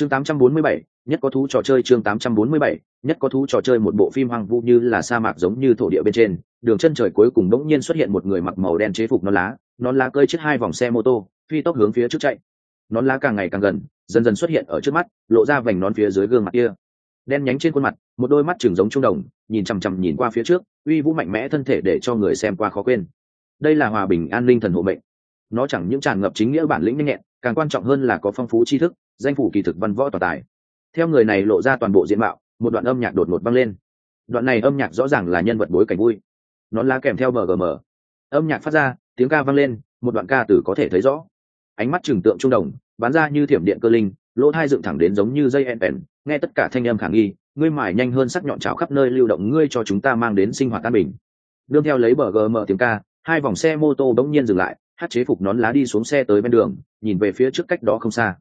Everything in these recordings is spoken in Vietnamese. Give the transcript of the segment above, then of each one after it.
chương 847, nhất có thú trò chơi chương 847, nhất có thú trò chơi một bộ phim hoang vu như là sa mạc giống như thổ địa bên trên. Đường chân trời cuối cùng bỗng nhiên xuất hiện một người mặc màu đen chế phục nón lá nón lá cơi chiếc hai vòng xe mô tô phi tốc hướng phía trước chạy. Nón lá càng ngày càng gần dần dần xuất hiện ở trước mắt lộ ra vành nón phía dưới gương mặt kia. Đen nhánh trên khuôn mặt một đôi mắt trừng giống trung đồng nhìn chằm chằm nhìn qua phía trước uy vũ mạnh mẽ thân thể để cho người xem qua khó quên. Đây là hòa bình an ninh thần hộ mệnh. Nó chẳng những tràn ngập chính nghĩa bản lĩnh nhanh nhẹn càng quan trọng hơn là có phong phú tri thức, danh phủ kỳ thực văn võ toàn tài. Theo người này lộ ra toàn bộ diện mạo, một đoạn âm nhạc đột ngột vang lên. Đoạn này âm nhạc rõ ràng là nhân vật bối cảnh vui. Nón lá kèm theo mgm âm nhạc phát ra, tiếng ca vang lên, một đoạn ca từ có thể thấy rõ. Ánh mắt trừng tượng trung đồng bán ra như thiểm điện cơ linh, lỗ thai dựng thẳng đến giống như dây en pèn nghe tất cả thanh âm khả nghi, ngươi mải nhanh hơn sắc nhọn cháo khắp nơi lưu động ngươi cho chúng ta mang đến sinh hoạt an bình. Đương theo lấy bờ gm tiếng ca, hai vòng xe mô tô bỗng nhiên dừng lại hát chế phục nón lá đi xuống xe tới bên đường, nhìn về phía trước cách đó không xa.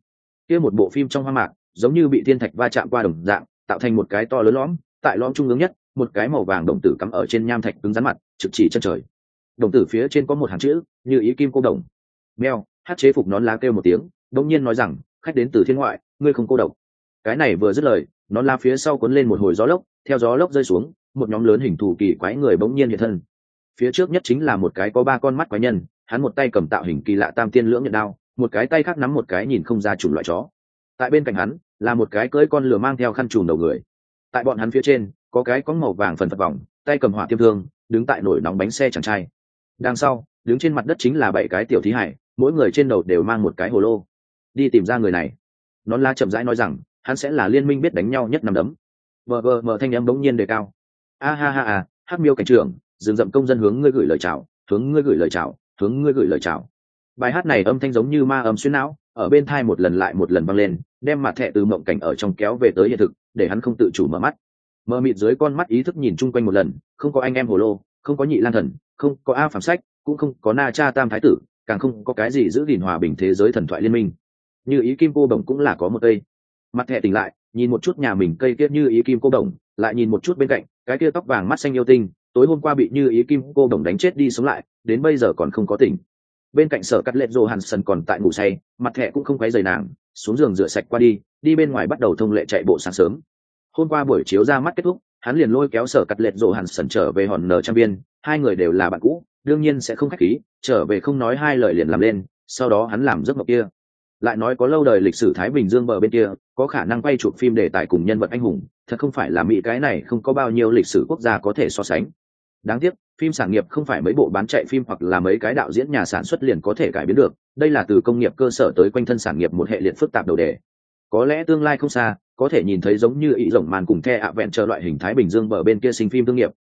Kia một bộ phim trong hoang mạc, giống như bị thiên thạch va chạm qua đồng dạng, tạo thành một cái to lớn lõm, tại lõm trung ương nhất, một cái màu vàng đồng tử cắm ở trên nham thạch cứng rắn mặt, trực chỉ chân trời. Đồng tử phía trên có một hàng chữ, như ý kim cô đồng. Mèo, hát chế phục nón lá kêu một tiếng đông nhiên nói rằng, khách đến từ thiên ngoại, ngươi không cô độc. Cái này vừa dứt lời, nón lá phía sau cuốn lên một hồi gió lốc, theo gió lốc rơi xuống, một nhóm lớn hình thù kỳ quái người bỗng nhiên hiện thân. Phía trước nhất chính là một cái có ba con mắt quái nhân hắn một tay cầm tạo hình kỳ lạ tam tiên lưỡng nhận đao, một cái tay khác nắm một cái nhìn không ra chủng loại chó. Tại bên cạnh hắn, là một cái cưỡi con lửa mang theo khăn trùm đầu người. Tại bọn hắn phía trên, có cái có màu vàng phần phật vòng, tay cầm hỏa tiêm thương, đứng tại nổi nóng bánh xe chàng trai. Đằng sau, đứng trên mặt đất chính là bảy cái tiểu thí hải, mỗi người trên đầu đều mang một cái hồ lô. Đi tìm ra người này. Nón la chậm rãi nói rằng, hắn sẽ là liên minh biết đánh nhau nhất năm đấm. Vờ vờ mờ thanh âm bỗng nhiên đề cao. A ha ha à hát miêu cảnh trưởng, rừng rậm công dân hướng ngươi gửi lời chào, hướng ngươi gửi lời chào hướng ngươi gửi lời chào. Bài hát này âm thanh giống như ma âm xuyên não, ở bên thai một lần lại một lần vang lên, đem mặt thẹ từ mộng cảnh ở trong kéo về tới hiện thực, để hắn không tự chủ mở mắt. Mờ mịt dưới con mắt ý thức nhìn chung quanh một lần, không có anh em hồ lô, không có nhị lan thần, không có a phạm sách, cũng không có na cha tam thái tử, càng không có cái gì giữ gìn hòa bình thế giới thần thoại liên minh. Như ý kim cô đồng cũng là có một cây. Mặt thẹ tỉnh lại, nhìn một chút nhà mình cây kia như ý kim cô đồng, lại nhìn một chút bên cạnh, cái kia tóc vàng mắt xanh yêu tinh, tối hôm qua bị như ý kim cô đồng đánh chết đi sống lại đến bây giờ còn không có tỉnh. Bên cạnh sở cắt lệ rồ hàn sần còn tại ngủ say, mặt thẹ cũng không quấy dày nàng, xuống giường rửa sạch qua đi đi bên ngoài bắt đầu thông lệ chạy bộ sáng sớm. Hôm qua buổi chiếu ra mắt kết thúc, hắn liền lôi kéo sở cắt lệ rồ hàn sần trở về hòn nở trang viên, hai người đều là bạn cũ, đương nhiên sẽ không khách khí, trở về không nói hai lời liền làm lên, sau đó hắn làm giấc mộng kia. Lại nói có lâu đời lịch sử thái bình dương bờ bên kia, có khả năng quay chụp phim đề tài cùng nhân vật anh hùng, thật không phải là mỹ cái này không có bao nhiêu lịch sử quốc gia có thể so sánh đáng tiếc, phim sản nghiệp không phải mấy bộ bán chạy phim hoặc là mấy cái đạo diễn nhà sản xuất liền có thể cải biến được, đây là từ công nghiệp cơ sở tới quanh thân sản nghiệp một hệ liệt phức tạp đầu đề. Có lẽ tương lai không xa, có thể nhìn thấy giống như ý rộng màn cùng the ạ vẹn chờ loại hình thái bình dương bờ bên kia sinh phim thương nghiệp.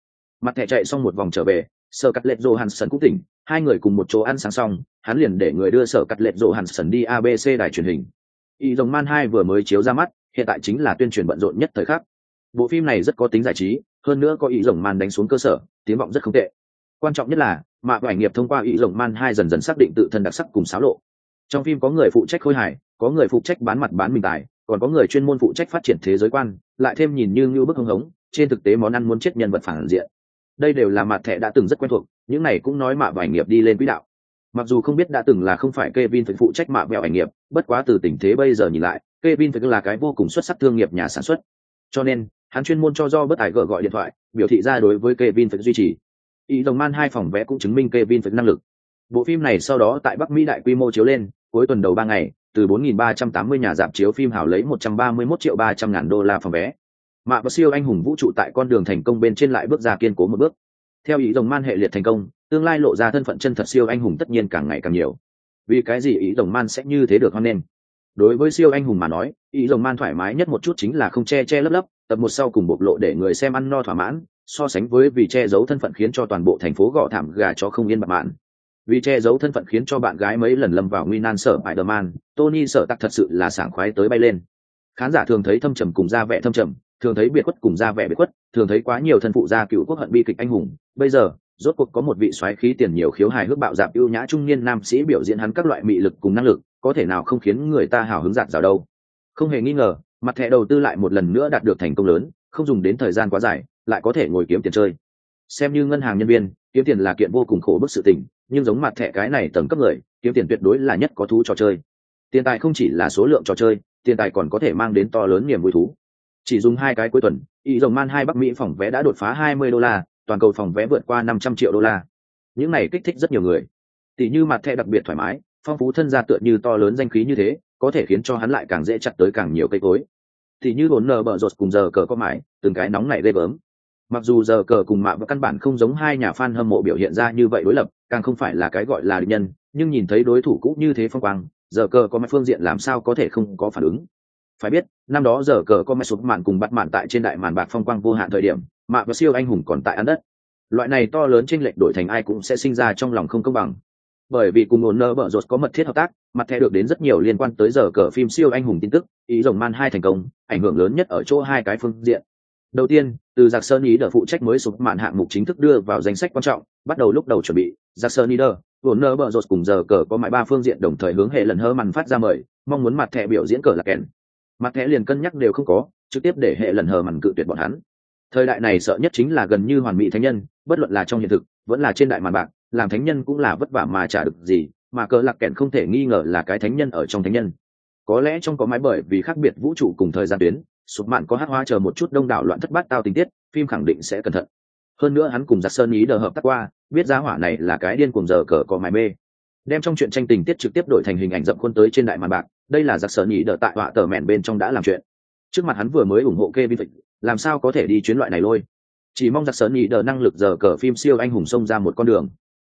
Mặt thẻ chạy xong một vòng trở về sở cắt lệch hàn hansen cũng tỉnh, hai người cùng một chỗ ăn sáng xong, hắn liền để người đưa sở cắt lệch hàn hansen đi abc đài truyền hình. Ý rồng man hai vừa mới chiếu ra mắt, hiện tại chính là tuyên truyền bận rộn nhất thời khắc bộ phim này rất có tính giải trí hơn nữa có ý rồng man đánh xuống cơ sở tiếng vọng rất không tệ. Quan trọng nhất là mạ ảnh nghiệp thông qua ý rồng man hai dần dần xác định tự thân đặc sắc cùng xáo lộ. Trong phim có người phụ trách khôi hài có người phụ trách bán mặt bán mình tài còn có người chuyên môn phụ trách phát triển thế giới quan lại thêm nhìn như ngưu bức hưng hống trên thực tế món ăn muốn chết nhân vật phản diện. Đây đều là mặt thẻ đã từng rất quen thuộc những này cũng nói mạ ảnh nghiệp đi lên quỹ đạo. Mặc dù không biết đã từng là không phải Kevin phải phụ trách mạ vẹo ảnh nghiệp, bất quá từ tình thế bây giờ nhìn lại, Kevin phải là cái vô cùng xuất sắc thương nghiệp nhà sản xuất. Cho nên, hắn chuyên môn cho do bất tài gỡ gọi điện thoại, biểu thị ra đối với Kevin phải duy trì. Ý đồng man hai phòng vé cũng chứng minh Kevin phải năng lực. Bộ phim này sau đó tại Bắc Mỹ đại quy mô chiếu lên, cuối tuần đầu ba ngày, từ 4.380 nhà dạp chiếu phim hảo lấy 131 triệu 300 ngàn đô la phòng vé. Mạ và siêu anh hùng vũ trụ tại con đường thành công bên trên lại bước ra kiên cố một bước. Theo ý đồng man hệ liệt thành công, tương lai lộ ra thân phận chân thật siêu anh hùng tất nhiên càng ngày càng nhiều. Vì cái gì ý đồng man sẽ như thế được hoan nên? Đối với siêu anh hùng mà nói, ý đồng man thoải mái nhất một chút chính là không che che lấp lấp, tập một sau cùng bộc lộ để người xem ăn no thỏa mãn, so sánh với vì che giấu thân phận khiến cho toàn bộ thành phố gõ thảm gà cho không yên bạc mãn vì che giấu thân phận khiến cho bạn gái mấy lần lâm vào nguy nan sở bại đờm an. Tony sợ tắc thật sự là sảng khoái tới bay lên. Khán giả thường thấy thâm trầm cùng ra vẻ thâm trầm, thường thấy biệt khuất cùng ra vẻ biệt khuất, thường thấy quá nhiều thân phụ gia cựu quốc hận bi kịch anh hùng. Bây giờ, rốt cuộc có một vị soái khí tiền nhiều khiếu hài hước bạo dạp ưu nhã trung niên nam sĩ biểu diễn hắn các loại mị lực cùng năng lực, có thể nào không khiến người ta hào hứng dạt dào đâu. Không hề nghi ngờ, mặt thẻ đầu tư lại một lần nữa đạt được thành công lớn, không dùng đến thời gian quá dài, lại có thể ngồi kiếm tiền chơi. Xem như ngân hàng nhân viên, kiếm tiền là kiện vô cùng khổ bức sự tình, nhưng giống mặt thẻ cái này tầng cấp người kiếm tiền tuyệt đối là nhất có thú trò chơi. Tiền tài không chỉ là số lượng trò chơi tiền tài còn có thể mang đến to lớn niềm vui thú. Chỉ dùng hai cái cuối tuần y rồng man hai bắc mỹ phòng vé đã đột phá 20 đô la toàn cầu phòng vé vượt qua 500 triệu đô la. Những này kích thích rất nhiều người. Tỷ như mặt thẻ đặc biệt thoải mái phong phú thân gia tựa như to lớn danh khí như thế có thể khiến cho hắn lại càng dễ chặt tới càng nhiều cây cối thì như bốn nờ bờ rột cùng giờ cờ có mãi, từng cái nóng này ghê gớm. Mặc dù giờ cờ cùng mạ và căn bản không giống hai nhà fan hâm mộ biểu hiện ra như vậy đối lập, càng không phải là cái gọi là địch nhân, nhưng nhìn thấy đối thủ cũ như thế phong quang, giờ cờ có mặt phương diện làm sao có thể không có phản ứng. Phải biết, năm đó giờ cờ có mặt sụp màn cùng bắt màn tại trên đại màn bạc phong quang vô hạn thời điểm, mạ và siêu anh hùng còn tại ăn đất. Loại này to lớn trên lệch đổi thành ai cũng sẽ sinh ra trong lòng không công bằng bởi vì cùng ổn nơ bở rột có mật thiết hợp tác, mặt thẻ được đến rất nhiều liên quan tới giờ cờ phim siêu anh hùng tin tức, ý rồng man hai thành công, ảnh hưởng lớn nhất ở chỗ hai cái phương diện. Đầu tiên, từ giặc sơn ý đờ phụ trách mới sụp mạn hạng mục chính thức đưa vào danh sách quan trọng, bắt đầu lúc đầu chuẩn bị giặc sơn ý đờ ổn nơ bở rột cùng giờ cờ có mãi ba phương diện đồng thời hướng hệ lần hơ màn phát ra mời, mong muốn mặt thẻ biểu diễn cờ là kèn. Mặt thẻ liền cân nhắc đều không có, trực tiếp để hệ lần hờ màn cự tuyệt bọn hắn. Thời đại này sợ nhất chính là gần như hoàn mỹ thánh nhân, bất luận là trong hiện thực, vẫn là trên đại màn bạc làm thánh nhân cũng là vất vả mà trả được gì, mà cờ lạc kẹn không thể nghi ngờ là cái thánh nhân ở trong thánh nhân. Có lẽ trong có mái bởi vì khác biệt vũ trụ cùng thời gian tuyến, sụp mạn có hát hoa chờ một chút đông đảo loạn thất bát tao tình tiết, phim khẳng định sẽ cẩn thận. Hơn nữa hắn cùng giặc sơn ý đờ hợp tác qua, biết giá hỏa này là cái điên cùng giờ cờ có mái mê. Đem trong chuyện tranh tình tiết trực tiếp đổi thành hình ảnh dậm khuôn tới trên đại màn bạc, đây là giặc sơn ý đờ tại họa tờ mẹn bên trong đã làm chuyện. Trước mặt hắn vừa mới ủng hộ kê vi làm sao có thể đi chuyến loại này lôi? Chỉ mong giặc sơn ý đờ năng lực giờ cờ phim siêu anh hùng xông ra một con đường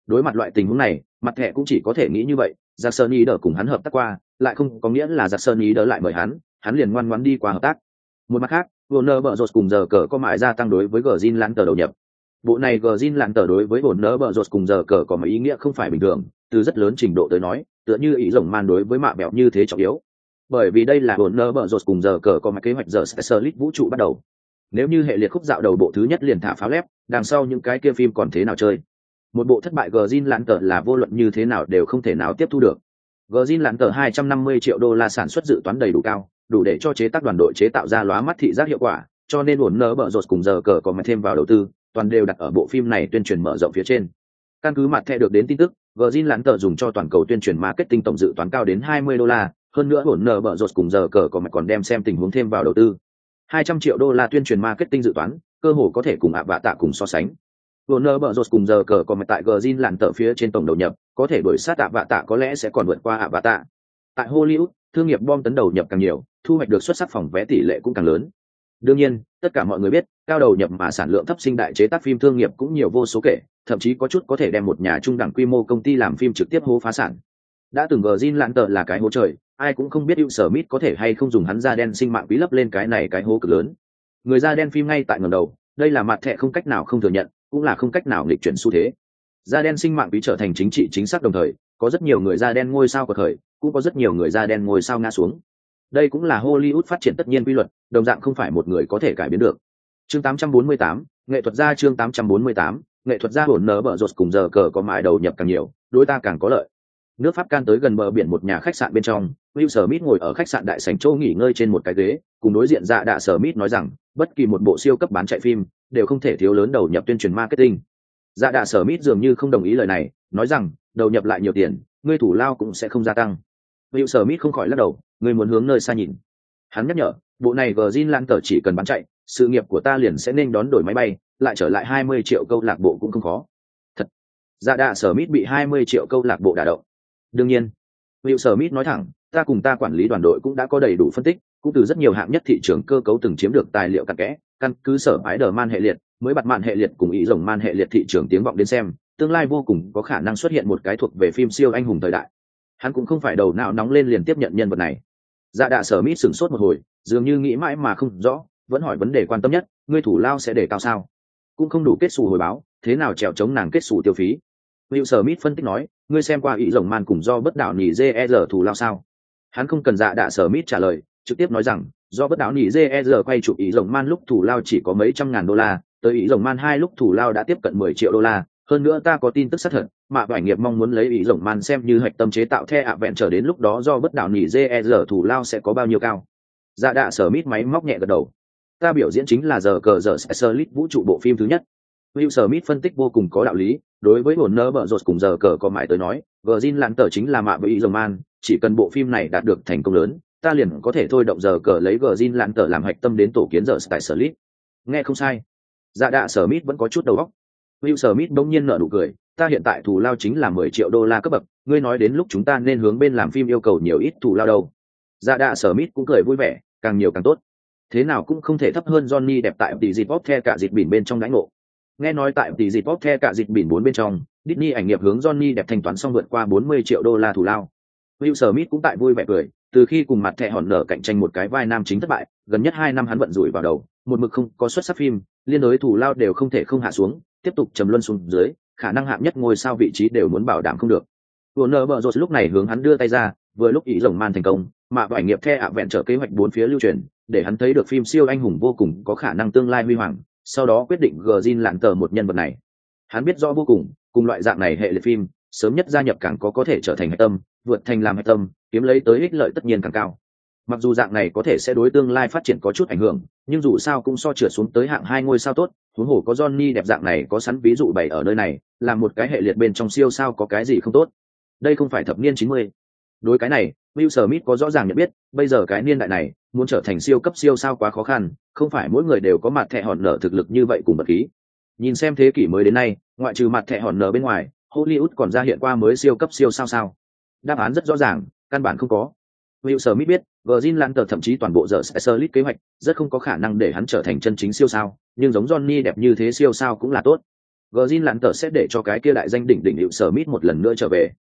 đối mặt loại tình huống này, mặt thẻ cũng chỉ có thể nghĩ như vậy giặc sơn ý đờ cùng hắn hợp tác qua, lại không có nghĩa là giặc sơn ý đờ lại mời hắn hắn liền ngoan ngoãn đi qua hợp tác. Một mặt khác vồn nơ bợ rột cùng giờ cờ có mại gia tăng đối với gờ zin lãng tờ đầu nhập. Bộ này gờ zin lãng tờ đối với vồn nơ bợ rột cùng giờ cờ có mấy ý nghĩa không phải bình thường, từ rất lớn trình độ tới nói, tựa như ý rồng man đối với mạ bẹo như thế trọng yếu. Bởi vì đây là hồn nơ bợ rột cùng giờ cờ có một kế hoạch giờ sẽ solid vũ trụ bắt đầu. Nếu như hệ liệt khúc dạo đầu bộ thứ nhất liền thả pháo lép, đằng sau những cái kia phim còn thế nào chơi? Một bộ thất bại gờ zin lãn tờ là vô luận như thế nào đều không thể nào tiếp thu được. Gờ zin lãn tờ 250 triệu đô la sản xuất dự toán đầy đủ cao, đủ để cho chế tác đoàn đội chế tạo ra lóa mắt thị giác hiệu quả, cho nên ổn nở bở rột cùng giờ cờ có mà thêm vào đầu tư, toàn đều đặt ở bộ phim này tuyên truyền mở rộng phía trên. Căn cứ mặt thẻ được đến tin tức Virgin lãn tờ dùng cho toàn cầu tuyên truyền marketing tổng dự toán cao đến 20 đô la, hơn nữa ổn nở bở rột cùng giờ cờ có mà còn đem xem tình huống thêm vào đầu tư. 200 triệu đô la tuyên truyền marketing dự toán, cơ hồ có thể cùng ạ bạ tạ cùng so sánh. Warner Bros rột cùng giờ cờ còn mặt tại Virgin làn tờ phía trên tổng đầu nhập, có thể đuổi sát ạ vạ tạ có lẽ sẽ còn vượt qua ạ vạ tạ. Tại Hollywood, thương nghiệp bom tấn đầu nhập càng nhiều, thu hoạch được xuất sắc phòng vé tỷ lệ cũng càng lớn. Đương nhiên, tất cả mọi người biết, cao đầu nhập mà sản lượng thấp sinh đại chế tác phim thương nghiệp cũng nhiều vô số kể, thậm chí có chút có thể đem một nhà trung đẳng quy mô công ty làm phim trực tiếp hô phá sản. Đã từng Virgin lạn tờ là cái hố trời, ai cũng không biết Hugh Smith có thể hay không dùng hắn da đen sinh mạng quý lấp lên cái này cái hố cực lớn. Người da đen phim ngay tại ngầm đầu, đây là mặt thẻ không cách nào không thừa nhận, cũng là không cách nào nghịch chuyển xu thế. Da đen sinh mạng bị trở thành chính trị chính xác đồng thời, có rất nhiều người da đen ngôi sao của thời, cũng có rất nhiều người da đen ngôi sao ngã xuống. Đây cũng là hollywood phát triển tất nhiên quy luật đồng dạng không phải một người có thể cải biến được. Chương 848, nghệ thuật gia chương 848, nghệ thuật gia hồn nở bở rột cùng giờ cờ có mãi đầu nhập càng nhiều đối ta càng có lợi. Nước pháp can tới gần bờ biển một nhà khách sạn bên trong will smith ngồi ở khách sạn đại sảnh châu nghỉ ngơi trên một cái ghế cùng đối diện dạ đạ smith nói rằng bất kỳ một bộ siêu cấp bán chạy phim đều không thể thiếu lớn đầu nhập tuyên truyền marketing dạ đạ sở mít dường như không đồng ý lời này nói rằng đầu nhập lại nhiều tiền ngươi thủ lao cũng sẽ không gia tăng hữu sở mít không khỏi lắc đầu, người muốn hướng nơi xa nhìn. Hắn nhắc nhở, bộ này Virgin Lan tờ chỉ cần bán chạy, sự nghiệp của ta liền sẽ nên đón đổi máy bay, lại trở lại 20 triệu câu lạc bộ cũng không khó. Thật. Dạ đạ sở mít bị 20 triệu câu lạc bộ đả động. Đương nhiên, hữu sở mít nói thẳng, ta cùng ta quản lý đoàn đội cũng đã có đầy đủ phân tích, cũng từ rất nhiều hạng nhất thị trường cơ cấu từng chiếm được tài liệu cặn kẽ, căn cứ sở bái đờ man hệ liệt, mới bật mạn hệ liệt cùng ý rồng man hệ liệt thị trường tiếng vọng đến xem, tương lai vô cùng có khả năng xuất hiện một cái thuộc về phim siêu anh hùng thời đại. Hắn cũng không phải đầu não nóng lên liền tiếp nhận nhân vật này. Dạ đạ sở mít sửng sốt một hồi dường như nghĩ mãi mà không rõ vẫn hỏi vấn đề quan tâm nhất ngươi thủ lao sẽ để cao sao? Cũng không đủ kết xù hồi báo thế nào trèo chống nàng kết xù tiêu phí? Will Smith phân tích nói, ngươi xem qua ý rồng man cùng do bất đạo nhì JR e thủ lao sao? Hắn không cần dạ đạ Smith trả lời, trực tiếp nói rằng, do bất đạo nỉ JR e quay chụp ý rồng man lúc thủ lao chỉ có mấy trăm ngàn đô la, tới ý rồng man hai lúc thủ lao đã tiếp cận mười triệu đô la, hơn nữa ta có tin tức xác thật mà vải nghiệp mong muốn lấy ý rộng man xem như hạch tâm chế tạo the ạ vẹn trở đến lúc đó do bất đạo nỉ dê e thủ lao sẽ có bao nhiêu cao. Dạ đạ sở mít máy móc nhẹ gật đầu. Ta biểu diễn chính là giờ cờ giờ sơ lít vũ trụ bộ phim thứ nhất. Will Smith phân tích vô cùng có đạo lý, đối với hồn nơ bở rột cùng giờ cờ có mãi tới nói, Virgin lặn tờ chính là mạ với ý rồng man, chỉ cần bộ phim này đạt được thành công lớn, ta liền có thể thôi động giờ cờ lấy gờ zin lạn tờ làm hạch tâm đến tổ kiến giờ tại sở lít nghe không sai dạ đạ sở mít vẫn có chút đầu óc hữu sở mít đông nhiên nở nụ cười, ta hiện tại thù lao chính là mười triệu đô la cấp bậc, ngươi nói đến lúc chúng ta nên hướng bên làm phim yêu cầu nhiều ít thù lao đâu. Dạ đạ sở mít cũng cười vui vẻ, càng nhiều càng tốt. Thế nào cũng không thể thấp hơn Johnny đẹp tại tỷ dịp bóp the cả dịp bỉn bên trong đánh ngộ. Nghe nói tại tỷ dịp bóp the cả dịp bỉn bốn bên trong, Disney ảnh nghiệp hướng Johnny đẹp thanh toán xong vượt qua 40 triệu đô la thù lao. Will Smith cũng tại vui vẻ cười, từ khi cùng mặt thẻ hòn nở cạnh tranh một cái vai nam chính thất bại, gần nhất hai năm hắn vận rủi vào đầu, một mực không có xuất sắc phim, liên đối thủ lao đều không thể không hạ xuống, tiếp tục trầm luân xuống dưới, khả năng hạng nhất ngôi sao vị trí đều muốn bảo đảm không được. Warner Bros lúc này hướng hắn đưa tay ra, vừa lúc ý rồng man thành công, mà vải nghiệp the ạ vẹn trở kế hoạch bốn phía lưu truyền, để hắn thấy được phim siêu anh hùng vô cùng có khả năng tương lai huy hoàng, sau đó quyết định gờ zin lạn tờ một nhân vật này. Hắn biết rõ vô cùng, cùng loại dạng này hệ liệt phim, sớm nhất gia nhập càng có có thể trở thành hạch tâm, vượt thành làm hạch tâm, kiếm lấy tới ích lợi tất nhiên càng cao. Mặc dù dạng này có thể sẽ đối tương lai phát triển có chút ảnh hưởng, nhưng dù sao cũng so trượt xuống tới hạng hai ngôi sao tốt, huống hồ có Johnny đẹp dạng này có sẵn ví dụ bày ở nơi này, là một cái hệ liệt bên trong siêu sao có cái gì không tốt. Đây không phải thập niên chín mươi. Đối cái này, Will Smith có rõ ràng nhận biết, bây giờ cái niên đại này, muốn trở thành siêu cấp siêu sao quá khó khăn, không phải mỗi người đều có mặt thẹ hòn nở thực lực như vậy cùng bật khí. Nhìn xem thế kỷ mới đến nay, ngoại trừ mặt thẹ hòn nở bên ngoài, Hollywood còn ra hiện qua mới siêu cấp siêu sao sao? Đáp án rất rõ ràng, căn bản không có. Will Smith biết, Virgin Lanter thậm chí toàn bộ giờ Specialist kế hoạch, rất không có khả năng để hắn trở thành chân chính siêu sao, nhưng giống Johnny đẹp như thế siêu sao cũng là tốt. Virgin Lanter sẽ để cho cái kia đại danh đỉnh đỉnh Will Smith một lần nữa trở về.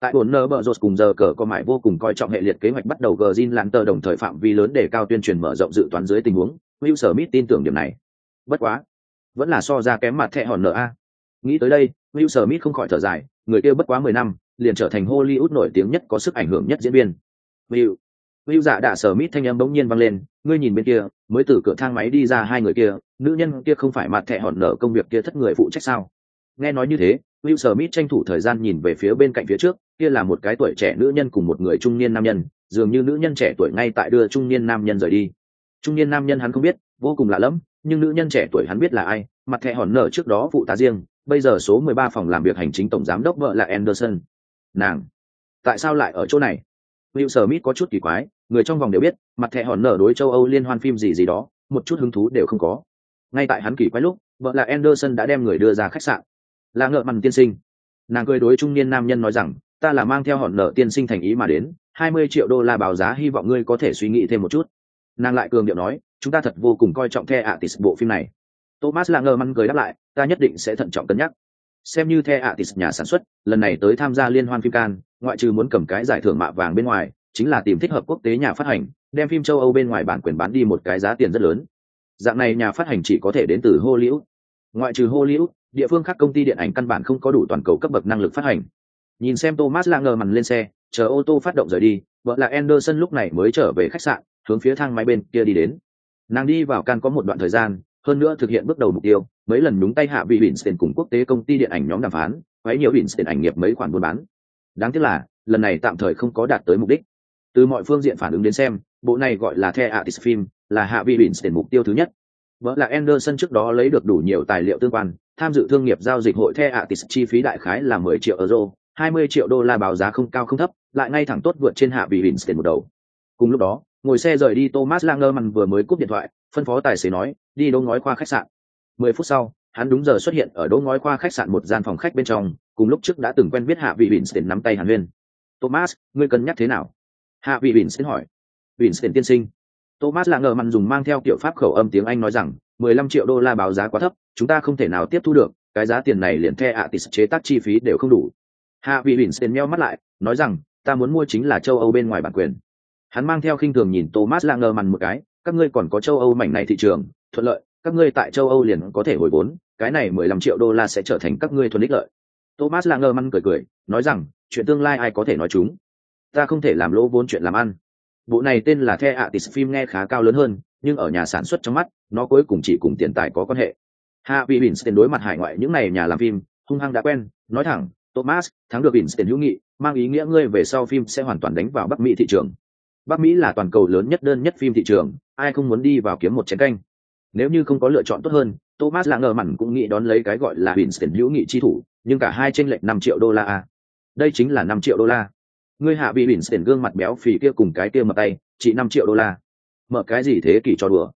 Tại buồn nơ bờ rột cùng giờ cờ có mãi vô cùng coi trọng hệ liệt kế hoạch bắt đầu Virgin Lanter đồng thời phạm vi lớn để cao tuyên truyền mở rộng dự toán dưới tình huống, Will Smith tin tưởng điểm này. Bất quá, vẫn là so ra kém mặt thẻ hòn nợ a. Nghĩ tới đây, Will Smith không khỏi thở dài, người kia bất quá mười năm, liền trở thành Hollywood nổi tiếng nhất có sức ảnh hưởng nhất diễn viên. Will, Will dạ đã sở thanh âm bỗng nhiên vang lên, ngươi nhìn bên kia, mới từ cửa thang máy đi ra hai người kia, nữ nhân kia không phải mặt thẻ hòn nợ công việc kia thất người phụ trách sao? Nghe nói như thế, Will Smith tranh thủ thời gian nhìn về phía bên cạnh phía trước, kia là một cái tuổi trẻ nữ nhân cùng một người trung niên nam nhân, dường như nữ nhân trẻ tuổi ngay tại đưa trung niên nam nhân rời đi. Trung niên nam nhân hắn không biết, vô cùng lạ lẫm, nhưng nữ nhân trẻ tuổi hắn biết là ai, mặt thẻ hòn nợ trước đó phụ tá riêng, bây giờ số 13 phòng làm việc hành chính tổng giám đốc vợ là Anderson. Nàng, tại sao lại ở chỗ này? Will Smith có chút kỳ quái, người trong vòng đều biết, mặt thẻ hòn nở đối châu Âu liên hoan phim gì gì đó, một chút hứng thú đều không có. Ngay tại hắn kỳ quái lúc, vợ là Anderson đã đem người đưa ra khách sạn. Là ngợ mằn tiên sinh. Nàng cười đối trung niên nam nhân nói rằng, ta là mang theo hòn nở tiên sinh thành ý mà đến, 20 triệu đô la báo giá hy vọng ngươi có thể suy nghĩ thêm một chút. Nàng lại cường điệu nói, chúng ta thật vô cùng coi trọng The Artist bộ phim này. Thomas là ngờ măn cười đáp lại, ta nhất định sẽ thận trọng cân nhắc. Xem như The Artist nhà sản xuất, lần này tới tham gia liên hoan phim can, ngoại trừ muốn cầm cái giải thưởng mạ vàng bên ngoài, chính là tìm thích hợp quốc tế nhà phát hành, đem phim châu Âu bên ngoài bản quyền bán đi một cái giá tiền rất lớn. Dạng này nhà phát hành chỉ có thể đến từ Hollywood. Ngoại trừ Hollywood, địa phương khác công ty điện ảnh căn bản không có đủ toàn cầu cấp bậc năng lực phát hành. Nhìn xem Thomas Langer mằn lên xe, chờ ô tô phát động rời đi, vợ là Anderson lúc này mới trở về khách sạn, hướng phía thang máy bên kia đi đến. Nàng đi vào can có một đoạn thời gian, hơn nữa thực hiện bước đầu mục tiêu, mấy lần đúng tay hạ vị Winston cùng quốc tế công ty điện ảnh nhóm đàm phán, quấy nhiều Winston ảnh nghiệp mấy khoản buôn bán. Đáng tiếc là, lần này tạm thời không có đạt tới mục đích. Từ mọi phương diện phản ứng đến xem, bộ này gọi là The Artist Film, là hạ vị Winston mục tiêu thứ nhất. Vợ là Anderson trước đó lấy được đủ nhiều tài liệu tương quan, tham dự thương nghiệp giao dịch hội The Artist chi phí đại khái là 10 triệu euro, 20 triệu đô la báo giá không cao không thấp, lại ngay thẳng tốt vượt trên hạ vị Winston một đầu. Cùng lúc đó, ngồi xe rời đi Thomas Langerman vừa mới cúp điện thoại, phân phó tài xế nói, đi đỗ ngói khoa khách sạn. 10 phút sau, hắn đúng giờ xuất hiện ở đỗ ngói khoa khách sạn một gian phòng khách bên trong, cùng lúc trước đã từng quen biết hạ vị Winston nắm tay Hàn Huyên. Thomas, ngươi cân nhắc thế nào? Hạ vị Winston hỏi. Winston tiên sinh. Thomas là ngờ mặn dùng mang theo kiểu pháp khẩu âm tiếng Anh nói rằng, 15 triệu đô la báo giá quá thấp, chúng ta không thể nào tiếp thu được, cái giá tiền này liền the ạ tis chế tác chi phí đều không đủ. Hạ vị Winston meo mắt lại, nói rằng, ta muốn mua chính là châu Âu bên ngoài bản quyền. Hắn mang theo khinh thường nhìn Thomas là ngờ mặn một cái, các ngươi còn có châu Âu mảnh này thị trường, thuận lợi, các ngươi tại châu Âu liền có thể hồi vốn, cái này 15 triệu đô la sẽ trở thành các ngươi thuần ích lợi. Thomas Langer mằn cười cười, nói rằng, chuyện tương lai ai có thể nói chúng. Ta không thể làm lỗ vốn chuyện làm ăn. Bộ này tên là The Artist phim nghe khá cao lớn hơn, nhưng ở nhà sản xuất trong mắt, nó cuối cùng chỉ cùng tiền tài có quan hệ. Hạ vị tiền đối mặt hải ngoại những này nhà làm phim, hung hăng đã quen, nói thẳng, Thomas, thắng được Winston hữu nghị, mang ý nghĩa ngươi về sau phim sẽ hoàn toàn đánh vào Bắc Mỹ thị trường. Bắc Mỹ là toàn cầu lớn nhất đơn nhất phim thị trường, ai không muốn đi vào kiếm một chén canh. Nếu như không có lựa chọn tốt hơn, Thomas là ngờ mặn cũng nghĩ đón lấy cái gọi là Winston hữu nghị chi thủ, nhưng cả hai tranh lệch năm triệu đô la a. Đây chính là năm triệu đô la. Ngươi hạ bị Winston gương mặt béo phì kia cùng cái kia mập tay, chỉ năm triệu đô la mở cái gì thế kỷ cho đùa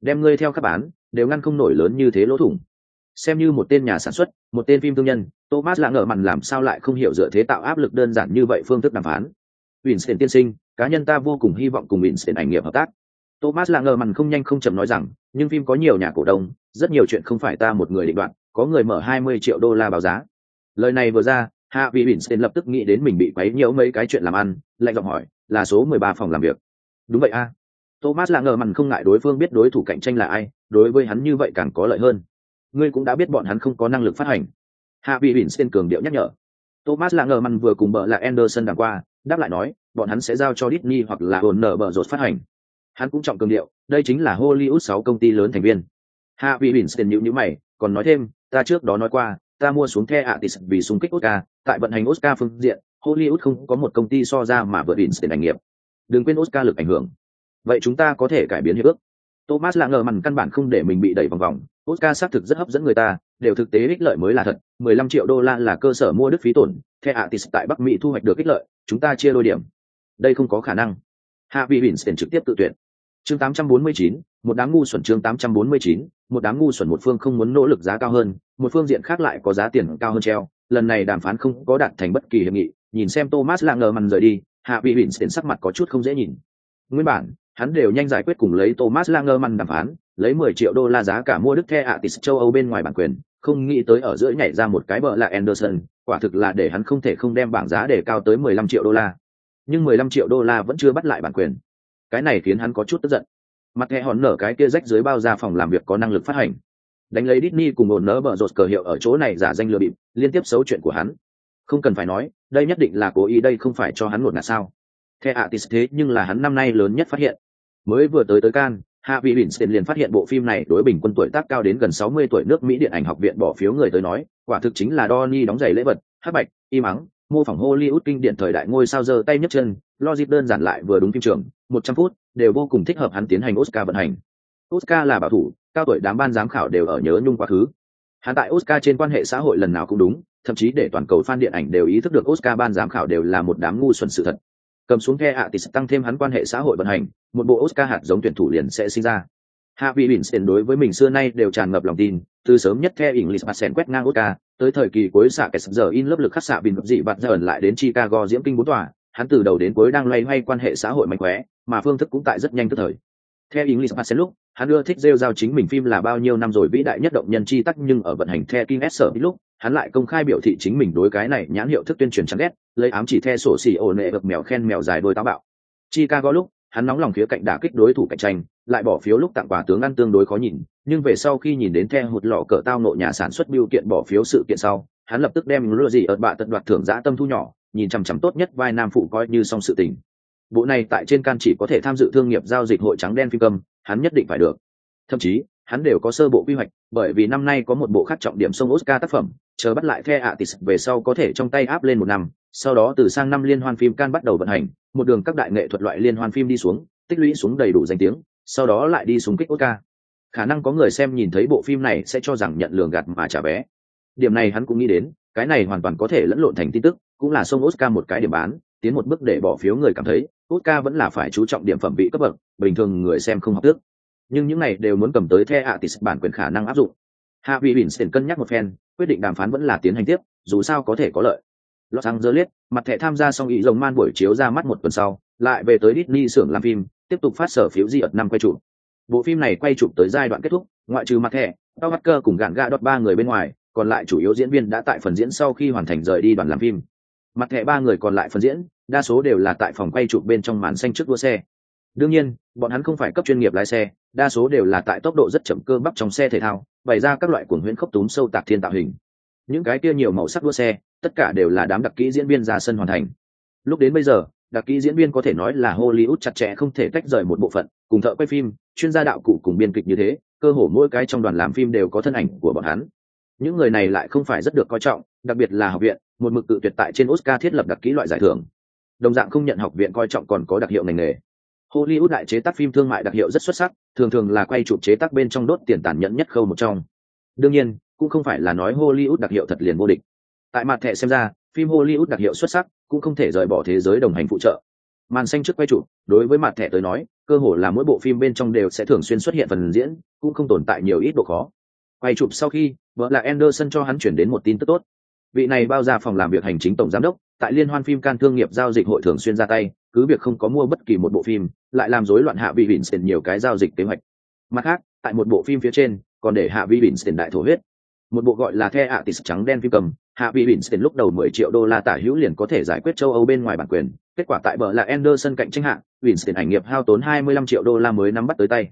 đem ngươi theo các bán đều ngăn không nổi lớn như thế lỗ thủng xem như một tên nhà sản xuất một tên phim thương nhân thomas là ngờ mặn làm sao lại không hiểu dựa thế tạo áp lực đơn giản như vậy phương thức đàm phán winston tiên sinh cá nhân ta vô cùng hy vọng cùng winston ảnh nghiệp hợp tác thomas là ngờ mằn không nhanh không chậm nói rằng, nhưng phim có nhiều nhà cổ đông, rất nhiều chuyện không phải ta một người định đoạt, có người mở hai mươi triệu đô la báo giá. Lời này vừa ra hạ vị winston lập tức nghĩ đến mình bị quấy nhiễu mấy cái chuyện làm ăn, lạnh giọng hỏi, là số mười ba phòng làm việc? Đúng vậy a. Thomas là ngờ mằn không ngại đối phương biết đối thủ cạnh tranh là ai, đối với hắn như vậy càng có lợi hơn. Ngươi cũng đã biết bọn hắn không có năng lực phát hành. Hạ vị bỉn cường điệu nhắc nhở. Thomas là ngờ mằn vừa cùng bợ là anderson đằng qua, đáp lại nói, bọn hắn sẽ giao cho disney hoặc là hồn nở bợ rột phát hành hắn cũng trọng cường điệu đây chính là hollywood sáu công ty lớn thành viên hạ vị bỉn tiền nhữ nhữ mày còn nói thêm ta trước đó nói qua ta mua xuống the atis vì xung kích oscar tại vận hành oscar phương diện hollywood không có một công ty so ra mà vượt bỉn tiền ảnh nghiệp đừng quên oscar lực ảnh hưởng vậy chúng ta có thể cải biến hiệp ước thomas là ngờ mằn căn bản không để mình bị đẩy vòng vòng Oscar xác thực rất hấp dẫn người ta, đều thực tế ích lợi mới là thật, 15 triệu đô la là cơ sở mua đức phí tổn, The Artist tại Bắc Mỹ thu hoạch được ích lợi, chúng ta chia đôi điểm. Đây không có khả năng. Hạ Bỉ Bỉn tiền trực tiếp tự tuyển. Chương 849, một đám ngu xuẩn chương 849, một đám ngu xuẩn một phương không muốn nỗ lực giá cao hơn, một phương diện khác lại có giá tiền cao hơn treo, lần này đàm phán không có đạt thành bất kỳ hiệp nghị, nhìn xem Thomas lặng ngờ mằn rời đi, Harvey Weinstein sắc mặt có chút không dễ nhìn. Nguyên bản, hắn đều nhanh giải quyết cùng lấy Thomas Langerman đàm phán, lấy 10 triệu đô la giá cả mua Đức The Artist châu Âu bên ngoài bản quyền, không nghĩ tới ở giữa nhảy ra một cái bợ là Anderson, quả thực là để hắn không thể không đem bảng giá để cao tới 15 triệu đô la. Nhưng 15 triệu đô la vẫn chưa bắt lại bản quyền. Cái này khiến hắn có chút tức giận. Mặt hệ hòn nở cái kia rách dưới bao ra phòng làm việc có năng lực phát hành. Đánh lấy Disney cùng ổn nỡ bợ rột cờ hiệu ở chỗ này giả danh lừa bịp, liên tiếp xấu chuyện của hắn. Không cần phải nói, đây nhất định là cố ý đây không phải cho hắn một ngạt sao. thẻ ạ tis thế nhưng là hắn năm nay lớn nhất phát hiện. Mới vừa tới tới Can, hạ vị Winston liền phát hiện bộ phim này đối bình quân tuổi tác cao đến gần 60 tuổi nước Mỹ điện ảnh học viện bỏ phiếu người tới nói, quả thực chính là Donny đóng giày lễ vật, hát bạch, im mắng, mô phỏng Hollywood kinh điển thời đại ngôi sao giơ tay nhấc chân, logic đơn giản lại vừa đúng phim trường, 100 phút, đều vô cùng thích hợp hắn tiến hành Oscar vận hành. Oscar là bảo thủ, cao tuổi đám ban giám khảo đều ở nhớ nhung quá khứ. Hắn tại Oscar trên quan hệ xã hội lần nào cũng đúng, thậm chí để toàn cầu fan điện ảnh đều ý thức được Oscar ban giám khảo đều là một đám ngu xuẩn sự thật cầm xuống the ạ thì tăng thêm hắn quan hệ xã hội vận hành một bộ oscar hạt giống tuyển thủ liền sẽ sinh ra hạ vị bỉn xen đối với mình xưa nay đều tràn ngập lòng tin từ sớm nhất theo english mặt sen quét ngang oscar tới thời kỳ cuối xạ kẻ giờ in lớp lực khắc xạ bình dị vặt dần lại đến chicago diễm kinh bốn tòa hắn từ đầu đến cuối đang loay hoay quan hệ xã hội mạnh khỏe mà phương thức cũng tại rất nhanh tức thời theo English Pass lúc, hắn ưa thích rêu giao chính mình phim là bao nhiêu năm rồi vĩ đại nhất động nhân chi tắc nhưng ở vận hành theo King S lúc, hắn lại công khai biểu thị chính mình đối cái này nhãn hiệu thức tuyên truyền chán ghét, lấy ám chỉ theo sổ xì ổ nệ bậc mèo khen mèo dài đôi táo bạo. Chicago lúc, hắn nóng lòng phía cạnh đả kích đối thủ cạnh tranh, lại bỏ phiếu lúc tặng quà tướng ăn tương đối khó nhìn, nhưng về sau khi nhìn đến theo hụt lọ cỡ tao nộ nhà sản xuất biêu kiện bỏ phiếu sự kiện sau, hắn lập tức đem lừa gì ở bạ tận đoạt thưởng giã tâm thu nhỏ, nhìn chằm chằm tốt nhất vai nam phụ coi như xong sự tình. Bộ này tại trên can chỉ có thể tham dự thương nghiệp giao dịch hội trắng đen phim cầm, hắn nhất định phải được thậm chí hắn đều có sơ bộ quy hoạch bởi vì năm nay có một bộ khác trọng điểm sông oscar tác phẩm chờ bắt lại the atis về sau có thể trong tay áp lên một năm sau đó từ sang năm liên hoan phim can bắt đầu vận hành một đường các đại nghệ thuật loại liên hoan phim đi xuống tích lũy xuống đầy đủ danh tiếng sau đó lại đi xuống kích oscar. Khả năng có người xem nhìn thấy bộ phim này sẽ cho rằng nhận lường gạt mà trả vé. Điểm này hắn cũng nghĩ đến, cái này hoàn toàn có thể lẫn lộn thành tin tức, cũng là xông oscar một cái điểm bán, tiến một bước để bỏ phiếu người cảm thấy, oscar vẫn là phải chú trọng điểm phẩm vị cấp bậc, bình thường người xem không học tước nhưng những này đều muốn cầm tới the atis bản quyền khả năng áp dụng. Hạ vị bỉn cân nhắc một phen, quyết định đàm phán vẫn là tiến hành tiếp, dù sao có thể có lợi. Los angeles, mặt thẻ tham gia xong ý rồng man buổi chiếu ra mắt một tuần sau, lại về tới Disney xưởng làm phim tiếp tục phát sở phiếu di ợt năm quay chụp. Bộ phim này quay chụp tới giai đoạn kết thúc, ngoại trừ mặt thẻ tao bắt cơ cùng gạn gã đọt ba người bên ngoài, còn lại chủ yếu diễn viên đã tại phần diễn sau khi hoàn thành rời đi đoàn làm phim. Mặt thẻ ba người còn lại phần diễn, đa số đều là tại phòng quay chụp bên trong màn xanh trước đua xe. Đương nhiên, bọn hắn không phải cấp chuyên nghiệp lái xe, đa số đều là tại tốc độ rất chậm cơ bắp trong xe thể thao, bày ra các loại cuồng huyễn khốc túm sâu tạc thiên tạo hình. Những cái kia nhiều màu sắc đua xe, tất cả đều là đám đặc kỹ diễn viên ra sân hoàn thành. Lúc đến bây giờ đặc kỹ diễn viên có thể nói là hollywood chặt chẽ không thể tách rời một bộ phận, cùng thợ quay phim, chuyên gia đạo cụ cùng biên kịch như thế, cơ hồ mỗi cái trong đoàn làm phim đều có thân ảnh của bọn hắn. Những người này lại không phải rất được coi trọng, đặc biệt là học viện, một mực tự tuyệt tại trên oscar thiết lập đặc kỹ loại giải thưởng. Đồng dạng không nhận học viện coi trọng còn có đặc hiệu ngành nghề. Hollywood đại chế tác phim thương mại đặc hiệu rất xuất sắc, thường thường là quay chụp chế tác bên trong đốt tiền tàn nhẫn nhất khâu một trong. Đương nhiên, cũng không phải là nói hollywood đặc hiệu thật liền vô địch. Tại mặt thẻ xem ra phim hollywood đặc hiệu xuất sắc cũng không thể rời bỏ thế giới đồng hành phụ trợ. Màn xanh trước quay chủ, đối với mặt thẻ tới nói cơ hồ là mỗi bộ phim bên trong đều sẽ thường xuyên xuất hiện phần diễn cũng không tồn tại nhiều ít độ khó. Quay chụp sau khi vợ là anderson cho hắn chuyển đến một tin tức tốt. Vị này bao ra phòng làm việc hành chính tổng giám đốc tại liên hoan phim can thương nghiệp giao dịch hội thường xuyên ra tay cứ việc không có mua bất kỳ một bộ phim lại làm rối loạn hạ vị tiền nhiều cái giao dịch kế hoạch. Mặt khác tại một bộ phim phía trên còn để hạ vị tiền đại thổ huyết. Một bộ gọi là the ạ tis trắng đen phim cầm hạ vị vincent lúc đầu mười triệu đô la tả hữu liền có thể giải quyết châu âu bên ngoài bản quyền. Kết quả tại bờ là anderson cạnh tranh hạ Winston ảnh nghiệp hao tốn hai mươi lăm triệu đô la mới nắm bắt tới tay.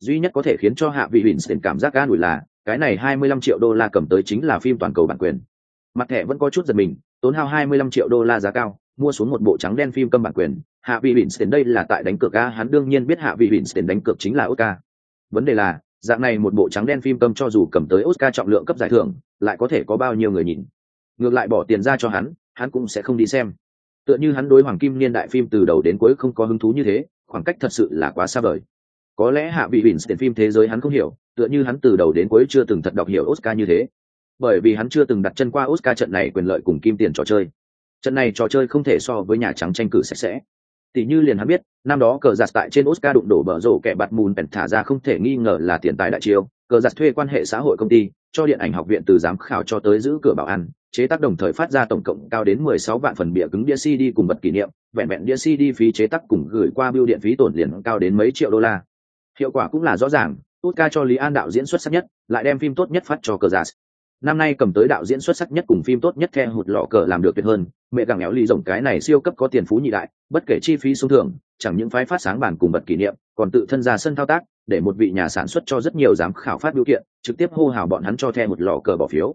Duy nhất có thể khiến cho hạ vị vincent cảm giác an ủi là, cái này hai mươi lăm triệu đô la cầm tới chính là phim toàn cầu bản quyền. Mặt thẻ vẫn có chút giật mình, tốn hao hai mươi lăm triệu đô la giá cao, mua xuống một bộ trắng đen phim câm bản quyền. Hạ vị vincent đây là tại đánh cược a, hắn đương nhiên biết hạ vị vincent đánh cược chính là oscar. Vấn đề là, dạng này một bộ trắng đen phim câm cho dù cầm tới oscar trọng lượng cấp giải thưởng, lại có thể có bao nhiêu người nhìn? Ngược lại bỏ tiền ra cho hắn hắn cũng sẽ không đi xem. Tựa như hắn đối hoàng kim niên đại phim từ đầu đến cuối không có hứng thú như thế, khoảng cách thật sự là quá xa vời. Có lẽ hạ vị vincent phim thế giới hắn không hiểu, tựa như hắn từ đầu đến cuối chưa từng thật đọc hiểu oscar như thế. Bởi vì hắn chưa từng đặt chân qua oscar trận này quyền lợi cùng kim tiền trò chơi. Trận này trò chơi không thể so với nhà trắng tranh cử sạch sẽ. Tỷ như liền hắn biết, năm đó cờ giặt tại trên oscar đụng đổ bở rổ kẻ bạt mùn bèn thả ra không thể nghi ngờ là tiền tài đại chiêu. Cờ giặt thuê quan hệ xã hội công ty, cho điện ảnh học viện từ giám khảo cho tới giữ cửa bảo an chế tác đồng thời phát ra tổng cộng cao đến 16 vạn phần bìa cứng đĩa CD cùng vật kỷ niệm, vẹn vẹn đĩa CD phí chế tác cùng gửi qua bưu điện phí tổn liền cao đến mấy triệu đô la. Hiệu quả cũng là rõ ràng, Oscar cho Lý An đạo diễn xuất sắc nhất, lại đem phim tốt nhất phát cho cờ giả năm nay cầm tới đạo diễn xuất sắc nhất cùng phim tốt nhất theo hụt lọ cờ làm được tuyệt hơn mẹ gàng éo ly rồng cái này siêu cấp có tiền phú nhị đại bất kể chi phí xuống thường chẳng những phái phát sáng bản cùng vật kỷ niệm còn tự thân ra sân thao tác để một vị nhà sản xuất cho rất nhiều giám khảo phát biểu kiện trực tiếp hô hào bọn hắn cho theo một lọ cờ bỏ phiếu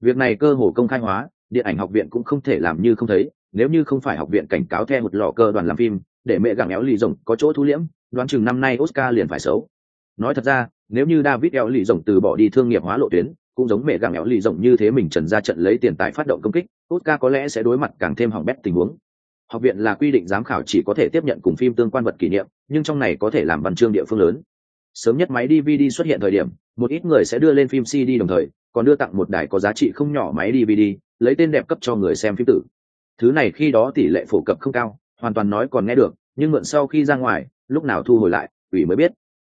việc này cơ hồ công khai hóa, điện ảnh học viện cũng không thể làm như không thấy, nếu như không phải học viện cảnh cáo theo một lò cơ đoàn làm phim, để mẹ gặng éo lì rồng có chỗ thu liễm, đoán chừng năm nay oscar liền phải xấu. Nói thật ra, nếu như david éo lì rồng từ bỏ đi thương nghiệp hóa lộ tuyến, cũng giống mẹ gặng éo lì rộng như thế mình trần ra trận lấy tiền tài phát động công kích, oscar có lẽ sẽ đối mặt càng thêm hỏng bét tình huống. Học viện là quy định giám khảo chỉ có thể tiếp nhận cùng phim tương quan vật kỷ niệm, nhưng trong này có thể làm văn chương địa phương lớn. Sớm nhất máy dvd xuất hiện thời điểm, một ít người sẽ đưa lên phim cd đồng thời còn đưa tặng một đài có giá trị không nhỏ máy dvd lấy tên đẹp cấp cho người xem phim tử. Thứ này khi đó tỷ lệ phổ cập không cao, hoàn toàn nói còn nghe được, nhưng mượn sau khi ra ngoài, lúc nào thu hồi lại ủy mới biết.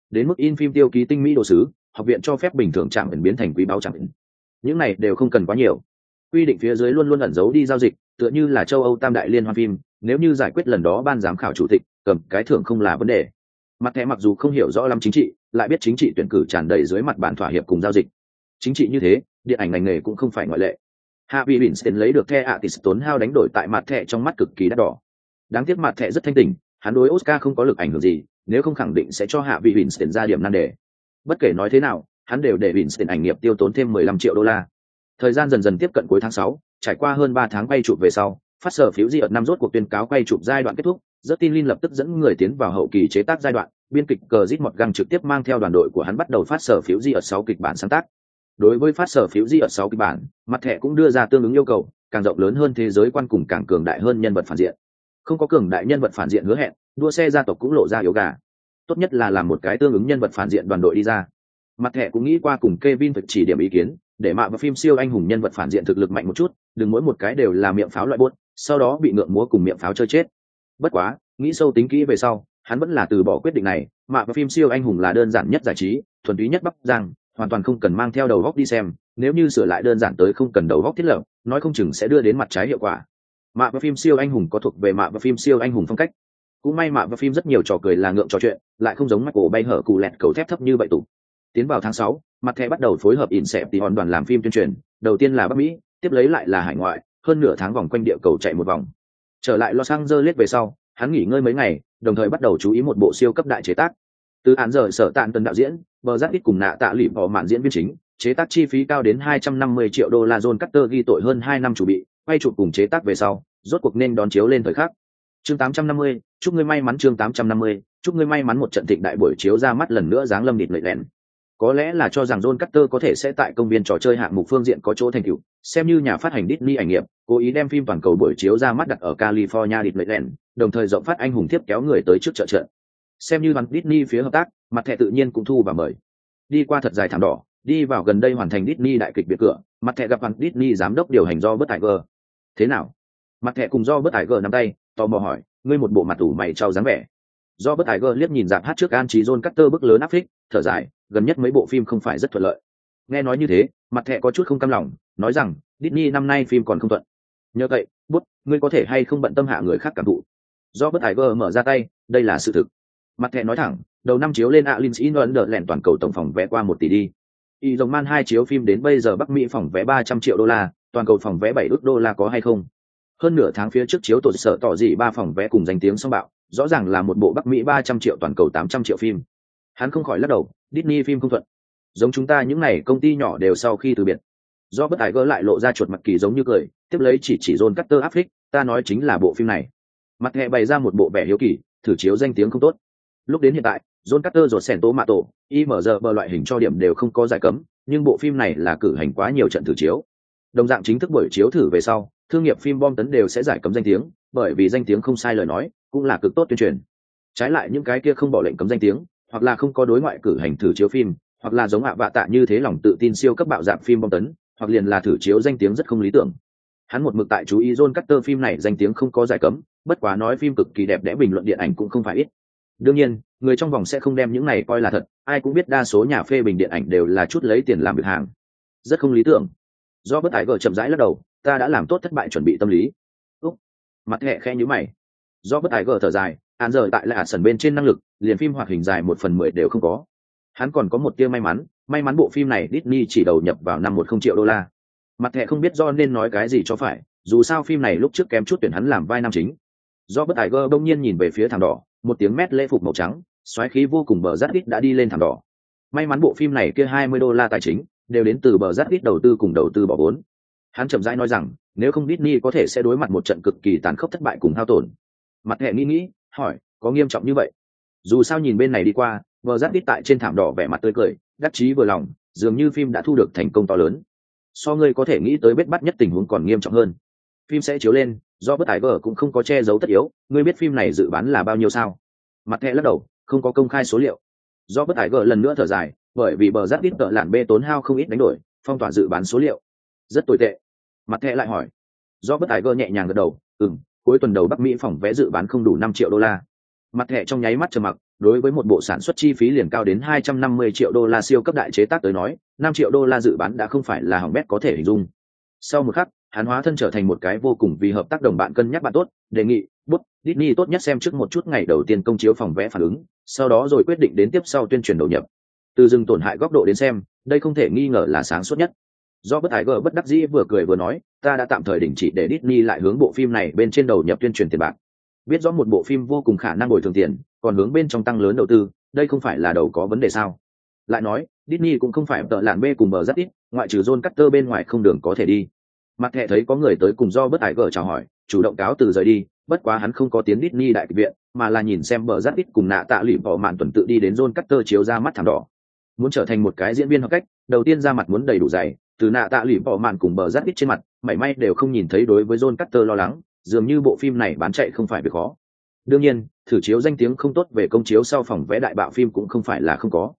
Đến mức in phim tiêu ký tinh mỹ đồ sứ, học viện cho phép bình thường trạng ẩn biến thành quý báo trạng ẩn những này đều không cần quá nhiều. Quy định phía dưới luôn luôn ẩn giấu đi giao dịch, tựa như là châu âu tam đại liên hoan phim, nếu như giải quyết lần đó ban giám khảo chủ tịch, cầm cái thưởng không là vấn đề. Mặt thẻ mặc dù không hiểu rõ lắm chính trị, lại biết chính trị tuyển cử tràn đầy dưới mặt bản thỏa hiệp cùng giao dịch chính trị như thế điện ảnh ngành nghề cũng không phải ngoại lệ. Hạ vị tiền lấy được the Atis tốn hao đánh đổi tại mặt thẻ trong mắt cực kỳ đắt đỏ. Đáng tiếc mặt thẻ rất thanh tỉnh hắn đối oscar không có lực ảnh hưởng gì nếu không khẳng định sẽ cho hạ vị tiền ra điểm nan đề. Bất kể nói thế nào hắn đều để Bỉn tiền ảnh nghiệp tiêu tốn thêm 15 triệu đô la. Thời gian dần dần tiếp cận cuối tháng 6, trải qua hơn 3 tháng quay chụp về sau phát sở phiếu di ở năm rốt cuộc tuyên cáo quay chụp giai đoạn kết thúc rất tin Lin lập tức dẫn người tiến vào hậu kỳ chế tác giai đoạn biên kịch cờ rít mọt găng trực tiếp mang theo đoàn đội của hắn bắt đầu phát sở phiếu di ở sáu kịch bản sáng tác đối với phát sở phiếu di ở sáu kịch bản, mặt thẻ cũng đưa ra tương ứng yêu cầu, càng rộng lớn hơn thế giới quan cùng càng cường đại hơn nhân vật phản diện. Không có cường đại nhân vật phản diện hứa hẹn, đua xe gia tộc cũng lộ ra yếu gà. Tốt nhất là làm một cái tương ứng nhân vật phản diện đoàn đội đi ra. Mặt thẻ cũng nghĩ qua cùng Kevin thực chỉ điểm ý kiến, để mạ và phim siêu anh hùng nhân vật phản diện thực lực mạnh một chút, đừng mỗi một cái đều là miệng pháo loại bốt sau đó bị ngượng múa cùng miệng pháo chơi chết. Bất quá, nghĩ sâu tính kỹ về sau, hắn vẫn là từ bỏ quyết định này, mạ và phim siêu anh hùng là đơn giản nhất giải trí, thuần túy nhất bắc giang hoàn toàn không cần mang theo đầu góc đi xem nếu như sửa lại đơn giản tới không cần đầu góc thiết lập nói không chừng sẽ đưa đến mặt trái hiệu quả. Mạ và phim siêu anh hùng có thuộc về mạ và phim siêu anh hùng phong cách. Cũng may mạ và phim rất nhiều trò cười là ngượng trò chuyện lại không giống mắt cổ bay hở cụ lẹt cầu thép thấp như vậy tụ. Tiến vào tháng sáu, mặt thẻ bắt đầu phối hợp in xẹp thì hòn đoàn làm phim tuyên truyền đầu tiên là bắc mỹ tiếp lấy lại là hải ngoại hơn nửa tháng vòng quanh địa cầu chạy một vòng. Trở lại los angeles về sau hắn nghỉ ngơi mấy ngày đồng thời bắt đầu chú ý một bộ siêu cấp đại chế tác từ án giờ sở tạn tần đạo diễn bờ giác ít cùng nạ tạ lụy bỏ mạn diễn viên chính chế tác chi phí cao đến 250 triệu đô la John Carter ghi tội hơn 2 năm chủ bị, quay chụp cùng chế tác về sau, rốt cuộc nên đón chiếu lên thời khắc. Chương 850, chúc ngươi may mắn chương 850, chúc ngươi may mắn một trận thịnh đại buổi chiếu ra mắt lần nữa dáng lâm địt lợi lẹn có lẽ là cho rằng John Carter có thể sẽ tại công viên trò chơi hạng mục phương diện có chỗ thành tựu, xem như nhà phát hành Disney ảnh nghiệp, cố ý đem phim toàn cầu buổi chiếu ra mắt đặt ở California nhịn lợi lẹn đồng thời rộng phát anh hùng tiếp kéo người tới trước chợ trận. Xem như bằng Disney phía hợp tác, mặt thẻ tự nhiên cũng thu và mời. Đi qua thật dài thảm đỏ, đi vào gần đây hoàn thành Disney đại kịch biệt cửa, mặt thẻ gặp bằng Disney giám đốc điều hành do Bert Tiger. Thế nào? Mặt thẻ cùng do Bert Tiger nắm tay, tò mò hỏi, ngươi một bộ mặt tủ mày trao dáng vẻ do bất tài liếc nhìn dạp hát trước an trí john Carter bức lớn áp phích thở dài gần nhất mấy bộ phim không phải rất thuận lợi nghe nói như thế mặt thẻ có chút không cam lòng nói rằng Disney năm nay phim còn không thuận nhờ vậy bút ngươi có thể hay không bận tâm hạ người khác cảm thụ do bất tài mở ra tay đây là sự thực mặt thẻ nói thẳng, đầu năm chiếu lên alin in ấn lẹn toàn cầu tổng phòng vé qua một tỷ đi. Y dòng man hai chiếu phim đến bây giờ bắc mỹ phòng vé ba trăm triệu đô la, toàn cầu phòng vé bảy ước đô la có hay không? Hơn nửa tháng phía trước chiếu tột sở tỏ gì ba phòng vé cùng danh tiếng song bạo, rõ ràng là một bộ bắc mỹ ba trăm triệu toàn cầu tám trăm triệu phim. Hắn không khỏi lắc đầu, Disney phim không thuận. Giống chúng ta những n à y công ty nhỏ đều sau khi từ biệt. Do bất tài gỡ lại lộ ra chuột mặt kỳ giống như cười, tiếp lấy chỉ chỉ dồn cắt tơ áp phích ta nói chính là bộ phim này. Mặt hệ bày ra một bộ vẻ hiếu kỳ, thử chiếu danh tiếng không tốt lúc đến hiện tại John Carter rồi sèn tố mạ tổ, IMG bờ loại hình cho điểm đều không có giải cấm, nhưng bộ phim này là cử hành quá nhiều trận thử chiếu. Đồng dạng chính thức buổi chiếu thử về sau, thương nghiệp phim bom tấn đều sẽ giải cấm danh tiếng, bởi vì danh tiếng không sai lời nói, cũng là cực tốt tuyên truyền. Trái lại những cái kia không bỏ lệnh cấm danh tiếng, hoặc là không có đối ngoại cử hành thử chiếu phim, hoặc là giống ạ vạ tạ như thế lòng tự tin siêu cấp bạo dạng phim bom tấn, hoặc liền là thử chiếu danh tiếng rất không lý tưởng. Hắn một mực tại chú ý John Carter phim này danh tiếng không có giải cấm, bất quá nói phim cực kỳ đẹp đẽ bình luận điện ảnh cũng không phải ít đương nhiên, người trong vòng sẽ không đem những này coi là thật, ai cũng biết đa số nhà phê bình điện ảnh đều là chút lấy tiền làm việc hàng. Rất không lý tưởng. Do bất ái vợ chậm rãi lắc đầu, ta đã làm tốt thất bại chuẩn bị tâm lý. Úc. Mặt hẹ khe nhữ mày. Do bất ái vợ thở dài án rời tại lại ạt sần bên trên năng lực, liền phim hoạt hình dài một phần mười đều không có. Hắn còn có một tia may mắn may mắn bộ phim này Disney chỉ đầu nhập vào năm một không triệu đô la. Mặt thẻ không biết do nên nói cái gì cho phải, dù sao phim này lúc trước kém chút tuyển hắn làm vai nam chính. Do bất tài gơ đông nhiên nhìn về phía thảm đỏ một tiếng mét lễ phục màu trắng, xoáy khí vô cùng bờ rát ít đã đi lên thảm đỏ. May mắn bộ phim này kia hai mươi đô la tài chính đều đến từ bờ rát ít đầu tư cùng đầu tư bỏ vốn. Hắn chậm rãi nói rằng, nếu không Disney có thể sẽ đối mặt một trận cực kỳ tàn khốc thất bại cùng thao tổn. Mặt hệ nghĩ nghĩ, hỏi, có nghiêm trọng như vậy? Dù sao nhìn bên này đi qua, bờ rát ít tại trên thảm đỏ vẻ mặt tươi cười, đắc chí vừa lòng, dường như phim đã thu được thành công to lớn. So ngươi có thể nghĩ tới bết bắt nhất tình huống còn nghiêm trọng hơn. Phim sẽ chiếu lên do bất tài vở cũng không có che giấu tất yếu, ngươi biết phim này dự bán là bao nhiêu sao? Mặt thẻ lắc đầu, không có công khai số liệu. Do bất tài vở lần nữa thở dài, bởi vì bờ rác ít tợ lạn bê tốn hao không ít đánh đổi, phong tỏa dự bán số liệu. Rất tồi tệ. Mặt thẻ lại hỏi. Do bất tài vở nhẹ nhàng gật đầu ừ cuối tuần đầu bắc mỹ phòng vé dự bán không đủ năm triệu đô la. Mặt thẻ trong nháy mắt trầm mặc, đối với một bộ sản xuất chi phí liền cao đến 250 triệu đô la siêu cấp đại chế tác tới nói 5 triệu đô la dự bán đã không phải là hỏng bét có thể hình dung. Sau một khắc hắn hóa thân trở thành một cái vô cùng vì hợp tác đồng bạn cân nhắc bạn tốt, đề nghị, bút, Disney tốt nhất xem trước một chút ngày đầu tiên công chiếu phòng vẽ phản ứng, sau đó rồi quyết định đến tiếp sau tuyên truyền đầu nhập. Từ dừng tổn hại góc độ đến xem, đây không thể nghi ngờ là sáng suốt nhất. Do bất hải gờ bất đắc dĩ vừa cười vừa nói, ta đã tạm thời đình chỉ để Disney lại hướng bộ phim này bên trên đầu nhập tuyên truyền tiền bạc. Biết rõ một bộ phim vô cùng khả năng bồi thường tiền, còn hướng bên trong tăng lớn đầu tư, đây không phải là đầu có vấn đề sao? Lại nói, Disney cũng không phải tợ lạn B cùng bờ rất ít, ngoại trừ John Carter bên ngoài không đường có thể đi mặt thẻ thấy có người tới cùng do bất ải gờ chào hỏi chủ động cáo từ rời đi bất quá hắn không có tiến ni đại kịch viện mà là nhìn xem bờ rát ít cùng nạ tạ lụy bỏ mạn tuần tự đi đến John Carter chiếu ra mắt thảm đỏ. Muốn trở thành một cái diễn viên học cách đầu tiên ra mặt muốn đầy đủ dày từ nạ tạ lụy bỏ mạn cùng bờ rát ít trên mặt mảy may đều không nhìn thấy đối với John Carter lo lắng dường như bộ phim này bán chạy không phải việc khó. Đương nhiên thử chiếu danh tiếng không tốt về công chiếu sau phòng vẽ đại bạo phim cũng không phải là không có.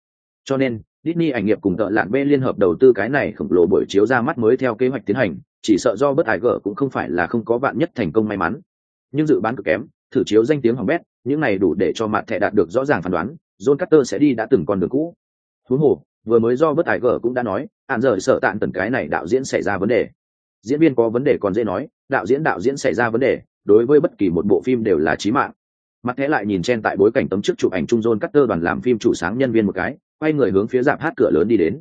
Cho nên Disney ảnh nghiệp cùng tợ lạn B liên hợp đầu tư cái này khổng lồ buổi chiếu ra mắt mới theo kế hoạch tiến hành, chỉ sợ do bất ải gở cũng không phải là không có bạn nhất thành công may mắn. Nhưng dự bán cực kém, thử chiếu danh tiếng hỏng bét, những này đủ để cho mặt thẻ đạt được rõ ràng phán đoán, John Carter sẽ đi đã từng con đường cũ. thú hồ, vừa mới do bất ải gở cũng đã nói, hạn giờ sợ tạn tần cái này đạo diễn xảy ra vấn đề. Diễn viên có vấn đề còn dễ nói, đạo diễn đạo diễn xảy ra vấn đề, đối với bất kỳ một bộ phim đều là chí mạng. Mặt thẻ lại nhìn chen tại bối cảnh tấm trước chụp ảnh trung John Carter đoàn làm phim chủ sáng nhân viên một cái, quay người hướng phía dạp hát cửa lớn đi đến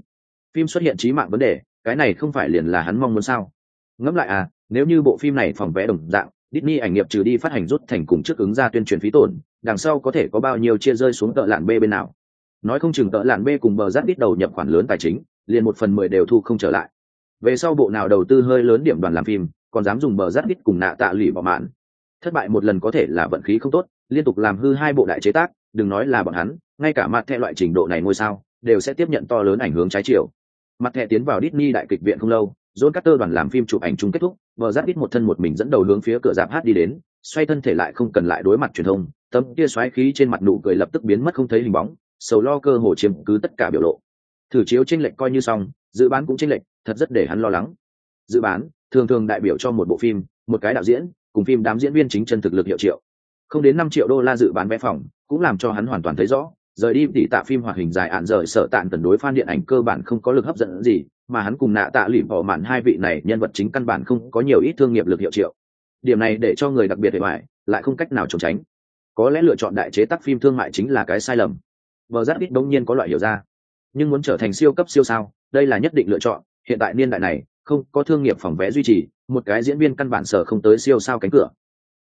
phim xuất hiện trí mạng vấn đề cái này không phải liền là hắn mong muốn sao ngẫm lại à nếu như bộ phim này phòng vẽ đồng dạng, Disney ảnh nghiệp trừ đi phát hành rút thành cùng trước ứng ra tuyên truyền phí tổn, đằng sau có thể có bao nhiêu chia rơi xuống tợ lạn B bên nào? Nói không chừng tợ lạn B cùng bờ rát đít đầu nhập khoản lớn tài chính, liền một phần mười đều thu không trở lại. Về sau bộ nào đầu tư hơi lớn điểm đoàn làm phim, còn dám dùng bờ rát đít cùng nạ tạ lụy bỏ mạn thất bại một lần có thể là vận khí không tốt, liên tục làm hư hai bộ đại chế tác, đừng nói là bọn hắn, ngay cả mặt thẻ loại trình độ này ngôi sao, đều sẽ tiếp nhận to lớn ảnh hưởng trái chiều. Mặt thẻ tiến vào Disney đại kịch viện không lâu John Carter đoàn làm phim chụp ảnh chung kết thúc vợ giáp ít một thân một mình dẫn đầu hướng phía cửa dạp hát đi đến, xoay thân thể lại không cần lại đối mặt truyền thông, tấm kia xoáy khí trên mặt nụ cười lập tức biến mất không thấy hình bóng, sầu lo cơ hồ chiếm cứ tất cả biểu lộ. Thử chiếu trên lệch coi như xong, dự bán cũng trên lệch, thật rất để hắn lo lắng. Dự bán, thường thường đại biểu cho một bộ phim, một cái đạo diễn, cùng phim đám diễn viên chính chân thực lực hiệu triệu. Không đến năm triệu đô la dự bán vé phòng, cũng làm cho hắn hoàn toàn thấy rõ, rời đi tỉ tạ phim hoạt hình dài án rời sợ tạn tần đối fan điện ảnh cơ bản không có lực hấp dẫn gì mà hắn cùng nạ tạ lụy bỏ mạn hai vị này nhân vật chính căn bản không có nhiều ít thương nghiệp lực hiệu triệu. Điểm này để cho người đặc biệt hệ hoại lại không cách nào trốn tránh. Có lẽ lựa chọn đại chế tác phim thương mại chính là cái sai lầm. Vờ giáp ít đông nhiên có loại hiểu ra. Nhưng muốn trở thành siêu cấp siêu sao, đây là nhất định lựa chọn. Hiện tại niên đại này, không có thương nghiệp phòng vé duy trì, một cái diễn viên căn bản sở không tới siêu sao cánh cửa.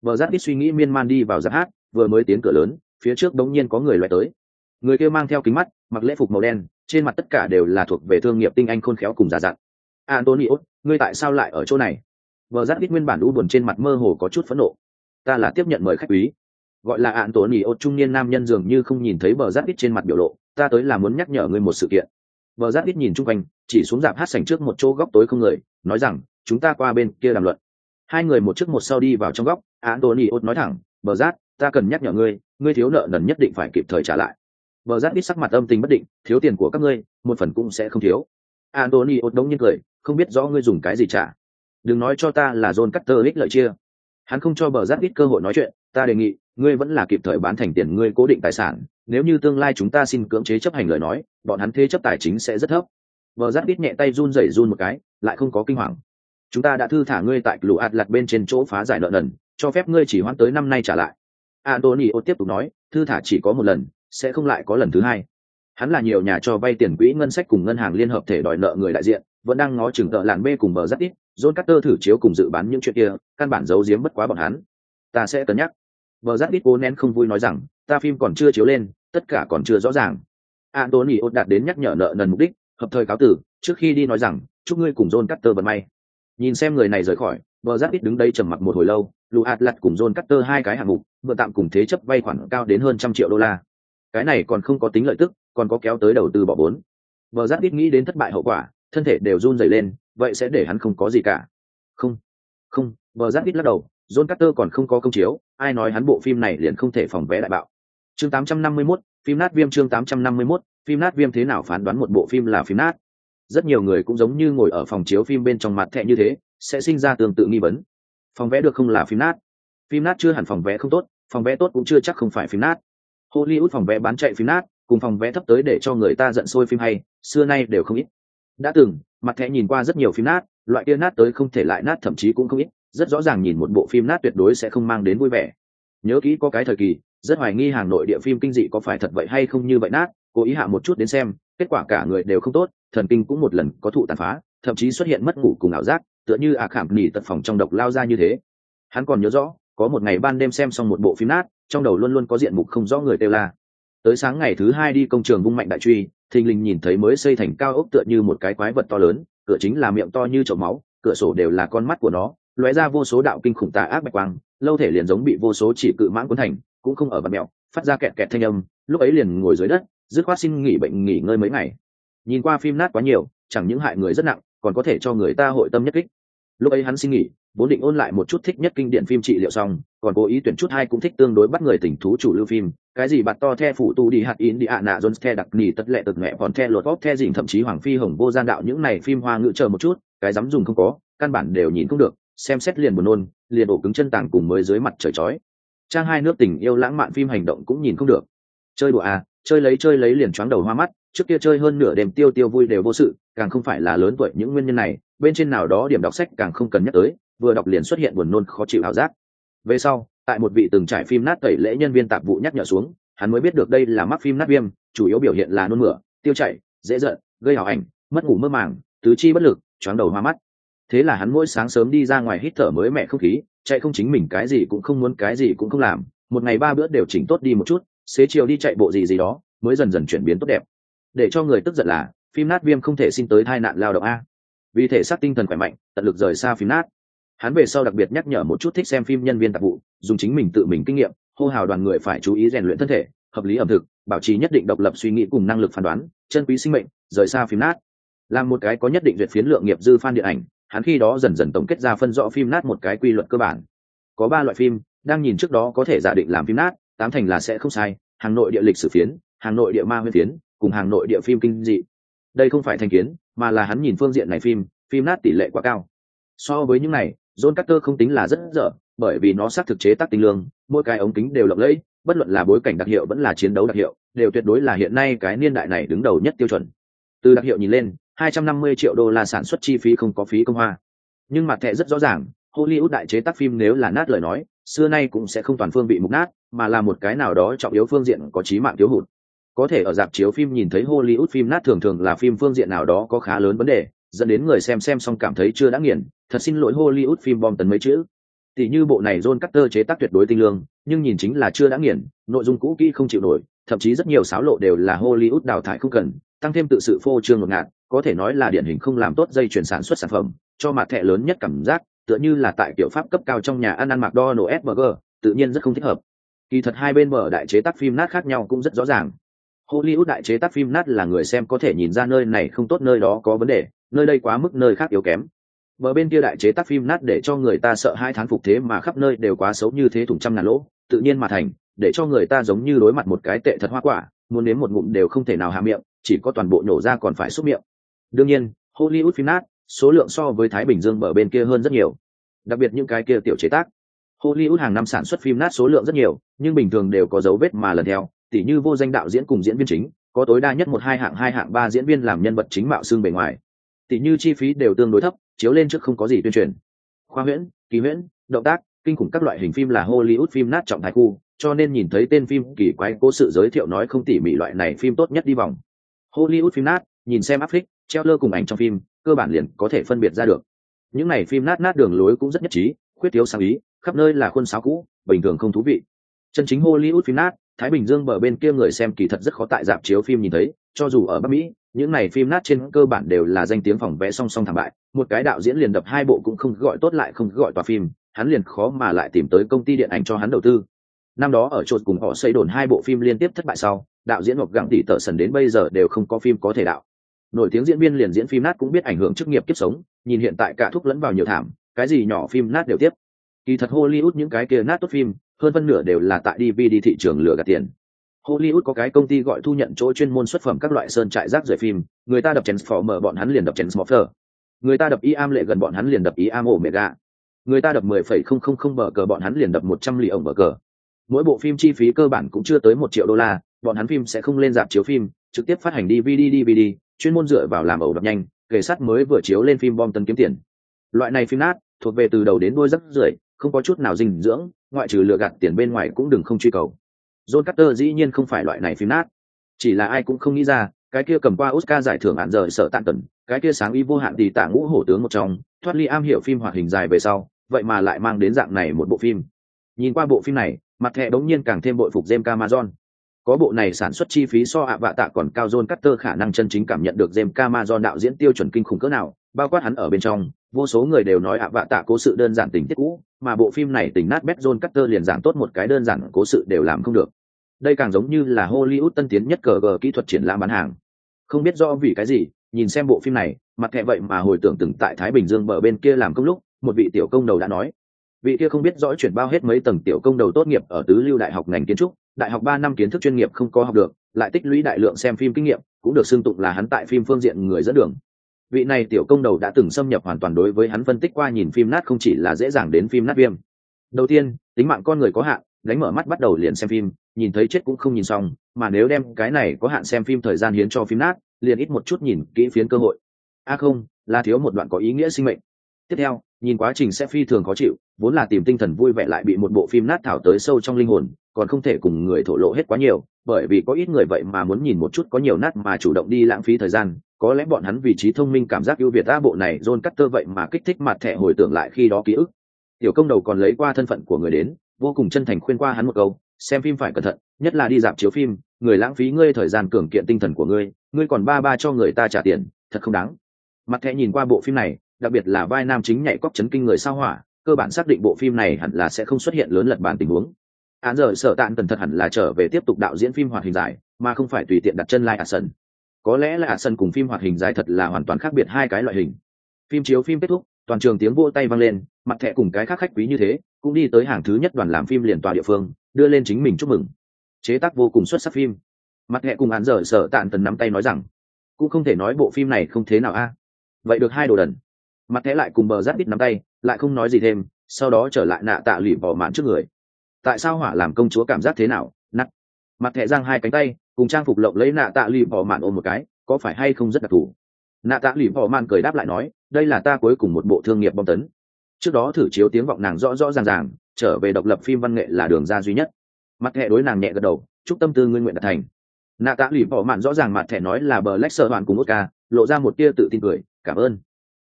Vờ giáp ít suy nghĩ miên man đi vào giáp hát, vừa mới tiến cửa lớn, phía trước đống nhiên có người loại tới. Người kia mang theo kính mắt, mặc lễ phục màu đen trên mặt tất cả đều là thuộc về thương nghiệp tinh anh khôn khéo cùng giả dặn. Antonio, ngươi tại sao lại ở chỗ này? Vợ giáp ít nguyên bản u buồn trên mặt mơ hồ có chút phẫn nộ. Ta là tiếp nhận mời khách quý. Gọi là ạn trung niên nam nhân dường như không nhìn thấy bờ giáp ít trên mặt biểu lộ. Ta tới là muốn nhắc nhở ngươi một sự kiện. Bờ giáp ít nhìn chung quanh, chỉ xuống dạp hát sảnh trước một chỗ góc tối không người, nói rằng, chúng ta qua bên kia làm luận. Hai người một trước một sau đi vào trong góc ạn nói thẳng bờ giáp, ta cần nhắc nhở ngươi ngươi thiếu nợ nần nhất định phải kịp thời trả lại bờ giác biết sắc mặt âm tình bất định, thiếu tiền của các ngươi, một phần cũng sẽ không thiếu. Anthony ột đống nhiên cười, không biết rõ ngươi dùng cái gì trả. Đừng nói cho ta là john cutter ích lợi chia. Hắn không cho bờ giác ít cơ hội nói chuyện, ta đề nghị, ngươi vẫn là kịp thời bán thành tiền ngươi cố định tài sản, nếu như tương lai chúng ta xin cưỡng chế chấp hành lời nói, bọn hắn thế chấp tài chính sẽ rất thấp. Bờ giác ít nhẹ tay run rẩy run một cái, lại không có kinh hoàng. Chúng ta đã thư thả ngươi tại lũ ạt bên trên chỗ phá giải nợ nần, cho phép ngươi chỉ hoãn tới năm nay trả lại. Anthony ô tiếp tục nói, thư thả chỉ có một lần sẽ không lại có lần thứ hai. Hắn là nhiều nhà cho vay tiền quỹ ngân sách cùng ngân hàng liên hợp thể đòi nợ người đại diện, vẫn đang ngó chừng tợ làn b cùng bờ rất ít, john carter thử chiếu cùng dự bán những chuyện kia, căn bản giấu giếm bất quá bọn hắn. Ta sẽ cân nhắc. Bờ rất ít cố nén không vui nói rằng, ta phim còn chưa chiếu lên, tất cả còn chưa rõ ràng. Antony ốt đạt đến nhắc nhở nợ nần mục đích, hợp thời cáo tử, trước khi đi nói rằng, chúc ngươi cùng john carter vận may. Nhìn xem người này rời khỏi, bờ rất ít đứng đây trầm mặc một hồi lâu lụ hạt lặt cùng john carter hai cái hạng mục vừa tạm cùng thế chấp vay khoản cao đến hơn trăm triệu đô la cái này còn không có tính lợi tức còn có kéo tới đầu tư bỏ vốn. Vợ giáp ít nghĩ đến thất bại hậu quả thân thể đều run dày lên vậy sẽ để hắn không có gì cả. Không không vợ giáp ít lắc đầu john carter còn không có công chiếu ai nói hắn bộ phim này liền không thể phòng vé đại bạo. Chương 851, phim nát viêm chương 851, phim nát viêm thế nào phán đoán một bộ phim là phim nát? Rất nhiều người cũng giống như ngồi ở phòng chiếu phim bên trong mặt thẹ như thế sẽ sinh ra tương tự nghi vấn. Phòng vé được không là phim nát. Phim nát chưa hẳn phòng vé không tốt phòng vé tốt cũng chưa chắc không phải phim nát hollywood phòng vé bán chạy phim nát, cùng phòng vé thấp tới để cho người ta giận sôi phim hay, xưa nay đều không ít. Đã từng, mặt thẻ nhìn qua rất nhiều phim nát, loại kia nát tới không thể lại nát thậm chí cũng không ít, rất rõ ràng nhìn một bộ phim nát tuyệt đối sẽ không mang đến vui vẻ. Nhớ kỹ có cái thời kỳ, rất hoài nghi hàng nội địa phim kinh dị có phải thật vậy hay không như vậy nát, cố ý hạ một chút đến xem, kết quả cả người đều không tốt, thần kinh cũng một lần có thụ tàn phá, thậm chí xuất hiện mất ngủ cùng ảo giác, tựa như ả khảm nỉ tật phòng trong độc lao ra như thế. Hắn còn nhớ rõ có một ngày ban đêm xem xong một bộ phim nát, trong đầu luôn luôn có diện mục không rõ người kêu la. Tới sáng ngày thứ hai đi công trường vung mạnh đại truy, thình lình nhìn thấy mới xây thành cao ốc tựa như một cái quái vật to lớn, cửa chính là miệng to như chậu máu, cửa sổ đều là con mắt của nó, lóe ra vô số đạo kinh khủng tà ác bạch quang, lâu thể liền giống bị vô số chỉ cự mãn cuốn thành, cũng không ở vật mẹo, phát ra kẹt kẹt thanh âm, lúc ấy liền ngồi dưới đất, dứt khoát xin nghỉ bệnh nghỉ ngơi mấy ngày. Nhìn qua phim nát quá nhiều, chẳng những hại người rất nặng, còn có thể cho người ta hội tâm nhất kích lúc ấy hắn xin nghỉ, vốn định ôn lại một chút thích nhất kinh điển phim trị liệu xong, còn cố ý tuyển chút hai cũng thích tương đối bắt người tình thú chủ lưu phim, cái gì bạn to the phụ tu đi hạt in đi ạ nạ jones the đặc nỉ tất lệ tật mẹ còn the lột bóp the dình thậm chí hoàng phi hồng vô gian đạo những này phim hoa ngữ chờ một chút, cái dám dùng không có, căn bản đều nhìn không được, xem xét liền buồn nôn, liền ổ cứng chân tàng cùng mới dưới mặt trời chói. Trang hai nước tình yêu lãng mạn phim hành động cũng nhìn không được. Chơi đùa à chơi lấy chơi lấy liền choáng đầu hoa mắt, trước kia chơi hơn nửa đêm tiêu tiêu vui đều vô sự, càng không phải là lớn tuổi những nguyên nhân này, bên trên nào đó điểm đọc sách càng không cần nhắc tới, vừa đọc liền xuất hiện buồn nôn khó chịu ảo giác. Về sau, tại một vị từng trải phim nát tẩy lễ nhân viên tạp vụ nhắc nhở xuống, hắn mới biết được đây là mắc phim nát viêm, chủ yếu biểu hiện là nôn mửa, tiêu chảy, dễ giận, gây hảo ảnh, mất ngủ mơ màng, tứ chi bất lực, choáng đầu hoa mắt. Thế là hắn mỗi sáng sớm đi ra ngoài hít thở mới mẹ không khí, chạy không chính mình cái gì cũng không muốn cái gì cũng không làm, một ngày ba bữa đều chỉnh tốt đi một chút xế chiều đi chạy bộ gì gì đó, mới dần dần chuyển biến tốt đẹp. Để cho người tức giận là, phim nát viêm không thể xin tới tai nạn lao động a. Vì thể xác tinh thần khỏe mạnh, tận lực rời xa phim nát. Hắn về sau đặc biệt nhắc nhở một chút thích xem phim nhân viên tạp vụ, dùng chính mình tự mình kinh nghiệm, hô hào đoàn người phải chú ý rèn luyện thân thể, hợp lý ẩm thực, bảo trì nhất định độc lập suy nghĩ cùng năng lực phán đoán, chân quý sinh mệnh, rời xa phim nát. Làm một cái có nhất định duyệt phiến lượng nghiệp dư phan điện ảnh, hắn khi đó dần dần tổng kết ra phân rõ phim nát một cái quy luật cơ bản. Có ba loại phim, đang nhìn trước đó có thể giả định làm phim nát tám thành là sẽ không sai, hàng nội địa lịch sử phiến, hàng nội địa ma huyết phiến, cùng hàng nội địa phim kinh dị. Đây không phải thành kiến, mà là hắn nhìn phương diện này phim phim nát tỷ lệ quá cao. So với những này, john carter không tính là rất dở, bởi vì nó xác thực chế tác tinh lương, mỗi cái ống kính đều lộng lẫy, bất luận là bối cảnh đặc hiệu vẫn là chiến đấu đặc hiệu, đều tuyệt đối là hiện nay cái niên đại này đứng đầu nhất tiêu chuẩn. Từ đặc hiệu nhìn lên 250 triệu đô la sản xuất chi phí không có phí công hoa. Nhưng mặt thẻ rất rõ ràng, hollywood đại chế tác phim nếu là nát lời nói xưa nay cũng sẽ không toàn phương bị mục nát, mà là một cái nào đó trọng yếu phương diện có trí mạng thiếu hụt. Có thể ở dạp chiếu phim nhìn thấy hollywood phim nát thường thường là phim phương diện nào đó có khá lớn vấn đề, dẫn đến người xem xem xong cảm thấy chưa đã nghiền, thật xin lỗi hollywood phim bom tấn mấy chữ. Tỷ như bộ này john cutter chế tác tuyệt đối tinh lương, nhưng nhìn chính là chưa đã nghiền, nội dung cũ kỹ không chịu nổi, thậm chí rất nhiều xáo lộ đều là hollywood đào thải không cần, tăng thêm tự sự phô trương ngột ngạt, có thể nói là điển hình không làm tốt dây chuyển sản xuất sản phẩm, cho mặt thẻ lớn nhất cảm giác tựa như là tại kiểu pháp cấp cao trong nhà ăn ăn mặc đo nổ sbg tự nhiên rất không thích hợp. Kỳ thật hai bên mở đại chế tác phim nát khác nhau cũng rất rõ ràng. Hollywood đại chế tác phim nát là người xem có thể nhìn ra nơi này không tốt nơi đó có vấn đề, nơi đây quá mức nơi khác yếu kém. Bờ bên kia đại chế tác phim nát để cho người ta sợ hai tháng phục thế mà khắp nơi đều quá xấu như thế thủng trăm ngàn lỗ, tự nhiên mà thành, để cho người ta giống như đối mặt một cái tệ thật hoa quả, muốn nếm một ngụm đều không thể nào hạ miệng, chỉ có toàn bộ nổ ra còn phải xúc miệng. Đương nhiên, hollywood phim nát số lượng so với thái bình dương bờ bên kia hơn rất nhiều. Đặc biệt những cái kia tiểu chế tác. Hollywood hàng năm sản xuất phim nát số lượng rất nhiều, nhưng bình thường đều có dấu vết mà lần theo, tỉ như vô danh đạo diễn cùng diễn viên chính, có tối đa nhất một hai hạng hai hạng ba diễn viên làm nhân vật chính mạo xương bề ngoài. Tỉ như chi phí đều tương đối thấp, chiếu lên trước không có gì tuyên truyền. Khoa huyễn, kỳ huyễn, động tác, kinh khủng các loại hình phim là hollywood phim nát trọng thái khu, cho nên nhìn thấy tên phim kỳ quái cố sự giới thiệu nói không tỉ mỉ loại này phim tốt nhất đi vòng. Hollywood phim nát, nhìn xem áp phích treo lơ cùng ảnh trong phim cơ bản liền có thể phân biệt ra được. Những này phim nát nát đường lối cũng rất nhất trí, khuyết thiếu sáng ý, khắp nơi là khuôn sáo cũ, bình thường không thú vị. Chân chính hollywood phim nát, thái bình dương bờ bên kia người xem kỳ thật rất khó tại dạp chiếu phim nhìn thấy, cho dù ở bắc mỹ, những này phim nát trên cơ bản đều là danh tiếng phòng vẽ song song thảm bại, một cái đạo diễn liền đập hai bộ cũng không gọi tốt lại không gọi tòa phim, hắn liền khó mà lại tìm tới công ty điện ảnh cho hắn đầu tư. Năm đó ở chột cùng họ xây đồn hai bộ phim liên tiếp thất bại sau, đạo diễn hoặc gặng tỷ tợ sần đến bây giờ đều không có phim có thể đạo nổi tiếng diễn viên liền diễn phim nát cũng biết ảnh hưởng chức nghiệp kiếp sống, nhìn hiện tại cả thuốc lẫn vào nhiều thảm, cái gì nhỏ phim nát đều tiếp. Kỳ thật hollywood những cái kia nát tốt phim, hơn phân nửa đều là tại dvd thị trường lừa gạt tiền. Hollywood có cái công ty gọi thu nhận chỗ chuyên môn xuất phẩm các loại sơn trại rác rời phim, người ta đập transformer bọn hắn liền đập transformer người ta đập iam lệ gần bọn hắn liền đập iam omega. Người ta đập mười phẩy không không không bờ cờ bọn hắn liền đập một trăm lì ổng bờ cờ. Mỗi bộ phim chi phí cơ bản cũng chưa tới một triệu đô la, bọn hắn phim sẽ không lên dạp chiếu phim, trực tiếp phát hành dvd dvd chuyên môn dựa vào làm ẩu đập nhanh, kề sắt mới vừa chiếu lên phim bom tân kiếm tiền. Loại này phim nát, thuộc về từ đầu đến đuôi rất rưởi, không có chút nào dinh dưỡng, ngoại trừ lừa gạt tiền bên ngoài cũng đừng không truy cầu. John carter dĩ nhiên không phải loại này phim nát. Chỉ là ai cũng không nghĩ ra, cái kia cầm qua oscar giải thưởng hạn rời sở tạm tần, cái kia sáng y vô hạn thì tạ ngũ hổ tướng một trong, thoát ly am hiểu phim hoạt hình dài về sau, vậy mà lại mang đến dạng này một bộ phim. Nhìn qua bộ phim này, mặt thẻ đống nhiên càng thêm bội phục James Cameron. Có bộ này sản xuất chi phí so ạ vạ tạ còn cao John Carter khả năng chân chính cảm nhận được James Cameron đạo diễn tiêu chuẩn kinh khủng cỡ nào, bao quát hắn ở bên trong, vô số người đều nói ạ vạ tạ cố sự đơn giản tình tiết cũ, mà bộ phim này tình nát bét John Carter liền giảng tốt một cái đơn giản cố sự đều làm không được. Đây càng giống như là Hollywood tân tiến nhất cờ gờ kỹ thuật triển lãm bán hàng. Không biết do vì cái gì, nhìn xem bộ phim này, mặt thẹ vậy mà hồi tưởng từng tại Thái Bình Dương bờ bên kia làm công lúc, một vị tiểu công đầu đã nói, vị kia không biết rõ chuyển bao hết mấy tầng tiểu công đầu tốt nghiệp ở tứ lưu đại học ngành kiến trúc đại học ba năm kiến thức chuyên nghiệp không có học được, lại tích lũy đại lượng xem phim kinh nghiệm, cũng được xưng tụng là hắn tại phim phương diện người dẫn đường. Vị này tiểu công đầu đã từng xâm nhập hoàn toàn đối với hắn phân tích qua nhìn phim nát không chỉ là dễ dàng đến phim nát viêm. Đầu tiên, tính mạng con người có hạn, đánh mở mắt bắt đầu liền xem phim, nhìn thấy chết cũng không nhìn xong, mà nếu đem cái này có hạn xem phim thời gian hiến cho phim nát, liền ít một chút nhìn kỹ phiến cơ hội. A không, là thiếu một đoạn có ý nghĩa sinh mệnh. Tiếp theo, nhìn quá trình sẽ phi thường khó chịu, vốn là tìm tinh thần vui vẻ lại bị một bộ phim nát thảo tới sâu trong linh hồn còn không thể cùng người thổ lộ hết quá nhiều, bởi vì có ít người vậy mà muốn nhìn một chút có nhiều nát mà chủ động đi lãng phí thời gian, có lẽ bọn hắn vị trí thông minh cảm giác ưu việt a bộ này, john cắt tơ vậy mà kích thích mặt thẻ hồi tưởng lại khi đó ký ức. Tiểu công đầu còn lấy qua thân phận của người đến, vô cùng chân thành khuyên qua hắn một câu, xem phim phải cẩn thận, nhất là đi dạp chiếu phim, người lãng phí ngươi thời gian cường kiện tinh thần của ngươi ngươi còn ba ba cho người ta trả tiền, thật không đáng. Mặt thẻ nhìn qua bộ phim này, đặc biệt là vai nam chính nhảy cóc chấn kinh người sao hỏa, cơ bản xác định bộ phim này hẳn là sẽ không xuất hiện lớn lật bản tình huống án giờ sở tạn tần thật hẳn là trở về tiếp tục đạo diễn phim hoạt hình dài, mà không phải tùy tiện đặt chân lai like sân có lẽ là sân cùng phim hoạt hình dài thật là hoàn toàn khác biệt hai cái loại hình. Phim chiếu, phim kết thúc, toàn trường tiếng vỗ tay vang lên, mặt thẻ cùng cái khác khách quý như thế, cũng đi tới hàng thứ nhất đoàn làm phim liền tòa địa phương, đưa lên chính mình chúc mừng. Chế tác vô cùng xuất sắc phim. Mặt thẻ cùng án giờ sở tạn tần nắm tay nói rằng, cũng không thể nói bộ phim này không thế nào a. Vậy được hai đồ đần. Mặt thẻ lại cùng bờ giáp ít nắm tay, lại không nói gì thêm, sau đó trở lại nạ tạ lụy bỏ mạn trước người tại sao hỏa làm công chúa cảm giác thế nào? Nắt mặt thẹ giang hai cánh tay, cùng trang phục lộng lấy nạ tạ lụy bỏ mạn ôm một cái, có phải hay không rất đặc thù? Nạ tạ lụy bỏ mạn cười đáp lại nói, đây là ta cuối cùng một bộ thương nghiệp bom tấn. Trước đó thử chiếu tiếng vọng nàng rõ rõ ràng ràng, trở về độc lập phim văn nghệ là đường ra duy nhất. Mặt thẹ đối nàng nhẹ gật đầu, chúc tâm tư nguyên nguyện đạt thành. Nạ tạ lụy bỏ mạn rõ ràng mặt thẻ nói là bờ lách sợ hoàn cùng oscar, lộ ra một tia tự tin cười, cảm ơn.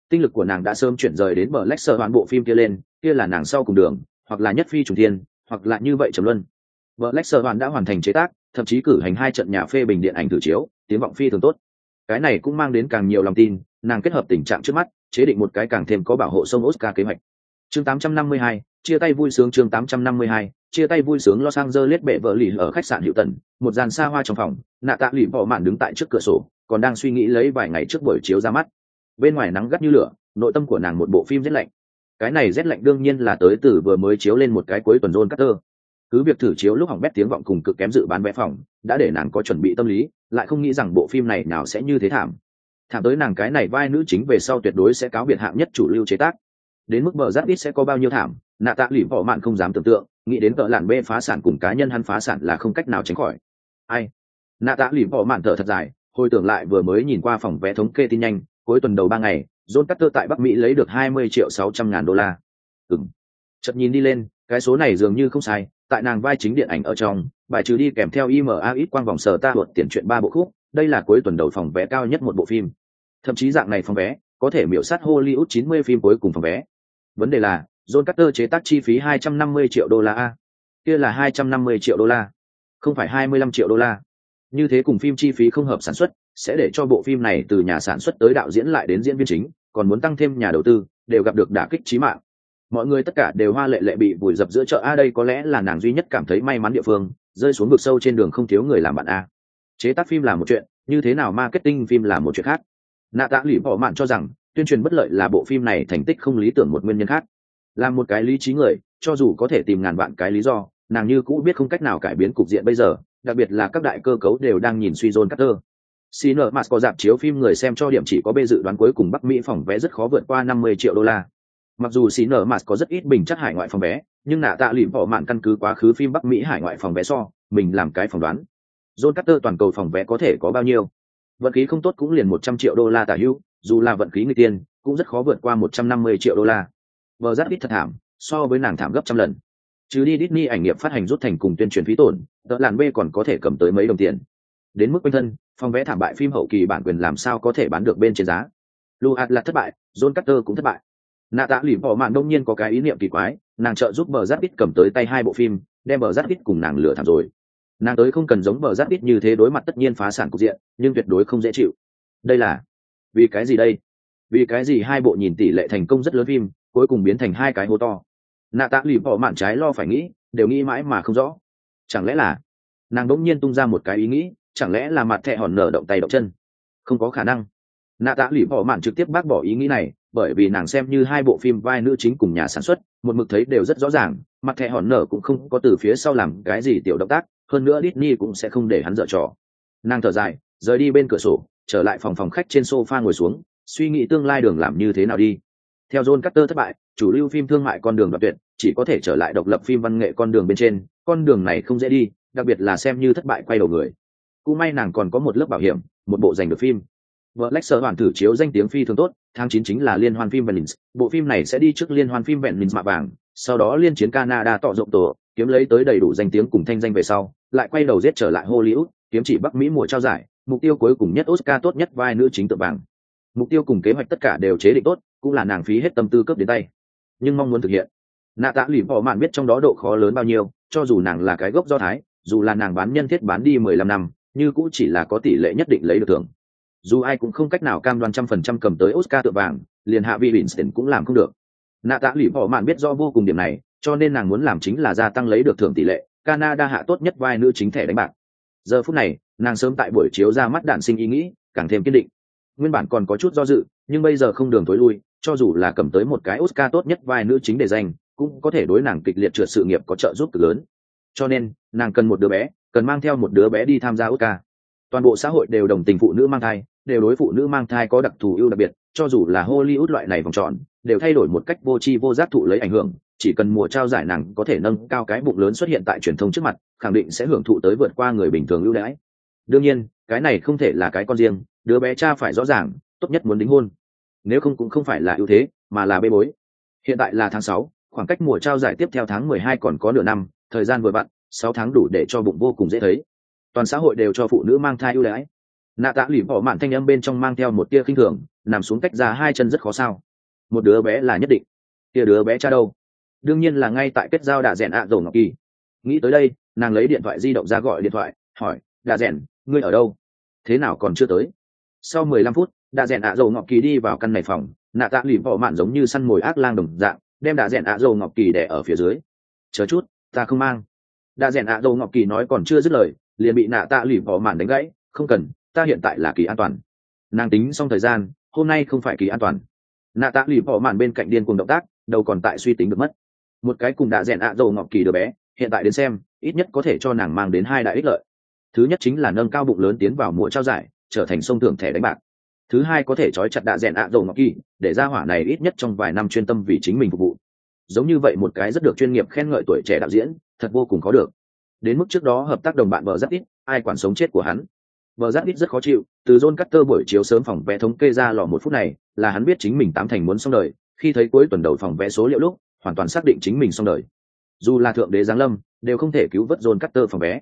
Tinh lực của nàng đã sớm chuyển rời đến bờ lách sợ hoàn bộ phim kia lên, kia là nàng sau cùng đường, hoặc là nhất phi trùng thiên hoặc là như vậy trầm luân vợ lách hoàn đã hoàn thành chế tác thậm chí cử hành hai trận nhà phê bình điện ảnh thử chiếu tiếng vọng phi thường tốt cái này cũng mang đến càng nhiều lòng tin nàng kết hợp tình trạng trước mắt chế định một cái càng thêm có bảo hộ sông oscar kế hoạch chương 852, chia tay vui sướng chương 852, chia tay vui sướng Los Angeles bệ vợ lì ở khách sạn Hiệu Tần, một dàn xa hoa trong phòng, nạ tạ lì bỏ mạn đứng tại trước cửa sổ, còn đang suy nghĩ lấy vài ngày trước buổi chiếu ra mắt. Bên ngoài nắng gắt như lửa, nội tâm của nàng một bộ phim rất lạnh. Cái này rét lạnh đương nhiên là tới từ vừa mới chiếu lên một cái cuối tuần rôn cắt tơ. Cứ việc thử chiếu lúc hỏng bét tiếng vọng cùng cực kém dự bán vé phòng, đã để nàng có chuẩn bị tâm lý, lại không nghĩ rằng bộ phim này nào sẽ như thế thảm. Thảm tới nàng cái này vai nữ chính về sau tuyệt đối sẽ cáo biệt hạng nhất chủ lưu chế tác. Đến mức bờ rát ít sẽ có bao nhiêu thảm, nạ tạ lì bỏ mạn không dám tưởng tượng, nghĩ đến cỡ làn bê phá sản cùng cá nhân hắn phá sản là không cách nào tránh khỏi ai nạ tạ lì bỏ mạn thở thật dài hồi tưởng lại vừa mới nhìn qua phòng vé thống kê tin nhanh cuối tuần đầu ba ngày john carter tại bắc mỹ lấy được hai mươi triệu sáu trăm ngàn đô la Ừm. chật nhìn đi lên cái số này dường như không sai tại nàng vai chính điện ảnh ở trong bài trừ đi kèm theo ima ít quang vòng sở ta luật tiền chuyện ba bộ khúc đây là cuối tuần đầu phòng vé cao nhất một bộ phim thậm chí dạng này phòng vé có thể miểu sát hollywood 90 phim cuối cùng phòng vé vấn đề là John Carter chế tác chi phí 250 triệu đô la a. Kia là 250 triệu đô la, không phải 25 triệu đô la. Như thế cùng phim chi phí không hợp sản xuất, sẽ để cho bộ phim này từ nhà sản xuất tới đạo diễn lại đến diễn viên chính, còn muốn tăng thêm nhà đầu tư, đều gặp được đả kích chí mạng. Mọi người tất cả đều hoa lệ lệ bị vùi dập giữa chợ a đây có lẽ là nàng duy nhất cảm thấy may mắn địa phương, rơi xuống vực sâu trên đường không thiếu người làm bạn a. Chế tác phim là một chuyện, như thế nào marketing phim là một chuyện khác. Nạ Tạ Lỷ bỏ mạn cho rằng, tuyên truyền bất lợi là bộ phim này thành tích không lý tưởng một nguyên nhân khác là một cái lý trí người cho dù có thể tìm ngàn vạn cái lý do nàng như cũ biết không cách nào cải biến cục diện bây giờ đặc biệt là các đại cơ cấu đều đang nhìn suy dôn Carter. Mas có dạp chiếu phim người xem cho điểm chỉ có bê dự đoán cuối cùng Bắc Mỹ phòng vé rất khó vượt qua 50 triệu đô la. Mặc dù Sinner Mas có rất ít bình chắc hải ngoại phòng vé, nhưng nạ tạ lụy bỏ mạn căn cứ quá khứ phim Bắc Mỹ hải ngoại phòng vé so, mình làm cái phỏng đoán. John Carter toàn cầu phòng vé có thể có bao nhiêu? Vận khí không tốt cũng liền 100 triệu đô la tả hữu, dù là vận khí người tiên, cũng rất khó vượt qua 150 triệu đô la vờ rất ít thật thảm so với nàng thảm gấp trăm lần chứ đi Disney ảnh nghiệp phát hành rút thành cùng tuyên truyền phí tổn tợ làn b còn có thể cầm tới mấy đồng tiền đến mức quanh thân phòng vẽ thảm bại phim hậu kỳ bản quyền làm sao có thể bán được bên trên giá? Luat là thất bại, john carter cũng thất bại. Nạ tạ lỉ bỏ mạng đông nhiên có cái ý niệm kỳ quái, nàng trợ giúp bờ giáp ít cầm tới tay hai bộ phim, đem bờ giáp ít cùng nàng lửa thảm rồi. Nàng tới không cần giống bờ giáp ít như thế đối mặt tất nhiên phá sản cục diện, nhưng tuyệt đối không dễ chịu. Đây là, vì cái gì đây? Vì cái gì hai bộ nhìn tỷ lệ thành công rất lớn phim, cuối cùng biến thành hai cái hố to? Nạ tạ lì bỏ mạn trái lo phải nghĩ, đều nghĩ mãi mà không rõ. Chẳng lẽ là, nàng đ ỗ n g nhiên tung ra một cái ý nghĩ chẳng lẽ là mặt thẹ hòn nở động tay động chân? Không có khả năng. Nạ tạ lụy bỏ mạn trực tiếp bác bỏ ý nghĩ này bởi vì nàng xem như hai bộ phim vai nữ chính cùng nhà sản xuất một mực thấy đều rất rõ ràng mặt thẹ hòn nở cũng không có từ phía sau làm cái gì tiểu động tác hơn nữa Disney cũng sẽ không để hắn dở trò. Nàng thở dài rời đi bên cửa sổ trở lại phòng phòng khách trên sofa ngồi xuống suy nghĩ tương lai đường làm như thế nào đi. Theo John Carter thất bại, chủ lưu phim thương mại con đường đoạn tuyệt, chỉ có thể trở lại độc lập phim văn nghệ con đường bên trên, con đường này không dễ đi, đặc biệt là xem như thất bại quay đầu người. Cũng may nàng còn có một lớp bảo hiểm, một bộ giành được phim. Vợ Lexer hoàn thử chiếu danh tiếng phi thường tốt, tháng chín chính là liên hoan phim Venice, bộ phim này sẽ đi trước liên hoan phim Venice mạ vàng, sau đó liên chiến Canada tỏ rộng tổ, kiếm lấy tới đầy đủ danh tiếng cùng thanh danh về sau, lại quay đầu giết trở lại Hollywood, kiếm chỉ Bắc Mỹ mùa trao giải, mục tiêu cuối cùng nhất Oscar tốt nhất vai nữ chính tự vàng. Mục tiêu cùng kế hoạch tất cả đều chế định tốt, cũng là nàng phí hết tâm tư cướp đến tay nhưng mong muốn thực hiện nạ tạ lì bỏ mạn biết trong đó độ khó lớn bao nhiêu cho dù nàng là cái gốc do thái dù là nàng bán nhân thiết bán đi mười lăm năm như cũng chỉ là có tỷ lệ nhất định lấy được thưởng. Dù ai cũng không cách nào cam đoan trăm phần trăm cầm tới oscar tượng vàng, liền hạ vị winston cũng làm không được. Nạ tạ lì bỏ mạn biết do vô cùng điểm này, cho nên nàng muốn làm chính là gia tăng lấy được thưởng tỷ lệ, canada hạ tốt nhất vai nữ chính thẻ đánh bạc. Giờ phút này, nàng sớm tại buổi chiếu ra mắt đạn sinh ý nghĩ, càng thêm kiên định. Nguyên bản còn có chút do dự, nhưng bây giờ không đường tối lui, cho dù là cầm tới một cái oscar tốt nhất vai nữ chính để danh cũng có thể đối nàng kịch liệt trượt sự nghiệp có trợ giúp cực lớn. Cho nên, nàng cần một đứa bé cần mang theo một đứa bé đi tham gia oscar toàn bộ xã hội đều đồng tình phụ nữ mang thai, đều đối phụ nữ mang thai có đặc thù ưu đặc biệt, cho dù là hollywood loại này vòng tròn, đều thay đổi một cách vô tri vô giác thụ lấy ảnh hưởng, chỉ cần mùa trao giải nàng có thể nâng cao cái bụng lớn xuất hiện tại truyền thông trước mặt, khẳng định sẽ hưởng thụ tới vượt qua người bình thường ưu đãi. Đương nhiên, cái này không thể là cái con riêng, đứa bé cha phải rõ ràng, tốt nhất muốn đính hôn. Nếu không cũng không phải là ưu thế, mà là bê bối. Hiện tại là tháng sáu, khoảng cách mùa trao giải tiếp theo tháng mười hai còn có nửa năm, thời gian vừa vặn sáu tháng đủ để cho bụng vô cùng dễ thấy. Toàn xã hội đều cho phụ nữ mang thai ưu đãi. Nạ tạ lỉ bỏ mạn thanh âm bên trong mang theo một tia khinh thường nằm xuống cách ra hai chân rất khó sao. Một đứa bé là nhất định. Tia đứa bé cha đâu? Đương nhiên là ngay tại kết giao đà rèn ạ à ngọc kỳ. Nghĩ tới đây nàng lấy điện thoại di động ra gọi điện thoại hỏi đạ rèn, ngươi ở đâu? Thế nào còn chưa tới? Sau mười lăm phút đạ rèn ạ à ngọc kỳ đi vào căn này phòng nạ tạ lỉ bỏ mạn giống như săn mồi ác lang đồng dạng đem đạ rèn ạ à ngọc kỳ đẻ ở phía dưới. Chờ chút ta không mang đạ rèn ạ à ngọc kỳ nói còn chưa dứt lời, liền bị nạ tạ lỉ bỏ màn đánh gãy, không cần, ta hiện tại là kỳ an toàn. Nàng tính xong thời gian, hôm nay không phải kỳ an toàn. Nạ tạ lì bỏ màn bên cạnh điên cùng động tác, đầu còn tại suy tính được mất. Một cái cùng đã rèn ạ dầu ngọc kỳ đứa bé, hiện tại đến xem, ít nhất có thể cho nàng mang đến hai đại ích lợi. Thứ nhất chính là nâng cao bụng lớn tiến vào mùa trao giải, trở thành sông thưởng thẻ đánh bạc. Thứ hai có thể trói chặt đạ rèn ạ dầu ngọc kỳ, để ra hỏa này ít nhất trong vài năm chuyên tâm vì chính mình phục vụ. Giống như vậy một cái rất được chuyên nghiệp khen ngợi tuổi trẻ đạo diễn thật vô cùng khó được đến mức trước đó hợp tác đồng bạn bờ rất ít ai quản sống chết của hắn Bờ giác ít rất khó chịu, từ John Carter buổi chiếu sớm phòng vé thống kê ra lò một phút này, là hắn biết chính mình tám thành muốn xong đời, khi thấy cuối tuần đầu phòng vé số liệu lúc, hoàn toàn xác định chính mình xong đời. Dù là thượng đế giáng lâm, đều không thể cứu vớt John Carter phòng vé.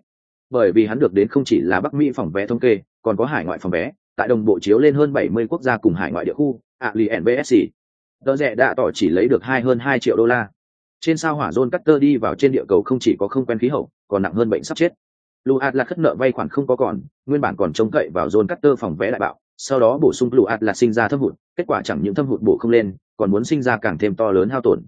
Bởi vì hắn được đến không chỉ là Bắc Mỹ phòng vé thống kê, còn có hải ngoại phòng vé, tại đồng bộ chiếu lên hơn 70 quốc gia cùng hải ngoại địa khu, Alien BSC. Đỡ rẻ đã tỏ chỉ lấy được hai hơn 2 triệu đô la. Trên sao hỏa John cutter đi vào trên địa cầu không chỉ có không quen khí hậu, còn nặng hơn bệnh sắp chết Luat là khất nợ vay khoản không có còn, nguyên bản còn trông cậy vào John cutter phòng vẽ đại bạo, sau đó bổ sung Luat là sinh ra thâm hụt, kết quả chẳng những thâm hụt bổ không lên, còn muốn sinh ra càng thêm to lớn hao tổn.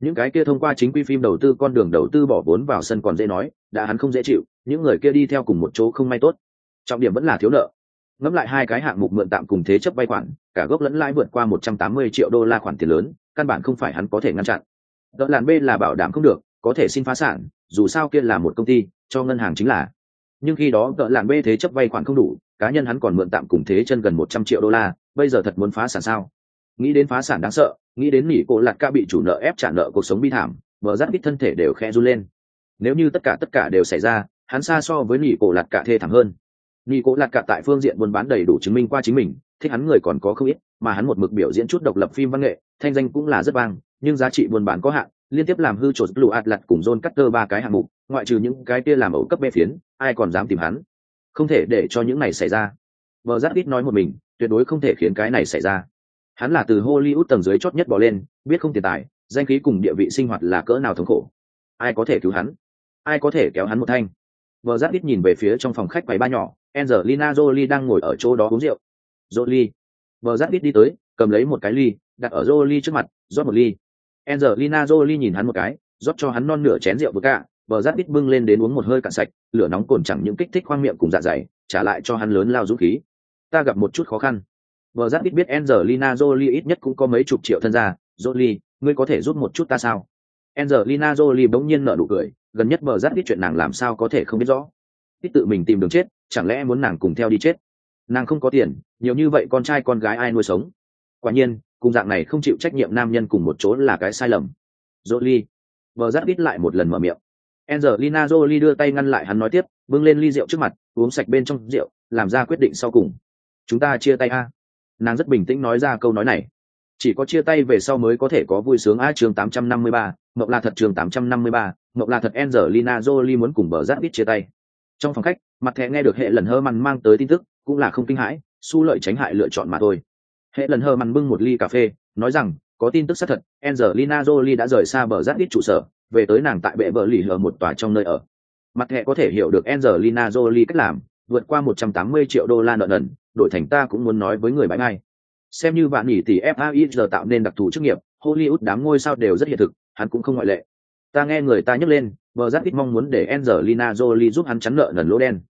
Những cái kia thông qua chính quy phim đầu tư con đường đầu tư bỏ vốn vào sân còn dễ nói, đã hắn không dễ chịu, những người kia đi theo cùng một chỗ không may tốt. Trọng điểm vẫn là thiếu nợ. Ngẫm lại hai cái hạng mục mượn tạm cùng thế chấp vay khoản, cả gốc lẫn lãi vượt qua 180 triệu đô la khoản tiền lớn, căn bản không phải hắn có thể ngăn chặn. Đỡ làn B là bảo đảm không được, có thể xin phá sản, dù sao kia là một công ty, cho ngân hàng chính là. Nhưng khi đó cỡ làn b thế chấp vay khoản không đủ cá nhân hắn còn mượn tạm cùng thế chân gần một trăm triệu đô la bây giờ thật muốn phá sản sao? Nghĩ đến phá sản đáng sợ nghĩ đến nỉ cổ lạt ca bị chủ nợ ép trả nợ cuộc sống bi thảm mở rát ít thân thể đều khe run lên. Nếu như tất cả tất cả đều xảy ra hắn xa so với nỉ cổ lạt cả thê thảm hơn. Nỉ cổ lạt cả tại phương diện buôn bán đầy đủ chứng minh qua chính mình thích hắn người còn có không ít mà hắn một mực biểu diễn chút độc lập phim văn nghệ thanh danh cũng là rất vang nhưng giá trị buôn bán có hạn, liên tiếp làm hư trột blue atlas cùng john cutter ba cái hạng mục, ngoại trừ những cái kia làm ẩu cấp bê phiến, ai còn dám tìm hắn? Không thể để cho những này xảy ra. Vợ giáp ít nói một mình, tuyệt đối không thể khiến cái này xảy ra. Hắn là từ hollywood tầng dưới chót nhất bỏ lên, biết không tiền tài, danh khí cùng địa vị sinh hoạt là cỡ nào thống khổ. Ai có thể cứu hắn? Ai có thể kéo hắn một thanh? Vợ giáp ít nhìn về phía trong phòng khách quầy ba nhỏ, angelina jolie đang ngồi ở chỗ đó uống rượu. Jolie. Vợ giáp ít đi tới, cầm lấy một cái ly, đặt ở jolie trước mặt, rót một ly angelina jolie nhìn hắn một cái, rót cho hắn non nửa chén rượu vừa cả bờ rát ít bưng lên đến uống một hơi cạn sạch, lửa nóng cồn chẳng những kích thích khoang miệng cùng dạ dày, trả lại cho hắn lớn lao dũng khí. Ta gặp một chút khó khăn. Bờ rát ít biết angelina jolie ít nhất cũng có mấy chục triệu thân gia. Jolie, ngươi có thể giúp một chút ta sao? Angelina jolie bỗng nhiên nở nụ cười, gần nhất bờ rát ít chuyện nàng làm sao có thể không biết rõ. Ít tự mình tìm đường chết, chẳng lẽ muốn nàng cùng theo đi chết? Nàng không có tiền, nhiều như vậy con trai con gái ai nuôi sống? Quả nhiên cùng dạng này không chịu trách nhiệm nam nhân cùng một chỗ là cái sai lầm jolie bờ giáp ít lại một lần mở miệng Angelina Jolie đưa tay ngăn lại hắn nói tiếp, bưng lên ly rượu trước mặt, uống sạch bên trong rượu, làm ra quyết định sau cùng. Chúng ta chia tay a. Nàng rất bình tĩnh nói ra câu nói này. Chỉ có chia tay về sau mới có thể có vui sướng a chương 853, Mộng là thật chương 853, Mộng là thật Angelina Jolie muốn cùng bờ rát ít chia tay. Trong phòng khách, mặt thẻ nghe được hệ lần hơ mằn mang tới tin tức, cũng là không kinh hãi, su lợi tránh hại lựa chọn mà thôi. Hệ lần hờ mằn bưng một ly cà phê, nói rằng, có tin tức xác thật, Angelina Jolie đã rời xa bờ rác ít trụ sở, về tới nàng tại bệ vợ lì hờ một tòa trong nơi ở. Mặt hệ có thể hiểu được Angelina Jolie cách làm vượt qua 180 triệu đô la nợ nần đổi thành ta cũng muốn nói với người bãi ngay. Xem như bạn nghỉ tỷ FAI giờ tạo nên đặc thù chức nghiệp Hollywood đám ngôi sao đều rất hiện thực hắn cũng không ngoại lệ. Ta nghe người ta nhắc lên bờ rác ít mong muốn để Angelina Jolie giúp hắn chắn nợ nần lỗ đen.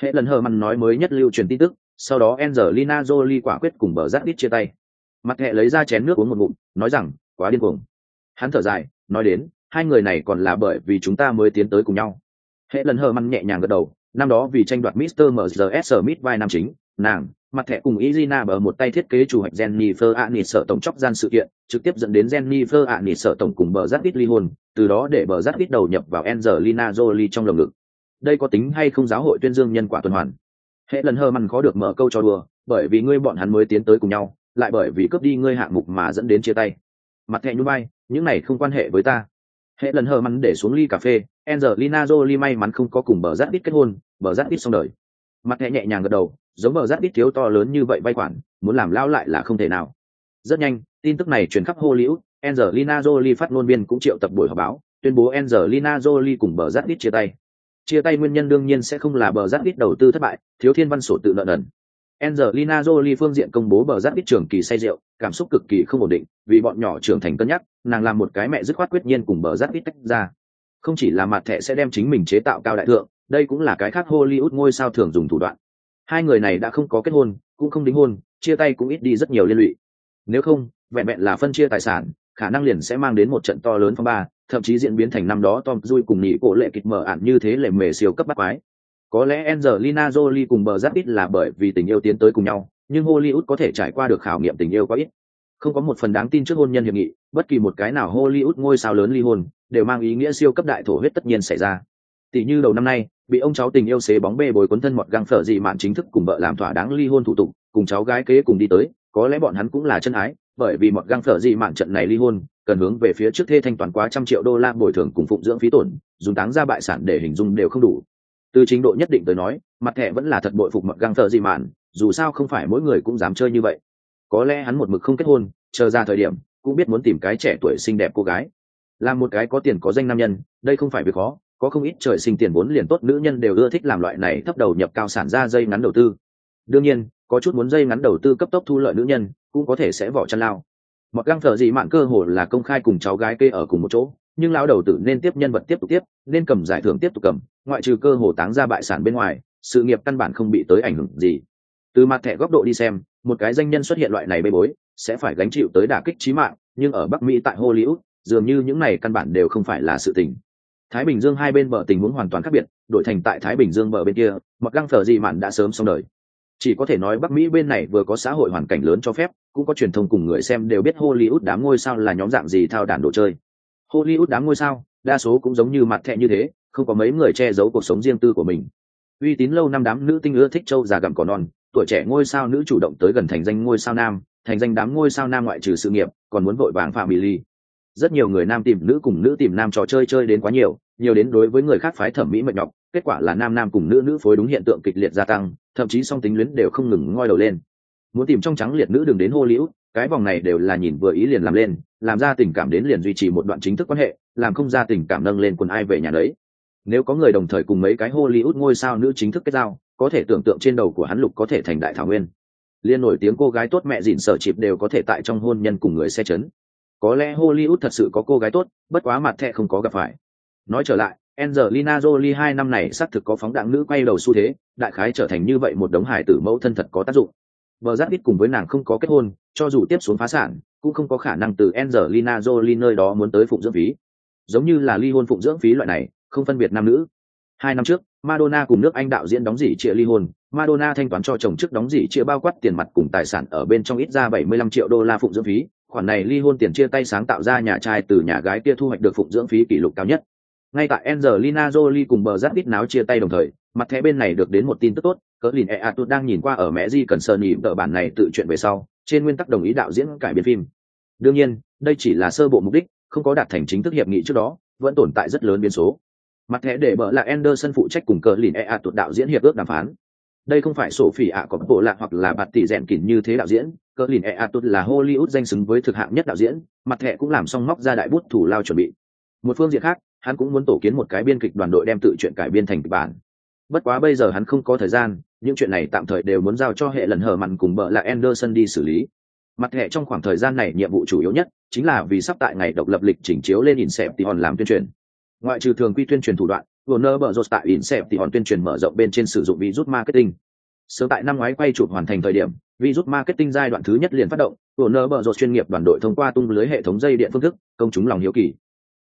Hệ lần hờ mằn nói mới nhất lưu truyền tin tức sau đó Angelina Jolie quả quyết cùng bờ rất ít chia tay mặt hệ lấy ra chén nước uống một ngụm nói rằng quá điên cuồng hắn thở dài nói đến hai người này còn là bởi vì chúng ta mới tiến tới cùng nhau hệ lần hờ măn nhẹ nhàng gật đầu năm đó vì tranh đoạt mister mrs smith vai nam chính nàng mặt thẻ cùng Izina bờ một tay thiết kế chủ hoạch Jennifer Aniston sở tổng chóc gian sự kiện, trực tiếp dẫn đến Jennifer Aniston sở tổng cùng bờ Zatit ly hôn, từ đó để bờ Zatit đầu nhập vào Angelina Jolie trong lồng ngực. Đây có tính hay không giáo hội tuyên dương nhân quả tuần hoàn? Hệ lần hơ mằn khó được mở câu cho đùa, bởi vì ngươi bọn hắn mới tiến tới cùng nhau, lại bởi vì cướp đi ngươi hạng mục mà dẫn đến chia tay. Mặt thẹn nhún vai, những này không quan hệ với ta. Hệ lần hơ mằn để xuống ly cà phê, Angelina Jolie may mắn không có cùng bờ Zatit kết hôn, bờ Zatit xong đời. Mặt thẻ nhẹ nhàng gật đầu, giống bờ rát ít thiếu to lớn như vậy vay khoản muốn làm lao lại là không thể nào rất nhanh tin tức này truyền khắp hollywood angelina jolie phát ngôn viên cũng triệu tập buổi họp báo tuyên bố angelina jolie cùng bờ rát ít chia tay chia tay nguyên nhân đương nhiên sẽ không là bờ giáp ít đầu tư thất bại thiếu thiên văn sổ tự nợ nần. Angelina Jolie phương diện công bố bờ giáp ít trường kỳ say rượu, cảm xúc cực kỳ không ổn định, vì bọn nhỏ trưởng thành cân nhắc, nàng làm một cái mẹ dứt khoát quyết nhiên cùng bờ giáp ít tách ra. Không chỉ là mặt thẻ sẽ đem chính mình chế tạo cao đại thượng, đây cũng là cái khác Hollywood ngôi sao thường dùng thủ đoạn, hai người này đã không có kết hôn cũng không đính hôn chia tay cũng ít đi rất nhiều liên lụy. Nếu không vẹn vẹn là phân chia tài sản khả năng liền sẽ mang đến một trận to lớn phong ba thậm chí diễn biến thành năm đó tom dui cùng nhị cổ lệ kịch mở ản như thế lệ mề siêu cấp bắt quái. Có lẽ Angelina Jolie cùng bờ giáp ít là bởi vì tình yêu tiến tới cùng nhau, nhưng Hollywood có thể trải qua được khảo nghiệm tình yêu quá ít. Không có một phần đáng tin trước hôn nhân hiệp nghị, bất kỳ một cái nào Hollywood ngôi sao lớn ly hôn, đều mang ý nghĩa siêu cấp đại thổ huyết tất nhiên xảy ra. Tỷ như đầu năm nay, bị ông cháu tình yêu xế bóng bê bồi cuốn thân mọt găng phở gì mạn chính thức cùng vợ làm thỏa đáng ly hôn thủ tục, cùng cháu gái kế cùng đi tới, có lẽ bọn hắn cũng là chân ái, bởi vì mọt găng phở gì mạn trận này ly hôn cần hướng về phía trước thê thanh toán quá trăm triệu đô la bồi thường cùng phụng dưỡng phí tổn, dùng táng ra bại sản để hình dung đều không đủ. Từ trình độ nhất định tới nói, mặt thẻ vẫn là thật bội phục mật găng thợ dị mạn, dù sao không phải mỗi người cũng dám chơi như vậy. Có lẽ hắn một mực không kết hôn, chờ ra thời điểm, cũng biết muốn tìm cái trẻ tuổi xinh đẹp cô gái. Làm một cái có tiền có danh nam nhân, đây không phải việc khó, có không ít trời sinh tiền vốn liền tốt nữ nhân đều ưa thích làm loại này thấp đầu nhập cao sản ra dây ngắn đầu tư. Đương nhiên, có chút muốn dây ngắn đầu tư cấp tốc thu lợi nữ nhân, cũng có thể sẽ vỏ chăn lao mặc găng thợ gì mạn cơ hồ là công khai cùng cháu gái kê ở cùng một chỗ, nhưng lão đầu tử nên tiếp nhân vật tiếp tục tiếp, nên cầm giải thưởng tiếp tục cầm, ngoại trừ cơ hồ táng ra bại sản bên ngoài, sự nghiệp căn bản không bị tới ảnh hưởng gì. Từ mặt thẻ góc độ đi xem, một cái danh nhân xuất hiện loại này bê bối, sẽ phải gánh chịu tới đả kích trí mạng, nhưng ở bắc mỹ tại hollywood, dường như những này căn bản đều không phải là sự tình. Thái bình dương hai bên bờ tình huống hoàn toàn khác biệt, đổi thành tại thái bình dương bờ bên kia, mặc găng thờ dị mạn đã sớm xong đời chỉ có thể nói bắc mỹ bên này vừa có xã hội hoàn cảnh lớn cho phép, cũng có truyền thông cùng người xem đều biết hollywood đám ngôi sao là nhóm dạng gì thao đàn đồ chơi. Hollywood đám ngôi sao, đa số cũng giống như mặt thẹ như thế, không có mấy người che giấu cuộc sống riêng tư của mình. Uy tín lâu năm đám nữ tinh ưa thích châu già gặm cỏ non, tuổi trẻ ngôi sao nữ chủ động tới gần thành danh ngôi sao nam, thành danh đám ngôi sao nam ngoại trừ sự nghiệp, còn muốn vội vàng phạm bị ly rất nhiều người nam tìm nữ cùng nữ tìm nam trò chơi chơi đến quá nhiều nhiều đến đối với người khác phái thẩm mỹ mệt nhọc kết quả là nam nam cùng nữ nữ phối đúng hiện tượng kịch liệt gia tăng thậm chí song tính luyến đều không ngừng ngoi đầu lên. Muốn tìm trong trắng liệt nữ đừng đến hô liễu cái vòng này đều là nhìn vừa ý liền làm lên làm ra tình cảm đến liền duy trì một đoạn chính thức quan hệ làm không ra tình cảm nâng lên quần ai về nhà đấy. Nếu có người đồng thời cùng mấy cái Hollywood ngôi sao nữ chính thức kết giao, có thể tưởng tượng trên đầu của hắn lục có thể thành đại thảo nguyên. Liên nổi tiếng cô gái tốt mẹ dịn sở chịp đều có thể tại trong hôn nhân cùng người xe chấn có lẽ hollywood thật sự có cô gái tốt bất quá mặt thẹ không có gặp phải nói trở lại Angelina Jolie hai năm này xác thực có phóng đạn nữ quay đầu xu thế, đại khái trở thành như vậy một đống hài tử mẫu thân thật có tác dụng. Bờ giác ít cùng với nàng không có kết hôn, cho dù tiếp xuống phá sản, cũng không có khả năng từ Angelina Jolie nơi đó muốn tới phụng dưỡng phí. Giống như là ly hôn phụng dưỡng phí loại này, không phân biệt nam nữ. Hai năm trước, Madonna cùng nước Anh đạo diễn đóng dỉ trịa ly hôn, Madonna thanh toán cho chồng trước đóng dỉ trịa bao quát tiền mặt cùng tài sản ở bên trong ít ra 75 triệu đô la phụng dưỡng phí, khoản này ly hôn tiền chia tay sáng tạo ra nhà trai từ nhà gái kia thu hoạch được phụng dưỡng phí kỷ lục cao nhất. Ngay tại Angelina Jolie cùng bờ rát ít náo chia tay đồng thời, mặt thẻ bên này được đến một tin tức tốt, cỡ lìn e tụt đang nhìn qua ở mẹ di cần sơn nhị tờ bản này tự chuyện về sau, trên nguyên tắc đồng ý đạo diễn cải biên phim. Đương nhiên, đây chỉ là sơ bộ mục đích, không có đạt thành chính thức hiệp nghị trước đó, vẫn tồn tại rất lớn biến số. Mặt thẻ để bờ là Anderson phụ trách cùng cỡ lìn e tụt đạo diễn hiệp ước đàm phán. Đây không phải sổ phỉ ạ có bộ lạc hoặc là bạt tỷ rèn kỉn như thế đạo diễn, cỡ lìn e atut là hollywood danh xứng với thực hạng nhất đạo diễn. Mặt thẻ cũng làm xong móc ra đại bút thủ lao chuẩn bị. Một phương diện khác hắn cũng muốn tổ kiến một cái biên kịch đoàn đội đem tự chuyện cải biên thành kịch bản. Bất quá bây giờ hắn không có thời gian những chuyện này tạm thời đều muốn giao cho hệ lần hở mặn cùng bợ là anderson đi xử lý. Mặt hệ trong khoảng thời gian này nhiệm vụ chủ yếu nhất chính là vì sắp tại ngày độc lập lịch chỉnh chiếu lên Inception làm tuyên truyền. Ngoại trừ thường quy tuyên truyền thủ đoạn, Warner Bros tại Inception tuyên truyền mở rộng bên trên sử dụng virus marketing. Sớm tại năm ngoái quay chụp hoàn thành thời điểm, virus marketing giai đoạn thứ nhất liền phát động warner Bros. chuyên nghiệp đoàn đội thông qua tung lưới hệ thống dây điện phương thức công chúng lòng hiếu kỳ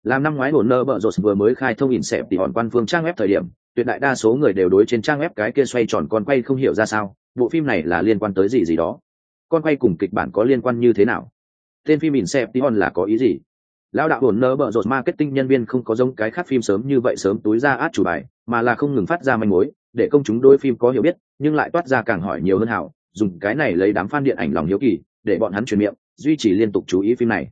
làm năm ngoái warner Bros. vừa mới khai thông in sẹp thì hòn quan phương trang web thời điểm tuyệt đại đa số người đều đối trên trang web cái kia xoay tròn con quay không hiểu ra sao bộ phim này là liên quan tới gì gì đó con quay cùng kịch bản có liên quan như thế nào tên phim Inception là có ý gì lão đạo hồn nơ bợ rột marketing nhân viên không có giống cái khác phim sớm như vậy sớm túi ra át chủ bài, mà là không ngừng phát ra manh mối, để công chúng đôi phim có hiểu biết, nhưng lại toát ra càng hỏi nhiều hơn hảo, dùng cái này lấy đám fan điện ảnh lòng hiếu kỳ, để bọn hắn truyền miệng, duy trì liên tục chú ý phim này.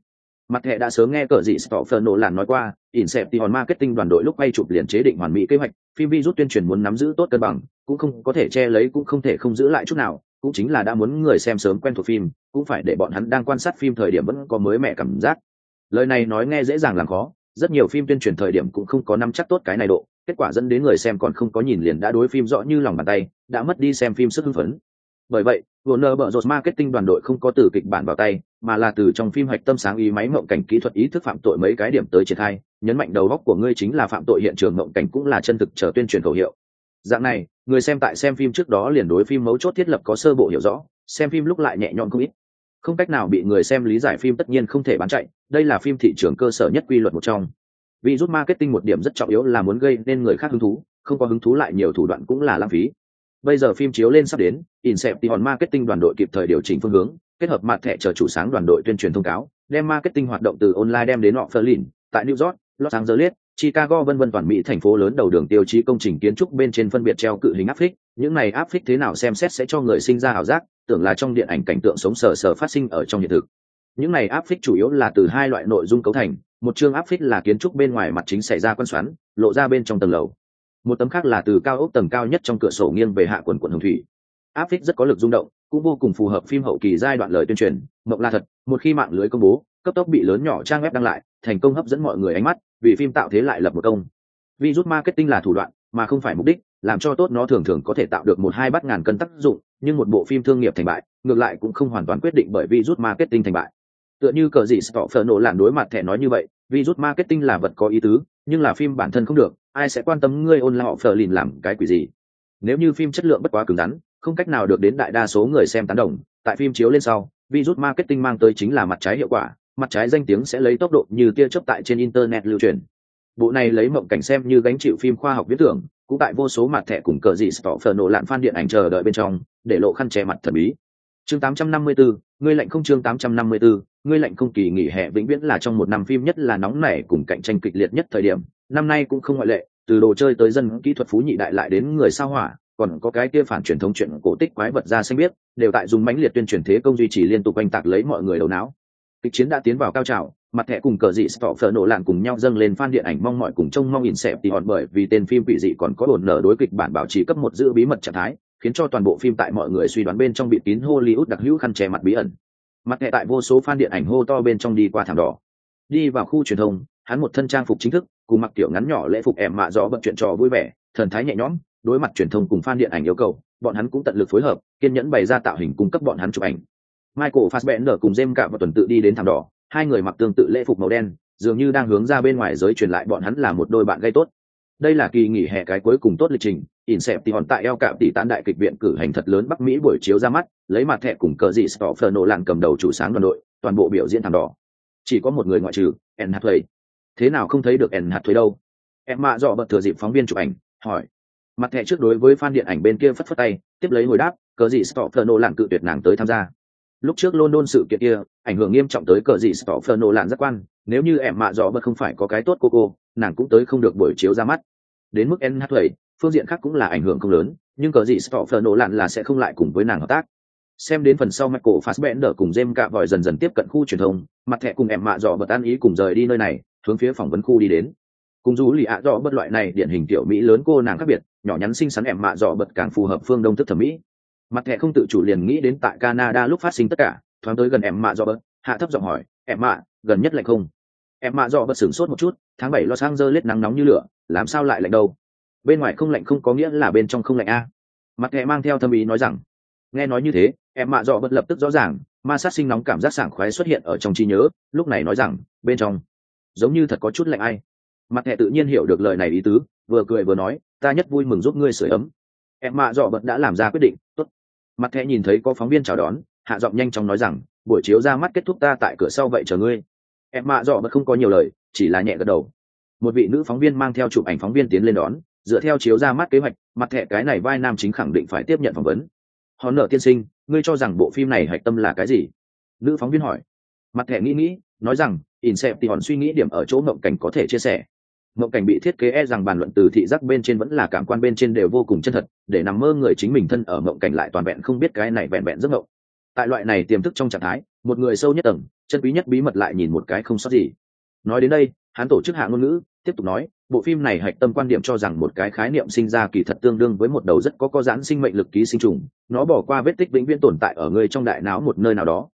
Mặt hệ đã sớm nghe cờ dị Stoffer nổ làn nói qua, Inception marketing đoàn đội lúc quay chụp liền chế định hoàn mỹ kế hoạch, phim vi rút tuyên truyền muốn nắm giữ tốt cân bằng, cũng không có thể che lấy cũng không thể không giữ lại chút nào, cũng chính là đã muốn người xem sớm quen thuộc phim, cũng phải để bọn hắn đang quan sát phim thời điểm vẫn có mới mẻ cảm giác lời này nói nghe dễ dàng làm khó, rất nhiều phim tuyên truyền thời điểm cũng không có nắm chắc tốt cái này độ, kết quả dẫn đến người xem còn không có nhìn liền đã đối phim rõ như lòng bàn tay, đã mất đi xem phim sức hưng phấn. Bởi vậy, Warner Bros. Marketing đoàn đội không có từ kịch bản vào tay, mà là từ trong phim hạch tâm sáng ý máy mộng cảnh kỹ thuật ý thức phạm tội mấy cái điểm tới triển khai, nhấn mạnh đầu góc của ngươi chính là phạm tội hiện trường mộng cảnh cũng là chân thực chờ tuyên truyền khẩu hiệu. Dạng này, người xem tại xem phim trước đó liền đối phim mấu chốt thiết lập có sơ bộ hiểu rõ, xem phim lúc lại nhẹ nhõm không ít không cách nào bị người xem lý giải phim tất nhiên không thể bán chạy đây là phim thị trường cơ sở nhất quy luật một trong. Vì rút marketing một điểm rất trọng yếu là muốn gây nên người khác hứng thú không có hứng thú lại nhiều thủ đoạn cũng là lãng phí. Bây giờ phim chiếu lên sắp đến inception marketing đoàn đội kịp thời điều chỉnh phương hướng kết hợp mặt thẻ chờ chủ sáng đoàn đội tuyên truyền thông cáo đem marketing hoạt động từ online đem đến họ Berlin, tại New York, Los Angeles, Chicago vân vân toàn Mỹ thành phố lớn đầu đường tiêu chí công trình kiến trúc bên trên phân biệt treo cự hình áp phích, những này áp phích thế nào xem xét sẽ cho người sinh ra ảo giác, tưởng là trong điện ảnh cảnh tượng sống sờ sờ phát sinh ở trong hiện thực. Những này áp phích chủ yếu là từ hai loại nội dung cấu thành, một chương áp phích là kiến trúc bên ngoài mặt chính xảy ra quan xoắn, lộ ra bên trong tầng lầu. Một tấm khác là từ cao ốc tầng cao nhất trong cửa sổ nghiêng về hạ quần quận hồng thủy. Áp phích rất có lực rung động, cũng vô cùng phù hợp phim hậu kỳ giai đoạn lời tuyên truyền, mộng là thật, một khi mạng lưới công bố, cấp tốc bị lớn nhỏ trang web đăng lại, thành công hấp dẫn mọi người ánh mắt, vì phim tạo thế lại lập một công virus marketing là thủ đoạn mà không phải mục đích, làm cho tốt nó thường thường có thể tạo được một hai bát ngàn cân tác dụng, nhưng một bộ phim thương nghiệp thành bại, ngược lại cũng không hoàn toàn quyết định bởi virus marketing thành bại. Tựa như cờ gì stopper nổ làn đối mặt thẻ nói như vậy, virus marketing là vật có ý tứ, nhưng là phim bản thân không được, ai sẽ quan tâm ngươi ôn họ phở lìn làm cái quỷ gì? Nếu như phim chất lượng bất quá cứng rắn, không cách nào được đến đại đa số người xem tán đồng, tại phim chiếu lên sau, virus marketing mang tới chính là mặt trái hiệu quả, mặt trái danh tiếng sẽ lấy tốc độ như tia chớp tại trên internet lưu truyền bộ này lấy mộng cảnh xem như gánh chịu phim khoa học viễn tưởng cũng tại vô số mặt thẻ cùng cờ dị phờ nổ lạn phan điện ảnh chờ đợi bên trong để lộ khăn che mặt thần bí. Chương 854, ngươi lệnh không chương 854, ngươi lệnh không kỳ nghỉ hè vĩnh viễn là trong một năm phim nhất là nóng nảy cùng cạnh tranh kịch liệt nhất thời điểm. Năm nay cũng không ngoại lệ từ đồ chơi tới dân kỹ thuật phú nhị đại lại đến người sao hỏa còn có cái kia phản truyền thống chuyện cổ tích quái vật ra xanh biết đều tại dùng mãnh liệt tuyên truyền thế công duy trì liên tục oanh tạc lấy mọi người đầu não. Kịch chiến đã tiến vào cao trào mặt thẻ cùng cờ dị stop phở nổ lạn cùng nhau dâng lên fan điện ảnh mong mọi cùng trông mong nhìn xẹp thì hòn bởi vì tên phim quỷ dị còn có đồn nở đối kịch bản bảo trì cấp một giữ bí mật trạng thái, khiến cho toàn bộ phim tại mọi người suy đoán bên trong bị kín hollywood đặc hữu khăn che mặt bí ẩn. Mặt thẻ tại vô số fan điện ảnh hô to bên trong đi qua thảm đỏ. Đi vào khu truyền thông, hắn một thân trang phục chính thức, cùng mặc kiểu ngắn nhỏ lễ phục ẻm mạ rõ bận chuyện trò vui vẻ, thần thái nhẹ nhõm, đối mặt truyền thông cùng fan điện ảnh yêu cầu, bọn hắn cũng tận lực phối hợp, kiên nhẫn bày ra tạo hình cung cấp bọn hắn chụp ảnh. Michael Fassbender cùng James Cạm một tuần tự đi đến thảm đỏ, hai người mặc tương tự lễ phục màu đen, dường như đang hướng ra bên ngoài giới truyền lại bọn hắn là một đôi bạn gây tốt. Đây là kỳ nghỉ hè cái cuối cùng tốt lịch trình, Inception tại eo cạm tỷ tán đại kịch viện cử hành thật lớn Bắc Mỹ buổi chiếu ra mắt, lấy mặt thẻ cùng cờ dị Stofferno nổ cầm đầu chủ sáng đoàn đội, toàn bộ biểu diễn thảm đỏ. Chỉ có một người ngoại trừ, En Hathaway. Thế nào không thấy được En Hathaway đâu? Em mạ dọ bật thừa dịp phóng viên chụp ảnh, hỏi. Mặt thẻ trước đối với fan điện ảnh bên kia phất phất tay, tiếp lấy ngồi đáp, cờ dị Stofferno nổ cự tuyệt nàng tới tham gia lúc trước london sự kiện kia, ảnh hưởng nghiêm trọng tới cờ dị phờ nổ lạn giác quan, nếu như em mạ dò bật không phải có cái tốt cô cô, nàng cũng tới không được buổi chiếu ra mắt. Đến mức nh bảy phương diện khác cũng là ảnh hưởng không lớn, nhưng cờ dị phờ nổ lạn là sẽ không lại cùng với nàng hợp tác. Xem đến phần sau michael fassbender cùng jem cạ vòi dần dần tiếp cận khu truyền thông, mặt thẻ cùng em mạ dò bật an ý cùng rời đi nơi này, hướng phía phỏng vấn khu đi đến. Cùng dù lì ạ dò bất loại này điển hình tiểu mỹ lớn cô nàng khác biệt, nhỏ nhắn xinh xắn em mạ dò bật càng phù hợp phương đông thức thẩm mỹ mặt thẻ không tự chủ liền nghĩ đến tại canada lúc phát sinh tất cả, thoáng tới gần em mạ do bớt hạ thấp giọng hỏi, em mạ, gần nhất lạnh không? Em mạ do bớt sửng sốt một chút, tháng bảy lo sang dơ lết nắng nóng như lửa, làm sao lại lạnh đâu? Bên ngoài không lạnh không có nghĩa là bên trong không lạnh a. Mặt thẻ mang theo thâm ý nói rằng, nghe nói như thế, em mạ dọ bớt lập tức rõ ràng, ma sát sinh nóng cảm giác sảng khoái xuất hiện ở trong trí nhớ, lúc này nói rằng, bên trong, giống như thật có chút lạnh ai. Mặt thẻ tự nhiên hiểu được lời này ý tứ, vừa cười vừa nói, ta nhất vui mừng giúp ngươi sửa ấm. Em mạ dọ bận đã làm ra quyết định, tốt mặt thẻ nhìn thấy có phóng viên chào đón, hạ giọng nhanh chóng nói rằng, buổi chiếu ra mắt kết thúc ta tại cửa sau vậy chờ ngươi. Em mạ dọ mà không có nhiều lời, chỉ là nhẹ gật đầu. Một vị nữ phóng viên mang theo chụp ảnh phóng viên tiến lên đón, dựa theo chiếu ra mắt kế hoạch, mặt thẻ cái này vai nam chính khẳng định phải tiếp nhận phỏng vấn. Họ nợ tiên sinh, ngươi cho rằng bộ phim này hạch tâm là cái gì? Nữ phóng viên hỏi. Mặt thẻ nghĩ nghĩ, nói rằng, in xẹp thì hòn suy nghĩ điểm ở chỗ mộng cảnh có thể chia sẻ mộng cảnh bị thiết kế e rằng bàn luận từ thị giác bên trên vẫn là cảm quan bên trên đều vô cùng chân thật, để nằm mơ người chính mình thân ở mộng cảnh lại toàn vẹn không biết cái này vẹn vẹn giấc mộng. Tại loại này tiềm thức trong trạng thái, một người sâu nhất tầng, chân quý nhất bí mật lại nhìn một cái không sót gì. Nói đến đây, hắn tổ chức hạ ngôn ngữ, tiếp tục nói, bộ phim này hạch tâm quan điểm cho rằng một cái khái niệm sinh ra kỳ thật tương đương với một đầu rất có có giãn sinh mệnh lực ký sinh trùng, nó bỏ qua vết tích vĩnh viễn tồn tại ở ngươi trong đại não một nơi nào đó.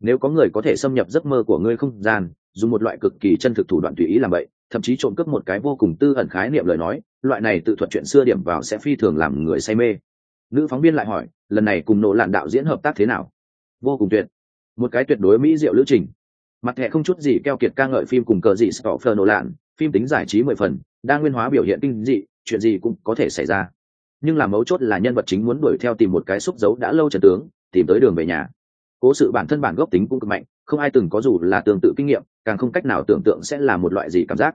Nếu có người có thể xâm nhập giấc mơ của ngươi không gian, dùng một loại cực kỳ chân thực thủ đoạn tùy ý làm vậy thậm chí trộm cướp một cái vô cùng tư ẩn khái niệm lời nói, loại này tự thuật chuyện xưa điểm vào sẽ phi thường làm người say mê. Nữ phóng viên lại hỏi, lần này cùng nộ lạn đạo diễn hợp tác thế nào? Vô cùng tuyệt. Một cái tuyệt đối mỹ diệu lữ trình. Mặt thẻ không chút gì keo kiệt ca ngợi phim cùng cờ gì phờ nổ lạn, phim tính giải trí mười phần, đa nguyên hóa biểu hiện kinh dị, chuyện gì cũng có thể xảy ra. Nhưng làm mấu chốt là nhân vật chính muốn đuổi theo tìm một cái xúc dấu đã lâu trần tướng, tìm tới đường về nhà. Cố sự bản thân bản gốc tính cũng cực mạnh không ai từng có dù là tương tự kinh nghiệm, càng không cách nào tưởng tượng sẽ là một loại gì cảm giác.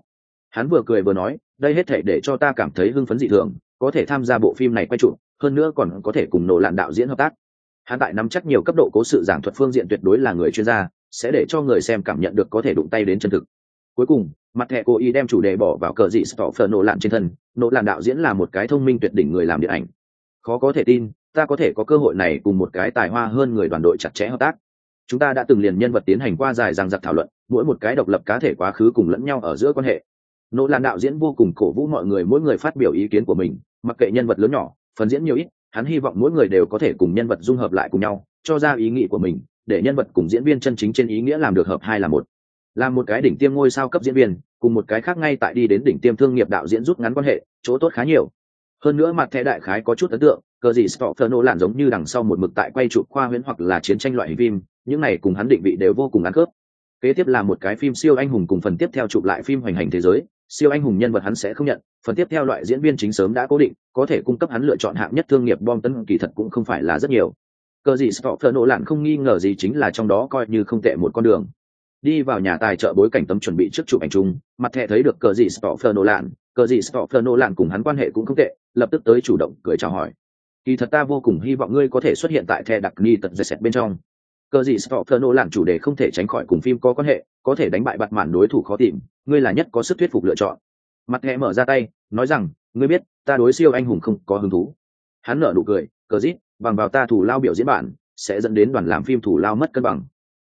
Hắn vừa cười vừa nói, đây hết thể để cho ta cảm thấy hưng phấn dị thường, có thể tham gia bộ phim này quay trụ hơn nữa còn có thể cùng nổ lạn đạo diễn hợp tác. Hắn tại nắm chắc nhiều cấp độ cố sự giảng thuật phương diện tuyệt đối là người chuyên gia, sẽ để cho người xem cảm nhận được có thể đụng tay đến chân thực. Cuối cùng, mặt thẻ cố ý đem chủ đề bỏ vào cờ dị phở nổ lạn trên thân, nổ lạn đạo diễn là một cái thông minh tuyệt đỉnh người làm điện ảnh. Khó có thể tin, ta có thể có cơ hội này cùng một cái tài hoa hơn người đoàn đội chặt chẽ hợp tác chúng ta đã từng liền nhân vật tiến hành qua dài rằng giặc thảo luận, mỗi một cái độc lập cá thể quá khứ cùng lẫn nhau ở giữa quan hệ. Nỗ lan đạo diễn vô cùng cổ vũ mọi người mỗi người phát biểu ý kiến của mình, mặc kệ nhân vật lớn nhỏ, phần diễn nhiều ít, hắn hy vọng mỗi người đều có thể cùng nhân vật dung hợp lại cùng nhau, cho ra ý nghĩ của mình, để nhân vật cùng diễn viên chân chính trên ý nghĩa làm được hợp hai là một. Là một cái đỉnh tiêm ngôi sao cấp diễn viên, cùng một cái khác ngay tại đi đến đỉnh tiêm thương nghiệp đạo diễn rút ngắn quan hệ, chỗ tốt khá nhiều. Hơn nữa mặt thẻ đại khái có chút ấn tượng, cờ gì Stoffer nổ lạn giống như đằng sau một mực tại quay chụp khoa huyễn hoặc là chiến tranh loại hình phim những này cùng hắn định vị đều vô cùng ăn khớp. Kế tiếp là một cái phim siêu anh hùng cùng phần tiếp theo chụp lại phim hoành hành thế giới. Siêu anh hùng nhân vật hắn sẽ không nhận, phần tiếp theo loại diễn viên chính sớm đã cố định, có thể cung cấp hắn lựa chọn hạng nhất thương nghiệp bom tấn, kỳ thật cũng không phải là rất nhiều. Cờ gì Stoffer nổ lạn không nghi ngờ gì chính là trong đó coi như không tệ một con đường. Đi vào nhà tài trợ bối cảnh tấm chuẩn bị trước chụp ảnh chung, mặt thẻ thấy được cờ gì Stoffer nổ lạn. Cờ gì Stoffer nổ lạn cùng hắn quan hệ cũng không tệ, lập tức tới chủ động cười chào hỏi. Kỳ thật ta vô cùng hy vọng ngươi có thể xuất hiện tại thẻ đặc ni tật dệt bên trong cờ gì Stoffer nô lạn chủ đề không thể tránh khỏi cùng phim có quan hệ, có thể đánh bại bạt màn đối thủ khó tìm, ngươi là nhất có sức thuyết phục lựa chọn. Mặt thẻ mở ra tay, nói rằng, ngươi biết, ta đối siêu anh hùng không có hứng thú. Hắn nở nụ cười, cờ dít bằng vào ta thủ lao biểu diễn bản, sẽ dẫn đến đoàn làm phim thủ lao mất cân bằng.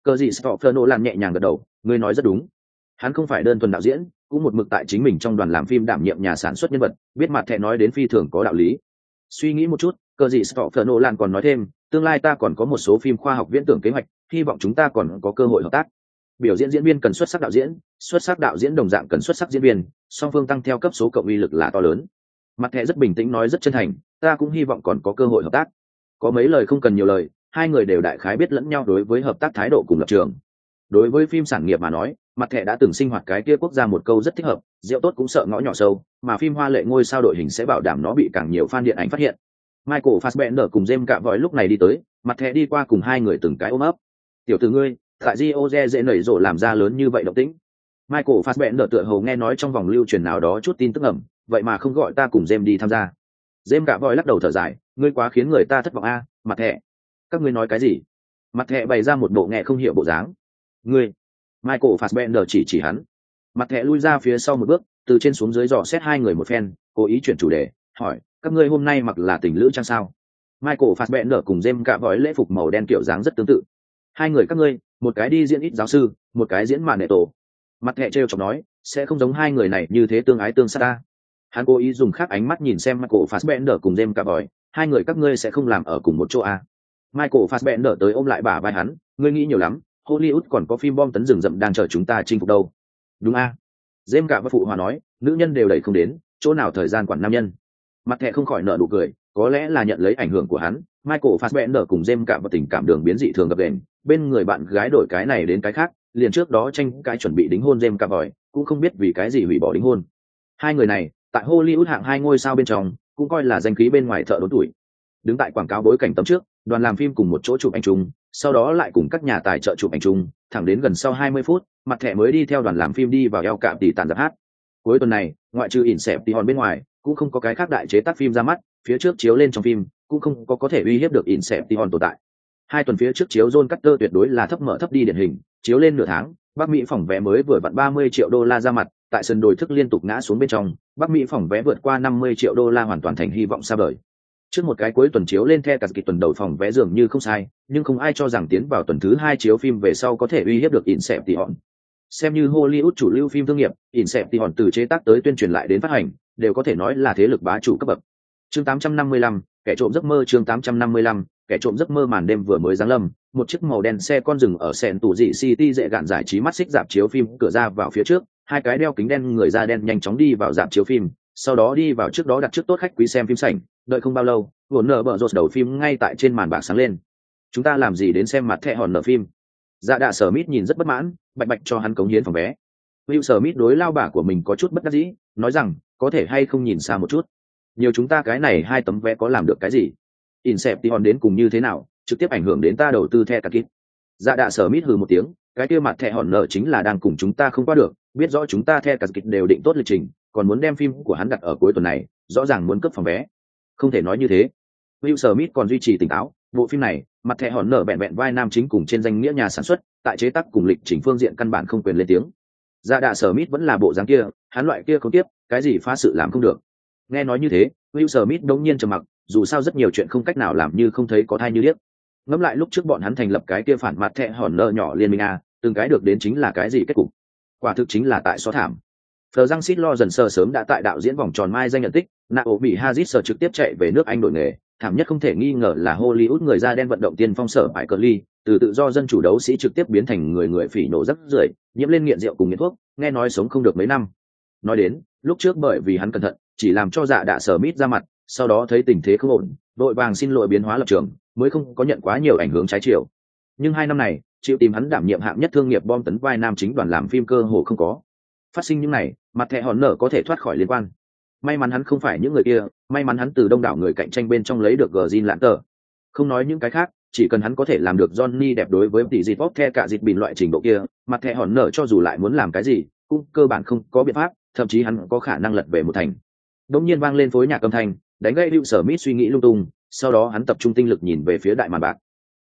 Cờ gì Stoffer nô lạn nhẹ nhàng gật đầu, ngươi nói rất đúng. Hắn không phải đơn thuần đạo diễn, cũng một mực tại chính mình trong đoàn làm phim đảm nhiệm nhà sản xuất nhân vật, biết mặt thẻ nói đến phi thường có đạo lý. Suy nghĩ một chút cờ gì Stoffer nổ lan còn nói thêm, tương lai ta còn có một số phim khoa học viễn tưởng kế hoạch, hy vọng chúng ta còn có cơ hội hợp tác. Biểu diễn diễn viên cần xuất sắc đạo diễn, xuất sắc đạo diễn đồng dạng cần xuất sắc diễn viên, song phương tăng theo cấp số cộng uy lực là to lớn. Mặt thẻ rất bình tĩnh nói rất chân thành, ta cũng hy vọng còn có cơ hội hợp tác. Có mấy lời không cần nhiều lời, hai người đều đại khái biết lẫn nhau đối với hợp tác thái độ cùng lập trường. Đối với phim sản nghiệp mà nói, mặt thẻ đã từng sinh hoạt cái kia quốc gia một câu rất thích hợp, rượu tốt cũng sợ ngõ nhỏ sâu, mà phim hoa lệ ngôi sao đội hình sẽ bảo đảm nó bị càng nhiều fan điện ảnh phát hiện michael fassbender cùng James cạ vòi lúc này đi tới, mặt thẻ đi qua cùng hai người từng cái ôm ấp. Tiểu tử ngươi, tại Rio dễ nảy rộ làm ra lớn như vậy động tĩnh. Michael fassbender tựa hồ nghe nói trong vòng lưu truyền nào đó chút tin tức ẩm, vậy mà không gọi ta cùng James đi tham gia. James cạ vòi lắc đầu thở dài, ngươi quá khiến người ta thất vọng a, mặt thẻ. Các ngươi nói cái gì? Mặt thẻ bày ra một bộ nghe không hiểu bộ dáng. Ngươi. Michael fassbender chỉ chỉ hắn. Mặt thẻ lui ra phía sau một bước, từ trên xuống dưới dò xét hai người một phen, cố ý chuyển chủ đề, hỏi các ngươi hôm nay mặc là tình lữ trang sao? Michael fassbender cùng jem cả vói lễ phục màu đen kiểu dáng rất tương tự. Hai người các ngươi, một cái đi diễn ít giáo sư, một cái diễn màn nệ tổ. Mặt thẹ trêu chọc nói, sẽ không giống hai người này như thế tương ái tương sát ta. Hắn cố ý dùng khác ánh mắt nhìn xem michael fassbender cùng jem cả vói hai người các ngươi sẽ không làm ở cùng một chỗ à. michael fassbender tới ôm lại bà vai hắn, ngươi nghĩ nhiều lắm, hollywood còn có phim bom tấn rừng rậm đang chờ chúng ta chinh phục đâu. Đúng a à? dêm cả và phụ hòa nói, nữ nhân đều đẩy không đến, chỗ nào thời gian quản nam nhân? Mặt thẻ không khỏi nở nụ cười, có lẽ là nhận lấy ảnh hưởng của hắn. Michael fassbender cùng dêm cả một tình cảm đường biến dị thường gặp đền. Bên người bạn gái đổi cái này đến cái khác, liền trước đó tranh cái chuẩn bị đính hôn dêm cả vòi cũng không biết vì cái gì hủy bỏ đính hôn. Hai người này, tại hollywood hạng hai ngôi sao bên trong, cũng coi là danh khí bên ngoài thợ đốn tuổi. Đứng tại quảng cáo bối cảnh tấm trước, đoàn làm phim cùng một chỗ chụp ảnh chung, sau đó lại cùng các nhà tài trợ chụp ảnh chung, thẳng đến gần sau 20 phút, mặt thẻ mới đi theo đoàn làm phim đi vào eo cạm tỷ tàn giáp hát. Cuối tuần này, ngoại trừ ỉn xẹp tí hòn bên ngoài cũng không có cái khác đại chế tác phim ra mắt phía trước chiếu lên trong phim cũng không có có thể uy hiếp được Inception tồn tại. Hai tuần phía trước chiếu John Carter tuyệt đối là thấp mở thấp đi điển hình, chiếu lên nửa tháng, Bắc Mỹ phòng vé mới vừa vặn 30 triệu đô la ra mặt, tại sân đồi thức liên tục ngã xuống bên trong, Bắc Mỹ phòng vé vượt qua 50 triệu đô la hoàn toàn thành hy vọng xa vời. Trước một cái cuối tuần chiếu lên theo cả kỳ tuần đầu phòng vé dường như không sai, nhưng không ai cho rằng tiến vào tuần thứ hai chiếu phim về sau có thể uy hiếp được Inception. Xem như Hollywood chủ lưu phim thương nghiệp, Inception từ chế tác tới tuyên truyền lại đến phát hành, đều có thể nói là thế lực bá chủ cấp bậc. Chương 855, kẻ trộm giấc mơ chương 855, kẻ trộm giấc mơ màn đêm vừa mới giáng lâm, một chiếc màu đen xe con rừng ở sẹn tủ dị City dễ gạn giải trí mắt xích dạp chiếu phim cửa ra vào phía trước, hai cái đeo kính đen người da đen nhanh chóng đi vào dạp chiếu phim, sau đó đi vào trước đó đặt trước tốt khách quý xem phim sảnh, đợi không bao lâu, vốn nở bở rột đầu phim ngay tại trên màn bạc sáng lên. Chúng ta làm gì đến xem mặt thẻ hòn nở phim? Dạ đạ sở mít nhìn rất bất mãn, bạch bạch cho hắn cống hiến phòng vé. Sở Mít đối lao bà của mình có chút bất đắc dĩ, nói rằng, có thể hay không nhìn xa một chút. Nhiều chúng ta cái này hai tấm vé có làm được cái gì? Inception đến cùng như thế nào, trực tiếp ảnh hưởng đến ta đầu tư the cả kít. Dạ đạ sở mít hừ một tiếng, cái kia mặt thẻ hòn nợ chính là đang cùng chúng ta không qua được, biết rõ chúng ta the cả kịch đều định tốt lịch trình, còn muốn đem phim của hắn đặt ở cuối tuần này, rõ ràng muốn cấp phòng vé. Không thể nói như thế. hữu sở mít còn duy trì tỉnh táo, bộ phim này, mặt thẻ hòn nở bẹn bẹn vai nam chính cùng trên danh nghĩa nhà sản xuất, tại chế tác cùng lịch trình phương diện căn bản không quyền lên tiếng. Dạ đạ sở mít vẫn là bộ dáng kia, hắn loại kia không tiếp, cái gì phá sự làm không được. Nghe nói như thế, Will mít đống nhiên trầm mặc, dù sao rất nhiều chuyện không cách nào làm như không thấy có thai như điếc ngẫm lại lúc trước bọn hắn thành lập cái kia phản mặt thẹ hòn nợ nhỏ liên minh a từng cái được đến chính là cái gì kết cục quả thực chính là tại xóa thảm thờ răng xít lo dần sơ sớm đã tại đạo diễn vòng tròn mai danh nhận tích, nạ ổ bị Hazit sờ trực tiếp chạy về nước Anh đổi nghề, thảm nhất không thể nghi ngờ là Hollywood người da đen vận động tiên phong sở bại cờ ly, từ tự do dân chủ đấu sĩ trực tiếp biến thành người người phỉ nổ rất rưởi, nhiễm lên nghiện rượu cùng nghiện thuốc, nghe nói sống không được mấy năm. Nói đến, lúc trước bởi vì hắn cẩn thận, chỉ làm cho dạ đạ sở mít ra mặt, sau đó thấy tình thế không ổn, đội vàng xin lỗi biến hóa lập trường, mới không có nhận quá nhiều ảnh hưởng trái chiều. Nhưng hai năm này chịu tìm hắn đảm nhiệm hạng nhất thương nghiệp bom tấn vai nam chính đoàn làm phim cơ hồ không có. Phát sinh những này mặt thẻ hòn nở có thể thoát khỏi liên quan may mắn hắn không phải những người kia may mắn hắn từ đông đảo người cạnh tranh bên trong lấy được gờ zin lãn tờ. Không nói những cái khác chỉ cần hắn có thể làm được Johnny đẹp đối với tỷ dịp bóp the cả dịp bình loại trình độ kia, mặt thẻ hòn nở cho dù lại muốn làm cái gì, cũng cơ bản không có biện pháp, thậm chí hắn có khả năng lật về một thành. đông nhiên vang lên phối nhạc âm thanh, đánh gây hữu sở mít suy nghĩ lung tung, sau đó hắn tập trung tinh lực nhìn về phía đại màn bạc.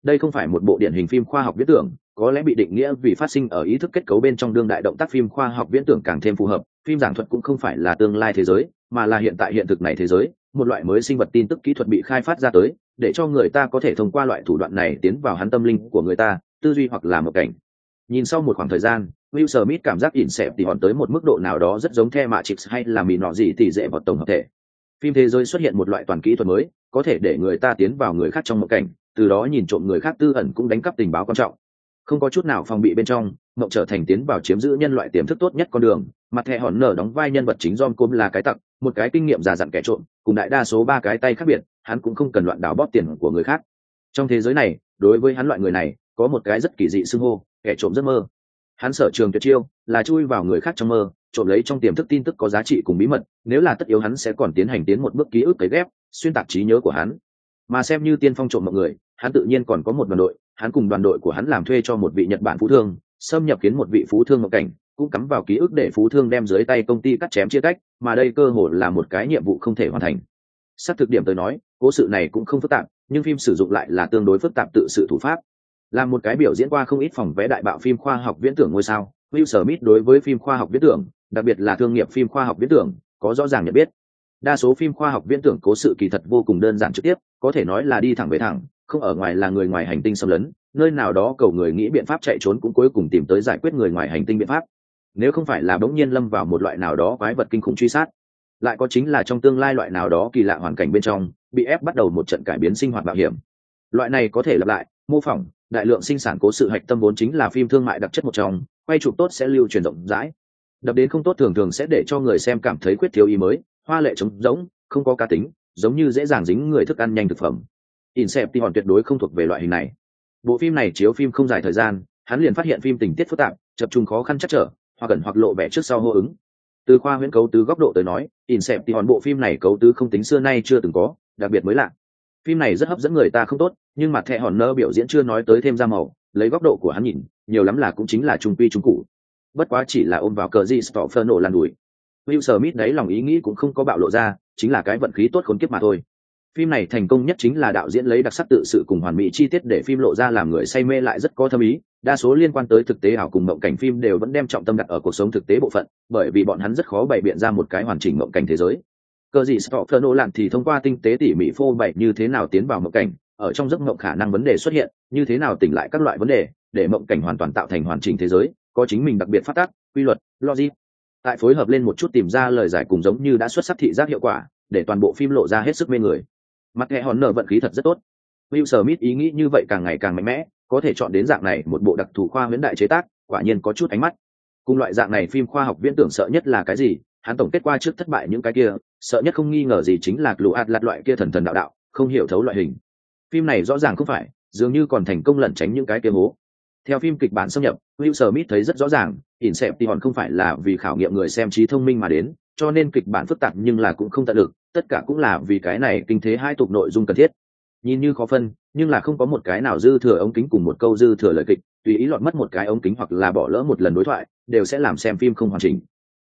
Đây không phải một bộ điển hình phim khoa học viễn tưởng có lẽ bị định nghĩa vì phát sinh ở ý thức kết cấu bên trong đương đại động tác phim khoa học viễn tưởng càng thêm phù hợp phim giảng thuật cũng không phải là tương lai thế giới mà là hiện tại hiện thực này thế giới, một loại mới sinh vật tin tức kỹ thuật bị khai phát ra tới, để cho người ta có thể thông qua loại thủ đoạn này tiến vào hắn tâm linh của người ta, tư duy hoặc là một cảnh. Nhìn sau một khoảng thời gian, Will Smith cảm giác ỉn xẹp thì hòn tới một mức độ nào đó rất giống The Matrix hay là mì nọ gì thì dễ vào tổng hợp thể. Phim thế giới xuất hiện một loại toàn kỹ thuật mới, có thể để người ta tiến vào người khác trong một cảnh, từ đó nhìn trộm người khác tư ẩn cũng đánh cắp tình báo quan trọng không có chút nào phòng bị bên trong, mộng trở thành tiến vào chiếm giữ nhân loại tiềm thức tốt nhất con đường, mặt thẻ hòn nở đóng vai nhân vật chính John Côm là cái tặc, một cái kinh nghiệm già dặn kẻ trộm, cùng đại đa số ba cái tay khác biệt, hắn cũng không cần loạn đảo bóp tiền của người khác. Trong thế giới này, đối với hắn loại người này, có một cái rất kỳ dị xưng hô, kẻ trộm giấc mơ. Hắn sở trường tuyệt chiêu, là chui vào người khác trong mơ, trộm lấy trong tiềm thức tin tức có giá trị cùng bí mật, nếu là tất yếu hắn sẽ còn tiến hành tiến một bước ký ức cấy ghép, xuyên tạc trí nhớ của hắn. Mà xem như tiên phong trộm mọi người hắn tự nhiên còn có một đoàn đội, hắn cùng đoàn đội của hắn làm thuê cho một vị nhật bản phú thương, xâm nhập kiến một vị phú thương ngộ cảnh, cũng cắm vào ký ức để phú thương đem dưới tay công ty cắt chém chia cách, mà đây cơ hội là một cái nhiệm vụ không thể hoàn thành. Xác thực điểm tới nói, cố sự này cũng không phức tạp, nhưng phim sử dụng lại là tương đối phức tạp tự sự thủ pháp. Là một cái biểu diễn qua không ít phòng vẽ đại bạo phim khoa học viễn tưởng ngôi sao, Will Smith đối với phim khoa học viễn tưởng, đặc biệt là thương nghiệp phim khoa học viễn tưởng, có rõ ràng nhận biết. Đa số phim khoa học viễn tưởng cố sự kỳ thật vô cùng đơn giản trực tiếp, có thể nói là đi thẳng về thẳng không ở ngoài là người ngoài hành tinh xâm lấn, nơi nào đó cầu người nghĩ biện pháp chạy trốn cũng cuối cùng tìm tới giải quyết người ngoài hành tinh biện pháp. Nếu không phải là bỗng nhiên lâm vào một loại nào đó quái vật kinh khủng truy sát, lại có chính là trong tương lai loại nào đó kỳ lạ hoàn cảnh bên trong, bị ép bắt đầu một trận cải biến sinh hoạt bảo hiểm. Loại này có thể lặp lại, mô phỏng, đại lượng sinh sản cố sự hạch tâm vốn chính là phim thương mại đặc chất một trong, quay chụp tốt sẽ lưu truyền rộng rãi. Đập đến không tốt thường thường sẽ để cho người xem cảm thấy quyết thiếu ý mới, hoa lệ trống rỗng, không có cá tính, giống như dễ dàng dính người thức ăn nhanh thực phẩm. Inception tuyệt đối không thuộc về loại hình này. Bộ phim này chiếu phim không dài thời gian, hắn liền phát hiện phim tình tiết phức tạp, chập trùng khó khăn chắc trở, hoặc gần hoặc lộ vẻ trước sau hô ứng. Từ khoa huyễn cấu tứ góc độ tới nói, Inception bộ phim này cấu tứ không tính xưa nay chưa từng có, đặc biệt mới lạ. Phim này rất hấp dẫn người ta không tốt, nhưng mặt thẻ hòn nơ biểu diễn chưa nói tới thêm ra màu, lấy góc độ của hắn nhìn, nhiều lắm là cũng chính là trung quy trung cụ bất quá chỉ là ôm vào cờ gì stoffer nổ lan đuổi. will smith đấy lòng ý nghĩ cũng không có bạo lộ ra, chính là cái vận khí tốt khốn kiếp mà thôi phim này thành công nhất chính là đạo diễn lấy đặc sắc tự sự cùng hoàn mỹ chi tiết để phim lộ ra làm người say mê lại rất có thâm ý. Đa số liên quan tới thực tế ảo cùng mộng cảnh phim đều vẫn đem trọng tâm đặt ở cuộc sống thực tế bộ phận, bởi vì bọn hắn rất khó bày biện ra một cái hoàn chỉnh mộng cảnh thế giới. Cờ gì stopher nô lặn thì thông qua tinh tế tỉ mỉ phô bày như thế nào tiến vào mộng cảnh, ở trong giấc mộng khả năng vấn đề xuất hiện, như thế nào tỉnh lại các loại vấn đề, để mộng cảnh hoàn toàn tạo thành hoàn chỉnh thế giới, có chính mình đặc biệt phát tác, quy luật, logic. Tại phối hợp lên một chút tìm ra lời giải cùng giống như đã xuất sắc thị giác hiệu quả, để toàn bộ phim lộ ra hết sức mê người mặt hệ hòn nở vận khí thật rất tốt Will Smith ý nghĩ như vậy càng ngày càng mạnh mẽ, có thể chọn đến dạng này một bộ đặc thù khoa huyễn đại chế tác, quả nhiên có chút ánh mắt. Cùng loại dạng này phim khoa học viễn tưởng sợ nhất là cái gì? Hắn tổng kết qua trước thất bại những cái kia, sợ nhất không nghi ngờ gì chính là lũ ạt lạt loại kia thần thần đạo đạo, không hiểu thấu loại hình. Phim này rõ ràng không phải, dường như còn thành công lẩn tránh những cái kia hố. Theo phim kịch bản xâm nhập, Will Smith thấy rất rõ ràng, Inception không phải là vì khảo nghiệm người xem trí thông minh mà đến, cho nên kịch bản phức tạp nhưng là cũng không tận lực, tất cả cũng là vì cái này kinh thế hai tục nội dung cần thiết. Nhìn như khó phân nhưng là không có một cái nào dư thừa ống kính cùng một câu dư thừa lời kịch tùy ý lọt mất một cái ống kính hoặc là bỏ lỡ một lần đối thoại đều sẽ làm xem phim không hoàn chỉnh.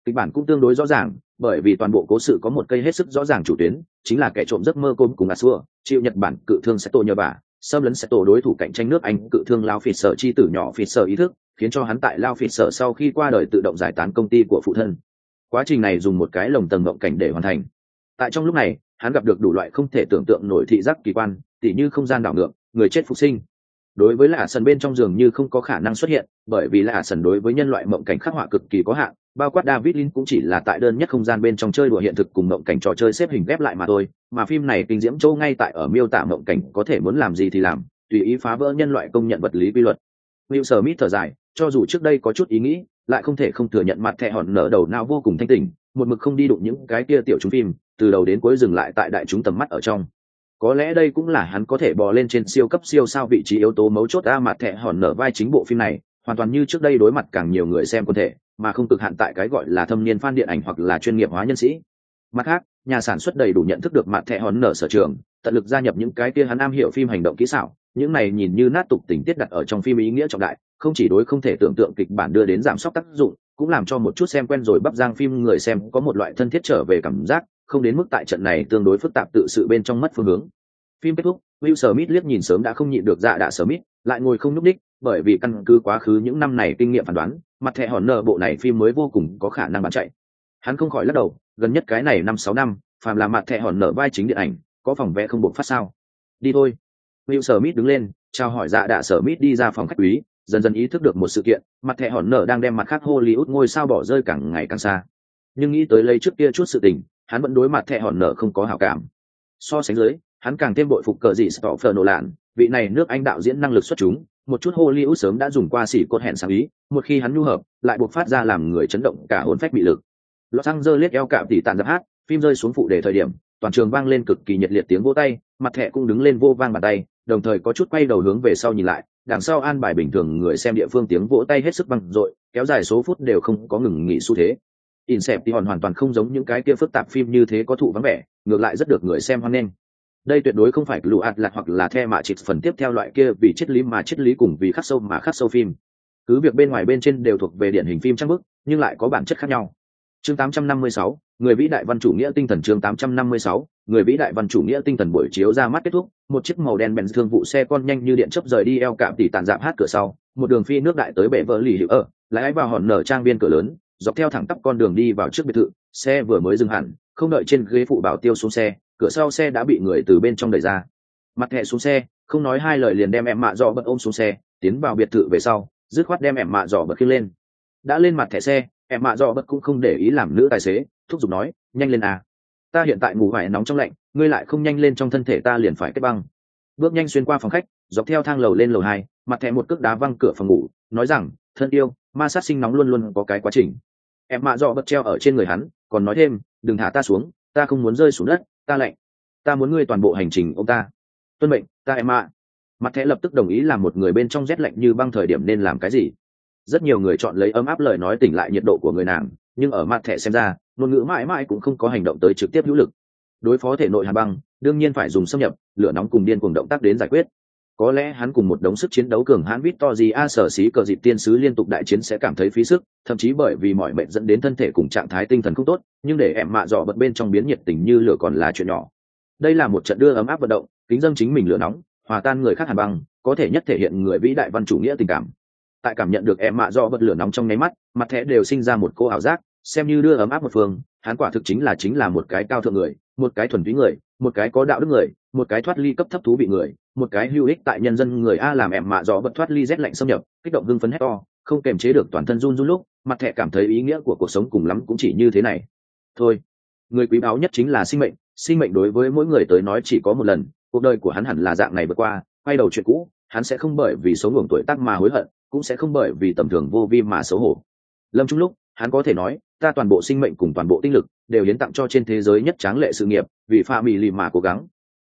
Kịch bản cũng tương đối rõ ràng bởi vì toàn bộ cố sự có một cây hết sức rõ ràng chủ tuyến chính là kẻ trộm giấc mơ côn cùng Asua, chịu nhật bản cự thương sẽ tổ nhờ bà xâm lấn sẽ tổ đối thủ cạnh tranh nước anh cự thương lao phịt sở chi tử nhỏ phịt sở ý thức khiến cho hắn tại lao phịt sở sau khi qua đời tự động giải tán công ty của phụ thân. Quá trình này dùng một cái lồng tầng mộng cảnh để hoàn thành tại trong lúc này, hắn gặp được đủ loại không thể tưởng tượng nổi thị giác kỳ quan, tỉ như không gian đảo ngược, người chết phục sinh. Đối với lạ sần bên trong giường như không có khả năng xuất hiện, bởi vì lạ sần đối với nhân loại mộng cảnh khắc họa cực kỳ có hạn, bao quát david lin cũng chỉ là tại đơn nhất không gian bên trong chơi đùa hiện thực cùng mộng cảnh trò chơi xếp hình ghép lại mà thôi, mà phim này kinh diễm châu ngay tại ở miêu tả mộng cảnh có thể muốn làm gì thì làm, tùy ý phá vỡ nhân loại công nhận vật lý quy luật. Will smith thở dài, cho dù trước đây có chút ý nghĩ, lại không thể không thừa nhận mặt thẹ hòn nở đầu não vô cùng thanh tình một mực không đi đụng những cái kia tiểu chúng phim từ đầu đến cuối dừng lại tại đại chúng tầm mắt ở trong. Có lẽ đây cũng là hắn có thể bò lên trên siêu cấp siêu sao vị trí yếu tố mấu chốt a mặt thẹ hòn nở vai chính bộ phim này, hoàn toàn như trước đây đối mặt càng nhiều người xem quân thể, mà không cực hạn tại cái gọi là thâm niên fan điện ảnh hoặc là chuyên nghiệp hóa nhân sĩ. Mặt khác, nhà sản xuất đầy đủ nhận thức được mặt thẹ hòn nở sở trường, tận lực gia nhập những cái kia hắn am hiểu phim hành động kỹ xảo, những này nhìn như nát tục tình tiết đặt ở trong phim ý nghĩa trọng đại, không chỉ đối không thể tưởng tượng kịch bản đưa đến giảm sốc tác dụng, cũng làm cho một chút xem quen rồi bắp giang phim người xem có một loại thân thiết trở về cảm giác không đến mức tại trận này tương đối phức tạp tự sự bên trong mất phương hướng. Phim kết thúc, will smith liếc nhìn sớm đã không nhịn được dạ đã smith, lại ngồi không nhúc đích bởi vì căn cứ quá khứ những năm này kinh nghiệm phán đoán, mặt thẻ hòn nợ bộ này phim mới vô cùng có khả năng bán chạy. Hắn không khỏi lắc đầu, gần nhất cái này năm sáu năm, phàm là mặt thẻ hòn nợ vai chính điện ảnh, có phòng vẽ không buộc phát sao? Đi thôi. Will smith đứng lên, chào hỏi dạ đạ smith đi ra phòng khách quý, dần dần ý thức được một sự kiện, mặt thẻ hòn nở đang đem mặt khác hollywood ngôi sao bỏ rơi càng ngày càng xa. Nhưng nghĩ tới lấy trước kia chút sự tình hắn vẫn đối mặt thẻ hòn nở không có hảo cảm. So sánh dưới, hắn càng thêm bội phục cờ gì stopher nổ lạn vị này nước anh đạo diễn năng lực xuất chúng, một chút hollywood sớm đã dùng qua xỉ cốt hẹn sáng ý, một khi hắn nhu hợp, lại buộc phát ra làm người chấn động cả hồn phách bị lực. Los angeles eo cạm tỉ tàn giáp hát, phim rơi xuống phụ đề thời điểm, toàn trường vang lên cực kỳ nhiệt liệt tiếng vô tay, mặt thẻ cũng đứng lên vô vang bàn tay, đồng thời có chút quay đầu hướng về sau nhìn lại, đằng sau an bài bình thường người xem địa phương tiếng vỗ tay hết sức băng dội, kéo dài số phút đều không có ngừng nghỉ xu thế. Inception hoàn toàn không giống những cái kia phức tạp phim như thế có thụ vắng vẻ, ngược lại rất được người xem hoan nghênh. Đây tuyệt đối không phải lũ ạt lạc hoặc là the mạ trịch phần tiếp theo loại kia vì triết lý mà triết lý cùng vì khắc sâu mà khắc sâu phim. Cứ việc bên ngoài bên trên đều thuộc về điển hình phim trang bức, nhưng lại có bản chất khác nhau. Chương 856, người vĩ đại văn chủ nghĩa tinh thần chương 856, người vĩ đại văn chủ nghĩa tinh thần buổi chiếu ra mắt kết thúc, một chiếc màu đen bèn thương vụ xe con nhanh như điện chớp rời đi eo cạm tỉ tàn dạm hát cửa sau, một đường phi nước đại tới bể vỡ lì hữu ở, lái vào hòn nở trang viên cửa lớn, dọc theo thẳng tắp con đường đi vào trước biệt thự, xe vừa mới dừng hẳn, không đợi trên ghế phụ bảo tiêu xuống xe, cửa sau xe đã bị người từ bên trong đẩy ra. Mặt hệ xuống xe, không nói hai lời liền đem em mạ dọ bật ôm xuống xe, tiến vào biệt thự về sau, dứt khoát đem em mạ dọ bật khiêng lên. Đã lên mặt thẻ xe, em mạ dọ bật cũng không để ý làm nữ tài xế, thúc giục nói, nhanh lên à ta hiện tại ngủ hoài nóng trong lạnh ngươi lại không nhanh lên trong thân thể ta liền phải kết băng bước nhanh xuyên qua phòng khách dọc theo thang lầu lên lầu hai mặt thẻ một cước đá văng cửa phòng ngủ nói rằng thân yêu ma sát sinh nóng luôn luôn có cái quá trình em mạ dọ bật treo ở trên người hắn, còn nói thêm, đừng thả ta xuống, ta không muốn rơi xuống đất, ta lạnh. Ta muốn ngươi toàn bộ hành trình, ông ta. Tuân mệnh, ta em mạ. Mặt thẻ lập tức đồng ý làm một người bên trong rét lạnh như băng thời điểm nên làm cái gì. Rất nhiều người chọn lấy ấm áp lời nói tỉnh lại nhiệt độ của người nàng, nhưng ở mặt thẻ xem ra, ngôn ngữ mãi mãi cũng không có hành động tới trực tiếp hữu lực. Đối phó thể nội hà băng, đương nhiên phải dùng xâm nhập, lửa nóng cùng điên cùng động tác đến giải quyết có lẽ hắn cùng một đống sức chiến đấu cường hãn vít to gì a sở xí cờ dịp tiên sứ liên tục đại chiến sẽ cảm thấy phí sức, thậm chí bởi vì mọi mệnh dẫn đến thân thể cùng trạng thái tinh thần không tốt, nhưng để em mạ dọ bật bên trong biến nhiệt tình như lửa còn là chuyện nhỏ. Đây là một trận đưa ấm áp vận động, kính dâng chính mình lửa nóng, hòa tan người khác hàn băng, có thể nhất thể hiện người vĩ đại văn chủ nghĩa tình cảm. Tại cảm nhận được em mạ do bật lửa nóng trong nháy mắt, mặt thẻ đều sinh ra một cô ảo giác, xem như đưa ấm áp một phương, hắn quả thực chính là chính là một cái cao thượng người, một cái thuần túy người, một cái có đạo đức người, một cái thoát ly cấp thấp thú bị người một cái hữu ích tại nhân dân người a làm em mạ gió bật thoát ly rét lạnh xâm nhập, kích động hưng phấn hét to, không kềm chế được toàn thân run run lúc, mặt thẻ cảm thấy ý nghĩa của cuộc sống cùng lắm cũng chỉ như thế này. Thôi, người quý báu nhất chính là sinh mệnh sinh mệnh đối với mỗi người tới nói chỉ có một lần, cuộc đời của hắn hẳn là dạng này vượt qua, quay đầu chuyện cũ, hắn sẽ không bởi vì số ngưỡng tuổi tác mà hối hận, cũng sẽ không bởi vì tầm thường vô vi mà xấu hổ. Lâm chung lúc, hắn có thể nói, ta toàn bộ sinh mệnh cùng toàn bộ tinh lực đều hiến tặng cho trên thế giới nhất tráng lệ sự nghiệp, vì pha mì lì mà cố gắng.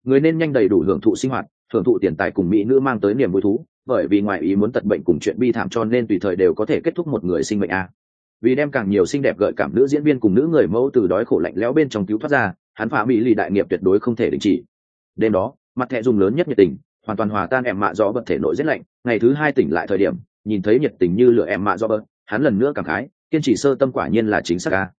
Người nên nhanh đầy đủ hưởng thụ sinh hoạt thưởng thụ tiền tài cùng mỹ nữ mang tới niềm vui thú, bởi vì ngoài ý muốn tật bệnh cùng chuyện bi thảm cho nên tùy thời đều có thể kết thúc một người sinh mệnh a. Vì đem càng nhiều xinh đẹp gợi cảm nữ diễn viên cùng nữ người mẫu từ đói khổ lạnh lẽo bên trong cứu thoát ra, hắn phá mỹ lì đại nghiệp tuyệt đối không thể đình chỉ. Đêm đó, mặt thẹ dùng lớn nhất nhiệt tình, hoàn toàn hòa tan em mạ do bật thể nội rét lạnh, ngày thứ hai tỉnh lại thời điểm, nhìn thấy nhiệt tình như lửa em mạ do bật, hắn lần nữa cảm khái, kiên trì sơ tâm quả nhiên là chính xác a.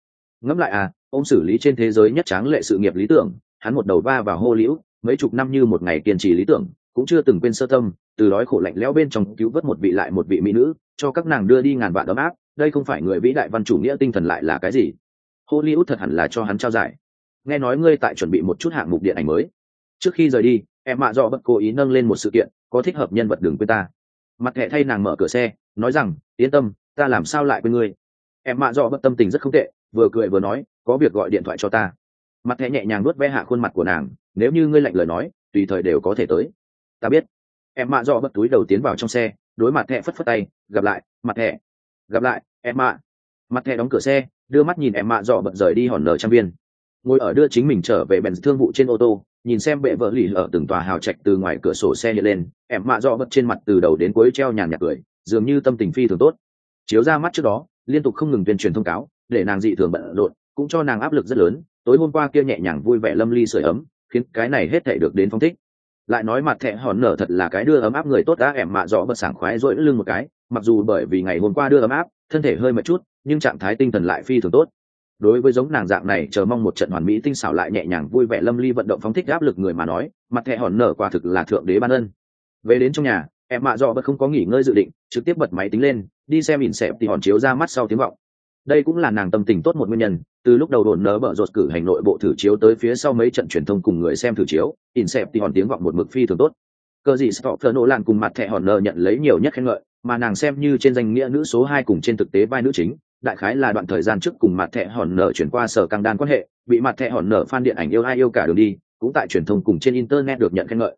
Ngẫm lại à ông xử lý trên thế giới nhất tráng lệ sự nghiệp lý tưởng, hắn một đầu va vào hô liễu mấy chục năm như một ngày kiên trì lý tưởng, cũng chưa từng quên sơ tâm, từ đói khổ lạnh lẽo bên trong cứu vớt một vị lại một vị mỹ nữ, cho các nàng đưa đi ngàn vạn ấm áp, đây không phải người vĩ đại văn chủ nghĩa tinh thần lại là cái gì? Hollywood thật hẳn là cho hắn trao giải. Nghe nói ngươi tại chuẩn bị một chút hạng mục điện ảnh mới. Trước khi rời đi, em mạ dọ bất cố ý nâng lên một sự kiện, có thích hợp nhân vật đường quên ta. Mặt thẻ thay nàng mở cửa xe, nói rằng, yên tâm, ta làm sao lại quên ngươi? Em mạ dọ bất tâm tình rất không tệ, vừa cười vừa nói, có việc gọi điện thoại cho ta. Mặt thẻ nhẹ nhàng nuốt ve hạ khuôn mặt của nàng nếu như ngươi lạnh lời nói, tùy thời đều có thể tới. Ta biết. Em mạ dọ bất túi đầu tiến vào trong xe, đối mặt thẹ phất phất tay, gặp lại, mặt thẹ. gặp lại, em mạ. Mặt thẹ đóng cửa xe, đưa mắt nhìn em mạ dọ bận rời đi hòn nở trang viên. Ngồi ở đưa chính mình trở về bèn thương vụ trên ô tô, nhìn xem bệ vợ lì ở từng tòa hào trạch từ ngoài cửa sổ xe hiện lên, em mạ dọ bật trên mặt từ đầu đến cuối treo nhàn nhạt cười, dường như tâm tình phi thường tốt. Chiếu ra mắt trước đó, liên tục không ngừng tuyên truyền thông cáo, để nàng dị thường bận rộn, cũng cho nàng áp lực rất lớn, tối hôm qua kia nhẹ nhàng vui vẻ lâm ly sưởi ấm khiến cái này hết thể được đến phong thích. Lại nói mặt thẹ hòn nở thật là cái đưa ấm áp người tốt đã ẻm mạ rõ bật sảng khoái rỗi lưng một cái, mặc dù bởi vì ngày hôm qua đưa ấm áp, thân thể hơi mệt chút, nhưng trạng thái tinh thần lại phi thường tốt. Đối với giống nàng dạng này, chờ mong một trận hoàn mỹ tinh xảo lại nhẹ nhàng vui vẻ lâm ly vận động phóng thích áp lực người mà nói, mặt thẹ hòn nở quả thực là thượng đế ban ân. Về đến trong nhà em mạ dọ bật không có nghỉ ngơi dự định, trực tiếp bật máy tính lên, đi xem ỉn xẹp thì hòn chiếu ra mắt sau tiếng vọng. Đây cũng là nàng tâm tình tốt một nguyên nhân từ lúc đầu đồn nớ bở rột cử hành nội bộ thử chiếu tới phía sau mấy trận truyền thông cùng người xem thử chiếu, in xẹp thì hòn tiếng vọng một mực phi thường tốt. Cờ gì stop nổ làn cùng mặt thẻ hòn nơ nhận lấy nhiều nhất khen ngợi, mà nàng xem như trên danh nghĩa nữ số hai cùng trên thực tế vai nữ chính, đại khái là đoạn thời gian trước cùng mặt thẻ hòn nở chuyển qua sở căng đan quan hệ, bị mặt thẻ hòn nở fan điện ảnh yêu ai yêu cả đường đi, cũng tại truyền thông cùng trên internet được nhận khen ngợi.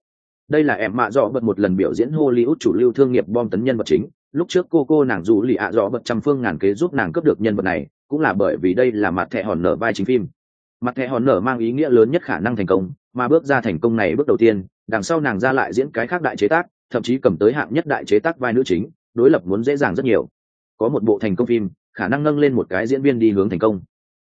Đây là em mạ dọ bật một lần biểu diễn hollywood chủ lưu thương nghiệp bom tấn nhân vật chính, lúc trước cô cô nàng dù lì ạ dọ bật trăm phương ngàn kế giúp nàng cướp được nhân vật này cũng là bởi vì đây là mặt thẻ hòn nở vai chính phim. Mặt thẻ hòn nở mang ý nghĩa lớn nhất khả năng thành công, mà bước ra thành công này bước đầu tiên, đằng sau nàng ra lại diễn cái khác đại chế tác, thậm chí cầm tới hạng nhất đại chế tác vai nữ chính, đối lập muốn dễ dàng rất nhiều. Có một bộ thành công phim, khả năng nâng lên một cái diễn viên đi hướng thành công.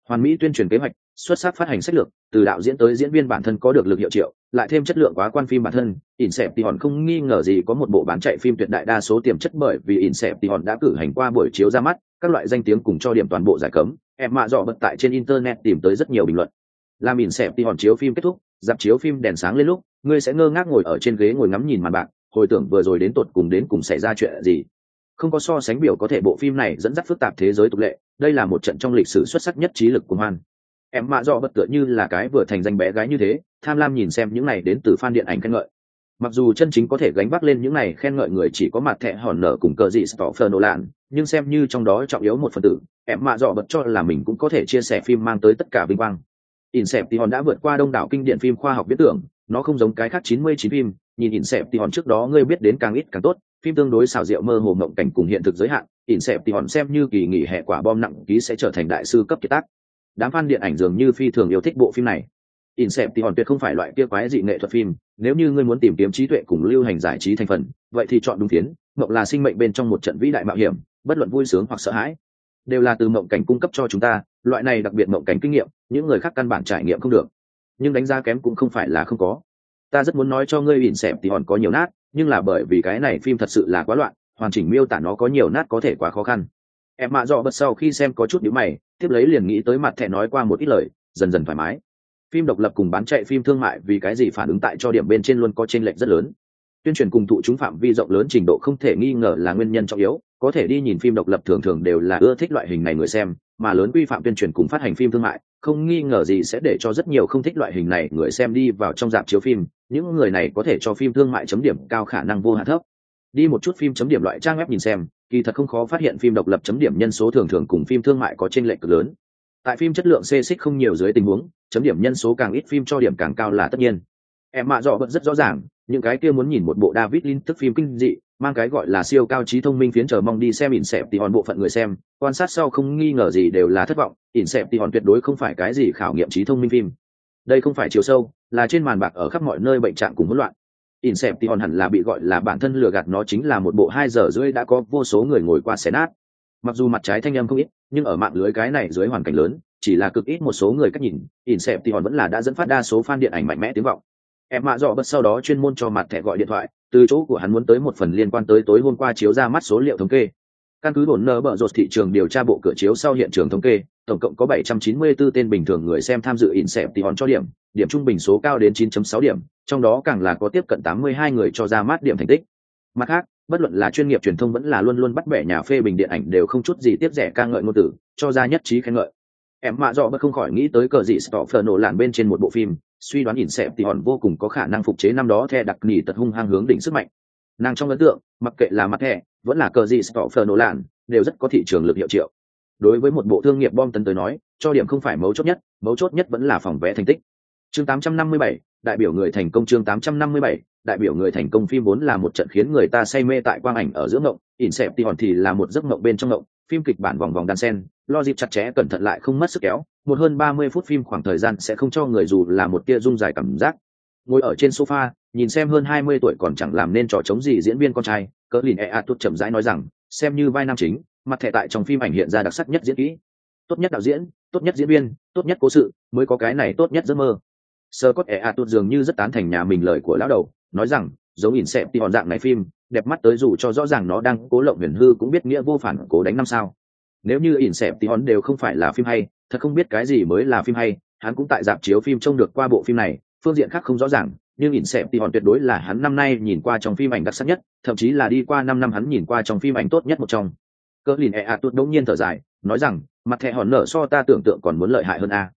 Hoàn mỹ tuyên truyền kế hoạch, xuất sắc phát hành sách lược, từ đạo diễn tới diễn viên bản thân có được lực hiệu triệu, lại thêm chất lượng quá quan phim bản thân ỉn xẹp thì hòn không nghi ngờ gì có một bộ bán chạy phim tuyệt đại đa số tiềm chất bởi vì ỉn xẹp thì hòn đã cử hành qua buổi chiếu ra mắt các loại danh tiếng cùng cho điểm toàn bộ giải cấm, em mạ dọ bật tại trên internet tìm tới rất nhiều bình luận. Làm ỉn xẹp đi hòn chiếu phim kết thúc, dạp chiếu phim đèn sáng lên lúc, ngươi sẽ ngơ ngác ngồi ở trên ghế ngồi ngắm nhìn màn bạc, hồi tưởng vừa rồi đến tột cùng đến cùng xảy ra chuyện gì. Không có so sánh biểu có thể bộ phim này dẫn dắt phức tạp thế giới tục lệ, đây là một trận trong lịch sử xuất sắc nhất trí lực của hoan. Em mạ dọ bật tựa như là cái vừa thành danh bé gái như thế, tham lam nhìn xem những này đến từ fan điện ảnh khen ngợi mặc dù chân chính có thể gánh vác lên những này khen ngợi người chỉ có mặt thẹ hòn nở cùng cờ dị stoffer nolan nhưng xem như trong đó trọng yếu một phần tử em mạ dọ bật cho là mình cũng có thể chia sẻ phim mang tới tất cả vinh quang Inception đã vượt qua đông đảo kinh điển phim khoa học viễn tưởng, nó không giống cái khác 99 phim, nhìn Inception trước đó ngươi biết đến càng ít càng tốt, phim tương đối xảo diệu mơ hồ mộng cảnh cùng hiện thực giới hạn, Inception xem như kỳ nghỉ hè quả bom nặng ký sẽ trở thành đại sư cấp kiệt tác. Đám fan điện ảnh dường như phi thường yêu thích bộ phim này. Incept thì hòn tuyệt không phải loại kia quái dị nghệ thuật phim, nếu như ngươi muốn tìm kiếm trí tuệ cùng lưu hành giải trí thành phần, vậy thì chọn đúng tiến, mộng là sinh mệnh bên trong một trận vĩ đại mạo hiểm, bất luận vui sướng hoặc sợ hãi, đều là từ mộng cảnh cung cấp cho chúng ta, loại này đặc biệt mộng cảnh kinh nghiệm, những người khác căn bản trải nghiệm không được. Nhưng đánh giá kém cũng không phải là không có. Ta rất muốn nói cho ngươi ỉn xẹp thì hòn có nhiều nát, nhưng là bởi vì cái này phim thật sự là quá loạn, hoàn chỉnh miêu tả nó có nhiều nát có thể quá khó khăn. Em mạ dọ bật sau khi xem có chút nhíu mày, tiếp lấy liền nghĩ tới mặt thẻ nói qua một ít lời, dần dần thoải mái phim độc lập cùng bán chạy phim thương mại vì cái gì phản ứng tại cho điểm bên trên luôn có chênh lệch rất lớn. Tuyên truyền cùng thụ chúng phạm vi rộng lớn trình độ không thể nghi ngờ là nguyên nhân trọng yếu, có thể đi nhìn phim độc lập thường thường đều là ưa thích loại hình này người xem, mà lớn quy phạm tuyên truyền cùng phát hành phim thương mại, không nghi ngờ gì sẽ để cho rất nhiều không thích loại hình này người xem đi vào trong dạp chiếu phim, những người này có thể cho phim thương mại chấm điểm cao khả năng vô hạn thấp. Đi một chút phim chấm điểm loại trang web nhìn xem, kỳ thật không khó phát hiện phim độc lập chấm điểm nhân số thường thường cùng phim thương mại có t r ê n lệch cực lớn tại phim chất lượng xê xích không nhiều dưới tình huống, chấm điểm nhân số càng ít phim cho điểm càng cao là tất nhiên. Em mạ dọ vẫn rất rõ ràng, những cái kia muốn nhìn một bộ david lin tức phim kinh dị, mang cái gọi là siêu cao trí thông minh phiến chờ mong đi xem ỉn xẹp thì hòn bộ phận người xem, quan sát sau không nghi ngờ gì đều là thất vọng, ỉn xẹp thì hòn tuyệt đối không phải cái gì khảo nghiệm trí thông minh phim. Đây không phải chiều sâu, là trên màn bạc ở khắp mọi nơi bệnh trạng cùng hỗn loạn. Ỉn xẹp thì hòn hẳn là bị gọi là bản thân lừa gạt nó chính là một bộ hai giờ rưỡi đã có vô số người ngồi qua xé nát. Mặc dù mặt trái thanh âm không ít, nhưng ở mạng lưới cái này dưới hoàn cảnh lớn, chỉ là cực ít một số người cách nhìn, ỉn xẹp thì hòn vẫn là đã dẫn phát đa số fan điện ảnh mạnh mẽ tiếng vọng. Em mạ dọ bất sau đó chuyên môn cho mặt thẻ gọi điện thoại, từ chỗ của hắn muốn tới một phần liên quan tới tối hôm qua chiếu ra mắt số liệu thống kê. Căn cứ bổn nơ bợ rột thị trường điều tra bộ cửa chiếu sau hiện trường thống kê, tổng cộng có 794 tên bình thường người xem tham dự ỉn xẹp thì hòn cho điểm, điểm trung bình số cao đến 9.6 điểm, trong đó càng là có tiếp cận 82 người cho ra mắt điểm thành tích. Mặt khác, bất luận là chuyên nghiệp truyền thông vẫn là luôn luôn bắt bẻ nhà phê bình điện ảnh đều không chút gì tiếp rẻ ca ngợi ngôn tử, cho ra nhất trí khen ngợi. Em mạ dọ bất không khỏi nghĩ tới cờ dị Stoffer nổ lạn bên trên một bộ phim, suy đoán Inception vô cùng có khả năng phục chế năm đó the đặc nỉ tật hung hăng hướng đỉnh sức mạnh. Nàng trong ấn tượng, mặc kệ là mặt thẻ, vẫn là cờ dị Stoffer nổ lạn, đều rất có thị trường lực hiệu triệu. Đối với một bộ thương nghiệp bom tấn tới nói, cho điểm không phải mấu chốt nhất, mấu chốt nhất vẫn là phòng vẽ thành tích chương 857, đại biểu người thành công chương 857, đại biểu người thành công phim vốn là một trận khiến người ta say mê tại quang ảnh ở giữa ngộng, Inception thì là một giấc ngộng bên trong ngộng, phim kịch bản vòng vòng đan sen, logic chặt chẽ cẩn thận lại không mất sức kéo, một hơn 30 phút phim khoảng thời gian sẽ không cho người dù là một tia rung dài cảm giác. Ngồi ở trên sofa, nhìn xem hơn 20 tuổi còn chẳng làm nên trò chống gì diễn viên con trai, cỡ lìn e tốt chậm rãi nói rằng, xem như vai nam chính, mặt thẻ tại trong phim ảnh hiện ra đặc sắc nhất diễn kỹ. Tốt nhất đạo diễn, tốt nhất diễn viên, tốt nhất cố sự, mới có cái này tốt nhất giấc mơ sơ cốt ẻ a tụt dường như rất tán thành nhà mình lời của lão đầu, nói rằng, giống ỉn xẹp thì hòn dạng này phim, đẹp mắt tới dù cho rõ ràng nó đang cố lộng huyền hư cũng biết nghĩa vô phản cố đánh năm sao. Nếu như ỉn xẹp thì hòn đều không phải là phim hay, thật không biết cái gì mới là phim hay, hắn cũng tại dạp chiếu phim trông được qua bộ phim này, phương diện khác không rõ ràng, nhưng ỉn xẹp thì hòn tuyệt đối là hắn năm nay nhìn qua trong phim ảnh đặc sắc nhất, thậm chí là đi qua năm năm hắn nhìn qua trong phim ảnh tốt nhất một trong. Cỡ lìn e a tuột đống nhiên thở dài, nói rằng, mặt thẻ hòn nở so ta tưởng tượng còn muốn lợi hại hơn a.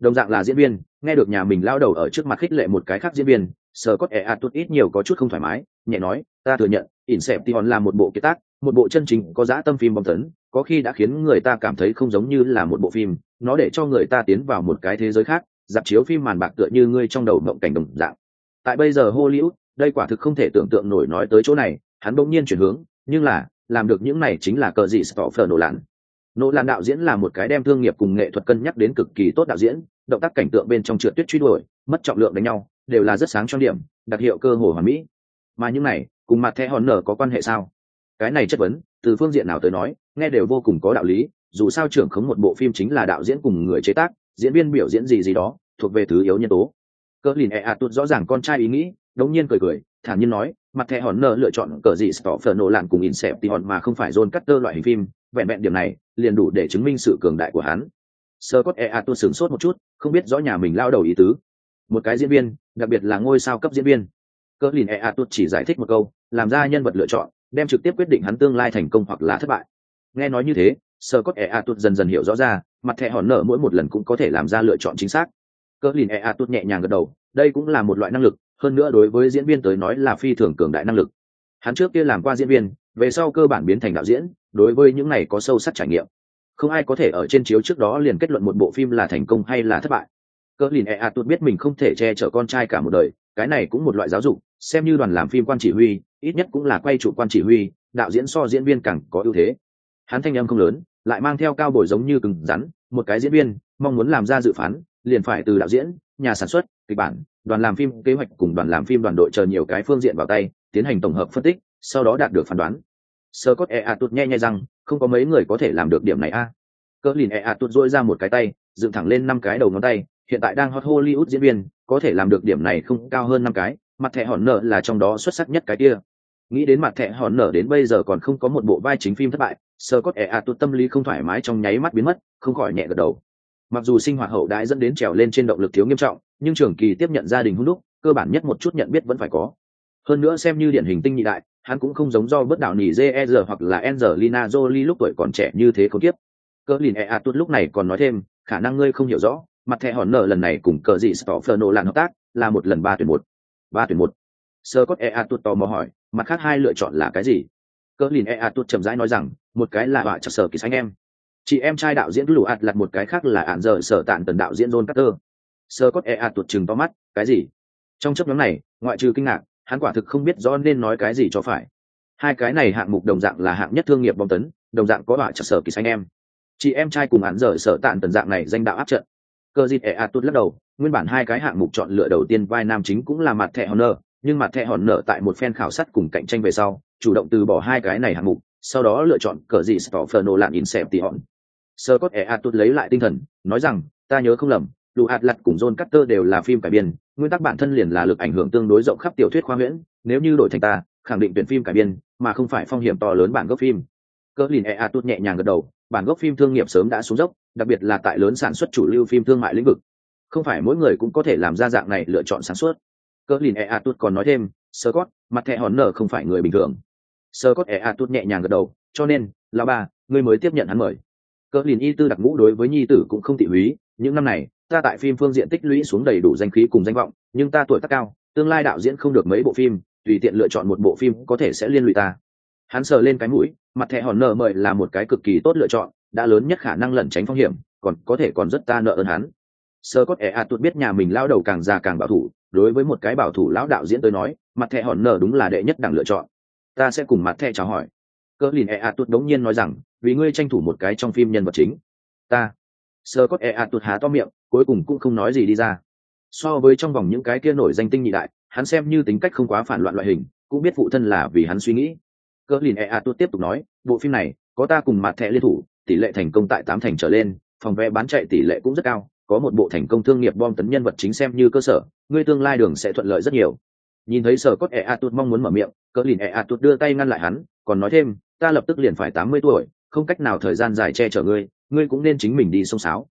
Đồng dạng là diễn viên nghe được nhà mình lao đầu ở trước mặt khích lệ một cái khác diễn viên sờ cốt ẻ ạt tốt ít nhiều có chút không thoải mái, nhẹ nói, ta thừa nhận ỉn xẹp thì hòn là một bộ kế tác, một bộ chân chính có dã tâm phim bom tấn, có khi đã khiến người ta cảm thấy không giống như là một bộ phim, nó để cho người ta tiến vào một cái thế giới khác, dạp chiếu phim màn bạc tựa như ngươi trong đầu mộng cảnh đồng dạng. Tại bây giờ hollywood, đây quả thực không thể tưởng tượng nổi nói tới chỗ này, hắn bỗng nhiên chuyển hướng, nhưng là, làm được những này chính là cờ gì stoffer nổ lặn nỗ lan đạo diễn là một cái đem thương nghiệp cùng nghệ thuật cân nhắc đến cực kỳ tốt đạo diễn, động tác cảnh tượng bên trong trượt tuyết truy đuổi, mất trọng lượng đánh nhau, đều là rất sáng trong điểm, đặc hiệu cơ hồ hoàn mỹ. Mà những này, cùng mặt thẻ hòn nở có quan hệ sao? Cái này chất vấn, từ phương diện nào tới nói, nghe đều vô cùng có đạo lý, dù sao trưởng khống một bộ phim chính là đạo diễn cùng người chế tác, diễn viên biểu diễn gì gì đó, thuộc về thứ yếu nhân tố. Cỡ lìn e a tụt rõ ràng con trai ý nghĩ, đống nhiên cười cười, thản nhiên nói, mặt thẻ hòn nở lựa chọn cờ gì stoffer nổ lạn cùng in xẹp thì hòn mà không phải john cutter loại hình phim vẹn vẹn điểm này liền đủ để chứng minh sự cường đại của hắn. Sơ cốt e a tu sửng sốt một chút, không biết rõ nhà mình lao đầu ý tứ. Một cái diễn viên, đặc biệt là ngôi sao cấp diễn viên. Cỡ lìn e a tu chỉ giải thích một câu, làm ra nhân vật lựa chọn, đem trực tiếp quyết định hắn tương lai thành công hoặc là thất bại. Nghe nói như thế, sơ cốt e a tu dần dần hiểu rõ ra, mặt thẻ hòn nở mỗi một lần cũng có thể làm ra lựa chọn chính xác. Cỡ lìn e a tu nhẹ nhàng gật đầu, đây cũng là một loại năng lực, hơn nữa đối với diễn viên tới nói là phi thường cường đại năng lực. Hắn trước kia làm qua diễn viên về sau cơ bản biến thành đạo diễn, đối với những này có sâu sắc trải nghiệm. Không ai có thể ở trên chiếu trước đó liền kết luận một bộ phim là thành công hay là thất bại. Cỡ lìn e a tuột biết mình không thể che chở con trai cả một đời, cái này cũng một loại giáo dục, xem như đoàn làm phim quan chỉ huy, ít nhất cũng là quay trụ quan chỉ huy, đạo diễn so diễn viên càng có ưu thế. Hắn thanh âm không lớn, lại mang theo cao bồi giống như cứng rắn, một cái diễn viên, mong muốn làm ra dự phán, liền phải từ đạo diễn, nhà sản xuất, kịch bản, đoàn làm phim, kế hoạch cùng đoàn làm phim đoàn đội chờ nhiều cái phương diện vào tay, tiến hành tổng hợp phân tích, sau đó đạt được phán đoán sơ cốt e a tụt nhẹ nhẹ rằng, không có mấy người có thể làm được điểm này a. Cỡ lìn e a tụt dôi ra một cái tay, dựng thẳng lên năm cái đầu ngón tay, hiện tại đang hot hollywood diễn viên, có thể làm được điểm này không cao hơn năm cái, mặt thẻ hòn nở là trong đó xuất sắc nhất cái kia. Nghĩ đến mặt thẻ hòn nở đến bây giờ còn không có một bộ vai chính phim thất bại, sơ cốt e a tụt tâm lý không thoải mái trong nháy mắt biến mất, không khỏi nhẹ gật đầu. Mặc dù sinh hoạt hậu đãi dẫn đến trèo lên trên động lực thiếu nghiêm trọng, nhưng trường kỳ tiếp nhận gia đình hung đúc, cơ bản nhất một chút nhận biết vẫn phải có hơn nữa xem như điển hình tinh nhị đại, hắn cũng không giống do bất đạo nỉ jr e hoặc là angelina jolie lúc tuổi còn trẻ như thế không tiếp cỡ lìn e a tuốt lúc này còn nói thêm, khả năng ngươi không hiểu rõ, mặt thẻ hòn nợ lần này cùng cờ dị stoffer làm hợp tác là một lần ba tuyển một. Ba tuyển một. Sơ cốt e a tuốt tò mò hỏi, mặt khác hai lựa chọn là cái gì? Cỡ lìn e a tuốt chậm rãi nói rằng, một cái là họa chặt sở kỳ anh em. Chị em trai đạo diễn lũ ạt lặt một cái khác là ạn dở sở tàn tần đạo diễn john carter. Sơ cốt e a tuột chừng to mắt, cái gì? Trong chấp nhóm này, ngoại trừ kinh ngạc hắn quả thực không biết rõ nên nói cái gì cho phải hai cái này hạng mục đồng dạng là hạng nhất thương nghiệp bom tấn đồng dạng có họa chặt sở kỳ anh em chị em trai cùng hắn giờ sở tạn tần dạng này danh đạo áp trận cơ dịp e a tuột lắc đầu nguyên bản hai cái hạng mục chọn lựa đầu tiên vai nam chính cũng là mặt thẻ honor nhưng mặt thẻ honor tại một phen khảo sát cùng cạnh tranh về sau chủ động từ bỏ hai cái này hạng mục sau đó lựa chọn cờ gì Stofferno lạn in xẹp tỉ hòn sơ cốt ẻ atut lấy lại tinh thần nói rằng ta nhớ không lầm đủ hạt lặt cùng john carter đều là phim cải biên, nguyên tắc bản thân liền là lực ảnh hưởng tương đối rộng khắp tiểu thuyết khoa huyễn, nếu như đổi thành ta, khẳng định tuyển phim cải biên, mà không phải phong hiểm to lớn bản gốc phim. Cỡ lìn e tốt nhẹ nhàng gật đầu, bản gốc phim thương nghiệp sớm đã xuống dốc, đặc biệt là tại lớn sản xuất chủ lưu phim thương mại lĩnh vực. Không phải mỗi người cũng có thể làm ra dạng này lựa chọn sản xuất cỡ lìn e tốt còn nói thêm, scott, mặt thẻ hòn nở không phải người bình thường. Scott cốt e tốt nhẹ nhàng gật đầu, cho nên là ba người mới tiếp nhận hắn mời. Cỡ lìn y tư đặc ngũ đối với nhi tử cũng không thị húy, những năm này ta tại phim phương diện tích lũy xuống đầy đủ danh khí cùng danh vọng, nhưng ta tuổi tác cao, tương lai đạo diễn không được mấy bộ phim, tùy tiện lựa chọn một bộ phim có thể sẽ liên lụy ta. Hắn sờ lên cái mũi, mặt thẻ hòn nợ mời là một cái cực kỳ tốt lựa chọn, đã lớn nhất khả năng lẩn tránh phong hiểm, còn có thể còn rất ta nợ ơn hắn. Sơ cốt ẻ a tuột biết nhà mình lao đầu càng già càng bảo thủ, đối với một cái bảo thủ lão đạo diễn tới nói, mặt thẻ hòn nợ đúng là đệ nhất đẳng lựa chọn. Ta sẽ cùng mặt thẻ chào hỏi. Cỡ lìn ẻ a tuột đống nhiên nói rằng, vì ngươi tranh thủ một cái trong phim nhân vật chính. Ta sơ cốt e ạt tụt há to miệng, cuối cùng cũng không nói gì đi ra. So với trong vòng những cái kia nổi danh tinh nhị đại, hắn xem như tính cách không quá phản loạn loại hình, cũng biết phụ thân là vì hắn suy nghĩ. Cỡ lìn e ạt tụt tiếp tục nói, bộ phim này, có ta cùng mặt thẻ liên thủ, tỷ lệ thành công tại tám thành trở lên, phòng vé bán chạy tỷ lệ cũng rất cao, có một bộ thành công thương nghiệp bom tấn nhân vật chính xem như cơ sở, ngươi tương lai đường sẽ thuận lợi rất nhiều. Nhìn thấy sở cốt e a tụt mong muốn mở miệng, cỡ lìn e a tụt đưa tay ngăn lại hắn, còn nói thêm, ta lập tức liền phải tám mươi tuổi, không cách nào thời gian dài che chở ngươi ngươi cũng nên chính mình đi sông sáo.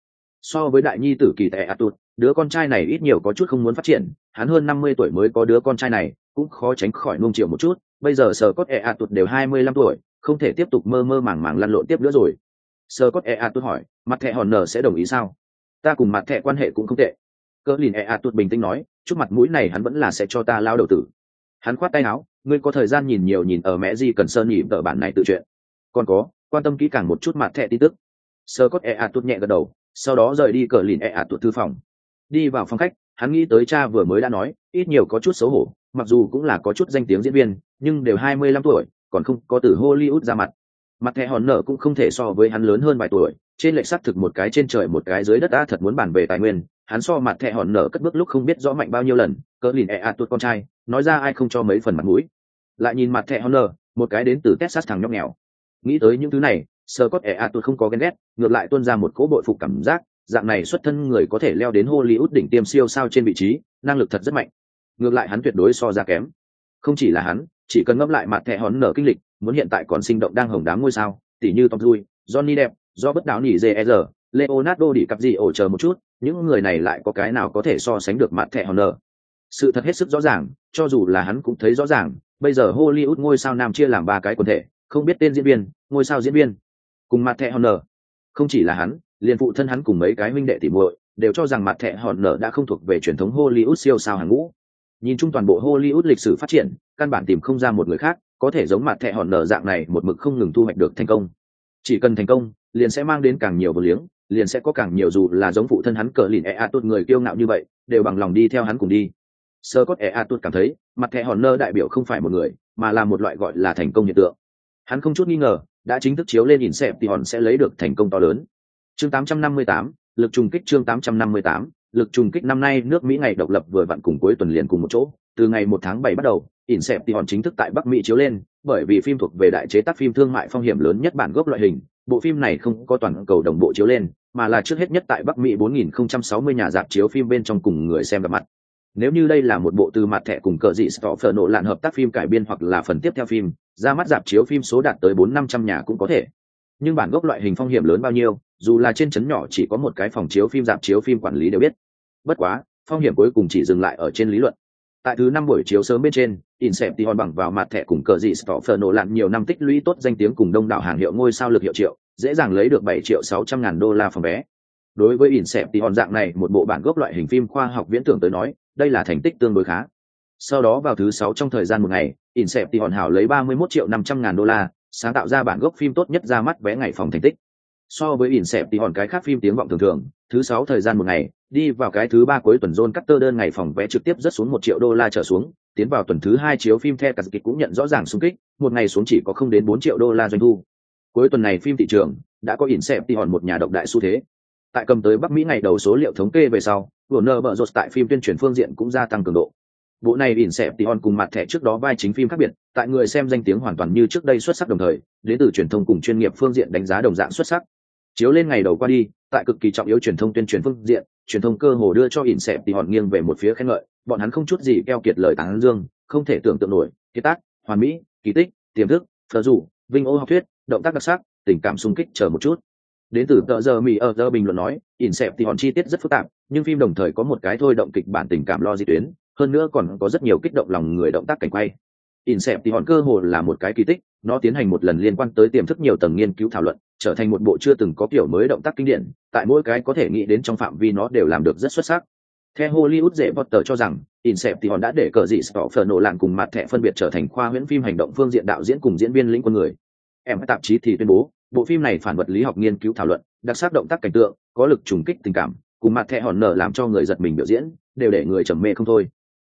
So với đại nhi tử kỳ tệ a tụt, đứa con trai này ít nhiều có chút không muốn phát triển, hắn hơn năm mươi tuổi mới có đứa con trai này, cũng khó tránh khỏi nung chiều một chút, bây giờ sở cốt e a tụt đều hai mươi lăm tuổi, không thể tiếp tục mơ mơ màng màng lăn lộn tiếp nữa rồi. Sờ cốt e a tụt hỏi, mặt thẹ hòn nở sẽ đồng ý sao? Ta cùng mặt thẹ quan hệ cũng không tệ. Cỡ lìn e a tụt bình tĩnh nói, chút mặt mũi này hắn vẫn là sẽ cho ta lao đầu tử. Hắn khoát tay áo, ngươi có thời gian nhìn nhiều nhìn ở mẹ gì cần sơn nhỉ, tờ bản này tự chuyện còn có, quan tâm kỹ càng một chút mặt thẹ tin tức sơ cốt e a tuột nhẹ gật đầu, sau đó rời đi cờ lìn e a tuột thư phòng. Đi vào phòng khách, hắn nghĩ tới cha vừa mới đã nói, ít nhiều có chút xấu hổ, mặc dù cũng là có chút danh tiếng diễn viên, nhưng đều hai mươi lăm tuổi, còn không có từ hollywood ra mặt. Mặt thẻ hòn nở cũng không thể so với hắn lớn hơn vài tuổi, trên lệch xác thực một cái trên trời một cái dưới đất đã thật muốn bàn về tài nguyên, hắn so mặt thẻ hòn nở cất bước lúc không biết rõ mạnh bao nhiêu lần cỡ lìn e a tuột con trai, nói ra ai không cho mấy phần mặt mũi. Lại nhìn mặt thẻ hòn nở một cái đến từ texas thằng nhóc nghèo. Nghĩ tới những thứ này sơ cốt ẻ a tôi không có ghen ghét, ngược lại tuôn ra một cỗ bội phục cảm giác, dạng này xuất thân người có thể leo đến hollywood đỉnh tiêm siêu sao trên vị trí, năng lực thật rất mạnh. Ngược lại hắn tuyệt đối so ra kém. Không chỉ là hắn, chỉ cần ngấp lại mặt thẻ hòn nở kinh lịch, muốn hiện tại còn sinh động đang hồng đám ngôi sao, tỉ như tom dui johnny đẹp do bất đáo nỉ jr e leonardo đi cặp gì ổ chờ một chút, những người này lại có cái nào có thể so sánh được mặt thẻ hòn nở. Sự thật hết sức rõ ràng, cho dù là hắn cũng thấy rõ ràng, bây giờ hollywood ngôi sao nam chia làm ba cái quần thể, không biết tên diễn viên, ngôi sao diễn viên cùng mặt thẻ hòn nở. Không chỉ là hắn, liền phụ thân hắn cùng mấy cái minh đệ tỉ muội đều cho rằng mặt thẻ hòn nở đã không thuộc về truyền thống hollywood siêu sao hàng ngũ. Nhìn chung toàn bộ hollywood lịch sử phát triển, căn bản tìm không ra một người khác có thể giống mặt thẻ hòn nở dạng này một mực không ngừng thu hoạch được thành công. Chỉ cần thành công, liền sẽ mang đến càng nhiều vô liếng, liền sẽ có càng nhiều dù là giống phụ thân hắn cờ lìn e a tốt người kiêu ngạo như vậy, đều bằng lòng đi theo hắn cùng đi. Sơ cốt e a tốt cảm thấy mặt thẻ hòn nơ đại biểu không phải một người, mà là một loại gọi là thành công hiện tượng. Hắn không chút nghi ngờ đã chính thức chiếu lên ỉn xẹp thì hòn sẽ lấy được thành công to lớn. Chương 858, lực trùng kích chương 858, lực trùng kích năm nay nước mỹ ngày độc lập vừa vặn cùng cuối tuần liền cùng một chỗ. Từ ngày một tháng bảy bắt đầu ỉn xẹp thì hòn chính thức tại bắc mỹ chiếu lên bởi vì phim thuộc về đại chế tác phim thương mại phong hiểm lớn nhất bản gốc loại hình. Bộ phim này không có toàn cầu đồng bộ chiếu lên mà là trước hết nhất tại bắc mỹ 4060 nhà dạp chiếu phim bên trong cùng người xem gặp mặt nếu như đây là một bộ từ mặt thẻ cùng cờ dị stoffer nộ lạn hợp tác phim cải biên hoặc là phần tiếp theo phim ra mắt dạp chiếu phim số đạt tới bốn năm trăm nhà cũng có thể. Nhưng bản gốc loại hình phong hiểm lớn bao nhiêu dù là trên trấn nhỏ chỉ có một cái phòng chiếu phim dạp chiếu phim quản lý đều biết. Bất quá phong hiểm cuối cùng chỉ dừng lại ở trên lý luận. Tại thứ năm buổi chiếu sớm bên trên Inception bằng vào mặt thẻ cùng cờ dị stọ phở nộ lặn nhiều năm tích lũy tốt danh tiếng cùng đông đảo hàng hiệu ngôi sao lực hiệu triệu, dễ dàng lấy được bảy triệu 600 ngàn đô la phòng vé. Đối với Inception dạng này một bộ bản gốc loại hình phim khoa học viễn tưởng tới nói, đây là thành tích tương đối khá. Sau đó vào thứ sáu trong thời gian một ngày, Inception hảo lấy 31 triệu 500 ngàn đô la, sáng tạo ra bản gốc phim tốt nhất ra mắt vé ngày phòng thành tích. So với Inception cái khác phim tiếng vọng thường thường, thứ sáu thời gian một ngày, đi vào cái thứ ba cuối tuần John Carter đơn ngày phòng vé trực tiếp rất xuống một triệu đô la trở xuống, tiến vào tuần thứ hai chiếu phim The kịch cũng nhận rõ ràng xung kích, một ngày xuống chỉ có không đến bốn triệu đô la doanh thu. Cuối tuần này phim thị trường đã có Inception một nhà độc đại xu thế. Tại cầm tới Bắc Mỹ ngày đầu số liệu thống kê về sau, Warner rột tại phim tuyên truyền phương diện cũng gia tăng cường độ. Bộ này ỉn xẹp tỷ hòn cùng mặt thẻ trước đó vai chính phim khác biệt, tại người xem danh tiếng hoàn toàn như trước đây xuất sắc đồng thời, đến từ truyền thông cùng chuyên nghiệp phương diện đánh giá đồng dạng xuất sắc. Chiếu lên ngày đầu qua đi, tại cực kỳ trọng yếu truyền thông tuyên truyền phương diện, truyền thông cơ hồ đưa cho ỉn xẹp tỷ hòn nghiêng về một phía khen ngợi, bọn hắn không chút gì keo kiệt lời tán dương, không thể tưởng tượng nổi, kiệt tác, hoàn mỹ, kỳ tích, tiềm thức, phở dù vinh ô học thuyết, động tác đặc sắc, tình cảm sung kích chờ một chút đến từ tờ giờ mỹ ở giờ bình luận nói Inception chi tiết rất phức tạp nhưng phim đồng thời có một cái thôi động kịch bản tình cảm lo di tuyến hơn nữa còn có rất nhiều kích động lòng người động tác cảnh quay Inception cơ hồ là một cái kỳ tích nó tiến hành một lần liên quan tới tiềm thức nhiều tầng nghiên cứu thảo luận trở thành một bộ chưa từng có kiểu mới động tác kinh điển tại mỗi cái có thể nghĩ đến trong phạm vi nó đều làm được rất xuất sắc theo Hollywood dễ Potter cho rằng, Inception đã để cờ dị Stoffer nổ lạn cùng mặt thẻ phân biệt trở thành khoa huyễn phim hành động phương diện đạo diễn cùng diễn viên lĩnh quân người. Em tạp chí thì tuyên bố, bộ phim này phản vật lý học nghiên cứu thảo luận đặc sắc động tác cảnh tượng có lực trùng kích tình cảm cùng mặt thẹ hòn nở làm cho người giật mình biểu diễn đều để người trầm mê không thôi.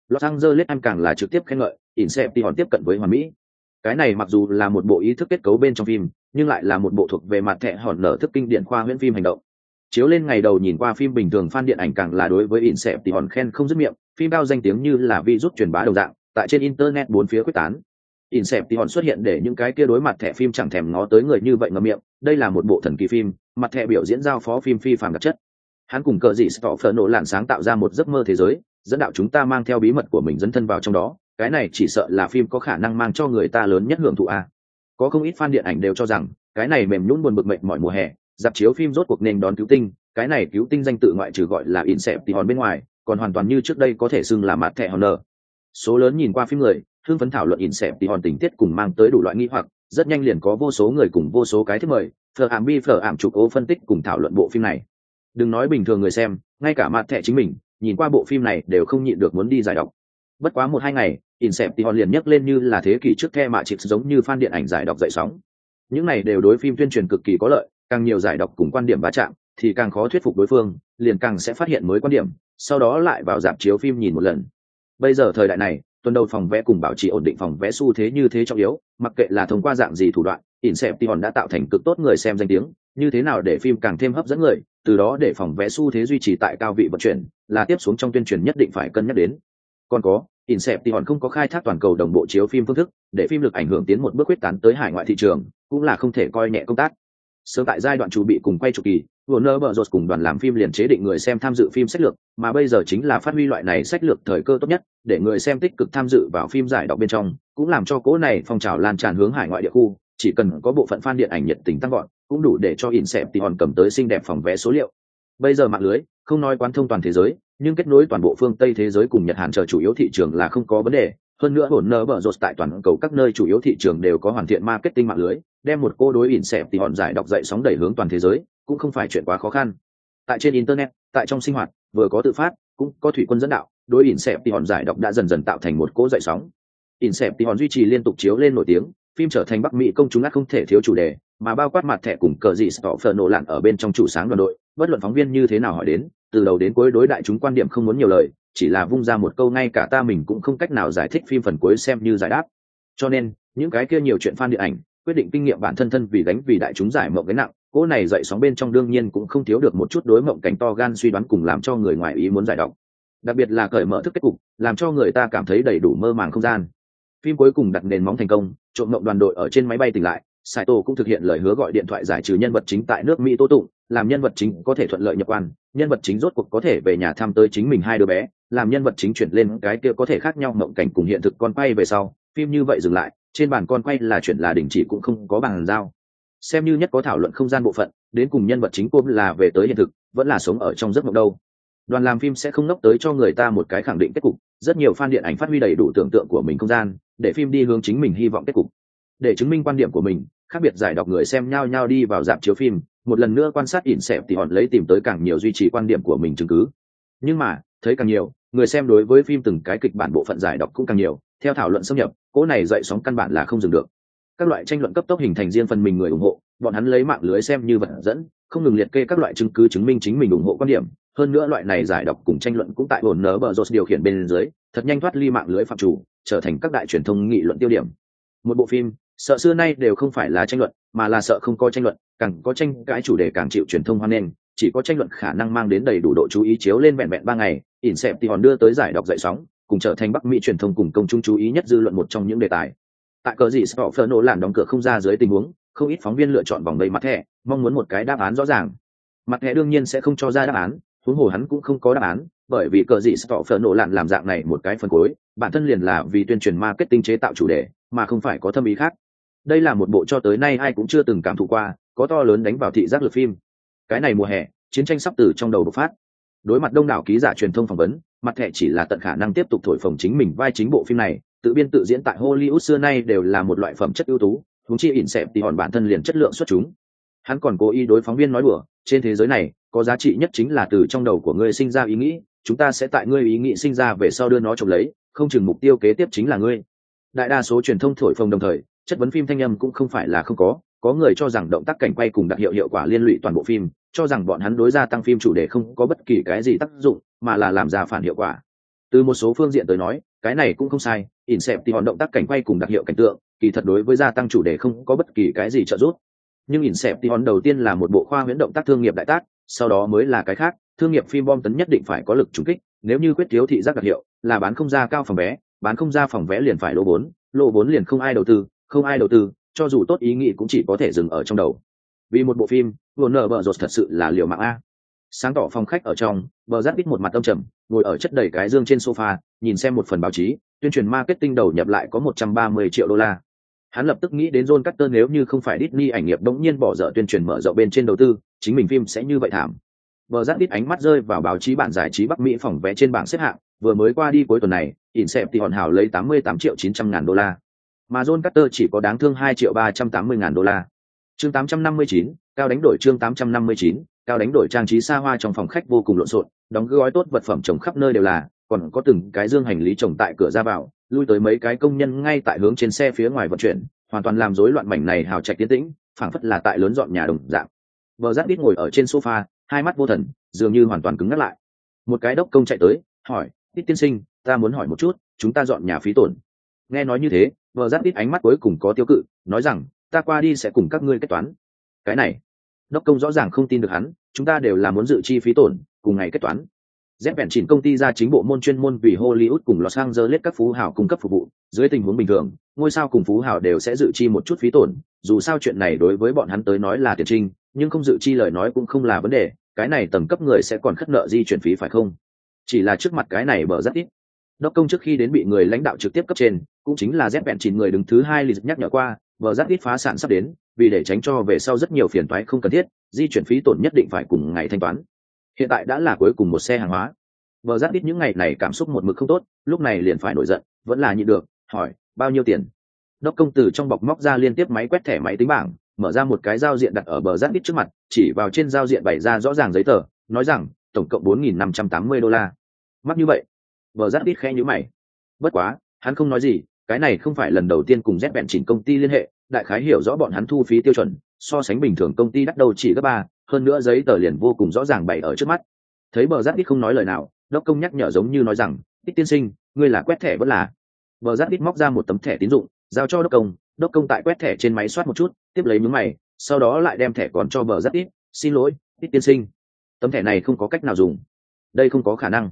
Los angeles em càng là trực tiếp khen ngợi inception tiếp cận với hoàn mỹ. Cái này mặc dù là một bộ ý thức kết cấu bên trong phim nhưng lại là một bộ thuộc về mặt thẹ hòn nở thức kinh điển khoa huyễn phim hành động. Chiếu lên ngày đầu nhìn qua phim bình thường fan điện ảnh càng là đối với Inception khen không dứt miệng, phim cao danh tiếng như là vi rút truyền bá đầu dạng, tại trên internet bốn phía quyết tán. In sẹp thì hòn xuất hiện để những cái kia đối mặt thẻ phim chẳng thèm ngó tới người như vậy ngậm miệng, đây là một bộ thần kỳ phim, mặt thẻ biểu diễn giao phó phim phi phàm đặc chất. Hắn cùng cờ dị phở nổ lạn sáng tạo ra một giấc mơ thế giới, dẫn đạo chúng ta mang theo bí mật của mình dẫn thân vào trong đó, cái này chỉ sợ là phim có khả năng mang cho người ta lớn nhất hưởng thụ a. Có không ít fan điện ảnh đều cho rằng, cái này mềm nhũn buồn bực mệt mỏi mùa hè, dạp chiếu phim rốt cuộc nên đón cứu tinh, cái này cứu tinh danh tự ngoại trừ gọi là in sẹp thì hòn bên ngoài, còn hoàn toàn như trước đây có thể xưng là mặt thẻ honor. Số lớn nhìn qua phim người, hưng phấn thảo luận in xẹp thì hòn tình tiết cùng mang tới đủ loại nghi hoặc, rất nhanh liền có vô số người cùng vô số cái thiết mời, phở ảm bi, phở ảm chụp ố phân tích cùng thảo luận bộ phim này. Đừng nói bình thường người xem, ngay cả mặt thẻ chính mình, nhìn qua bộ phim này đều không nhịn được muốn đi giải đọc. Bất quá một hai ngày in xẹp thì hòn liền nhấc lên như là thế kỷ trước the mạ chịp giống như fan điện ảnh giải đọc dậy sóng. Những này đều đối phim tuyên truyền cực kỳ có lợi, càng nhiều giải đọc cùng quan điểm va chạm, thì càng khó thuyết phục đối phương, liền càng sẽ phát hiện mới quan điểm, sau đó lại vào dạp chiếu phim nhìn một lần. Bây giờ thời đại này tuần đầu phòng vé cùng bảo trì ổn định phòng vé xu thế như thế trọng yếu, mặc kệ là thông qua dạng gì thủ đoạn, Inception đã tạo thành cực tốt người xem danh tiếng, như thế nào để phim càng thêm hấp dẫn người, từ đó để phòng vé xu thế duy trì tại cao vị vận chuyển, là tiếp xuống trong tuyên truyền nhất định phải cân nhắc đến. Còn có, Inception không có khai thác toàn cầu đồng bộ chiếu phim phương thức, để phim lực ảnh hưởng tiến một bước quyết tán tới hải ngoại thị trường, cũng là không thể coi nhẹ công tác sớm tại giai đoạn chuẩn bị cùng quay chụp kỳ Warner Bros cùng đoàn làm phim liền chế định người xem tham dự phim sách lược, mà bây giờ chính là phát huy loại này sách lược thời cơ tốt nhất, để người xem tích cực tham dự vào phim giải đọc bên trong, cũng làm cho cố này phong trào lan tràn hướng hải ngoại địa khu, chỉ cần có bộ phận fan điện ảnh nhiệt tình tăng gọn, cũng đủ để cho Inception cầm tới xinh đẹp phòng vé số liệu. Bây giờ mạng lưới, không nói quán thông toàn thế giới, nhưng kết nối toàn bộ phương Tây thế giới cùng Nhật Hàn chờ chủ yếu thị trường là không có vấn đề, hơn nữa hồn nơ bở rột tại toàn cầu các nơi chủ yếu thị trường đều có hoàn thiện marketing mạng lưới, đem một cô đối ỉn xẹp thì hòn giải đọc dậy sóng đẩy hướng toàn thế giới, cũng không phải chuyện quá khó khăn. Tại trên internet, tại trong sinh hoạt, vừa có tự phát, cũng có thủy quân dẫn đạo, đối ỉn xẹp thì hòn giải đọc đã dần dần tạo thành một cô dậy sóng. Ỉn xẹp thì hòn duy trì liên tục chiếu lên nổi tiếng, phim trở thành bắc mỹ công chúng ác không thể thiếu chủ đề, mà bao quát mặt thẻ cùng cờ dị stoffer nổ lặn ở bên trong chủ sáng đoàn đội, bất luận phóng viên như thế nào hỏi đến, từ đầu đến cuối đối đại chúng quan điểm không muốn nhiều lời chỉ là vung ra một câu ngay cả ta mình cũng không cách nào giải thích phim phần cuối xem như giải đáp. Cho nên những cái kia nhiều chuyện fan điện ảnh quyết định kinh nghiệm bản thân thân vì gánh vì đại chúng giải mộng cái nặng cỗ này dậy sóng bên trong đương nhiên cũng không thiếu được một chút đối mộng cảnh to gan suy đoán cùng làm cho người ngoài ý muốn giải đọc đặc biệt là cởi mở thức kết cục làm cho người ta cảm thấy đầy đủ mơ màng không gian. Phim cuối cùng đặt nền móng thành công trộm mộng đoàn đội ở trên máy bay tỉnh lại Saito cũng thực hiện lời hứa gọi điện thoại giải trừ nhân vật chính tại nước Mỹ tố tụng, làm nhân vật chính có thể thuận lợi nhập quan, nhân vật chính rốt cuộc có thể về nhà thăm tới chính mình hai đứa bé, làm nhân vật chính chuyển lên cái kia có thể khác nhau mộng cảnh cùng hiện thực con quay về sau, phim như vậy dừng lại, trên bàn con quay là chuyện là đình chỉ cũng không có bàn giao. xem như nhất có thảo luận không gian bộ phận đến cùng nhân vật chính cô là về tới hiện thực vẫn là sống ở trong giấc mộng đâu đoàn làm phim sẽ không nốc tới cho người ta một cái khẳng định kết cục rất nhiều fan điện ảnh phát huy đầy đủ tưởng tượng của mình không gian để phim đi hướng chính mình hy vọng kết cục để chứng minh quan điểm của mình khác biệt giải đọc người xem nhau nhau đi vào dạp chiếu phim, một lần nữa quan sát ỉn xẹp thì hòn lấy tìm tới càng nhiều duy trì quan điểm của mình chứng cứ. Nhưng mà, thấy càng nhiều, người xem đối với phim từng cái kịch bản bộ phận giải đọc cũng càng nhiều, theo thảo luận xâm nhập, cỗ này dậy sóng căn bản là không dừng được. Các loại tranh luận cấp tốc hình thành riêng phần mình người ủng hộ, bọn hắn lấy mạng lưới xem như vật dẫn, không ngừng liệt kê các loại chứng cứ chứng minh chính mình ủng hộ quan điểm. Hơn nữa loại này giải đọc cùng tranh luận cũng tại ổn nở bờ rột điều khiển bên dưới, thật nhanh thoát ly mạng lưới phạm chủ, trở thành các đại truyền thông nghị luận tiêu điểm. Một bộ phim sợ xưa nay đều không phải là tranh luận, mà là sợ không có tranh luận, càng có tranh cãi chủ đề càng chịu truyền thông hoan nghênh, chỉ có tranh luận khả năng mang đến đầy đủ độ chú ý chiếu lên vẹn vẹn ba ngày ỉn xẹp thì hòn đưa tới giải đọc dậy sóng, cùng trở thành bắc mỹ truyền thông cùng công chúng chú ý nhất dư luận một trong những đề tài. Tại cờ gì sợ phở nổ làm đóng cửa không ra dưới tình huống, không ít phóng viên lựa chọn vòng đầy mặt thẻ, mong muốn một cái đáp án rõ ràng. Mặt thẻ đương nhiên sẽ không cho ra đáp án, huống hồ hắn cũng không có đáp án, bởi vì cờ gì sợ phở nổ lạn làm dạng này một cái phần cuối, bản thân liền là vì tuyên truyền marketing chế tạo chủ đề, mà không phải có thâm ý khác đây là một bộ cho tới nay ai cũng chưa từng cảm thụ qua, có to lớn đánh vào thị giác lượt phim. Cái này mùa hè, chiến tranh sắp từ trong đầu bộc phát. Đối mặt đông đảo ký giả truyền thông phỏng vấn, mặt thẻ chỉ là tận khả năng tiếp tục thổi phồng chính mình vai chính bộ phim này, tự biên tự diễn tại hollywood xưa nay đều là một loại phẩm chất ưu tú thúng chi ỉn xẹp thì hòn bản thân liền chất lượng xuất chúng. Hắn còn cố ý đối phóng viên nói đùa, trên thế giới này, có giá trị nhất chính là từ trong đầu của ngươi sinh ra ý nghĩ, chúng ta sẽ tại ngươi ý nghĩ sinh ra về sau đưa nó trộm lấy, không chừng mục tiêu kế tiếp chính là ngươi. Đại đa số truyền thông thổi phồng đồng thời chất vấn phim thanh âm cũng không phải là không có có người cho rằng động tác cảnh quay cùng đặc hiệu hiệu quả liên lụy toàn bộ phim, cho rằng bọn hắn đối gia tăng phim chủ đề không có bất kỳ cái gì tác dụng, mà là làm ra phản hiệu quả. Từ một số phương diện tới nói, cái này cũng không sai, ỉn xẹp thì hòn động tác cảnh quay cùng đặc hiệu cảnh tượng, kỳ thật đối với gia tăng chủ đề không có bất kỳ cái gì trợ giúp. Nhưng ỉn xẹp thì hòn đầu tiên là một bộ khoa huyễn động tác thương nghiệp đại tác, sau đó mới là cái khác, thương nghiệp phim bom tấn nhất định phải có lực trúng kích, nếu như quyết thiếu thị giác đặc hiệu, là bán không ra cao phòng vé, bán không ra phòng vé liền phải lỗ vốn lỗ vốn liền không ai đầu tư không ai đầu tư, cho dù tốt ý nghĩ cũng chỉ có thể dừng ở trong đầu. Vì một bộ phim vừa nở bờ rột thật sự là liều mạng a. Sáng tỏ phòng khách ở trong, bờ giáp ít một mặt âm trầm, ngồi ở chất đầy cái dương trên sofa, nhìn xem một phần báo chí, tuyên truyền marketing đầu nhập lại có một trăm ba mươi triệu đô la. Hắn lập tức nghĩ đến john cutter nếu như không phải Disney ảnh nghiệp đống nhiên bỏ dở tuyên truyền mở rộng bên trên đầu tư, chính mình phim sẽ như vậy thảm. Bờ giáp ít ánh mắt rơi vào báo chí bản giải trí bắc mỹ phòng vẽ trên bảng xếp hạng, vừa mới qua đi cuối tuần này Insep thì hòn hảo lấy tám mươi tám triệu chín trăm ngàn đô la mà John Carter chỉ có đáng thương 2 triệu 380 ngàn đô la. Chương 859, cao đánh đổi chương 859, cao đánh đổi trang trí xa hoa trong phòng khách vô cùng lộn xộn, đóng gói tốt vật phẩm trồng khắp nơi đều là, còn có từng cái dương hành lý trồng tại cửa ra vào, lui tới mấy cái công nhân ngay tại hướng trên xe phía ngoài vận chuyển, hoàn toàn làm rối loạn mảnh này hào trạch tiến tĩnh, phảng phất là tại lớn dọn nhà đồng dạng. Bờ Giác Đít ngồi ở trên sofa, hai mắt vô thần, dường như hoàn toàn cứng ngắt lại. Một cái đốc công chạy tới, hỏi: "Đít tiên sinh, ta muốn hỏi một chút, chúng ta dọn nhà phí tổn." Nghe nói như thế, vợ giáp ít ánh mắt cuối cùng có tiêu cự nói rằng ta qua đi sẽ cùng các ngươi kết toán. Cái này đốc công rõ ràng không tin được hắn chúng ta đều là muốn dự chi phí tổn cùng ngày kết toán. Dép vẹn chỉnh công ty ra chính bộ môn chuyên môn vì hollywood cùng los angeles các phú hào cung cấp phục vụ. Dưới tình huống bình thường ngôi sao cùng phú hào đều sẽ dự chi một chút phí tổn dù sao chuyện này đối với bọn hắn tới nói là tiền trinh nhưng không dự chi lời nói cũng không là vấn đề cái này tầng cấp người sẽ còn khất nợ di chuyển phí phải không? Chỉ là trước mặt cái này bở rất ít đốc công trước khi đến bị người lãnh đạo trực tiếp cấp trên, cũng chính là dép vẹn chín người đứng thứ hai lì nhắc nhở qua, vờ giáp ít phá sản sắp đến, vì để tránh cho về sau rất nhiều phiền toái không cần thiết, di chuyển phí tổn nhất định phải cùng ngày thanh toán. Hiện tại đã là cuối cùng một xe hàng hóa. Vờ giáp ít những ngày này cảm xúc một mực không tốt, lúc này liền phải nổi giận, vẫn là nhịn được, hỏi, bao nhiêu tiền? Đốc công từ trong bọc móc ra liên tiếp máy quét thẻ máy tính bảng, mở ra một cái giao diện đặt ở bờ giáp ít trước mặt, chỉ vào trên giao diện bày ra rõ ràng giấy tờ, nói rằng, tổng cộng bốn nghìn năm trăm tám mươi đô la. Mắc như vậy vợ giáp ít khẽ nhữ mày. Bất quá, hắn không nói gì, cái này không phải lần đầu tiên cùng dép bẹn chỉnh công ty liên hệ, đại khái hiểu rõ bọn hắn thu phí tiêu chuẩn, so sánh bình thường công ty đắt đầu chỉ gấp ba, hơn nữa giấy tờ liền vô cùng rõ ràng bày ở trước mắt. Thấy bờ giáp ít không nói lời nào, đốc công nhắc nhở giống như nói rằng ít tiên sinh, ngươi là quét thẻ vẫn là? Bờ giáp ít móc ra một tấm thẻ tín dụng, giao cho đốc công đốc công tại quét thẻ trên máy soát một chút, tiếp lấy mướn mày, sau đó lại đem thẻ còn cho bờ giáp ít xin lỗi ít tiên sinh. Tấm thẻ này không có cách nào dùng. Đây không có khả năng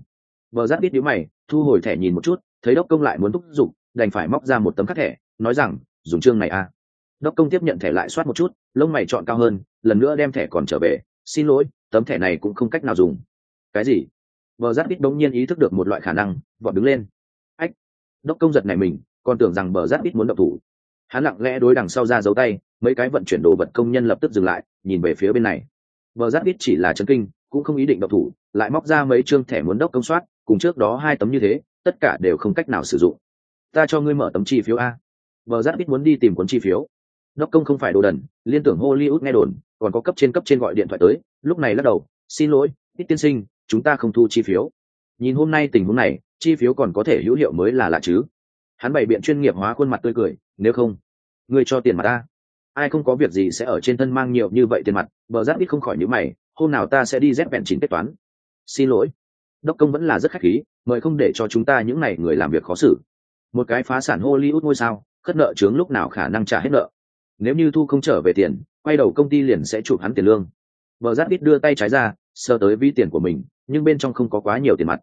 vợ giáp biết nhíu mày, thu hồi thẻ nhìn một chút, thấy đốc công lại muốn thúc giục, đành phải móc ra một tấm khắc thẻ, nói rằng, dùng chương này à. Đốc công tiếp nhận thẻ lại soát một chút, lông mày chọn cao hơn, lần nữa đem thẻ còn trở về. Xin lỗi, tấm thẻ này cũng không cách nào dùng. Cái gì? Vợ giáp ít đống nhiên ý thức được một loại khả năng, vọt đứng lên. Ách! Đốc công giật này mình, còn tưởng rằng bờ giáp ít muốn động thủ. Hắn lặng lẽ đối đằng sau ra dấu tay, mấy cái vận chuyển đồ vật công nhân lập tức dừng lại, nhìn về phía bên này. Bờ giáp ít chỉ là chấn kinh, cũng không ý định động thủ, lại móc ra mấy chương thẻ muốn đốc công soát cùng trước đó hai tấm như thế, tất cả đều không cách nào sử dụng. Ta cho ngươi mở tấm chi phiếu a. Vợ giáp ít muốn đi tìm cuốn chi phiếu. Đốc công không phải đồ đần, liên tưởng hollywood nghe đồn, còn có cấp trên cấp trên gọi điện thoại tới, lúc này lắc đầu, xin lỗi ít tiên sinh, chúng ta không thu chi phiếu. Nhìn hôm nay tình huống này, chi phiếu còn có thể hữu hiệu mới là lạ chứ. Hắn bày biện chuyên nghiệp hóa khuôn mặt tươi cười, nếu không, ngươi cho tiền mặt ta. Ai không có việc gì sẽ ở trên thân mang nhiều như vậy tiền mặt. Bờ giáp ít không khỏi nhữ mày, hôm nào ta sẽ đi dép vẹn chính kết toán. Xin lỗi đốc công vẫn là rất khách khí, mời không để cho chúng ta những n à y người làm việc khó xử. Một cái phá sản hollywood ngôi sao, khất nợ trướng lúc nào khả năng trả hết nợ. Nếu như thu không trở về tiền, quay đầu công ty liền sẽ chụp hắn tiền lương. Bờ giáp ít đưa tay trái ra sơ tới ví tiền của mình, nhưng bên trong không có quá nhiều tiền mặt.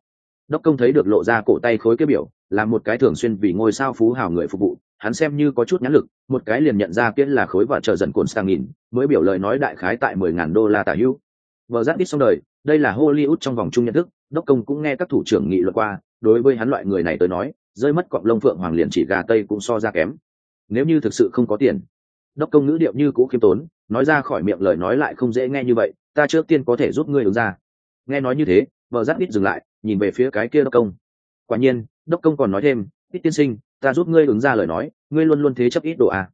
Đốc công thấy được lộ ra cổ tay khối kia biểu, là một cái thường xuyên vì ngôi sao phú hào người phục vụ, hắn xem như có chút nhãn lực, một cái liền nhận ra kia là khối và chờ dần cồn sang nghìn, mới biểu lời nói đại khái tại mười ngàn đô la tả hữu vợ giáp ít xong đời, đây là hollywood trong vòng chung nhận thức đốc công cũng nghe các thủ trưởng nghị luận qua, đối với hắn loại người này tới nói, rơi mất cọng lông phượng hoàng liền chỉ gà tây cũng so ra kém. Nếu như thực sự không có tiền, đốc công ngữ điệu như cũ khiêm tốn, nói ra khỏi miệng lời nói lại không dễ nghe như vậy, ta trước tiên có thể giúp ngươi đứng ra. Nghe nói như thế, vợ giáp ít dừng lại, nhìn về phía cái kia đốc công. Quả nhiên, đốc công còn nói thêm, ít tiên sinh, ta giúp ngươi ứng ra lời nói, ngươi luôn luôn thế chấp ít độ à.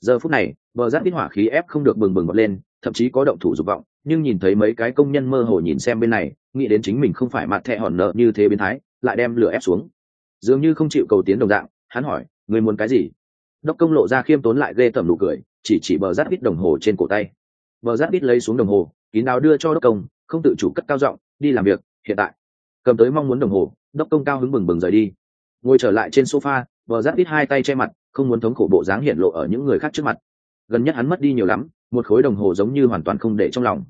giờ phút này, vợ giáp ít hỏa khí ép không được bừng bừng bật lên, thậm chí có động thủ dục vọng, nhưng nhìn thấy mấy cái công nhân mơ hồ nhìn xem bên này nghĩ đến chính mình không phải mặt thẹ hòn nợ như thế biến thái, lại đem lửa ép xuống. Dường như không chịu cầu tiến đồng dạng, hắn hỏi người muốn cái gì? Đốc công lộ ra khiêm tốn lại ghê tởm nụ cười, chỉ chỉ bờ rát ít đồng hồ trên cổ tay. Bờ rát ít lấy xuống đồng hồ, kín đáo đưa cho đốc công, không tự chủ cất cao giọng, đi làm việc, hiện tại. Cầm tới mong muốn đồng hồ, đốc công cao hứng bừng bừng rời đi. Ngồi trở lại trên sofa, bờ rát ít hai tay che mặt, không muốn thống khổ bộ dáng hiện lộ ở những người khác trước mặt. Gần nhất hắn mất đi nhiều lắm, một khối đồng hồ giống như hoàn toàn không để trong lòng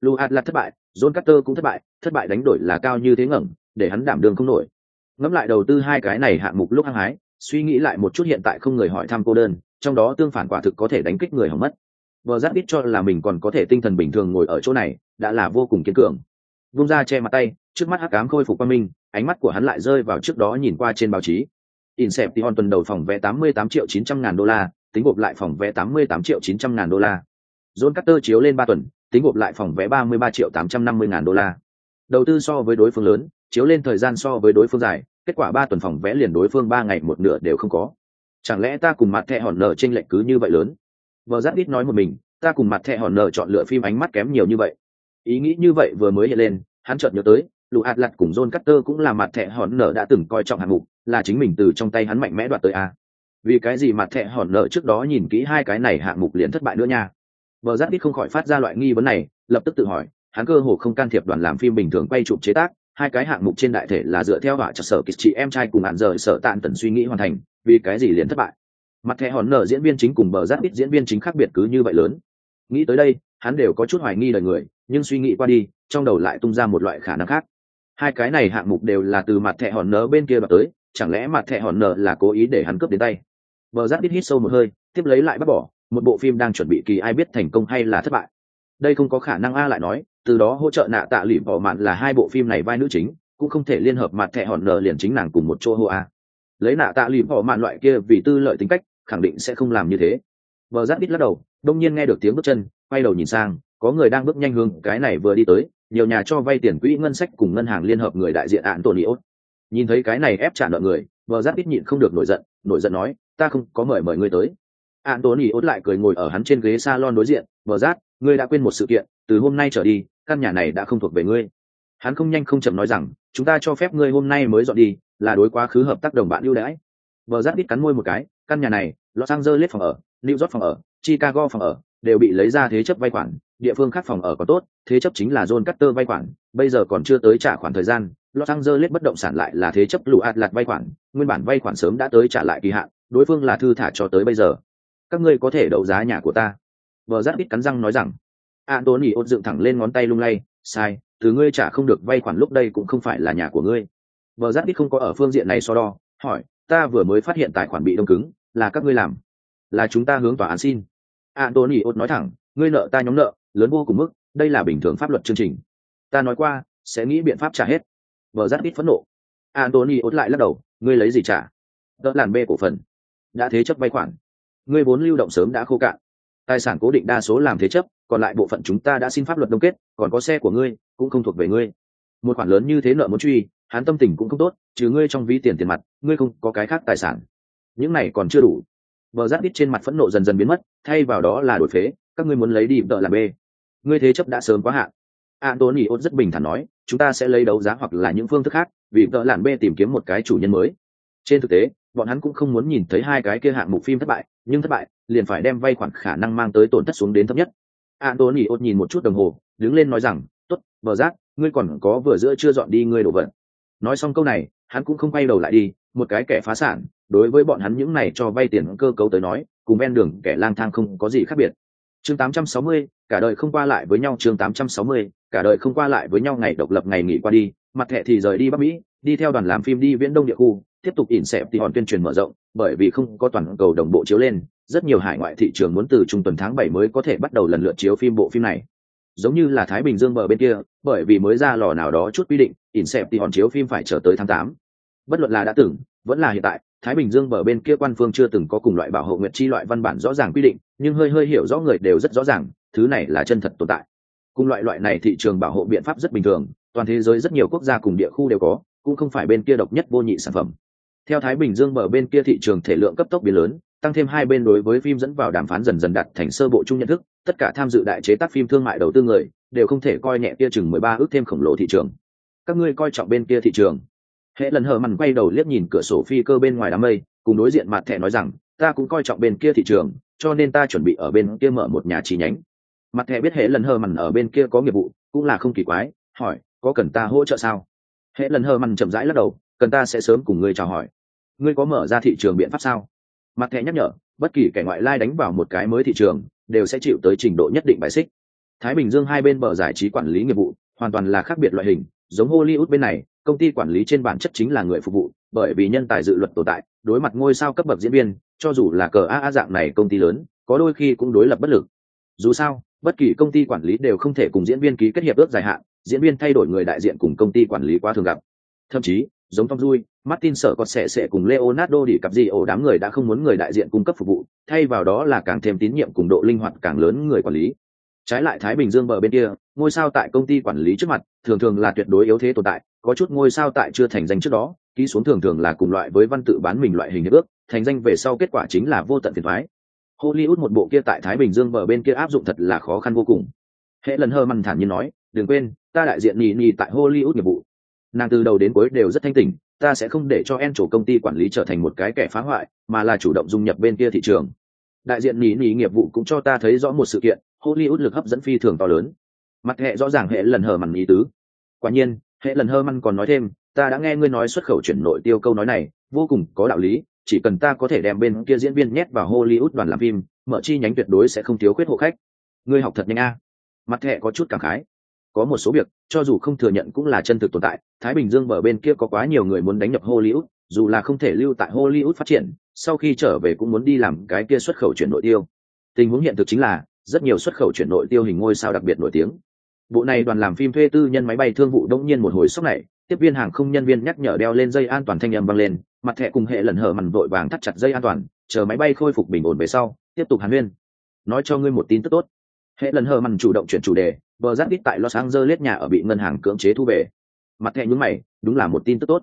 lu atlas thất bại john carter cũng thất bại thất bại đánh đổi là cao như thế ngẩng để hắn đảm đường không nổi. Ngẫm lại đầu tư hai cái này hạng mục lúc hăng hái suy nghĩ lại một chút hiện tại không người hỏi thăm cô đơn trong đó tương phản quả thực có thể đánh kích người hỏng mất. Vợ giáp biết cho là mình còn có thể tinh thần bình thường ngồi ở chỗ này đã là vô cùng kiên cường. Vung ra che mặt tay trước mắt hắc cám khôi phục qua minh ánh mắt của hắn lại rơi vào trước đó nhìn qua trên báo chí. Inception tuần đầu phòng vé 88 triệu 900 ngàn đô la, tính gộp lại phòng vé 88 triệu 900 ngàn đô la. John Carter chiếu lên ba tuần, tính gộp lại phòng vé 33 triệu 850 ngàn đô la. Đầu tư so với đối phương lớn, chiếu lên thời gian so với đối phương dài, kết quả 3 tuần phòng vé liền đối phương 3 ngày một nửa đều không có. Chẳng lẽ ta cùng mặt thẻ hòn nở trên lệnh cứ như vậy lớn? Vợ giác ít nói một mình, ta cùng mặt thẻ hòn nở chọn lựa phim ánh mắt kém nhiều như vậy. Ý nghĩ như vậy vừa mới hiện lên, hắn chợt nhớ tới, Lục Atlas cùng John Carter cũng là mặt thẻ hòn nở đã từng coi trọng hạng mục, là chính mình từ trong tay hắn mạnh mẽ đoạt tới a. Vì cái gì mặt thẻ hòn nở trước đó nhìn kỹ hai cái này hạng mục liền thất bại nữa nha. Bờ Giác ít không khỏi phát ra loại nghi vấn này, lập tức tự hỏi, hắn cơ hồ không can thiệp đoàn làm phim bình thường quay chụp chế tác, hai cái hạng mục trên đại thể là dựa theo họa chặt sở kịch chị em trai cùng hạn rời sở tạn tần suy nghĩ hoàn thành, vì cái gì liền thất bại. Mặt thẻ hòn nở diễn viên chính cùng bờ Giác ít diễn viên chính khác biệt cứ như vậy lớn. Nghĩ tới đây, hắn đều có chút hoài nghi đời người, nhưng suy nghĩ qua đi, trong đầu lại tung ra một loại khả năng khác. Hai cái này hạng mục đều là từ mặt thẻ hòn nở bên kia bật tới, chẳng lẽ mặt thẻ hòn nở là cố ý để hắn cướp đến tay. Bờ Giác ít hít sâu một hơi, tiếp lấy lại bắt bỏ, một bộ phim đang chuẩn bị kỳ ai biết thành công hay là thất bại. Đây không có khả năng a lại nói, từ đó hỗ trợ nạ tạ lụy bỏ mạn là hai bộ phim này vai nữ chính, cũng không thể liên hợp mặt thẻ hòn nờ liền chính nàng cùng một chỗ hô a. Lấy nạ tạ lụy bỏ mạn loại kia vì tư lợi tính cách, khẳng định sẽ không làm như thế. Vợ giáp đít lắc đầu, đông nhiên nghe được tiếng bước chân, quay đầu nhìn sang, có người đang bước nhanh hướng cái này vừa đi tới, nhiều nhà cho vay tiền quỹ ngân sách cùng ngân hàng liên hợp người đại diện ạn tổn ốt nhìn thấy cái này ép trả nợ người vợ giáp ít nhịn không được nổi giận nổi giận nói, ta không có mời mời ngươi tới. Anthony ốt lại cười ngồi ở hắn trên ghế salon đối diện, "Bờ rát, ngươi đã quên một sự kiện, từ hôm nay trở đi, căn nhà này đã không thuộc về ngươi." Hắn không nhanh không chậm nói rằng, "Chúng ta cho phép ngươi hôm nay mới dọn đi, là đối quá khứ hợp tác đồng bạn ưu đãi." Bờ rát đít cắn môi một cái, căn nhà này, Los Angeles phòng ở, New York phòng ở, Chicago phòng ở, đều bị lấy ra thế chấp vay khoản, địa phương khác phòng ở có tốt, thế chấp chính là John Carter vay khoản, bây giờ còn chưa tới trả khoản thời gian, Los Angeles bất động sản lại là thế chấp lũ ạt lạt vay khoản, nguyên bản vay khoản sớm đã tới trả lại kỳ hạn, đối phương là thư thả cho tới bây giờ các ngươi có thể đấu giá nhà của ta. Vợ giáp ít cắn răng nói rằng antony ốt dựng thẳng lên ngón tay lung lay, sai, từ ngươi trả không được vay khoản lúc đây cũng không phải là nhà của ngươi. Vợ giáp ít không có ở phương diện này so đo, hỏi, ta vừa mới phát hiện tài khoản bị đông cứng, là các ngươi làm? Là chúng ta hướng tòa án xin? Antony ốt nói thẳng, ngươi nợ ta nhóm nợ, lớn vô cùng mức, đây là bình thường pháp luật chương trình. Ta nói qua, sẽ nghĩ biện pháp trả hết. Vợ giáp ít phẫn nộ. Antony ốt lại lắc đầu, ngươi lấy gì trả? Đỡ làn bê cổ phần. Đã thế chấp vay khoản ngươi vốn lưu động sớm đã khô cạn. Tài sản cố định đa số làm thế chấp, còn lại bộ phận chúng ta đã xin pháp luật đông kết, còn có xe của ngươi, cũng không thuộc về ngươi. Một khoản lớn như thế nợ muốn truy, hắn tâm tình cũng không tốt, trừ ngươi trong ví tiền tiền mặt, ngươi không có cái khác tài sản. Những này còn chưa đủ. Bờ giáp ít trên mặt phẫn nộ dần dần biến mất, thay vào đó là đổi phế, các ngươi muốn lấy đi vợ làm b. Ngươi thế chấp đã sớm quá hạn. Antony ốt rất bình thản nói, chúng ta sẽ lấy đấu giá hoặc là những phương thức khác, vì vợ làm b tìm kiếm một cái chủ nhân mới. Trên thực tế bọn hắn cũng không muốn nhìn thấy hai cái kia hạng mục phim thất bại nhưng thất bại liền phải đem vay khoản khả năng mang tới tổn thất xuống đến thấp nhất. Antony ốt nhìn một chút đồng hồ đứng lên nói rằng tốt vờ giác ngươi còn có vừa giữa chưa dọn đi ngươi đổ vật. Nói xong câu này hắn cũng không quay đầu lại đi một cái kẻ phá sản đối với bọn hắn những này cho vay tiền cơ cấu tới nói cùng ven đường kẻ lang thang không có gì khác biệt. Chương 860, cả đời không qua lại với nhau chương 860, cả đời không qua lại với nhau ngày độc lập ngày nghỉ qua đi mặt thẻ thì rời đi bắc mỹ đi theo đoàn làm phim đi viễn đông địa khu, tiếp tục ỉn xẹp thì hòn tuyên truyền mở rộng, bởi vì không có toàn cầu đồng bộ chiếu lên, rất nhiều hải ngoại thị trường muốn từ trung tuần tháng bảy mới có thể bắt đầu lần lượt chiếu phim bộ phim này. Giống như là thái bình dương bờ bên kia, bởi vì mới ra lò nào đó chút quy định, ỉn xẹp thì hòn chiếu phim phải chờ tới tháng tám. Bất luận là đã từng, vẫn là hiện tại, thái bình dương bờ bên kia quan phương chưa từng có cùng loại bảo hộ nguyện chi loại văn bản rõ ràng quy định, nhưng hơi hơi hiểu rõ người đều rất rõ ràng, thứ này là chân thật tồn tại. Cùng loại loại này thị trường bảo hộ biện pháp rất bình thường, toàn thế giới rất nhiều quốc gia cùng địa khu đều có cũng không phải bên kia độc nhất vô nhị sản phẩm. Theo thái bình dương mở bên kia thị trường thể lượng cấp tốc biến lớn, tăng thêm hai bên đối với phim dẫn vào đàm phán dần dần đặt thành sơ bộ chung nhận thức, tất cả tham dự đại chế tác phim thương mại đầu tư người, đều không thể coi nhẹ kia chừng mười ba ước thêm khổng lồ thị trường. Các ngươi coi trọng bên kia thị trường. Hệ lần hờ mằn quay đầu liếc nhìn cửa sổ phi cơ bên ngoài đám mây, cùng đối diện mặt thẻ nói rằng, ta cũng coi trọng bên kia thị trường, cho nên ta chuẩn bị ở bên kia mở một nhà chi nhánh. Mặt thẻ biết hệ lần hờ mằn ở bên kia có nghiệp vụ, cũng là không kỳ quái, hỏi, có cần ta hỗ trợ sao? Hệ lần hờ mằn chậm rãi lắc đầu, cần ta sẽ sớm cùng ngươi chào hỏi. Ngươi có mở ra thị trường biện pháp sao? Mặt thẻ nhắc nhở, bất kỳ kẻ ngoại lai đánh vào một cái mới thị trường, đều sẽ chịu tới trình độ nhất định bài xích. Thái bình dương hai bên bờ giải trí quản lý nghiệp vụ, hoàn toàn là khác biệt loại hình. Giống hollywood bên này, công ty quản lý trên bản chất chính là người phục vụ, bởi vì nhân tài dự luật tồn tại, đối mặt ngôi sao cấp bậc diễn viên, cho dù là cờ a a dạng này công ty lớn, có đôi khi cũng đối lập bất lực. Dù sao, bất kỳ công ty quản lý đều không thể cùng diễn viên ký kết hiệp ước dài hạn diễn viên thay đổi người đại diện cùng công ty quản lý quá thường gặp. Thậm chí, giống tom dui martin sợ có sẽ sẽ cùng leonardo đi cặp gì ổ đám người đã không muốn người đại diện cung cấp phục vụ, thay vào đó là càng thêm tín nhiệm cùng độ linh hoạt càng lớn người quản lý. Trái lại thái bình dương bờ bên kia, ngôi sao tại công ty quản lý trước mặt, thường thường là tuyệt đối yếu thế tồn tại, có chút ngôi sao tại chưa thành danh trước đó, ký xuống thường thường là cùng loại với văn tự bán mình loại hình hiệp ước, thành danh về sau kết quả chính là vô tận phiền thoái hollywood một bộ kia tại thái bình dương bờ bên kia áp dụng thật là khó khăn vô cùng. Hệ lần hơ mằn thản nhiên nói đừng quên, ta đại diện nhì nhì tại hollywood nghiệp vụ. Nàng từ đầu đến cuối đều rất thanh tỉnh, ta sẽ không để cho en chủ công ty quản lý trở thành một cái kẻ phá hoại, mà là chủ động dung nhập bên kia thị trường. Đại diện nhì nhì nghiệp vụ cũng cho ta thấy rõ một sự kiện, hollywood lực hấp dẫn phi thường to lớn. Mặt hệ rõ ràng hệ lần hờ mằn ý tứ. Quả nhiên, hệ lần hơ măn còn nói thêm, ta đã nghe ngươi nói xuất khẩu chuyển nội tiêu câu nói này, vô cùng có đạo lý, chỉ cần ta có thể đem bên kia diễn viên nhét vào hollywood đoàn làm phim, mở chi nhánh tuyệt đối sẽ không thiếu khuyết hộ khách. Ngươi học thật nhanh a. Mặt hệ có chút cảm khái có một số việc, cho dù không thừa nhận cũng là chân thực tồn tại, thái bình dương bờ bên kia có quá nhiều người muốn đánh nhập hollywood, dù là không thể lưu tại hollywood phát triển, sau khi trở về cũng muốn đi làm cái kia xuất khẩu chuyển nội tiêu. Tình huống hiện thực chính là, rất nhiều xuất khẩu chuyển nội tiêu hình ngôi sao đặc biệt nổi tiếng. Bộ này đoàn làm phim thuê tư nhân máy bay thương vụ đông nhiên một hồi sốc này, tiếp viên hàng không nhân viên nhắc nhở đeo lên dây an toàn thanh âm vang lên, mặt thẻ cùng hệ lần hở mằn vội vàng thắt chặt dây an toàn, chờ máy bay khôi phục bình ổn về sau, tiếp tục hàn huyên. Nói cho ngươi một tin tức tốt. Hệ lần hở mằn chủ động chuyển chủ đề bờ giáp ít tại los angeles nhà ở bị ngân hàng cưỡng chế thu về. Mặt thẻ nhúng mày, đúng là một tin tức tốt.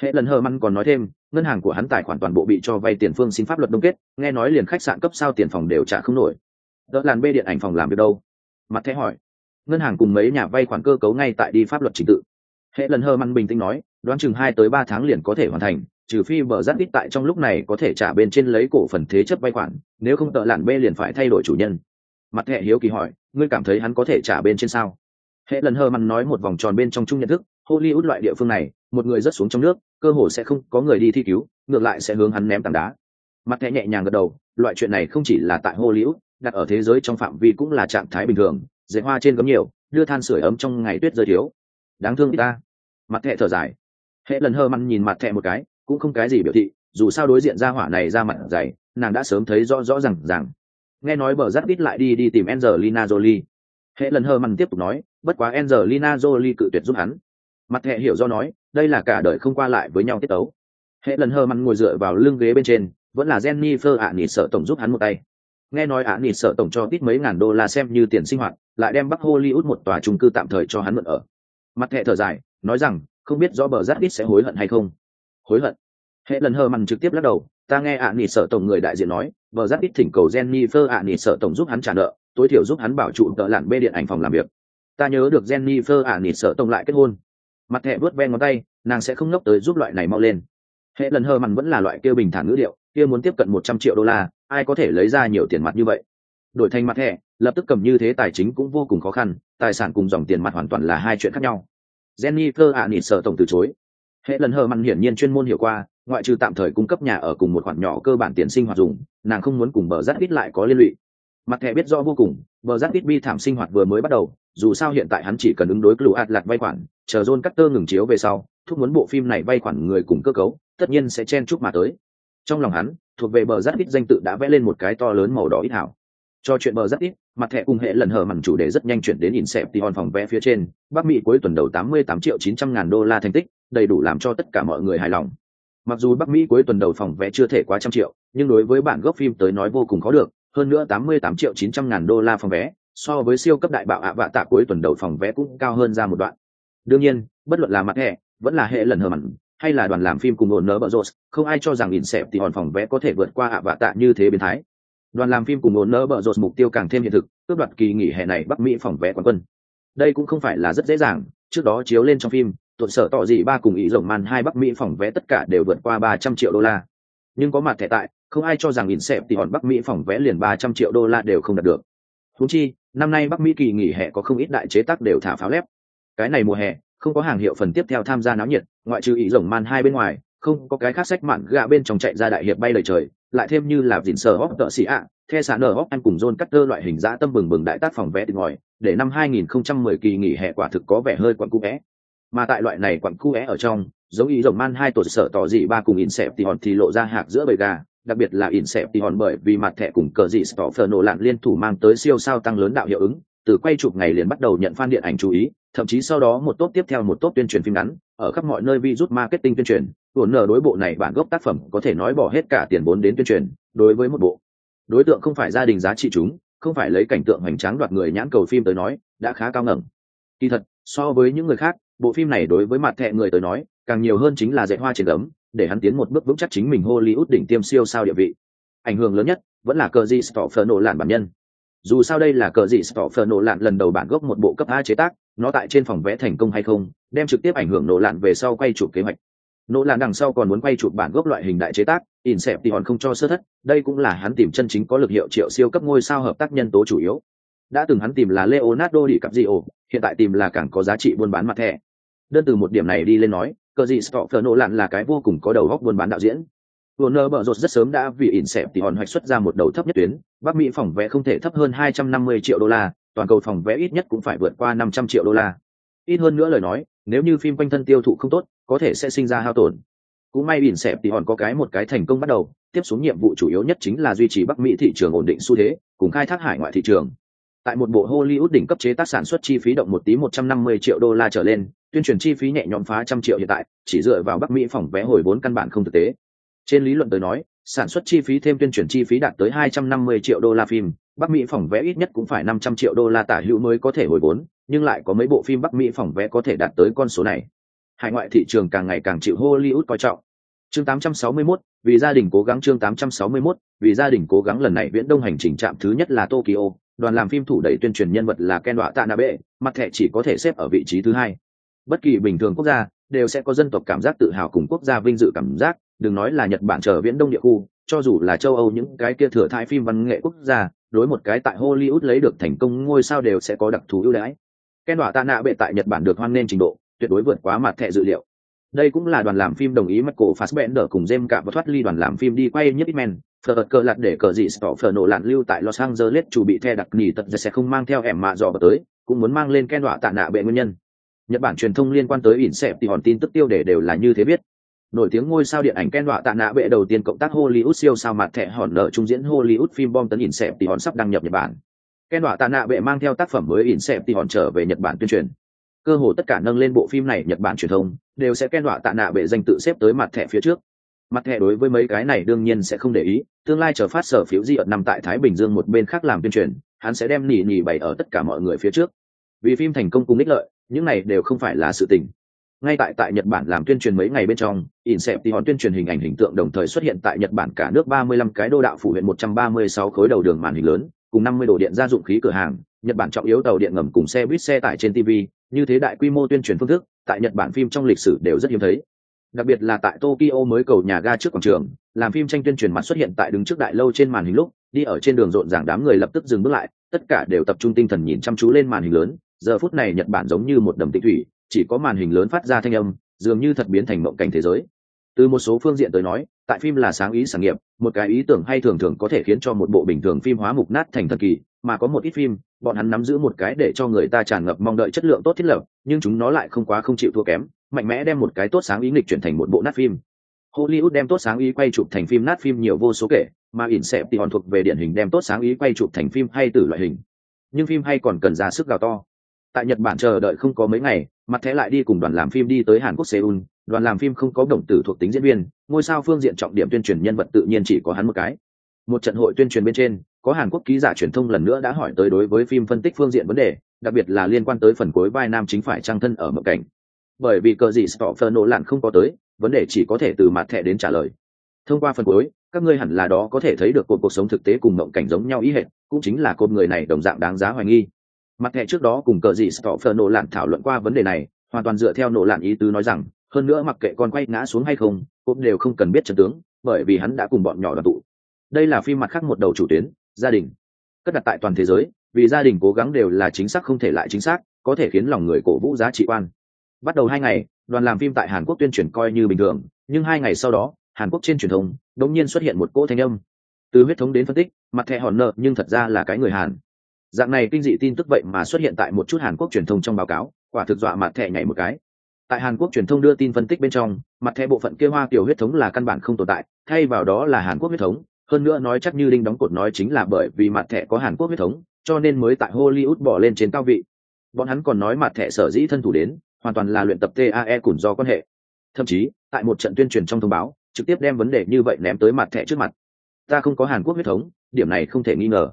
Hệ lần hờ măn còn nói thêm, ngân hàng của hắn tài khoản toàn bộ bị cho vay tiền phương xin pháp luật đông kết, nghe nói liền khách sạn cấp sao tiền phòng đều trả không nổi. Đỡ làn bê điện ảnh phòng làm việc đâu? Mặt thẻ hỏi. Ngân hàng cùng mấy nhà vay khoản cơ cấu ngay tại đi pháp luật trình tự. Hệ lần hơ măn bình tĩnh nói, đoán chừng hai tới ba tháng liền có thể hoàn thành, trừ phi bờ giáp ít tại trong lúc này có thể trả bên trên lấy cổ phần thế chấp vay khoản, nếu không tợ lạn b liền phải thay đổi chủ nhân. Mặt hệ hiếu kỳ hỏi ngươi cảm thấy hắn có thể trả bên trên sao? Hệ lần hơ mặn nói một vòng tròn bên trong chung nhận thức, hollywood loại địa phương này, một người rất xuống trong nước, cơ hồ sẽ không có người đi thi cứu, ngược lại sẽ hướng hắn ném tảng đá. Mặt thẻ nhẹ nhàng gật đầu, loại chuyện này không chỉ là tại hollywood, đặt ở thế giới trong phạm vi cũng là trạng thái bình thường dễ hoa trên gấm nhiều, đưa than sửa ấm trong ngày tuyết rơi thiếu. Đáng thương ta. Mặt thẻ thở dài. Hệ lần hơ mặn nhìn mặt thẻ một cái, cũng không cái gì biểu thị, dù sao đối diện ra hỏa này ra mặt dày, nàng đã sớm thấy rõ rõ rằng rằng nghe nói bờ rắt ít lại đi đi tìm Angelina Jolie. Hệ lần hờ mằn tiếp tục nói, bất quá Angelina Jolie cự tuyệt giúp hắn. Mặt hệ hiểu do nói, đây là cả đời không qua lại với nhau tiết tấu. Hệ lần hờ mằn ngồi dựa vào lưng ghế bên trên, vẫn là Jennifer ạ nỉ sợ tổng giúp hắn một tay. nghe nói ạ nịt sợ tổng cho ít mấy ngàn đô la xem như tiền sinh hoạt lại đem bắc hollywood một tòa trung cư tạm thời cho hắn mượn ở mặt hệ thở dài nói rằng không biết rõ bờ rát ít sẽ hối hận hay không hối hận hệ lần hờ mằn trực tiếp lắc đầu ta nghe ạ nịt sợ tổng người đại diện nói vợ rất ít thỉnh cầu jennifer ạ nỉ sợ tổng giúp hắn trả nợ, tối thiểu giúp hắn bảo trụ tợ lặn bê điện ảnh phòng làm việc. Ta nhớ được jennifer ạ nỉ sợ tổng lại kết hôn. Mặt hệ vớt ven ngón tay, nàng sẽ không ngốc tới giúp loại này mau lên. Hệ lần hờ mằn vẫn là loại kêu bình thản ngữ điệu, kia muốn tiếp cận một trăm triệu đô la, ai có thể lấy ra nhiều tiền mặt như vậy? Đổi thành mặt thẻ lập tức cầm như thế tài chính cũng vô cùng khó khăn, tài sản cùng dòng tiền mặt hoàn toàn là hai chuyện khác nhau. Jennifer ạ nịt sợ tổng từ chối. Hệ lần hờ mặn hiển nhiên chuyên môn hiểu qua ngoại trừ tạm thời cung cấp nhà ở cùng một khoản nhỏ cơ bản tiền sinh hoạt dùng, nàng không muốn cùng bờ giáp ít lại có liên lụy. Mặt thẻ biết rõ vô cùng, bờ giáp ít bi thảm sinh hoạt vừa mới bắt đầu, dù sao hiện tại hắn chỉ cần ứng đối lũ ạt lạt vay khoản, chờ john cutter ngừng chiếu về sau, thúc muốn bộ phim này vay khoản người cùng cơ cấu, tất nhiên sẽ chen chúc mà tới. Trong lòng hắn, thuộc về bờ giáp ít danh tự đã vẽ lên một cái to lớn màu đỏ ít hảo cho chuyện bờ rất ít mặt thẻ cùng hệ lần hở mặn chủ đề rất nhanh chuyển đến Inception phòng vé phía trên, bắc mỹ cuối tuần đầu 88 triệu 900 ngàn đô la thành tích, đầy đủ làm cho tất cả mọi người hài lòng mặc dù bắc mỹ cuối tuần đầu phòng vé chưa thể quá trăm triệu nhưng đối với bản gốc phim tới nói vô cùng khó được hơn nữa 88 triệu 900 ngàn đô la phòng vé so với siêu cấp đại bạo ạ vạ tạ cuối tuần đầu phòng vé cũng cao hơn ra một đoạn. Đương nhiên bất luận là mặt hệ, vẫn là hệ lần hờ mặn hay là đoàn làm phim cùng ổn nỡ bờ rột không ai cho rằng Inception phòng vé có thể vượt qua ạ vạ tạ như thế biến thái. Đoàn làm phim cùng ổn nỡ bờ rột mục tiêu càng thêm hiện thực cướp đoạt kỳ nghỉ hè này bắc mỹ phòng vé quán quân. Đây cũng không phải là rất dễ dàng trước đó chiếu lên trong phim tội sở tỏ gì ba cùng ý rồng man hai bắc mỹ phòng vé tất cả đều vượt qua ba trăm triệu đô la. Nhưng có mặt thẻ tại, không ai cho rằng in xẹp thì hòn bắc mỹ phòng vé liền ba trăm triệu đô la đều không đạt được. Thú chi, năm nay bắc mỹ kỳ nghỉ hè có không ít đại chế tác đều thả pháo lép. Cái này mùa hè, không có hàng hiệu phần tiếp theo tham gia náo nhiệt, ngoại trừ ý rồng man hai bên ngoài, không có cái khác sách mạn gạ bên trong chạy ra đại hiệp bay lời trời, lại thêm như là dình sờ hóc, tợ xì ạ the xã nở hóc, anh cùng john cutter loại hình dã tâm bừng bừng đại tác phòng vé từ ngòi để năm 2010 kỳ nghỉ hè quả thực có vẻ hơi quặn cũ bé mà tại loại này quặn cu é ở trong, giống ý rồng man hai tổ sở tỏ dị ba cùng in xẹp thì hòn thì lộ ra hạc giữa bầy gà, đặc biệt là in xẹp thì hòn bởi vì mặt thẻ cùng cờ dị sở phở nổ lạn liên thủ mang tới siêu sao tăng lớn đạo hiệu ứng, từ quay chụp ngày liền bắt đầu nhận fan điện ảnh chú ý, thậm chí sau đó một tốt tiếp theo một tốt tuyên truyền phim ngắn, ở khắp mọi nơi vi rút marketing tuyên truyền vốn nở đối bộ này bản gốc tác phẩm có thể nói bỏ hết cả tiền vốn đến tuyên truyền, đối với một bộ. Đối tượng không phải gia đình giá trị chúng, không phải lấy cảnh tượng hoành tráng đoạt người nhãn cầu phim tới nói, đã khá cao ngẩng. Kỳ thật, so với những người khác bộ phim này đối với mặt thẹ người tới nói, càng nhiều hơn chính là dạy hoa trên gấm, để hắn tiến một bước vững chắc chính mình hollywood đỉnh tiêm siêu sao địa vị. Ảnh hưởng lớn nhất, vẫn là cờ di Phở nổ lạn bản nhân. Dù sao đây là cờ gì Phở nổ lạn lần đầu bản gốc một bộ cấp a chế tác, nó tại trên phòng vẽ thành công hay không, đem trực tiếp ảnh hưởng nổ lạn về sau quay chụp kế hoạch. Nỗ lạn đằng sau còn muốn quay chụp bản gốc loại hình đại chế tác in xẹp thì còn không cho sơ thất, đây cũng là hắn tìm chân chính có lực hiệu triệu siêu cấp ngôi sao hợp tác nhân tố chủ yếu. Đã từng hắn tìm là leonardo đi cặp ổ hiện tại tìm là càng có giá trị buôn bán mặt thẻ đơn từ một điểm này đi lên nói cờ gì stoffer nổ lạn là cái vô cùng có đầu góc buôn bán đạo diễn Warner bở rột rất sớm đã vì ỉn xẹp thì hòn hoạch xuất ra một đầu thấp nhất tuyến, Bắc Mỹ phòng vé không thể thấp hơn 250 triệu đô la, toàn cầu phòng vé ít nhất cũng phải vượt qua 500 triệu đô la. Ít hơn nữa lời nói, nếu như phim quanh thân tiêu thụ không tốt, có thể sẽ sinh ra hao tổn. Cũng may ỉn xẹp thì hòn có cái một cái thành công bắt đầu, tiếp xuống nhiệm vụ chủ yếu nhất chính là duy trì Bắc Mỹ thị trường ổn định xu thế, cùng khai thác hải ngoại thị trường. Tại một bộ Hollywood đỉnh cấp chế tác sản xuất chi phí động một tí 150 triệu đô la trở lên, tuyên truyền chi phí nhẹ nhõm phá trăm triệu hiện tại, chỉ dựa vào Bắc Mỹ phòng vé hồi vốn căn bản không thực tế. Trên lý luận tới nói sản xuất chi phí thêm tuyên truyền chi phí đạt tới 250 triệu đô la phim bắc mỹ phòng vé ít nhất cũng phải 500 triệu đô la tả hữu mới có thể hồi vốn nhưng lại có mấy bộ phim bắc mỹ phòng vé có thể đạt tới con số này. Hải ngoại thị trường càng ngày càng chịu hollywood coi trọng. Chương 861, vì gia đình cố gắng chương 861, vì gia đình cố gắng lần này viễn đông hành trình chạm thứ nhất là tokyo đoàn làm phim thủ đẩy tuyên truyền nhân vật là ken đọa tạ nabe mặt thẻ chỉ có thể xếp ở vị trí thứ hai. Bất kỳ bình thường quốc gia đều sẽ có dân tộc cảm giác tự hào cùng quốc gia vinh dự cảm giác, đừng nói là nhật bản trở viễn đông địa khu, cho dù là châu âu những cái kia thừa thai phim văn nghệ quốc gia, đối một cái tại hollywood lấy được thành công ngôi sao đều sẽ có đặc thù ưu đãi. Ken đỏ tạ nạ bệ tại nhật bản được hoan nghênh trình độ tuyệt đối vượt quá mặt thẻ dự liệu. Đây cũng là đoàn làm phim đồng ý mất cổ Fassbender cùng James cả và thoát ly đoàn làm phim đi quay nhất men Phở cờ lặt để cờ gì phở nổ lạn lưu tại Los Angeles chủ bị the đặc nghỉ tật sẽ không mang theo ẻm mạ dò tới, cũng muốn mang lên ken đọa tạ nạ bệ nguyên nhân. Nhật Bản truyền thông liên quan tới ỉn xẹp thì hòn tin tức tiêu đề đều là như thế biết. Nổi tiếng ngôi sao điện ảnh ken đọa tạ nạ bệ đầu tiên cộng tác hollywood siêu sao mặt thẻ hòn nợ trung diễn hollywood phim bom tấn ỉn xẹp thì hòn sắp đăng nhập nhật bản. Ken đọa tạ nạ bệ mang theo tác phẩm mới ỉn xẹp thì hòn trở về nhật bản tuyên truyền. Cơ hồ tất cả nâng lên bộ phim này nhật bản truyền thông đều sẽ ken đọa tạ nạ bệ danh tự xếp tới mặt thẻ phía trước mặt thẻ đối với mấy cái này đương nhiên sẽ không để ý, tương lai chờ phát sở phiếu di ợt nằm tại thái bình dương một bên khác làm tuyên truyền, hắn sẽ đem nỉ nỉ bày ở tất cả mọi người phía trước. Vì phim thành công cùng ích lợi, những này đều không phải là sự tình. Ngay tại tại nhật bản làm tuyên truyền mấy ngày bên trong in xẹp thì hòn tuyên truyền hình ảnh hình tượng đồng thời xuất hiện tại nhật bản cả nước 35 cái đô đạo phủ huyện 136 khối đầu đường màn hình lớn, cùng 50 đồ điện gia dụng khí cửa hàng. Nhật bản trọng yếu tàu điện ngầm cùng xe buýt xe tải trên tv như thế đại quy mô tuyên truyền phương thức, tại nhật bản phim trong lịch sử đều rất hiếm thấy đặc biệt là tại tokyo mới cầu nhà ga trước quảng trường, làm phim tranh tuyên truyền mặt xuất hiện tại đứng trước đại lâu trên màn hình lúc, đi ở trên đường rộn ràng đám người lập tức dừng bước lại, tất cả đều tập trung tinh thần nhìn chăm chú lên màn hình lớn. Giờ phút này nhật bản giống như một đầm tịch thủy, chỉ có màn hình lớn phát ra thanh âm, dường như thật biến thành mộng cảnh thế giới. Từ một số phương diện tới nói, tại phim là sáng ý sản nghiệp, một cái ý tưởng hay thường thường có thể khiến cho một bộ bình thường phim hóa mục nát thành thần kỳ, mà có một ít phim, bọn hắn nắm giữ một cái để cho người ta tràn ngập mong đợi chất lượng tốt thiết lập, nhưng chúng nó lại không quá không chịu thua kém mạnh mẽ đem một cái tốt sáng ý nghịch chuyển thành một bộ nát phim. Hollywood đem tốt sáng ý quay chụp thành phim nát phim nhiều vô số kể, mà ỉn xẹp thì còn thuộc về điển hình đem tốt sáng ý quay chụp thành phim hay từ loại hình. Nhưng phim hay còn cần ra sức gào to. Tại nhật bản chờ đợi không có mấy ngày, mặt thẻ lại đi cùng đoàn làm phim đi tới hàn quốc seoul. Đoàn làm phim không có đồng tử thuộc tính diễn viên, ngôi sao phương diện trọng điểm tuyên truyền nhân vật tự nhiên chỉ có hắn một cái. Một trận hội tuyên truyền bên trên, có hàn quốc ký giả truyền thông lần nữa đã hỏi tới đối với phim phân tích phương diện vấn đề, đặc biệt là liên quan tới phần cuối vai nam chính phải trang thân ở mộng cảnh bởi vì cờ gì stopper nổ lặn không có tới, vấn đề chỉ có thể từ mặt thẻ đến trả lời. Thông qua phần cuối, các ngươi hẳn là đó có thể thấy được cuộc cuộc sống thực tế cùng mộng cảnh giống nhau ý hệ cũng chính là cột người này đồng dạng đáng giá hoài nghi. Mặt thẻ trước đó cùng cờ gì stopper nổ lặn thảo luận qua vấn đề này, hoàn toàn dựa theo nổ lặn ý tứ nói rằng, hơn nữa mặc kệ con quay ngã xuống hay không cột đều không cần biết trận tướng, bởi vì hắn đã cùng bọn nhỏ đoàn tụ. Đây là phim mặt khác một đầu chủ tuyến, gia đình. Cất đặt tại toàn thế giới, vì gia đình cố gắng đều là chính xác không thể lại chính xác, có thể khiến lòng người cổ vũ giá trị quan bắt đầu hai ngày, đoàn làm phim tại hàn quốc tuyên truyền coi như bình thường, nhưng hai ngày sau đó, hàn quốc trên truyền thông đống nhiên xuất hiện một cỗ thanh âm. Từ huyết thống đến phân tích, mặt thẻ hòn nợ nhưng thật ra là cái người hàn. Dạng này kinh dị tin tức vậy mà xuất hiện tại một chút hàn quốc truyền thông trong báo cáo, quả thực dọa mặt thẻ nhảy một cái. Tại hàn quốc truyền thông đưa tin phân tích bên trong, mặt thẻ bộ phận kêu hoa kiểu huyết thống là căn bản không tồn tại, thay vào đó là hàn quốc huyết thống, hơn nữa nói chắc như đinh đóng cột nói chính là bởi vì mặt thẻ có hàn quốc huyết thống, cho nên mới tại hollywood bỏ lên trên cao vị. Bọn hắn còn nói mặt thẻ sở dĩ thân thủ đến hoàn toàn là luyện tập tae cùng do quan hệ. Thậm chí, tại một trận tuyên truyền trong thông báo, trực tiếp đem vấn đề như vậy ném tới mặt thẻ trước mặt. Ta không có hàn quốc huyết thống, điểm này không thể nghi ngờ.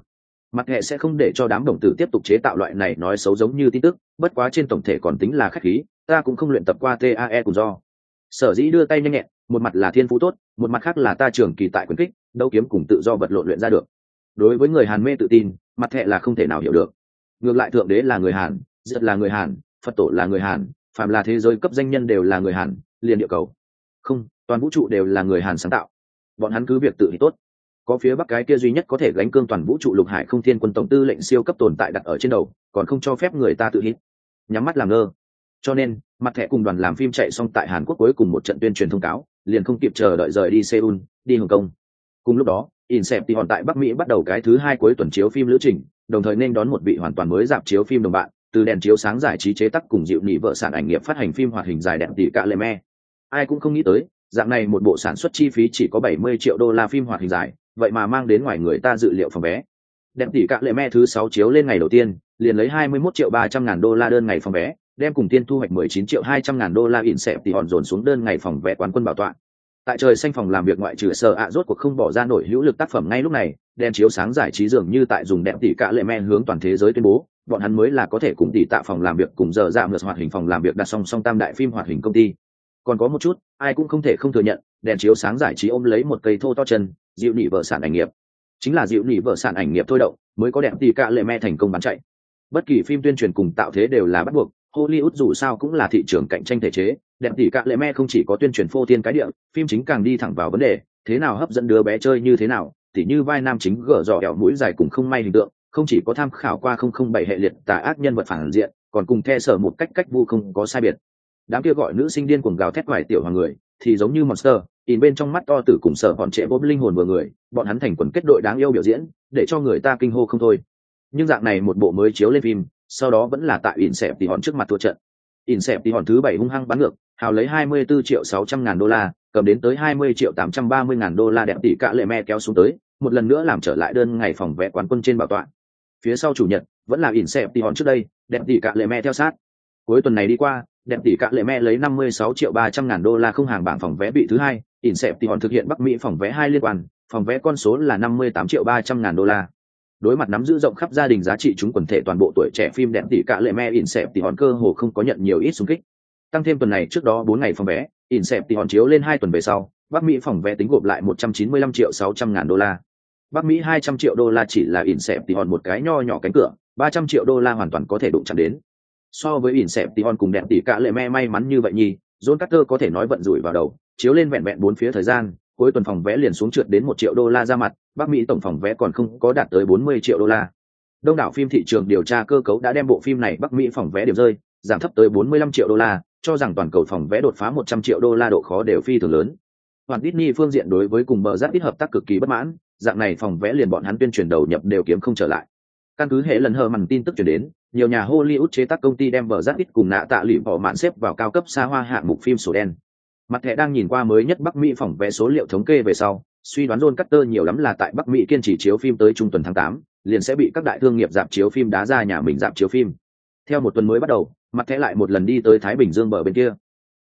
Mặt thẻ sẽ không để cho đám đồng tử tiếp tục chế tạo loại này nói xấu giống như tin tức, bất quá trên tổng thể còn tính là khách khí, ta cũng không luyện tập qua tae cùng do. Sở dĩ đưa tay nhanh nhẹn, một mặt là thiên phú tốt, một mặt khác là ta trường kỳ tại quyền kích, đấu kiếm cùng tự do vật lộn luyện ra được. Đối với người hàn mê tự tin, mặt hệ là không thể nào hiểu được. Ngược lại thượng đế là người hàn, giật là người hàn, phật tổ là người hàn phạm là thế giới cấp danh nhân đều là người hàn, liền địa cầu. Không, toàn vũ trụ đều là người hàn sáng tạo. Bọn hắn cứ việc tự thì tốt. Có phía bắc cái kia duy nhất có thể gánh cương toàn vũ trụ lục hải không thiên quân tổng tư lệnh siêu cấp tồn tại đặt ở trên đầu, còn không cho phép người ta tự hít. Nhắm mắt làm ngơ. Cho nên, mặt thẻ cùng đoàn làm phim chạy xong tại hàn quốc cuối cùng một trận tuyên truyền thông cáo, liền không kịp chờ đợi rời đi seoul, đi hồng kông. Cùng lúc đó insep thì hòn tại bắc mỹ bắt đầu cái thứ hai cuối tuần chiếu phim lữ trình, đồng thời nên đón một vị hoàn toàn mới dạp chiếu phim đồng bạn từ đèn chiếu sáng giải trí chế tác cùng dịu nỉ vợ sản ảnh nghiệp phát hành phim hoạt hình dài đẹp tỷ cạ lệ me. Ai cũng không nghĩ tới, dạng này một bộ sản xuất chi phí chỉ có 70 triệu đô la phim hoạt hình dài, vậy mà mang đến ngoài người ta dự liệu phòng vé. Đẹp tỷ cạ lệ me thứ sáu chiếu lên ngày đầu tiên, liền lấy 21 triệu 300 ngàn đô la đơn ngày phòng vé, đem cùng tiên thu hoạch 19 triệu 200 ngàn đô la ỉn xẹp thì hòn dồn xuống đơn ngày phòng vé quán quân bảo tọa. Tại trời xanh phòng làm việc ngoại trừ sợ ạ, rốt cuộc không bỏ ra nổi hữu lực tác phẩm ngay lúc này, đèn chiếu sáng giải trí dường như tại dùng đẹp tỷ cả lệ men hướng toàn thế giới tuyên bố bọn hắn mới là có thể cùng tỷ tạ phòng làm việc cùng giờ dạ ngược hoạt hình phòng làm việc đặt song song tam đại phim hoạt hình công ty. Còn có một chút, ai cũng không thể không thừa nhận, đèn chiếu sáng giải trí ôm lấy một cây thô to chân, dịu nị vợ sản ảnh nghiệp. Chính là dịu nị vợ sản ảnh nghiệp thôi động, mới có đẹp tỷ cạ lệ me thành công bán chạy. Bất kỳ phim tuyên truyền cùng tạo thế đều là bắt buộc, hollywood dù sao cũng là thị trường cạnh tranh thể chế, đẹp tỷ cạ lệ me không chỉ có tuyên truyền phô tiên cái địa, phim chính càng đi thẳng vào vấn đề, thế nào hấp dẫn đứa bé chơi như thế nào, tỉ như vai nam chính gở dò đẻo mũi dài cùng không may hình tượng không chỉ có tham khảo qua không không bảy hệ liệt tà ác nhân vật phản diện, còn cùng the sở một cách cách vu không có sai biệt. Đám kia gọi nữ sinh điên cuồng gào thét ngoài tiểu hoàng người, thì giống như monster, in bên trong mắt to tử cùng sở bọn trẻ bốp linh hồn vừa người, bọn hắn thành quần kết đội đáng yêu biểu diễn, để cho người ta kinh hô không thôi. Nhưng dạng này một bộ mới chiếu lên phim, sau đó vẫn là tại in xẹp thì hòn trước mặt thua trận. In xẹp thì hòn thứ bảy hung hăng bắn ngược, hào lấy 24 triệu 600 ngàn đô la, cầm đến tới 20 triệu 830 ngàn đô la đẹp tỷ cả lệ me kéo xuống tới, một lần nữa làm trở lại đơn ngày phòng vẽ quán quân trên bảo tọa phía sau chủ nhật, vẫn là ỉn xẹp tỉ hòn trước đây, đẹp tỷ cạ lệ me theo sát. Cuối tuần này đi qua, đẹp tỷ cạ lệ me lấy 56 triệu 300 ngàn đô la không hàng bảng phòng vé bị thứ hai, ỉn xẹp tỷ hòn thực hiện Bắc Mỹ phòng vé hai liên quan, phòng vé con số là 58 triệu 300 ngàn đô la. Đối mặt nắm giữ rộng khắp gia đình giá trị chúng quần thể toàn bộ tuổi trẻ phim đẹp tỷ cạ lệ me hòn cơ hồ không có nhận nhiều ít xung kích. Tăng thêm tuần này trước đó 4 ngày phòng vé, ỉn xẹp tỷ hòn chiếu lên hai tuần về sau, Bắc Mỹ phòng vé tính gộp lại 195 triệu 600 ngàn đô la. Bắc Mỹ 200 triệu đô la chỉ là ỉn xẹp Inception một cái nho nhỏ cánh cửa 300 triệu đô la hoàn toàn có thể đụng chạm đến. So với ỉn xẹp Inception cùng đẹp tỷ cả lệ me may mắn như vậy nhì John Carter có thể nói vận rủi vào đầu, chiếu lên vẹn vẹn bốn phía thời gian, cuối tuần phòng vé liền xuống trượt đến một triệu đô la ra mặt, Bắc Mỹ tổng phòng vé còn không có đạt tới 40 triệu đô la. Đông đảo phim thị trường điều tra cơ cấu đã đem bộ phim này Bắc Mỹ phòng vé điểm rơi, giảm thấp tới 45 triệu đô la, cho rằng toàn cầu phòng vé đột phá 100 triệu đô la độ khó đều phi thường lớn. Hoàn Disney phương diện đối với cùng bờ giáp ít hợp tác cực kỳ bất mãn, dạng này phòng vẽ liền bọn hắn tuyên truyền đầu nhập đều kiếm không trở lại. Căn cứ hệ lần hờ màn tin tức truyền đến, nhiều nhà Hollywood chế tác công ty đem bờ giáp ít cùng nạ tạ lụy bỏ mạn xếp vào cao cấp xa hoa hạng mục phim sổ đen. Mặt thẻ đang nhìn qua mới nhất Bắc Mỹ phòng vẽ số liệu thống kê về sau, suy đoán John Carter nhiều lắm là tại Bắc Mỹ kiên trì chiếu phim tới trung tuần tháng 8, liền sẽ bị các đại thương nghiệp dạp chiếu phim đá ra nhà mình dạp chiếu phim. Theo một tuần mới bắt đầu, mặt thẻ lại một lần đi tới Thái Bình Dương bờ bên kia.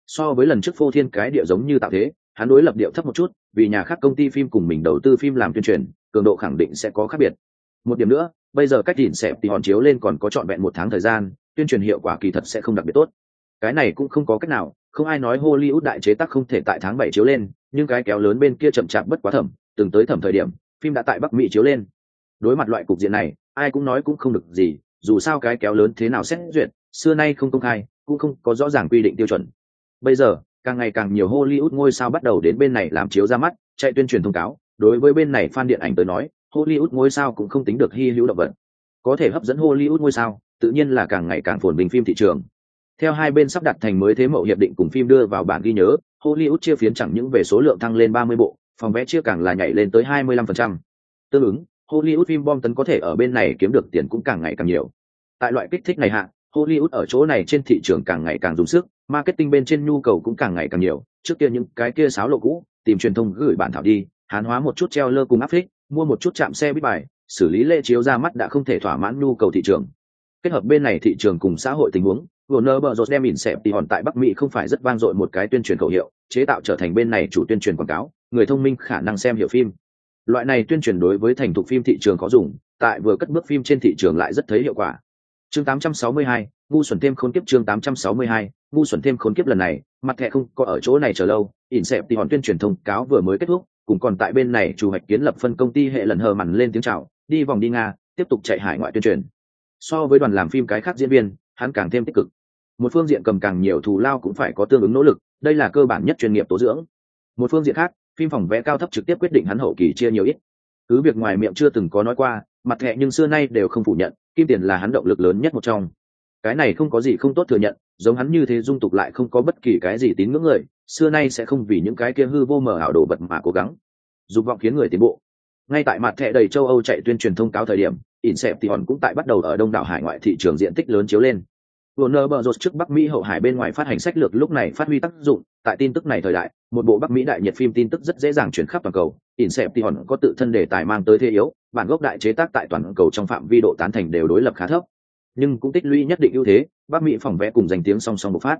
So với lần trước phô thiên cái địa giống như tạo thế, hắn đối lập điệu thấp một chút, vì nhà khác công ty phim cùng mình đầu tư phim làm tuyên truyền, cường độ khẳng định sẽ có khác biệt. Một điểm nữa, bây giờ cách nhìn xẹp thì hòn chiếu lên còn có trọn vẹn một tháng thời gian, tuyên truyền hiệu quả kỳ thật sẽ không đặc biệt tốt. Cái này cũng không có cách nào, không ai nói hollywood đại chế tác không thể tại tháng bảy chiếu lên, nhưng cái kéo lớn bên kia chậm chạp bất quá thẩm, từng tới thẩm thời điểm, phim đã tại bắc mỹ chiếu lên. Đối mặt loại cục diện này, ai cũng nói cũng không được gì, dù sao cái kéo lớn thế nào xét duyệt, xưa nay không công khai, cũng không có rõ ràng quy định tiêu chuẩn. Bây giờ càng ngày càng nhiều hollywood ngôi sao bắt đầu đến bên này làm chiếu ra mắt, chạy tuyên truyền thông cáo. Đối với bên này fan điện ảnh tới nói, hollywood ngôi sao cũng không tính được hy hữu động vật. Có thể hấp dẫn hollywood ngôi sao, tự nhiên là càng ngày càng phồn bình phim thị trường. Theo hai bên sắp đặt thành mới thế mậu hiệp định cùng phim đưa vào bản ghi nhớ, hollywood chia phiến chẳng những về số lượng thăng lên 30 bộ, phòng vé chia càng là nhảy lên tới 25%. tương ứng, hollywood phim bom tấn có thể ở bên này kiếm được tiền cũng càng ngày càng nhiều. Tại loại kích thích này hạ, hollywood ở chỗ này trên thị trường càng ngày càng dùng sức marketing bên trên nhu cầu cũng càng ngày càng nhiều trước kia những cái kia sáo lộ cũ tìm truyền thông gửi bản thảo đi hán hóa một chút treo lơ cùng áp phích mua một chút chạm xe bít bài xử lý lễ chiếu ra mắt đã không thể thỏa mãn nhu cầu thị trường kết hợp bên này thị trường cùng xã hội tình huống Warner Bros đem ỉn xẹp thì hòn tại Bắc Mỹ không phải rất vang dội một cái tuyên truyền khẩu hiệu, chế tạo trở thành bên này chủ tuyên truyền quảng cáo, người thông minh khả năng xem hiểu phim. Loại này tuyên truyền đối với thành thục phim thị trường có dùng, tại vừa cất bước phim trên thị trường lại rất thấy hiệu quả. Chương 862, ngu xuẩn thêm khôn kiếp chương 862, ngu xuẩn thêm khốn kiếp lần này, mặt thẻ không có ở chỗ này chờ lâu, ỉn xẹp thì hòn tuyên truyền thông cáo vừa mới kết thúc, cùng còn tại bên này chủ hoạch kiến lập phân công ty hệ lần hờ mằn lên tiếng chào, đi vòng đi nga, tiếp tục chạy hải ngoại tuyên truyền. So với đoàn làm phim cái khác diễn viên, hắn càng thêm tích cực. Một phương diện cầm càng nhiều thù lao cũng phải có tương ứng nỗ lực, đây là cơ bản nhất chuyên nghiệp tố dưỡng. Một phương diện khác, phim phòng vẽ cao thấp trực tiếp quyết định hắn hậu kỳ chia nhiều ít. Cứ việc ngoài miệng chưa từng có nói qua, mặt thẻ nhưng xưa nay đều không phủ nhận, kim tiền là hắn động lực lớn nhất một trong cái này không có gì không tốt thừa nhận giống hắn như thế dung tục lại không có bất kỳ cái gì tín ngưỡng người xưa nay sẽ không vì những cái kia hư vô mờ ảo đồ vật mà cố gắng. Dục vọng khiến người tiến bộ. Ngay tại mặt thẻ đầy châu âu chạy tuyên truyền thông cáo thời điểm in xẹp thì hòn cũng tại bắt đầu ở đông đảo hải ngoại thị trường diện tích lớn chiếu lên. Warner Bros. trước Bắc Mỹ hậu hải bên ngoài phát hành sách lược lúc này phát huy tác dụng, tại tin tức này thời đại, một bộ Bắc Mỹ đại nhiệt phim tin tức rất dễ dàng chuyển khắp toàn cầu. Inception có tự thân đề tài mang tới thế yếu, bản gốc đại chế tác tại toàn cầu trong phạm vi độ tán thành đều đối lập khá thấp nhưng cũng tích lũy nhất định ưu thế bắc mỹ phòng vẽ cùng danh tiếng song song bộc phát.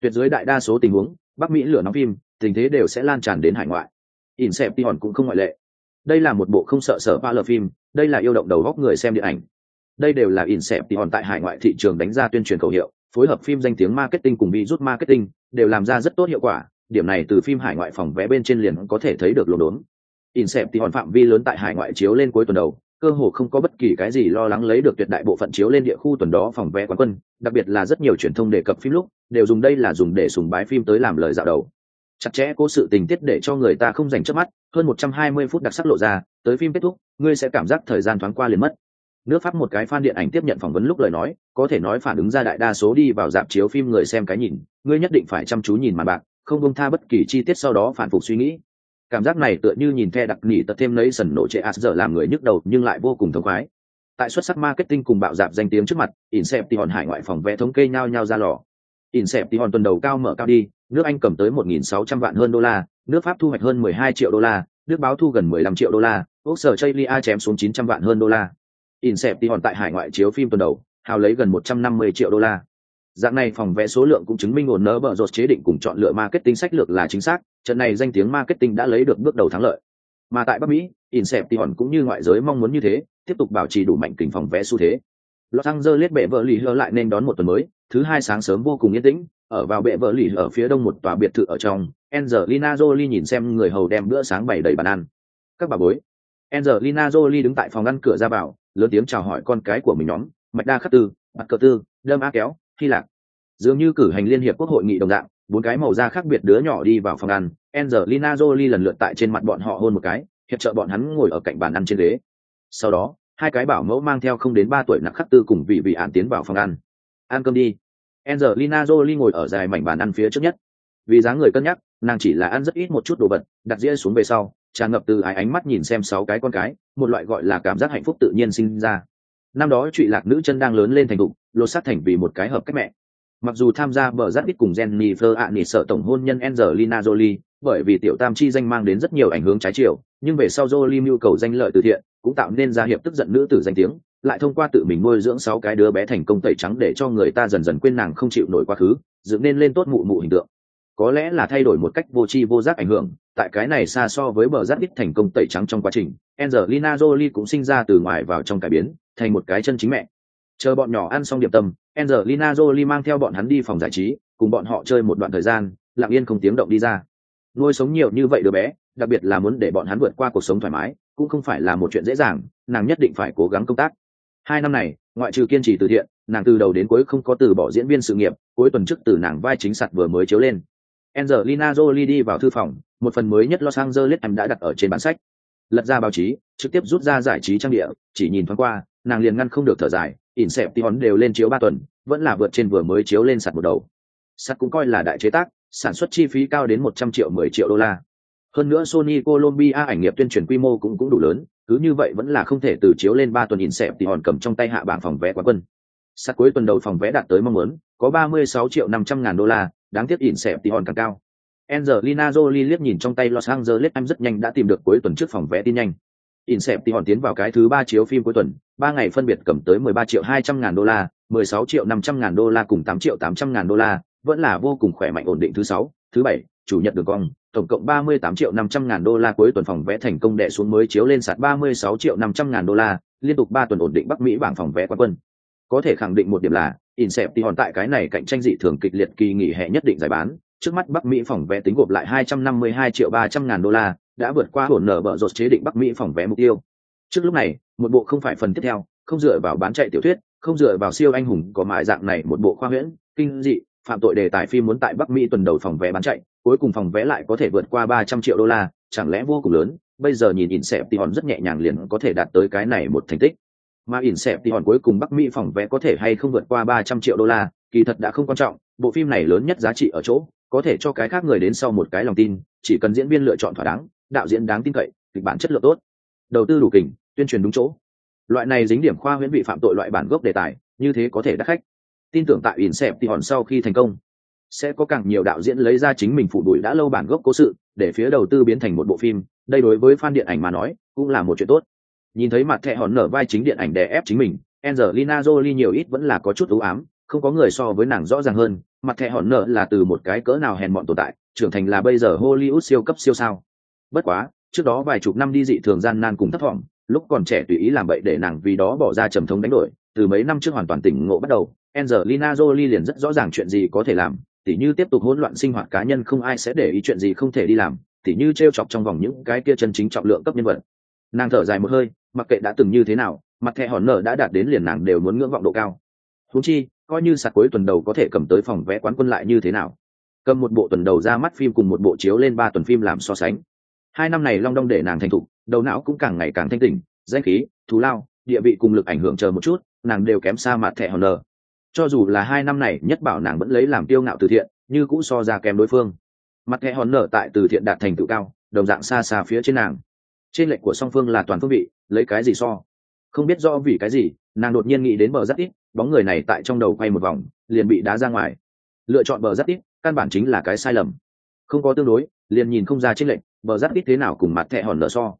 Tuyệt dưới đại đa số tình huống bắc mỹ lửa nóng phim tình thế đều sẽ lan tràn đến hải ngoại. Inception cũng không ngoại lệ. Đây là một bộ không sợ sở ba lờ phim đây là yêu động đầu góc người xem điện ảnh. Đây đều là inception tại hải ngoại thị trường đánh ra tuyên truyền khẩu hiệu phối hợp phim danh tiếng marketing cùng virus marketing đều làm ra rất tốt hiệu quả điểm này từ phim hải ngoại phòng vé bên trên liền có thể thấy được lồn đốn. Hòn phạm vi lớn tại hải ngoại chiếu lên cuối tuần đầu, cơ hồ không có bất kỳ cái gì lo lắng lấy được tuyệt đại bộ phận chiếu lên địa khu tuần đó phòng vé quán quân, đặc biệt là rất nhiều truyền thông đề cập phim lúc, đều dùng đây là dùng để sùng bái phim tới làm lời dạo đầu. Chặt chẽ cố sự tình tiết để cho người ta không dành trước mắt, hơn một trăm hai mươi phút đặc sắc lộ ra, tới phim kết thúc, ngươi sẽ cảm giác thời gian thoáng qua liền mất. Nước pháp một cái fan điện ảnh tiếp nhận phỏng vấn lúc lời nói, có thể nói phản ứng ra đại đa số đi vào dạp chiếu phim người xem cái nhìn, ngươi nhất định phải chăm chú nhìn màn bạc, không bông tha bất kỳ chi tiết sau đó phản phục suy nghĩ cảm giác này tựa như nhìn the đặc nỉ tật thêm lấy sần nổ trệ as giờ làm người nhức đầu nhưng lại vô cùng thống khoái. Tại xuất sắc marketing cùng bạo dạp danh tiếng trước mặt, Inception hải ngoại phòng vé thống kê nhau nhau ra lò. Inception tuần đầu cao mở cao đi, nước anh cầm tới 1.600 vạn hơn đô la, nước pháp thu hoạch hơn 12 triệu đô la, nước báo thu gần 15 triệu đô la, úc sở chaylia chém xuống 900 vạn hơn đô la. Inception tại hải ngoại chiếu phim tuần đầu, hào lấy gần 150 triệu đô la. Dạng này phòng vé số lượng cũng chứng minh ổn nỡ bở rột chế định cùng chọn lựa marketing sách lược là chính xác, trận này danh tiếng marketing đã lấy được bước đầu thắng lợi. Mà tại Bắc Mỹ, Inception cũng như ngoại giới mong muốn như thế, tiếp tục bảo trì đủ mạnh kình phòng vé xu thế. Los Angeles bệ vợ lì hơ lại nên đón một tuần mới, thứ hai sáng sớm vô cùng yên tĩnh, ở vào bệ vợ lì ở phía đông một tòa biệt thự ở trong, Angelina Jolie nhìn xem người hầu đem bữa sáng bày đầy bàn ăn. Các bà bối. Angelina Jolie đứng tại phòng ngăn cửa ra vào, lớn tiếng chào hỏi con cái của mình nhóm, Mạch Đa Khắc Tư, Mặt Cờ Tư, Đâm Á Kéo, Hy Lạc. Dường như cử hành liên hiệp quốc hội nghị đồng dạng, bốn cái màu da khác biệt đứa nhỏ đi vào phòng ăn, Angelina Jolie lần lượt tại trên mặt bọn họ hôn một cái, hiệp trợ bọn hắn ngồi ở cạnh bàn ăn trên ghế. Sau đó, hai cái bảo mẫu mang theo không đến ba tuổi nặng khắc tư cùng vị vị án tiến vào phòng ăn. Ăn cơm đi. Angelina Jolie ngồi ở dài mảnh bàn ăn phía trước nhất. Vì dáng người cân nhắc, nàng chỉ là ăn rất ít một chút đồ vật, đặt dĩa xuống về sau, tràn ngập từ ái ánh mắt nhìn xem sáu cái con cái, một loại gọi là cảm giác hạnh phúc tự nhiên sinh ra. Năm đó trụy lạc nữ chân đang lớn lên thành đục, lột xác thành vì một cái hợp cách mẹ. Mặc dù tham gia bờ giáp ít cùng Jennifer Aniston tổng hôn nhân Angelina Jolie, bởi vì tiểu tam chi danh mang đến rất nhiều ảnh hưởng trái chiều, nhưng về sau Jolie mưu cầu danh lợi từ thiện, cũng tạo nên ra hiệp tức giận nữ tử danh tiếng, lại thông qua tự mình nuôi dưỡng sáu cái đứa bé thành công tẩy trắng để cho người ta dần dần quên nàng không chịu nổi quá khứ, dựng nên lên tốt mụ mụ hình tượng. Có lẽ là thay đổi một cách vô tri vô giác ảnh hưởng, tại cái này xa so với bờ giáp ít thành công tẩy trắng trong quá trình, Angelina Jolie cũng sinh ra từ ngoài vào trong cải biến, thành một cái chân chính mẹ. Chờ bọn nhỏ ăn xong điểm tâm, Angelina Jolie mang theo bọn hắn đi phòng giải trí, cùng bọn họ chơi một đoạn thời gian, lặng yên không tiếng động đi ra. Nuôi sống nhiều như vậy đứa bé, đặc biệt là muốn để bọn hắn vượt qua cuộc sống thoải mái, cũng không phải là một chuyện dễ dàng, nàng nhất định phải cố gắng công tác. Hai năm này, ngoại trừ kiên trì từ thiện, nàng từ đầu đến cuối không có từ bỏ diễn viên sự nghiệp, cuối tuần trước từ nàng vai chính sạt vừa mới chiếu lên. Angelina Jolie đi vào thư phòng, một phần mới nhất Los Angeles em đã đặt ở trên bản sách. Lật ra báo chí, trực tiếp rút ra giải trí trang địa, chỉ nhìn thoáng qua, nàng liền ngăn không được thở dài, Inception đều lên chiếu ba tuần, vẫn là vượt trên vừa mới chiếu lên sạt một đầu. Sạt cũng coi là đại chế tác, sản xuất chi phí cao đến một trăm triệu mười triệu đô la. Hơn nữa Sony Colombia ảnh nghiệp tuyên truyền quy mô cũng cũng đủ lớn, cứ như vậy vẫn là không thể từ chiếu lên ba tuần Inception cầm trong tay hạ bảng phòng vé quán quân. Sạt cuối tuần đầu phòng vé đạt tới mong muốn, có ba mươi sáu triệu năm trăm ngàn đô la, đáng tiếc Inception càng cao. Angelina Jolie liếc nhìn trong tay Los Angeles em rất nhanh đã tìm được cuối tuần trước phòng vé tin nhanh. In Sẻm thì hòn tiến vào cái thứ ba chiếu phim cuối tuần, ba ngày phân biệt cầm tới 13 triệu 200 ngàn đô la, 16 triệu 500 ngàn đô la cùng 8 triệu 800 ngàn đô la, vẫn là vô cùng khỏe mạnh ổn định thứ sáu, thứ bảy, chủ nhật đường cong, tổng cộng 38 triệu 500 ngàn đô la cuối tuần phòng vé thành công đệ xuống mới chiếu lên sạt 36 triệu 500 ngàn đô la, liên tục ba tuần ổn định Bắc Mỹ bảng phòng vé quán quân. Có thể khẳng định một điểm là, Insep thì hòn tại cái này cạnh tranh dị thường kịch liệt kỳ nghỉ hè nhất định giải bán, trước mắt Bắc Mỹ phòng vé tính gộp lại 252 triệu 300 ngàn đô la, đã vượt qua hồn nở bở rột chế định Bắc Mỹ phòng vé mục tiêu. Trước lúc này, một bộ không phải phần tiếp theo, không dựa vào bán chạy tiểu thuyết, không dựa vào siêu anh hùng có mại dạng này một bộ khoa huyễn, kinh dị, phạm tội đề tài phim muốn tại Bắc Mỹ tuần đầu phòng vé bán chạy, cuối cùng phòng vé lại có thể vượt qua 300 triệu đô la, chẳng lẽ vô cùng lớn, bây giờ nhìn Inception rất nhẹ nhàng liền có thể đạt tới cái này một thành tích. Mà Inception cuối cùng Bắc Mỹ phòng vé có thể hay không vượt qua 300 triệu đô la, kỳ thật đã không quan trọng, bộ phim này lớn nhất giá trị ở chỗ, có thể cho cái khác người đến sau một cái lòng tin, chỉ cần diễn viên lựa chọn thỏa đáng, đạo diễn đáng tin cậy, kịch bản chất lượng tốt, đầu tư đủ kình, tuyên truyền đúng chỗ. Loại này dính điểm khoa huyễn vị phạm tội loại bản gốc đề tài, như thế có thể đắt khách. Tin tưởng tại hòn sau khi thành công, sẽ có càng nhiều đạo diễn lấy ra chính mình phụ đuổi đã lâu bản gốc cố sự, để phía đầu tư biến thành một bộ phim, đây đối với fan điện ảnh mà nói, cũng là một chuyện tốt. Nhìn thấy mặt thẻ hòn nở vai chính điện ảnh đè ép chính mình, Angelina Jolie nhiều ít vẫn là có chút u ám, không có người so với nàng rõ ràng hơn, mặt thẻ hòn nở là từ một cái cỡ nào hèn mọn tồn tại, trưởng thành là bây giờ Hollywood siêu cấp siêu sao. Bất quá, trước đó vài chục năm đi dị thường gian nan cùng thất vọng, lúc còn trẻ tùy ý làm bậy để nàng vì đó bỏ ra trầm thống đánh đổi, từ mấy năm trước hoàn toàn tỉnh ngộ bắt đầu, Angelina Jolie liền rất rõ ràng chuyện gì có thể làm, tỉ như tiếp tục hỗn loạn sinh hoạt cá nhân không ai sẽ để ý chuyện gì không thể đi làm, tỉ như trêu chọc trong vòng những cái kia chân chính trọng lượng cấp nhân vật. Nàng thở dài một hơi, mặc kệ đã từng như thế nào, mặt thẻ hòn nở đã đạt đến liền nàng đều muốn ngưỡng vọng độ cao. Huống chi, coi như sạc cuối tuần đầu có thể cầm tới phòng vé quán quân lại như thế nào cầm một bộ tuần đầu ra mắt phim cùng một bộ chiếu lên ba tuần phim làm so sánh hai năm này long đong để nàng thành thục, đầu não cũng càng ngày càng thanh tỉnh danh khí, thù lao, địa vị cùng lực ảnh hưởng chờ một chút, nàng đều kém xa mặt thẻ hòn nở cho dù là hai năm này nhất bảo nàng vẫn lấy làm tiêu ngạo từ thiện, như cũng so ra kém đối phương. Mặt thẻ hòn nở tại từ thiện đạt thành tựu cao, đồng dạng xa xa phía trên nàng. Trên lệnh của song phương là toàn phương vị, lấy cái gì so? Không biết do vì cái gì, nàng đột nhiên nghĩ đến bờ rất ít, bóng người này tại trong đầu quay một vòng, liền bị đá ra ngoài. Lựa chọn bờ rất ít, căn bản chính là cái sai lầm. Không có tương đối, liền nhìn không ra trên lệnh bờ giáp ít thế nào cùng mặt thẹ hòn nở so.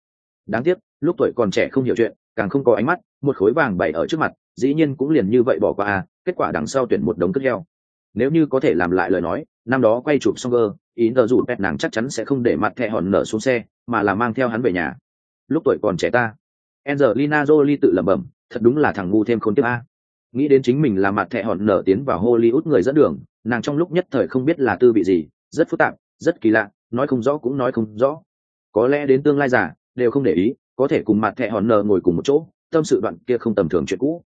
Đáng tiếc, lúc tuổi còn trẻ không hiểu chuyện, càng không có ánh mắt, một khối vàng bày ở trước mặt, dĩ nhiên cũng liền như vậy bỏ qua à kết quả đằng sau tuyển một đống cất heo. Nếu như có thể làm lại lời nói, năm đó quay chụp xong gơ ý giờ rủ pet nàng chắc chắn sẽ không để mặt thẹ hòn nở xuống xe, mà là mang theo hắn về nhà. Lúc tuổi còn trẻ ta, Angelina Jolie tự lẩm bẩm, thật đúng là thằng ngu thêm khốn tiếp a. Nghĩ đến chính mình là mặt thẹ hòn nở tiến vào Hollywood người dẫn đường, nàng trong lúc nhất thời không biết là tư vị gì, rất phức tạp, rất kỳ lạ nói không rõ cũng nói không rõ có lẽ đến tương lai giả đều không để ý có thể cùng mặt thẹ hòn nờ ngồi cùng một chỗ tâm sự đoạn kia không tầm thường chuyện cũ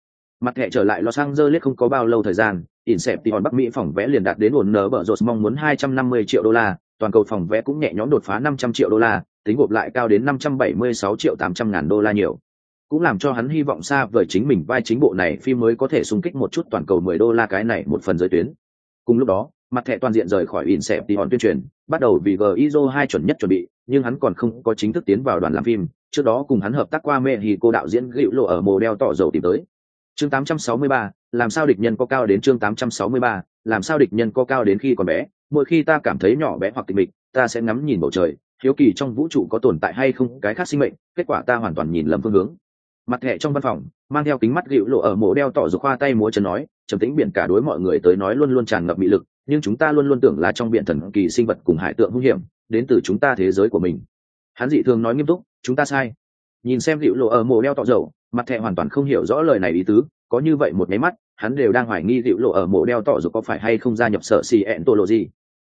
mặt thẹ trở lại Los Angeles không có bao lâu thời gian, ỉn xẹp thì hòn Bắc Mỹ phòng vẽ liền đạt đến ổn nở bở rột mong muốn 250 triệu đô la, toàn cầu phòng vẽ cũng nhẹ nhõm đột phá 500 triệu đô la, tính gộp lại cao đến 576 triệu 800 ngàn đô la nhiều. Cũng làm cho hắn hy vọng xa vời chính mình vai chính bộ này phim mới có thể xung kích một chút toàn cầu 10 đô la cái này một phần giới tuyến. Cùng lúc đó, mặt thẻ toàn diện rời khỏi Inception tuyên truyền, bắt đầu vì GIZO hai chuẩn nhất chuẩn bị, nhưng hắn còn không có chính thức tiến vào đoàn làm phim, trước đó cùng hắn hợp tác qua mẹ thì cô đạo diễn gịu lộ ở mồ đeo tỏ dầu tìm tới. Chương 863, làm sao địch nhân có cao đến chương 863, làm sao địch nhân có cao đến khi còn bé? Mỗi khi ta cảm thấy nhỏ bé hoặc tịch mịch ta sẽ ngắm nhìn bầu trời. Hiếu kỳ trong vũ trụ có tồn tại hay không cái khác sinh mệnh kết quả ta hoàn toàn nhìn lầm phương hướng. Mặt thẻ trong văn phòng mang theo kính mắt gịu lộ ở mộ đeo tỏ dầu khoa tay múa chân nói trầm tĩnh biển cả đối mọi người tới nói luôn luôn tràn ngập mị lực nhưng chúng ta luôn luôn tưởng là trong biển thần kỳ sinh vật cùng hải tượng hung hiểm, đến từ chúng ta thế giới của mình. Hắn dị thường nói nghiêm túc, chúng ta sai. Nhìn xem gịu lộ ở mồ đeo tỏ dầu, mặt thẹ hoàn toàn không hiểu rõ lời này ý tứ, có như vậy một máy mắt, hắn đều đang hoài nghi liệu lộ ở mồ đeo tỏ dầu có phải hay không gia nhập sở xì ẹn tổ lộ gì.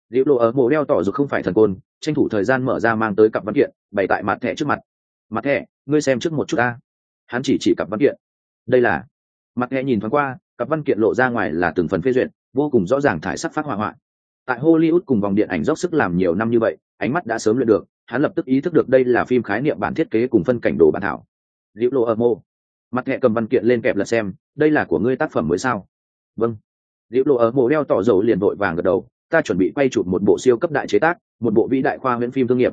Liệu lộ ở mồ đeo tỏ dầu không phải thần côn, tranh thủ thời gian mở ra mang tới cặp văn kiện, bày tại mặt thẹ trước mặt. Mặt thẹ ngươi xem trước một chút ta. Hắn chỉ chỉ cặp văn kiện. Đây là mặt thẹ nhìn thoáng qua, cặp văn kiện lộ ra ngoài là từng phần phê duyệt vô cùng rõ ràng thải sắc phát hỏa hoạn tại hollywood cùng vòng điện ảnh dốc sức làm nhiều năm như vậy, ánh mắt đã sớm luyện được, hắn lập tức ý thức được đây là phim khái niệm bản thiết kế cùng phân cảnh đồ bản thảo. Liễu lộ âm mô. Mặt thẹ cầm văn kiện lên kẹp lật xem, đây là của ngươi tác phẩm mới sao? Vâng. Liễu lộ ở mộ đeo tỏ dầu liền vội vàng gật đầu, ta chuẩn bị quay chụp một bộ siêu cấp đại chế tác, một bộ vĩ đại khoa huyễn phim thương nghiệp.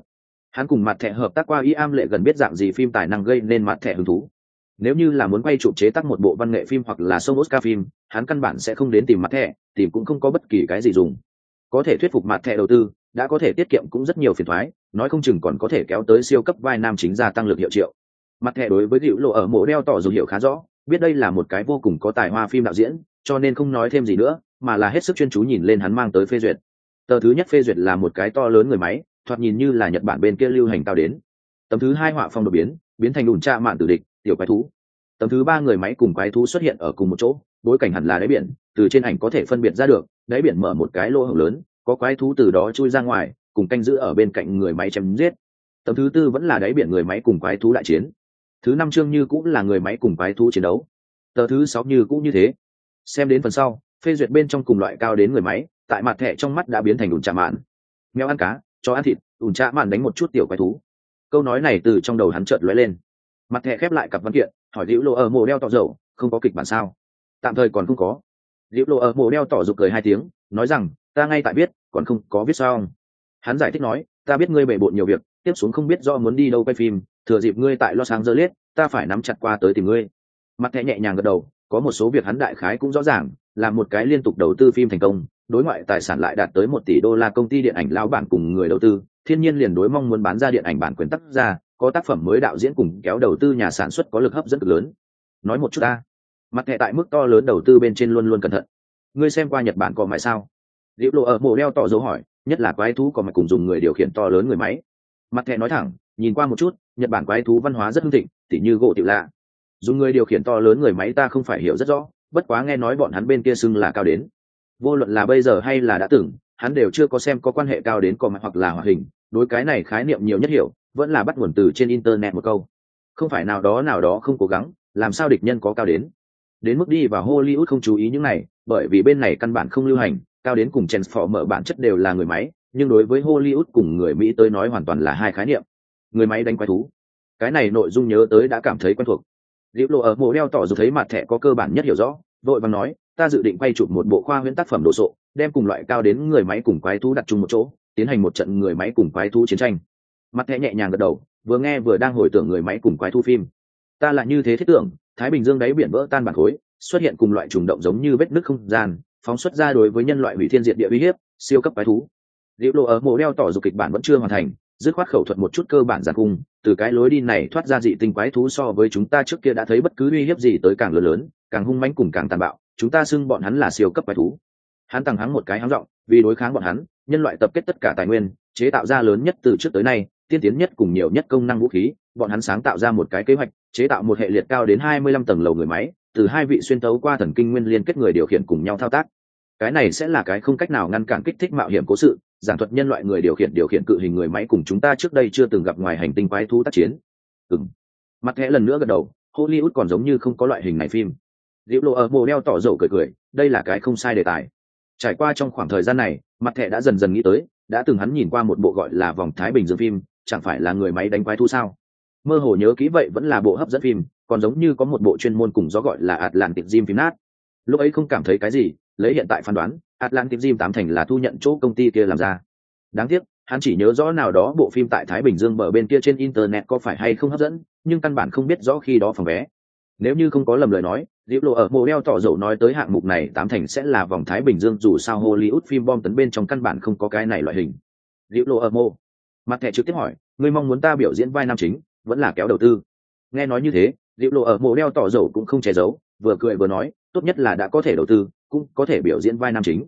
Hắn cùng mặt thẻ hợp tác qua y am lệ gần biết dạng gì phim tài năng gây nên mặt thẻ hứng thú nếu như là muốn quay chụp chế tác một bộ văn nghệ phim hoặc là sông oscar phim, hắn căn bản sẽ không đến tìm mặt thẻ, tìm cũng không có bất kỳ cái gì dùng. Có thể thuyết phục mặt thẻ đầu tư, đã có thể tiết kiệm cũng rất nhiều phiền thoái, nói không chừng còn có thể kéo tới siêu cấp vai nam chính gia tăng lực hiệu triệu. Mặt thẻ đối với hữu lộ ở mộ đeo tỏ dù hiệu khá rõ, biết đây là một cái vô cùng có tài hoa phim đạo diễn, cho nên không nói thêm gì nữa, mà là hết sức chuyên chú nhìn lên hắn mang tới phê duyệt. Tờ thứ nhất phê duyệt là một cái to lớn người máy, thoạt nhìn như là nhật bản bên kia lưu hành cao đến. Tấm thứ hai họa phong đột biến biến thành đùn tra mạn tử địch tiểu quái thú. Tầm thứ ba người máy cùng quái thú xuất hiện ở cùng một chỗ, bối cảnh hẳn là đáy biển, từ trên ảnh có thể phân biệt ra được, đáy biển mở một cái lỗ hổng lớn, có quái thú từ đó chui ra ngoài, cùng canh giữ ở bên cạnh người máy chém giết. Tầm thứ tư vẫn là đáy biển người máy cùng quái thú đại chiến. Thứ năm chương như cũng là người máy cùng quái thú chiến đấu. Tờ thứ sáu như cũng như thế. Xem đến phần sau, phê duyệt bên trong cùng loại cao đến người máy, tại mặt thẻ trong mắt đã biến thành ủn trạ mạn. Mèo ăn cá cho ăn thịt, ủn trạ mạn đánh một chút tiểu quái thú. Câu nói này từ trong đầu hắn chợt lóe lên mặt thẻ khép lại cặp văn kiện, hỏi liễu lộ ở mồ đeo tỏ dầu, không có kịch bản sao? Tạm thời còn không có. Liễu lộ ở mồ đeo tỏ dục cười hai tiếng, nói rằng, ta ngay tại biết, còn không có viết sao hắn giải thích nói, ta biết ngươi bề bộn nhiều việc, tiếp xuống không biết do muốn đi đâu quay phim, thừa dịp ngươi tại lo sáng dơ liết ta phải nắm chặt qua tới tìm ngươi. Mặt thẻ nhẹ nhàng gật đầu, có một số việc hắn đại khái cũng rõ ràng, là một cái liên tục đầu tư phim thành công, đối ngoại tài sản lại đạt tới một tỷ đô la công ty điện ảnh lao bản cùng người đầu tư, thiên nhiên liền đối mong muốn bán ra điện ảnh bản quyền tác ra có tác phẩm mới đạo diễn cùng kéo đầu tư nhà sản xuất có lực hấp dẫn cực lớn. Nói một chút ta. Mặt hệ tại mức to lớn đầu tư bên trên luôn luôn cẩn thận. Ngươi xem qua nhật bản có mãi sao? Liệu lộ ở mộ đeo tỏ dấu hỏi, nhất là quái thú có mạch cùng dùng người điều khiển to lớn người máy. Mặt hệ nói thẳng, nhìn qua một chút, nhật bản quái thú văn hóa rất hưng thịnh, tỉ như gỗ tiểu lạ. Dùng người điều khiển to lớn người máy ta không phải hiểu rất rõ, bất quá nghe nói bọn hắn bên kia xưng là cao đến. Vô luận là bây giờ hay là đã từng, hắn đều chưa có xem có quan hệ cao đến có mặt hoặc là hoạt hình, đối cái này khái niệm nhiều nhất hiểu vẫn là bắt nguồn từ trên internet một câu. Không phải nào đó nào đó không cố gắng, làm sao địch nhân có cao đến? Đến mức đi vào hollywood không chú ý những này, bởi vì bên này căn bản không lưu hành, cao đến cùng mở bản chất đều là người máy, nhưng đối với hollywood cùng người mỹ tới nói hoàn toàn là hai khái niệm. Người máy đánh quái thú. Cái này nội dung nhớ tới đã cảm thấy quen thuộc. Liệu lộ ở mộ đeo tỏ dù thấy mặt thẻ có cơ bản nhất hiểu rõ, đội vàng nói, ta dự định quay chụp một bộ khoa huyễn tác phẩm đồ sộ, đem cùng loại cao đến người máy cùng quái thú đặt chung một chỗ, tiến hành một trận người máy cùng quái thú chiến tranh mặt thẻ nhẹ nhàng gật đầu, vừa nghe vừa đang hồi tưởng người máy cùng quái thu phim. Ta lại như thế thiết tưởng, thái bình dương đáy biển vỡ tan bản khối, xuất hiện cùng loại trùng động giống như vết nứt không gian, phóng xuất ra đối với nhân loại hủy thiên diệt địa uy hiếp, siêu cấp quái thú. Liệu lộ ở mộ đeo tỏ dục kịch bản vẫn chưa hoàn thành, dứt khoát khẩu thuật một chút cơ bản giản cung, từ cái lối đi này thoát ra dị tinh quái thú so với chúng ta trước kia đã thấy bất cứ uy hiếp gì tới càng lớn lớn, càng hung mãnh cùng càng tàn bạo, chúng ta xưng bọn hắn là siêu cấp quái thú. Hắn tăng hắng một cái hắng giọng, vì đối kháng bọn hắn, nhân loại tập kết tất cả tài nguyên, chế tạo ra lớn nhất từ trước tới nay tiên tiến nhất cùng nhiều nhất công năng vũ khí, bọn hắn sáng tạo ra một cái kế hoạch, chế tạo một hệ liệt cao đến hai mươi lăm tầng lầu người máy, từ hai vị xuyên tấu qua thần kinh nguyên liên kết người điều khiển cùng nhau thao tác. Cái này sẽ là cái không cách nào ngăn cản kích thích mạo hiểm cố sự, giảng thuật nhân loại người điều khiển điều khiển cự hình người máy cùng chúng ta trước đây chưa từng gặp ngoài hành tinh quái thú tác chiến. Ừng mặt thẻ lần nữa gật đầu, hollywood còn giống như không có loại hình này phim. Diệu lộ ở mồ đeo tỏ dầu cười cười, đây là cái không sai đề tài. Trải qua trong khoảng thời gian này, mặt thẻ đã dần dần nghĩ tới, đã từng hắn nhìn qua một bộ gọi là vòng thái bình dương phim chẳng phải là người máy đánh quái thu sao? Mơ hồ nhớ kỹ vậy vẫn là bộ hấp dẫn phim, còn giống như có một bộ chuyên môn cùng gió gọi là atlantic gym phim nát lúc ấy không cảm thấy cái gì, lấy hiện tại phán đoán, atlantic gym tám thành là thu nhận chỗ công ty kia làm ra. Đáng tiếc, hắn chỉ nhớ rõ nào đó bộ phim tại thái bình dương bờ bên kia trên internet có phải hay không hấp dẫn, nhưng căn bản không biết rõ khi đó phòng vé. Nếu như không có lầm lời nói diễu lộ ở mô đeo tỏ dầu nói tới hạng mục này tám thành sẽ là vòng thái bình dương dù sao hollywood phim bom tấn bên trong căn bản không có cái này loại hình. Diễu lộ ở mô mặt thẻ trực tiếp hỏi, ngươi mong muốn ta biểu diễn vai nam chính, vẫn là kéo đầu tư? Nghe nói như thế diệu lộ ở mộ đeo tỏ dầu cũng không che giấu, vừa cười vừa nói, tốt nhất là đã có thể đầu tư, cũng có thể biểu diễn vai nam chính.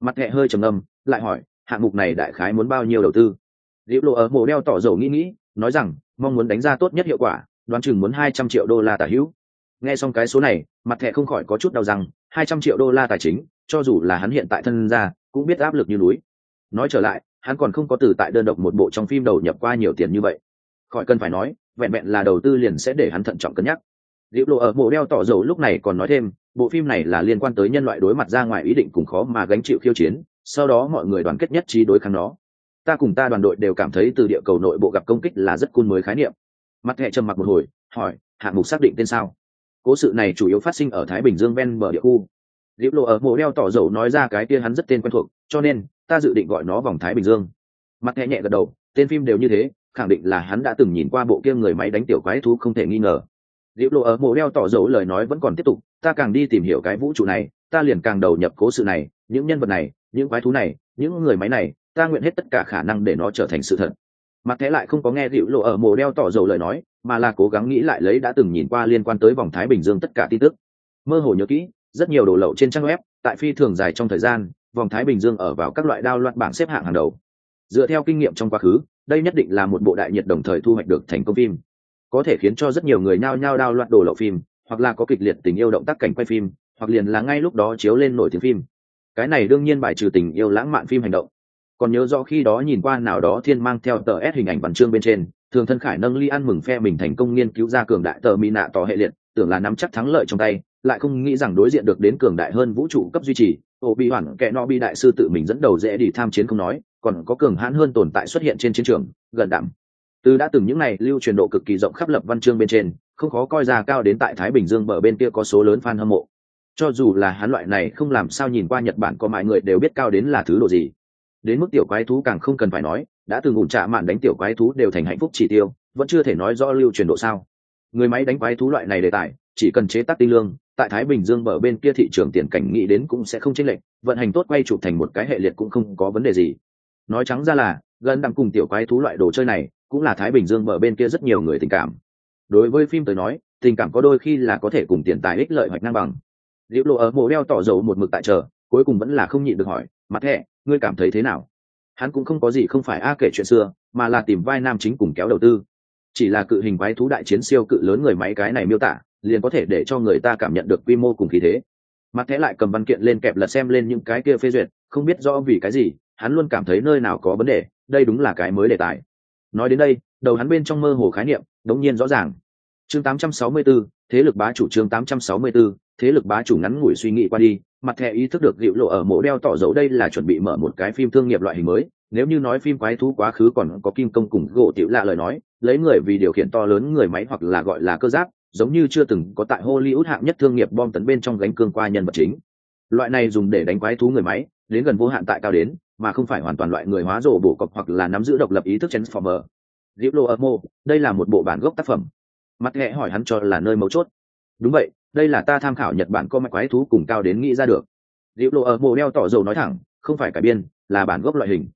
Mặt thẻ hơi trầm ngâm, lại hỏi, hạng mục này đại khái muốn bao nhiêu đầu tư? Diệu lộ ở mộ đeo tỏ dầu nghĩ nghĩ, nói rằng, mong muốn đánh ra tốt nhất hiệu quả, đoán chừng muốn hai trăm triệu đô la tả hữu. Nghe xong cái số này mặt thẻ không khỏi có chút đau rằng, hai trăm triệu đô la tài chính, cho dù là hắn hiện tại thân ra, cũng biết áp lực như núi. Nói trở lại hắn còn không có từ tại đơn độc một bộ trong phim đầu nhập qua nhiều tiền như vậy. Khỏi cần phải nói, vẹn vẹn là đầu tư liền sẽ để hắn thận trọng cân nhắc. Liệu lộ ở mộ đeo tỏ dầu lúc này còn nói thêm, bộ phim này là liên quan tới nhân loại đối mặt ra ngoài ý định cùng khó mà gánh chịu khiêu chiến, sau đó mọi người đoàn kết nhất trí đối kháng nó. Ta cùng ta đoàn đội đều cảm thấy từ địa cầu nội bộ gặp công kích là rất cun mới khái niệm. Mặt hệ trầm mặc một hồi, hỏi, hạng mục xác định tên sao? Cố sự này chủ yếu phát sinh ở thái bình dương ven bờ địa khu. Liệu lộ ở mộ đeo tỏ dầu nói ra cái kia hắn rất tên quen thuộc, cho nên ta dự định gọi nó vòng thái bình dương. Mặt nhẹ nhẹ gật đầu, tên phim đều như thế, khẳng định là hắn đã từng nhìn qua bộ kia người máy đánh tiểu quái thú không thể nghi ngờ. Liệu lộ ở mộ đeo tỏ dấu lời nói vẫn còn tiếp tục, ta càng đi tìm hiểu cái vũ trụ này, ta liền càng đầu nhập cố sự này, những nhân vật này, những quái thú này, những người máy này, ta nguyện hết tất cả khả năng để nó trở thành sự thật. Mặt thế lại không có nghe liệu lộ ở mộ đeo tỏ dầu lời nói, mà là cố gắng nghĩ lại lấy đã từng nhìn qua liên quan tới vòng thái bình dương tất cả tin tức. Mơ hồ nhớ kỹ, rất nhiều đồ lậu trên trang web, tại phi thường dài trong thời gian vòng thái bình dương ở vào các loại đao loạn bảng xếp hạng hàng đầu. Dựa theo kinh nghiệm trong quá khứ, đây nhất định là một bộ đại nhiệt đồng thời thu hoạch được thành công phim. Có thể khiến cho rất nhiều người nhao nhao đao loạn đồ lậu phim, hoặc là có kịch liệt tình yêu động tác cảnh quay phim, hoặc liền là ngay lúc đó chiếu lên nổi tiếng phim. Cái này đương nhiên bài trừ tình yêu lãng mạn phim hành động. Còn nhớ rõ khi đó nhìn qua nào đó thiên mang theo tờ s hình ảnh văn chương bên trên, thường thân khải nâng ly ăn mừng phe mình thành công nghiên cứu ra cường đại tờ mỹ nạ tỏ hệ liệt, tưởng là nắm chắc thắng lợi trong tay, lại không nghĩ rằng đối diện được đến cường đại hơn vũ trụ cấp duy trì ô bị hoàn kẻ no bị đại sư tự mình dẫn đầu dễ đi tham chiến không nói, còn có cường hãn hơn tồn tại xuất hiện trên chiến trường, gần đảm từ đã từng những ngày lưu truyền độ cực kỳ rộng khắp lập văn chương bên trên, không khó coi ra cao đến tại thái bình dương bờ bên kia có số lớn fan hâm mộ. Cho dù là hắn loại này không làm sao nhìn qua nhật bản có mọi người đều biết cao đến là thứ độ gì. Đến mức tiểu quái thú càng không cần phải nói, đã từng ủn trạ mạn đánh tiểu quái thú đều thành hạnh phúc chỉ tiêu, vẫn chưa thể nói rõ lưu truyền độ sao. Người máy đánh quái thú loại này đề tài chỉ cần chế tác tinh lương, tại thái bình dương bờ bên kia thị trường tiền cảnh nghĩ đến cũng sẽ không chênh lệch, vận hành tốt quay chụp thành một cái hệ liệt cũng không có vấn đề gì. Nói trắng ra là, gần đằng cùng tiểu quái thú loại đồ chơi này cũng là thái bình dương bờ bên kia rất nhiều người tình cảm. Đối với phim tới nói, tình cảm có đôi khi là có thể cùng tiền tài ích lợi hoạch năng bằng. Liệu lộ ở mộ đeo tỏ dầu một mực tại chờ, cuối cùng vẫn là không nhịn được hỏi, mặt thẻ ngươi cảm thấy thế nào? Hắn cũng không có gì không phải a kể chuyện xưa, mà là tìm vai nam chính cùng kéo đầu tư. Chỉ là cự hình quái thú đại chiến siêu cự lớn người máy cái này miêu tả liền có thể để cho người ta cảm nhận được quy mô cùng khí thế. Mặt thẻ lại cầm văn kiện lên kẹp lật xem lên những cái kia phê duyệt không biết rõ vì cái gì hắn luôn cảm thấy nơi nào có vấn đề đây đúng là cái mới đề tài. Nói đến đây đầu hắn bên trong mơ hồ khái niệm đống nhiên rõ ràng. Chương 864, thế lực bá chủ chương 864, thế lực bá chủ ngắn ngủi suy nghĩ qua đi mặt thẻ ý thức được dịu lộ ở mộ đeo tỏ dấu đây là chuẩn bị mở một cái phim thương nghiệp loại hình mới nếu như nói phim quái thú quá khứ còn có kim công cùng gỗ tiểu lạ lời nói lấy người vì điều khiển to lớn người máy hoặc là gọi là cơ giáp giống như chưa từng có tại hollywood hạng nhất thương nghiệp bom tấn bên trong gánh cương qua nhân vật chính. Loại này dùng để đánh quái thú người máy, đến gần vô hạn tại cao đến, mà không phải hoàn toàn loại người hóa rổ bổ cọc hoặc là nắm giữ độc lập ý thức transformer. Diệu lộ âm mô đây là một bộ bản gốc tác phẩm. Mặt ghẹ hỏi hắn cho là nơi mấu chốt. Đúng vậy, đây là ta tham khảo nhật bản có mạch quái thú cùng cao đến nghĩ ra được. Diệu lộ mô đeo tỏ dầu nói thẳng, không phải cải biên, là bản gốc loại hình.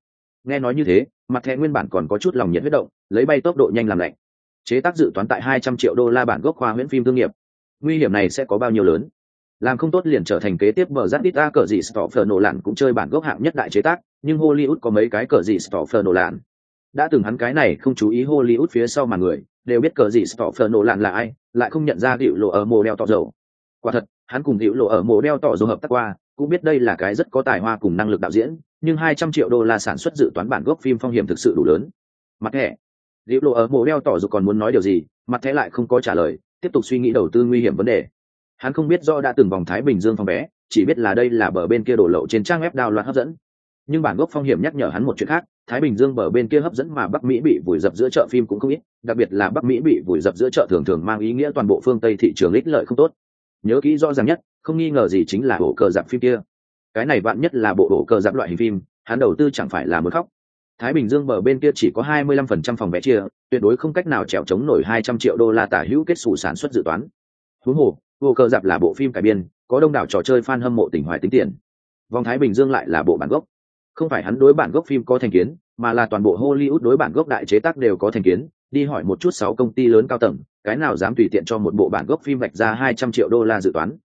Nghe nói như thế, mặt thẻ nguyên bản còn có chút lòng nhiệt huyết động, lấy bay tốc độ nhanh làm lạnh chế tác dự toán tại hai trăm triệu đô la bản gốc khoa huyễn phim thương nghiệp. Nguy hiểm này sẽ có bao nhiêu lớn? Làm không tốt liền trở thành kế tiếp bờ rát ít a cờ gì stoffer nổ lạn cũng chơi bản gốc hạng nhất đại chế tác, nhưng hollywood có mấy cái cờ gì stoffer nổ lạn. Đã từng hắn cái này không chú ý hollywood phía sau mà người, đều biết cờ gì stoffer nổ lạn là ai, lại không nhận ra điệu lộ ở mồ đeo tỏ dầu. Quả thật, hắn cùng điệu lộ ở mồ đeo tỏ dầu hợp tác qua, cũng biết đây là cái rất có tài hoa cùng năng lực đạo diễn, nhưng hai trăm triệu đô la sản xuất dự toán bản gốc phim phong hiểm thực sự đủ lớn. Mặt thẻ liệu lộ ở mộ đeo tỏ dù còn muốn nói điều gì, mặt thẻ lại không có trả lời, tiếp tục suy nghĩ đầu tư nguy hiểm vấn đề. Hắn không biết do đã từng vòng thái bình dương phong bé, chỉ biết là đây là bờ bên kia đổ lậu trên trang web đào loạt hấp dẫn. Nhưng bản gốc phong hiểm nhắc nhở hắn một chuyện khác, thái bình dương bờ bên kia hấp dẫn mà bắc mỹ bị vùi dập giữa chợ phim cũng không ít, đặc biệt là bắc mỹ bị vùi dập giữa chợ thường thường mang ý nghĩa toàn bộ phương tây thị trường ích lợi không tốt. Nhớ kỹ rõ ràng nhất, không nghi ngờ gì chính là bộ cờ dạp phim kia. Cái này bạn nhất là bộ bộ cờ dạp loại hình phim, hắn đầu tư chẳng phải là muốn khóc thái bình dương bờ bên kia chỉ có 25% phòng vé chia, tuyệt đối không cách nào trèo chống nổi 200 triệu đô la tả hữu kết xù sản xuất dự toán. Huống hồ, vô cờ dạp là bộ phim cải biên, có đông đảo trò chơi fan hâm mộ tỉnh hoài tính tiền. Vòng thái bình dương lại là bộ bản gốc. Không phải hắn đối bản gốc phim có thành kiến, mà là toàn bộ hollywood đối bản gốc đại chế tác đều có thành kiến, đi hỏi một chút sáu công ty lớn cao tầng, cái nào dám tùy tiện cho một bộ bản gốc phim vạch ra hai trăm triệu đô la dự toán.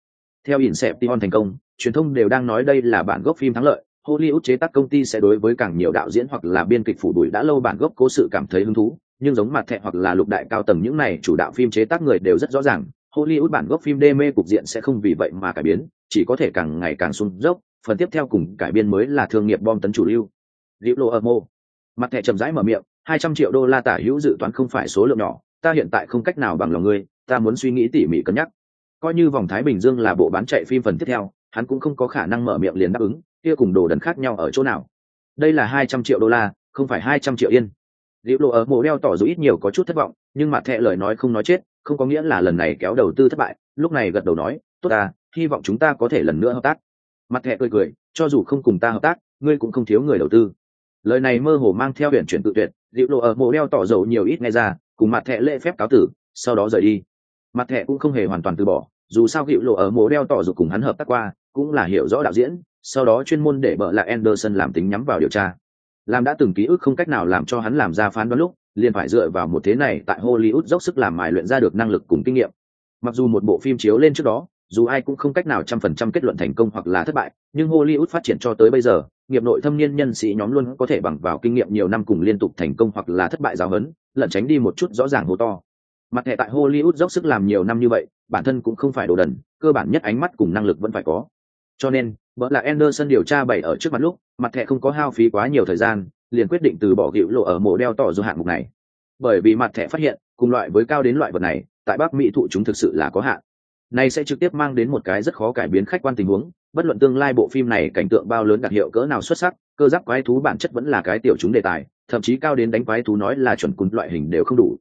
Theo Inception thành công, truyền thông đều đang nói đây là bản gốc phim thắng lợi hollywood chế tác công ty sẽ đối với càng nhiều đạo diễn hoặc là biên kịch phủ đuổi đã lâu bản gốc cố sự cảm thấy hứng thú, nhưng giống mặt thẹ hoặc là lục đại cao tầng những này chủ đạo phim chế tác người đều rất rõ ràng, hollywood bản gốc phim đê mê cục diện sẽ không vì vậy mà cải biến, chỉ có thể càng ngày càng sung dốc, phần tiếp theo cùng cải biên mới là thương nghiệp bom tấn chủ lưu. Liễu Lô ở mô. Mặt thẻ chậm rãi mở miệng, hai trăm triệu đô la tả hữu dự toán không phải số lượng nhỏ, ta hiện tại không cách nào bằng lòng ngươi, ta muốn suy nghĩ tỉ mỉ cân nhắc. Coi như vòng thái bình dương là bộ bán chạy phim phần tiếp theo, hắn cũng không có khả năng mở miệng liền đáp ứng kia cùng đồ đần khác nhau ở chỗ nào? Đây là hai trăm triệu đô la, không phải hai trăm triệu yên. Liệu lộ ở mộ đeo tỏ dù ít nhiều có chút thất vọng, nhưng mặt thẹ lời nói không nói chết, không có nghĩa là lần này kéo đầu tư thất bại, lúc này gật đầu nói, tốt ta, hy vọng chúng ta có thể lần nữa hợp tác. Mặt thẹ cười cười, cho dù không cùng ta hợp tác, ngươi cũng không thiếu người đầu tư. Lời này mơ hồ mang theo huyện chuyển tự tuyệt, liệu lộ ở mộ đeo tỏ dầu nhiều ít ngay ra, cùng mặt thẹ lễ phép cáo tử, sau đó rời đi. Mặt thẹ cũng không hề hoàn toàn từ bỏ, dù sao hiệu lộ ở mộ đeo tỏ dù cùng hắn hợp tác qua, cũng là hiểu rõ đạo diễn sau đó chuyên môn để bợ là anderson làm tính nhắm vào điều tra. Làm đã từng ký ức không cách nào làm cho hắn làm ra phán đoán lúc, liền phải dựa vào một thế này tại hollywood dốc sức làm mài luyện ra được năng lực cùng kinh nghiệm. Mặc dù một bộ phim chiếu lên trước đó, dù ai cũng không cách nào trăm phần trăm kết luận thành công hoặc là thất bại, nhưng hollywood phát triển cho tới bây giờ, nghiệp nội thâm niên nhân sĩ nhóm luôn có thể bằng vào kinh nghiệm nhiều năm cùng liên tục thành công hoặc là thất bại giáo hấn lẩn tránh đi một chút rõ ràng hô to. Mặt hệ tại hollywood dốc sức làm nhiều năm như vậy, bản thân cũng không phải đồ đần, cơ bản nhất ánh mắt cùng năng lực vẫn phải có. Cho nên vợ là anderson điều tra bày ở trước mặt lúc, mặt thẻ không có hao phí quá nhiều thời gian, liền quyết định từ bỏ hữu lộ ở mộ đeo tỏ do hạng mục này. Bởi vì mặt thẻ phát hiện, cùng loại với cao đến loại vật này, tại bắc mỹ thụ chúng thực sự là có hạn. Này sẽ trực tiếp mang đến một cái rất khó cải biến khách quan tình huống, bất luận tương lai bộ phim này cảnh tượng bao lớn đặc hiệu cỡ nào xuất sắc, cơ giáp quái thú bản chất vẫn là cái tiểu chúng đề tài, thậm chí cao đến đánh quái thú nói là chuẩn cún loại hình đều không đủ.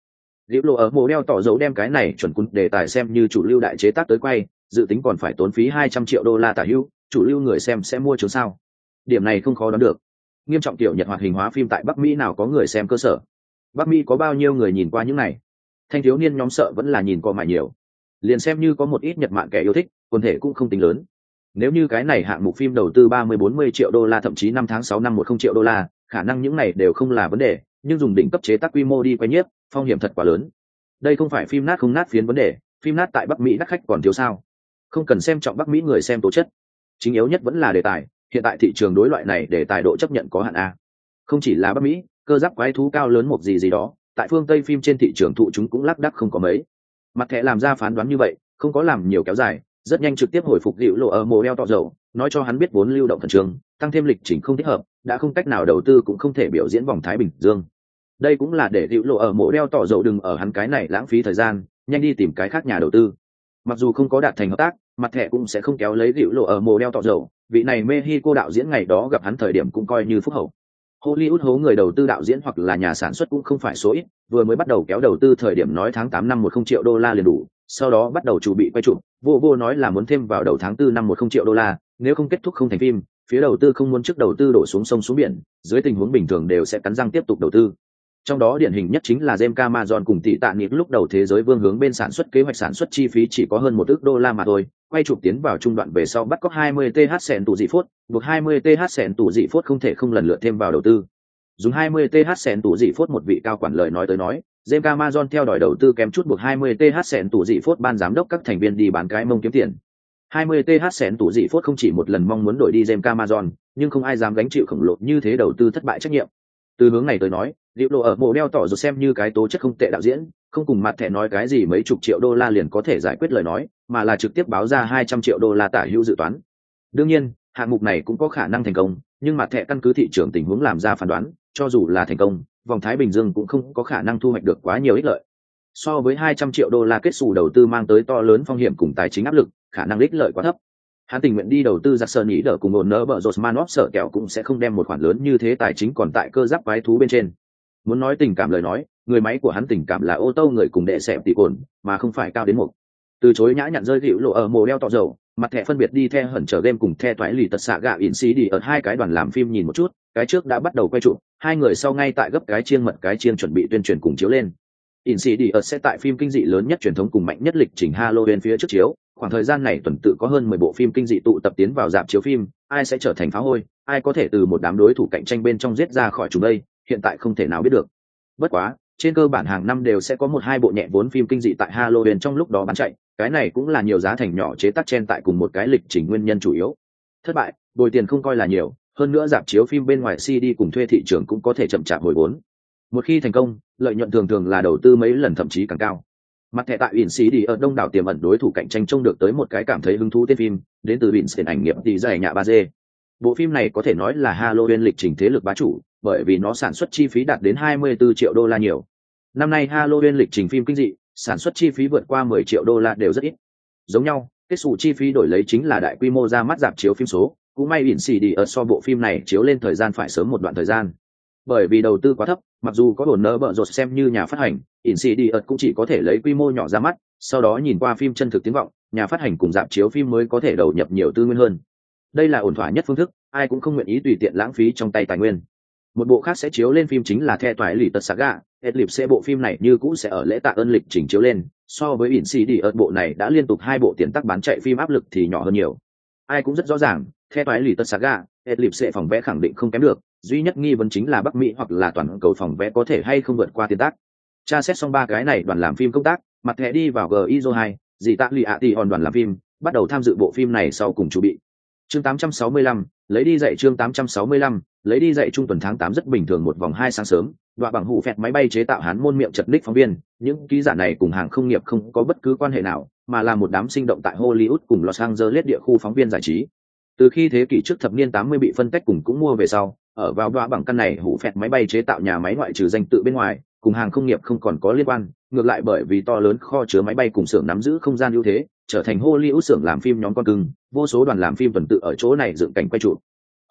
Liễu lộ ở mồ đeo tỏ dấu đem cái này chuẩn cún đề tài xem như chủ lưu đại chế tác tới quay, dự tính còn phải tốn phí hai trăm triệu đô la tả hữu chủ lưu người xem sẽ mua chứng sao? Điểm này không khó đoán được. Nghiêm trọng tiểu nhật hoạt hình hóa phim tại bắc mỹ nào có người xem cơ sở? Bắc mỹ có bao nhiêu người nhìn qua những này? Thanh thiếu niên nhóm sợ vẫn là nhìn qua mải nhiều. Liền xem như có một ít nhật mạng kẻ yêu thích, quần thể cũng không tính lớn. Nếu như cái này hạng mục phim đầu tư ba mươi bốn mươi triệu đô la, thậm chí năm tháng sáu năm một không triệu đô la, khả năng những này đều không là vấn đề, nhưng dùng đỉnh cấp chế tác quy mô đi quay nhiếp, phong hiểm thật quá lớn. Đây không phải phim nát không nát phiến vấn đề, phim nát tại bắc mỹ đắt khách còn thiếu sao? Không cần xem trọng bắc mỹ người xem tố chất chính yếu nhất vẫn là đề tài, hiện tại thị trường đối loại này để tài độ chấp nhận có hạn a. Không chỉ là bắc mỹ, cơ giáp quái thú cao lớn một gì gì đó, tại phương tây phim trên thị trường thụ chúng cũng lác đắc không có mấy. Mặt thẻ làm ra phán đoán như vậy, không có làm nhiều kéo dài, rất nhanh trực tiếp hồi phục dịu lộ ở mồ eo tọ dầu, nói cho hắn biết vốn lưu động thần trường, tăng thêm lịch trình không thích hợp, đã không cách nào đầu tư cũng không thể biểu diễn vòng thái bình dương. Đây cũng là để dịu lộ ở mộ đeo tỏ dầu đừng ở hắn cái này lãng phí thời gian, nhanh đi tìm cái khác nhà đầu tư. Mặc dù không có đạt thành hợp tác mặt thẻ cũng sẽ không kéo lấy dịu lộ ở mồ đeo tọ dầu vị này mexico đạo diễn ngày đó gặp hắn thời điểm cũng coi như phúc hậu Hollywood hố người đầu tư đạo diễn hoặc là nhà sản xuất cũng không phải số ít, vừa mới bắt đầu kéo đầu tư thời điểm nói tháng tám năm một không triệu đô la liền đủ, sau đó bắt đầu chuẩn bị quay chụp, vô vô nói là muốn thêm vào đầu tháng tư năm một không triệu đô la, nếu không kết thúc không thành phim, phía đầu tư không muốn trước đầu tư đổ xuống sông xuống biển, dưới tình huống bình thường đều sẽ cắn răng tiếp tục đầu tư. Trong đó điển hình nhất chính là James Cameron cùng tỷ tạ nghiệp lúc đầu thế giới vương hướng bên sản xuất kế hoạch sản xuất chi phí chỉ có hơn một ước đô la mà thôi, quay chụp tiến vào trung đoạn về sau bắt có 20 th sẹn tủ dị phốt buộc 20 th sẹn tủ dị phốt không thể không lần lượt thêm vào đầu tư. Dùng 20 th sẹn tủ dị phốt một vị cao quản lời nói tới nói, James Cameron theo đòi đầu tư kém chút buộc 20 th sẹn tủ dị phốt ban giám đốc các thành viên đi bán cái mông kiếm tiền. 20 th sẹn tủ dị phốt không chỉ một lần mong muốn đổi đi jem camazon nhưng không ai dám gánh chịu khổng lồ như thế đầu tư thất bại trách nhiệm từ hướng này tới nói liệu lộ ở mộ đeo tỏ rồi xem như cái tố chất không tệ đạo diễn, không cùng mặt thẻ nói cái gì mấy chục triệu đô la liền có thể giải quyết lời nói, mà là trực tiếp báo ra 200 triệu đô la tả hữu dự toán. Đương nhiên, hạng mục này cũng có khả năng thành công, nhưng mặt thẻ căn cứ thị trường tình huống làm ra phán đoán, cho dù là thành công, vòng thái bình dương cũng không có khả năng thu hoạch được quá nhiều ích lợi. So với 200 triệu đô la kết xù đầu tư mang tới to lớn phong hiểm cùng tài chính áp lực, khả năng ích lợi quá thấp. Hắn tình nguyện đi đầu tư giặc sơn ý đỡ cùng ổn nỡ bờ rột manop sợ kẹo cũng sẽ không đem một khoản lớn như thế tài chính còn tại cơ giáp quái thú bên trên muốn nói tình cảm lời nói, người máy của hắn tình cảm là ô tô người cùng đệ xẹp tỷ cồn, mà không phải cao đến một từ chối nhã nhặn rơi hữu lộ ở mồ đeo tọ dầu, mặt thẻ phân biệt đi theo hẩn trở game cùng theo thoái lì tật xạ gạo in xí đi ở hai cái đoàn làm phim nhìn một chút, cái trước đã bắt đầu quay trụ, hai người sau ngay tại gấp cái chiên mật cái chiên chuẩn bị tuyên truyền cùng chiếu lên. In xí đi ở sẽ tại phim kinh dị lớn nhất truyền thống cùng mạnh nhất lịch trình halloween phía trước chiếu, khoảng thời gian này tuần tự có hơn mười bộ phim kinh dị tụ tập tiến vào dạp chiếu phim, ai sẽ trở thành phá hôi, ai có thể từ một đám đối thủ cạnh tranh bên trong giết ra khỏi chúng đây hiện tại không thể nào biết được. Bất quá, trên cơ bản hàng năm đều sẽ có một hai bộ nhẹ vốn phim kinh dị tại halloween trong lúc đó bán chạy, cái này cũng là nhiều giá thành nhỏ chế tác chen tại cùng một cái lịch trình nguyên nhân chủ yếu. Thất bại, bồi tiền không coi là nhiều, hơn nữa dạp chiếu phim bên ngoài cd cùng thuê thị trường cũng có thể chậm chạp hồi vốn. Một khi thành công, lợi nhuận thường thường là đầu tư mấy lần thậm chí càng cao. Mặt thẻ tại ủy sĩ đi ở đông đảo tiềm ẩn đối thủ cạnh tranh trông được tới một cái cảm thấy hứng thú tên phim, đến từ ủy tiền ảnh nghiệp tỷ giải nhạ ba d. Bộ phim này có thể nói là halloween lịch trình thế lực bá chủ bởi vì nó sản xuất chi phí đạt đến 24 triệu đô la nhiều. Năm nay halloween lịch trình phim kinh dị, sản xuất chi phí vượt qua 10 triệu đô la đều rất ít. Giống nhau, kết sủ chi phí đổi lấy chính là đại quy mô ra mắt dạp chiếu phim số, cũng may ỉn xì đi ở so bộ phim này chiếu lên thời gian phải sớm một đoạn thời gian. Bởi vì đầu tư quá thấp, mặc dù có hồn nỡ bợ rột xem như nhà phát hành, ỉn xì đi ở cũng chỉ có thể lấy quy mô nhỏ ra mắt, sau đó nhìn qua phim chân thực tiếng vọng, nhà phát hành cùng dạp chiếu phim mới có thể đầu nhập nhiều tư nguyên hơn. Đây là ổn thỏa nhất phương thức, ai cũng không nguyện ý tùy tiện lãng phí trong tay tài nguyên một bộ khác sẽ chiếu lên phim chính là the toại lì tật saga. Hết lịp sẽ bộ phim này như cũ sẽ ở lễ tạ ơn lịch trình chiếu lên. So với ỉn xì đi ớt bộ này đã liên tục hai bộ tiền tắc bán chạy phim áp lực thì nhỏ hơn nhiều. Ai cũng rất rõ ràng the toại lì tật saga hết lịp sẽ phòng vé khẳng định không kém được. Duy nhất nghi vấn chính là bắc mỹ hoặc là toàn cầu phòng vé có thể hay không vượt qua tiền tác tra xét xong ba cái này đoàn làm phim công tác mặt thẻ đi vào gizo hai dì tạ lì ạ tì hòn đoàn làm phim bắt đầu tham dự bộ phim này sau cùng chuẩn bị. Chương 865, lấy đi dạy chương 865, lấy đi dạy trung tuần tháng 8 rất bình thường một vòng hai sáng sớm, đọa bằng hụ phẹt máy bay chế tạo hán môn miệng chật ních phóng viên, những ký giả này cùng hàng không nghiệp không có bất cứ quan hệ nào, mà là một đám sinh động tại hollywood cùng los angeles địa khu phóng viên giải trí. Từ khi thế kỷ trước thập niên 80 bị phân tách cùng cũng mua về sau, ở vào đọa bằng căn này hụ phẹt máy bay chế tạo nhà máy ngoại trừ danh tự bên ngoài, cùng hàng không nghiệp không còn có liên quan, ngược lại bởi vì to lớn kho chứa máy bay cùng xưởng nắm giữ không gian ưu thế, trở thành hollywood xưởng làm phim nhóm con cưng, vô số đoàn làm phim tuần tự ở chỗ này dựng cảnh quay trụ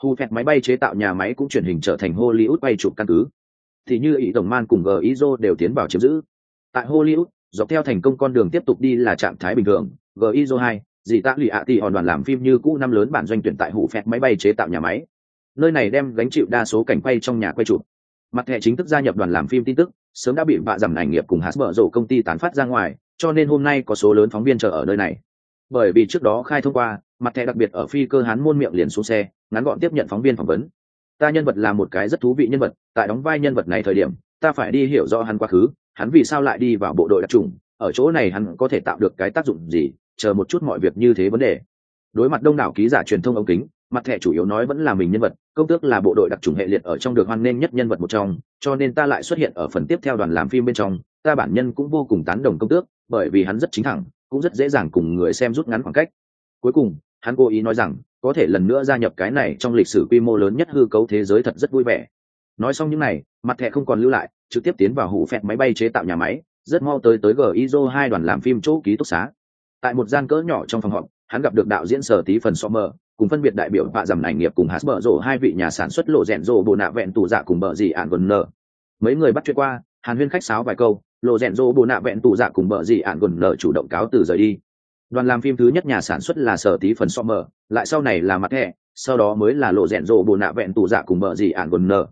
hù phẹt máy bay chế tạo nhà máy cũng chuyển hình trở thành hollywood bay chụp căn cứ. Thì như ý tổng man cùng gizo đều tiến vào chiếm giữ. Tại hollywood, dọc theo thành công con đường tiếp tục đi là trạng thái bình thường. Gizo hai, dì tạ lụy ạ thì hòn đoàn làm phim như cũ năm lớn bản doanh tuyển tại hủ phẹt máy bay chế tạo nhà máy. Nơi này đem gánh chịu đa số cảnh quay trong nhà quay chụp. Mặt thẻ chính thức gia nhập đoàn làm phim tin tức, sớm đã bị vạ giảm ảnh nghiệp cùng hát mở rổ công ty tán phát ra ngoài, cho nên hôm nay có số lớn phóng viên chờ ở nơi này bởi vì trước đó khai thông qua, mặt thẻ đặc biệt ở phi cơ hán môn miệng liền xuống xe, ngắn gọn tiếp nhận phóng viên phỏng vấn. Ta nhân vật là một cái rất thú vị nhân vật, tại đóng vai nhân vật này thời điểm, ta phải đi hiểu rõ hắn quá khứ, hắn vì sao lại đi vào bộ đội đặc trùng ở chỗ này hắn có thể tạo được cái tác dụng gì, chờ một chút mọi việc như thế vấn đề. Đối mặt đông đảo ký giả truyền thông ống kính, mặt thẻ chủ yếu nói vẫn là mình nhân vật, công tước là bộ đội đặc trùng hệ liệt ở trong được hoan nghênh nhất nhân vật một trong, cho nên ta lại xuất hiện ở phần tiếp theo đoàn làm phim bên trong, ta bản nhân cũng vô cùng tán đồng công tước, bởi vì hắn rất chính thẳng cũng rất dễ dàng cùng người xem rút ngắn khoảng cách. Cuối cùng, hắn cố ý nói rằng, có thể lần nữa gia nhập cái này trong lịch sử quy mô lớn nhất hư cấu thế giới thật rất vui vẻ. Nói xong những này, mặt thẻ không còn lưu lại, trực tiếp tiến vào hủ phẹt máy bay chế tạo nhà máy, rất mau tới tới gizo hai đoàn làm phim chỗ ký túc xá. Tại một gian cỡ nhỏ trong phòng họp, hắn gặp được đạo diễn sở tí phần so mờ, cùng phân biệt đại biểu vạ dầm ảnh nghiệp cùng hát bở rộ hai vị nhà sản xuất lộ rèn rộ bộ nạ vẹn tù dạ cùng bờ gì ạn gần nợ. mấy người bắt chuyện qua hàn huyên khách sáo vài câu lộ rèn rô bồ nạ vẹn tụ dạ cùng bờ dị ạn gần nở chủ động cáo từ rời đi. Đoàn làm phim thứ nhất nhà sản xuất là sở tí phần so mờ lại sau này là mặt thẻ sau đó mới là lộ rèn rô bồ nạ vẹn tụ dạ cùng bờ dị ạn gần nở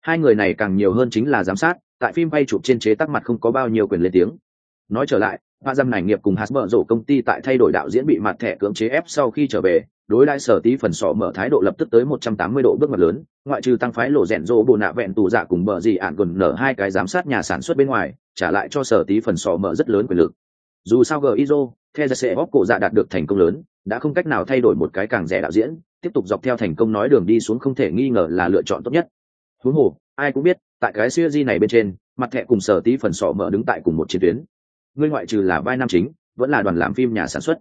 hai người này càng nhiều hơn chính là giám sát tại phim bay chụp trên chế tác mặt không có bao nhiêu quyền lên tiếng. Nói trở lại Hoa dâm này nghiệp cùng hạt bờ rổ công ty tại thay đổi đạo diễn bị mặt thẻ cưỡng chế ép sau khi trở về, đối đại sở tí phần sọ mở thái độ lập tức tới 180 độ bước ngoặt lớn, ngoại trừ tăng phái lộ rèn rô bộ nạ vẹn tù dạ cùng bờ gì ạn gần nở hai cái giám sát nhà sản xuất bên ngoài, trả lại cho sở tí phần sọ mở rất lớn quyền lực. dù sao gizo theo ra sẽ bóp cổ dạ đạt được thành công lớn đã không cách nào thay đổi một cái càng rẻ đạo diễn tiếp tục dọc theo thành công nói đường đi xuống không thể nghi ngờ là lựa chọn tốt nhất. Huống hồ ai cũng biết tại cái siêu di này bên trên mặt thẻ cùng sở tí phần sọ mở đứng tại cùng một chiến tuyến. Ngươi ngoại trừ là vai nam chính vẫn là đoàn làm phim nhà sản xuất.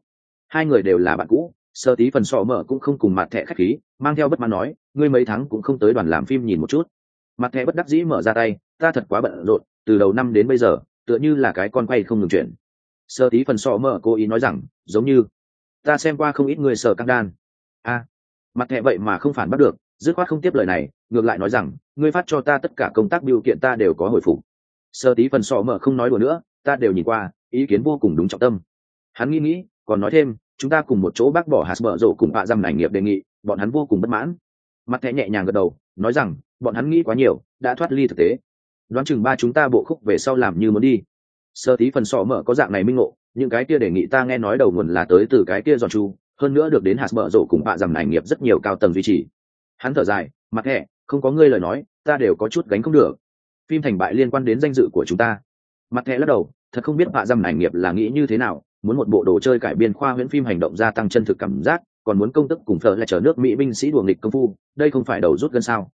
Hai người đều là bạn cũ Sơ tí phần sọ mở cũng không cùng mặt thẻ khách khí, mang theo bất mãn nói, ngươi mấy tháng cũng không tới đoàn làm phim nhìn một chút. Mặt thẻ bất đắc dĩ mở ra tay, ta thật quá bận rộn, từ đầu năm đến bây giờ, tựa như là cái con quay không ngừng chuyển. Sơ tí phần sọ mở cố ý nói rằng, giống như, ta xem qua không ít người sở căng đan. A, mặt thẻ vậy mà không phản bắt được, dứt khoát không tiếp lời này, ngược lại nói rằng, ngươi phát cho ta tất cả công tác biểu kiện ta đều có hồi phục. Sơ tí phần sọ mở không nói đùa nữa, ta đều nhìn qua, ý kiến vô cùng đúng trọng tâm. Hắn nghĩ nghĩ, còn nói thêm chúng ta cùng một chỗ bác bỏ hạt bở rộ cùng bạ dăm ảnh nghiệp đề nghị, bọn hắn vô cùng bất mãn. Mặt thẻ nhẹ nhàng gật đầu, nói rằng, bọn hắn nghĩ quá nhiều, đã thoát ly thực tế. Đoán chừng ba chúng ta bộ khúc về sau làm như muốn đi. Sơ tí phần sọ mở có dạng này minh ngộ, những cái kia đề nghị ta nghe nói đầu nguồn là tới từ cái kia giòn chu, hơn nữa được đến hạt bở rộ cùng bạ dằm ảnh nghiệp rất nhiều cao tầng duy trì. Hắn thở dài, mặt thẻ, không có ngươi lời nói, ta đều có chút gánh không được. Phim thành bại liên quan đến danh dự của chúng ta. Mặt thẻ lắc đầu, thật không biết bạ dằm ảnh nghiệp là nghĩ như thế nào muốn một bộ đồ chơi cải biên khoa huyễn phim hành động gia tăng chân thực cảm giác, còn muốn công tức cùng thờ lại chở nước mỹ binh sĩ đùa nghịch công phu, đây không phải đầu rút gân sao?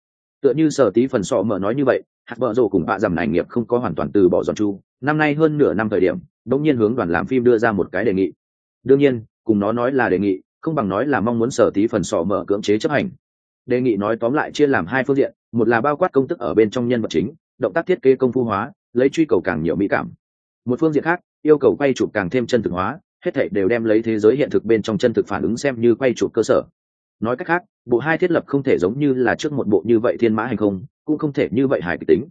Tựa như sở tí phần sọ mở nói như vậy, hạt vợ rồ cùng bạ dầm ảnh nghiệp không có hoàn toàn từ bỏ giòn chu. Năm nay hơn nửa năm thời điểm, đống nhiên hướng đoàn làm phim đưa ra một cái đề nghị. Đương nhiên, cùng nó nói là đề nghị, không bằng nói là mong muốn sở tí phần sọ mở cưỡng chế chấp hành. Đề nghị nói tóm lại chia làm hai phương diện, một là bao quát công tức ở bên trong nhân vật chính, động tác thiết kế công phu hóa, lấy truy cầu càng nhiều mỹ cảm. Một phương diện khác yêu cầu quay chụp càng thêm chân thực hóa, hết thảy đều đem lấy thế giới hiện thực bên trong chân thực phản ứng xem như quay chụp cơ sở. Nói cách khác, bộ hai thiết lập không thể giống như là trước một bộ như vậy thiên mã hành không, cũng không thể như vậy hài kịch tính.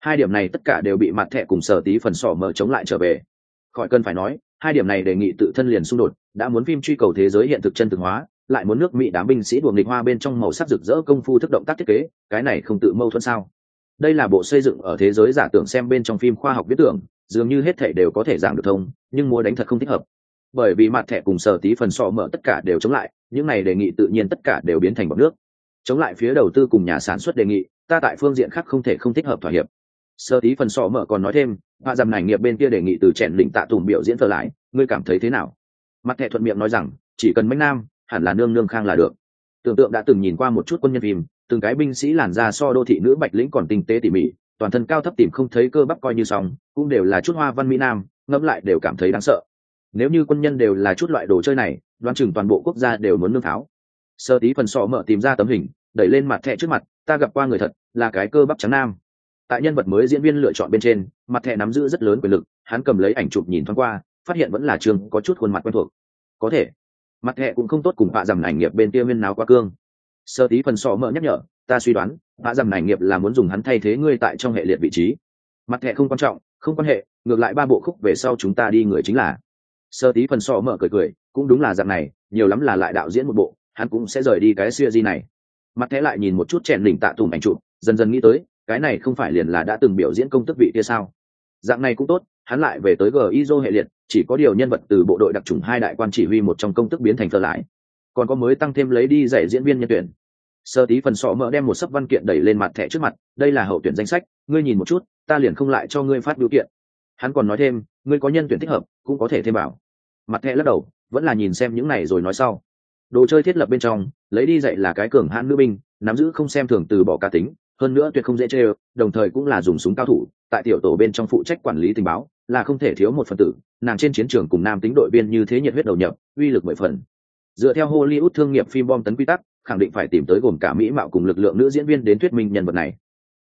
Hai điểm này tất cả đều bị mặt thẻ cùng sở tí phần sỏ mở chống lại trở về. Khỏi cần phải nói, hai điểm này đề nghị tự thân liền xung đột, đã muốn phim truy cầu thế giới hiện thực chân thực hóa, lại muốn nước mỹ đám binh sĩ đuồng nghịch hoa bên trong màu sắc rực rỡ công phu thức động tác thiết kế, cái này không tự mâu thuẫn sao? Đây là bộ xây dựng ở thế giới giả tưởng xem bên trong phim khoa học viết tưởng dường như hết thảy đều có thể giảng được thông, nhưng mua đánh thật không thích hợp. Bởi vì mặt thẻ cùng sở tí phần sọ mở tất cả đều chống lại, những này đề nghị tự nhiên tất cả đều biến thành bọt nước. Chống lại phía đầu tư cùng nhà sản xuất đề nghị, ta tại phương diện khác không thể không thích hợp thỏa hiệp. Sơ tí phần sọ mở còn nói thêm, hạ dầm này nghiệp bên kia đề nghị từ chèn lĩnh tạ tùm biểu diễn trở lại, ngươi cảm thấy thế nào? Mặt thẻ thuận miệng nói rằng, chỉ cần mấy nam, hẳn là nương nương khang là được. Tưởng tượng đã từng nhìn qua một chút quân nhân phim, từng cái binh sĩ làn da so đô thị nữ bạch lĩnh còn tinh tế tỉ mỉ toàn thân cao thấp tìm không thấy cơ bắp coi như xong, cũng đều là chút hoa văn mỹ nam, ngẫm lại đều cảm thấy đáng sợ. Nếu như quân nhân đều là chút loại đồ chơi này, đoán chừng toàn bộ quốc gia đều muốn nương tháo. Sơ tí phần sọ mở tìm ra tấm hình, đẩy lên mặt thẻ trước mặt, ta gặp qua người thật, là cái cơ bắp trắng nam. Tại nhân vật mới diễn viên lựa chọn bên trên, mặt thẻ nắm giữ rất lớn quyền lực, hắn cầm lấy ảnh chụp nhìn thoáng qua, phát hiện vẫn là trường có chút khuôn mặt quen thuộc. Có thể, mặt thẻ cũng không tốt cùng họa dầm ảnh nghiệp bên kia viên nào qua cương. Sơ tí phần sọ mở nhắc nhở, ta suy đoán bạ dầm này nghiệp là muốn dùng hắn thay thế ngươi tại trong hệ liệt vị trí. Mặt thẻ không quan trọng, không quan hệ, ngược lại ba bộ khúc về sau chúng ta đi người chính là. Sơ tí phần sọ mở cười cười, cũng đúng là dạng này, nhiều lắm là lại đạo diễn một bộ, hắn cũng sẽ rời đi cái xuya di này. Mặt thẻ lại nhìn một chút chèn đỉnh tạ tùng ảnh chụp, dần dần nghĩ tới, cái này không phải liền là đã từng biểu diễn công tức vị kia sao? Dạng này cũng tốt, hắn lại về tới gizo hệ liệt, chỉ có điều nhân vật từ bộ đội đặc trùng hai đại quan chỉ huy một trong công tức biến thành thơ lại còn có mới tăng thêm lấy đi giải diễn viên nhân tuyển sơ tí phần sọ mỡ đem một sấp văn kiện đẩy lên mặt thẻ trước mặt, đây là hậu tuyển danh sách, ngươi nhìn một chút, ta liền không lại cho ngươi phát biểu kiện. Hắn còn nói thêm, ngươi có nhân tuyển thích hợp, cũng có thể thêm bảo mặt thẻ lắc đầu, vẫn là nhìn xem những này rồi nói sau. Đồ chơi thiết lập bên trong, lấy đi dạy là cái cường hãn nữ binh, nắm giữ không xem thường từ bỏ cá tính, hơn nữa tuyệt không dễ chơi đồng thời cũng là dùng súng cao thủ, tại tiểu tổ bên trong phụ trách quản lý tình báo, là không thể thiếu một phần tử, nàng trên chiến trường cùng nam tính đội viên như thế nhiệt huyết đầu nhập, uy lực mười phần. Dựa theo hollywood thương nghiệp phim bom tấn quy tắc khẳng định phải tìm tới gồm cả mỹ mạo cùng lực lượng nữ diễn viên đến thuyết minh nhân vật này.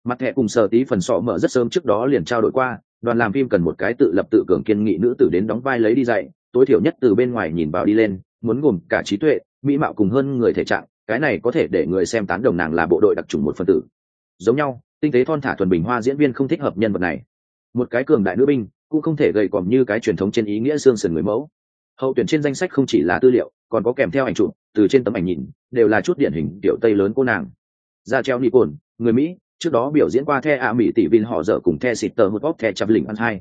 Mặt thẻ cùng sở tí phần sọ mở rất sớm trước đó liền trao đổi qua, đoàn làm phim cần một cái tự lập tự cường kiên nghị nữ tử đến đóng vai lấy đi dạy, tối thiểu nhất từ bên ngoài nhìn vào đi lên, muốn gồm cả trí tuệ, mỹ mạo cùng hơn người thể trạng, cái này có thể để người xem tán đồng nàng là bộ đội đặc trùng một phần tử. Giống nhau, tinh tế thon thả thuần bình hoa diễn viên không thích hợp nhân vật này. Một cái cường đại nữ binh, cũng không thể gầy còm như cái truyền thống trên ý nghĩa xương sườn người mẫu. Hậu tuyển trên danh sách không chỉ là tư liệu còn có kèm theo ảnh chụp, từ trên tấm ảnh nhìn, đều là chút điển hình tiểu tây lớn cô nàng. Ra treo ni cồn, người mỹ, trước đó biểu diễn qua the a mỹ tỷ vin họ dở cùng the xịt tờ một bóc the chập lỉnh ăn hai.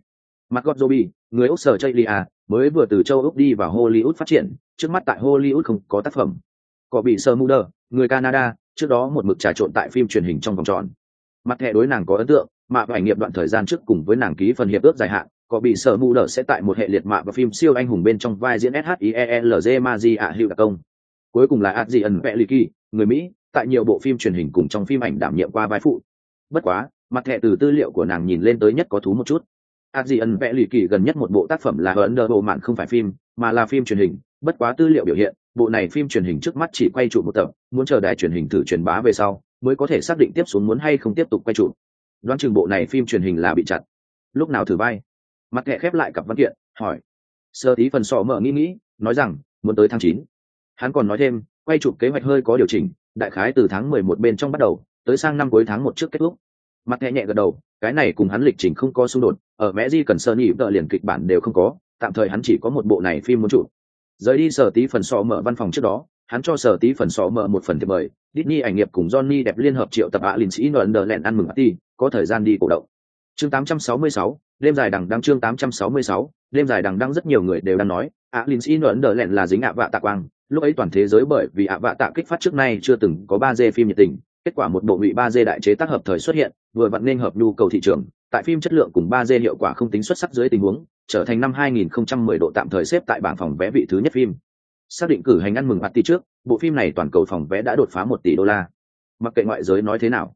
Mặt gót joby, người úc sở chây lia mới vừa từ châu úc đi vào hollywood phát triển, trước mắt tại hollywood không có tác phẩm. Có bị sơ muder người canada, trước đó một mực trà trộn tại phim truyền hình trong vòng tròn. Mặt thẻ đối nàng có ấn tượng, mà phải nghiệp đoạn thời gian trước cùng với nàng ký phần hiệp ước dài hạn có bị sở mù đỡ sẽ tại một hệ liệt mạ và phim siêu anh hùng bên trong vai diễn SHIELZ maji ạ hiệu đặc công. Cuối cùng là Adrian Peliki, người Mỹ, tại nhiều bộ phim truyền hình cùng trong phim ảnh đảm nhiệm qua vai phụ. Bất quá, mặt thẻ từ tư liệu của nàng nhìn lên tới nhất có thú một chút. Adrian Peliki gần nhất một bộ tác phẩm là Under mạn không phải phim, mà là phim truyền hình, bất quá tư liệu biểu hiện, bộ này phim truyền hình trước mắt chỉ quay trụ một tập, muốn chờ đài truyền hình thử truyền bá về sau, mới có thể xác định tiếp xuống muốn hay không tiếp tục quay trụ. Đoán chừng bộ này phim truyền hình là bị chặt. Lúc nào thử vai? Mặt thẻ khép lại cặp văn kiện, hỏi. Sơ tí phần sọ mở nghĩ nghĩ, nói rằng, muốn tới tháng chín. Hắn còn nói thêm, quay chụp kế hoạch hơi có điều chỉnh, đại khái từ tháng mười một bên trong bắt đầu, tới sang năm cuối tháng một trước kết thúc. Mặt thẻ nhẹ gật đầu, cái này cùng hắn lịch trình không có xung đột, ở mẹ di cần sơ nhị vợ liền kịch bản đều không có, tạm thời hắn chỉ có một bộ này phim muốn chụp. Rời đi sở tí phần sọ mở văn phòng trước đó, hắn cho sở tí phần sọ mở một phần thiệp mời, Disney ảnh nghiệp cùng Johnny đẹp liên hợp triệu tập ạ linh sĩ nợ lẹn ăn mừng party, có thời gian đi cổ động chương 866, đêm dài đằng đăng chương 866, đêm dài đằng đăng rất nhiều người đều đang nói, ạ Lin Xin ẩn đỡ lẹn là dính ạ vạ tạ quang, lúc ấy toàn thế giới bởi vì ạ vạ tạ kích phát trước nay chưa từng có ba d phim nhiệt tình, kết quả một bộ ngụy ba d đại chế tác hợp thời xuất hiện, vừa vặn nên hợp nhu cầu thị trường, tại phim chất lượng cùng ba d hiệu quả không tính xuất sắc dưới tình huống, trở thành năm 2010 độ tạm thời xếp tại bảng phòng vé vị thứ nhất phim. Xác định cử hành ăn mừng party trước, bộ phim này toàn cầu phòng vé đã đột phá một tỷ đô la. Mặc kệ ngoại giới nói thế nào,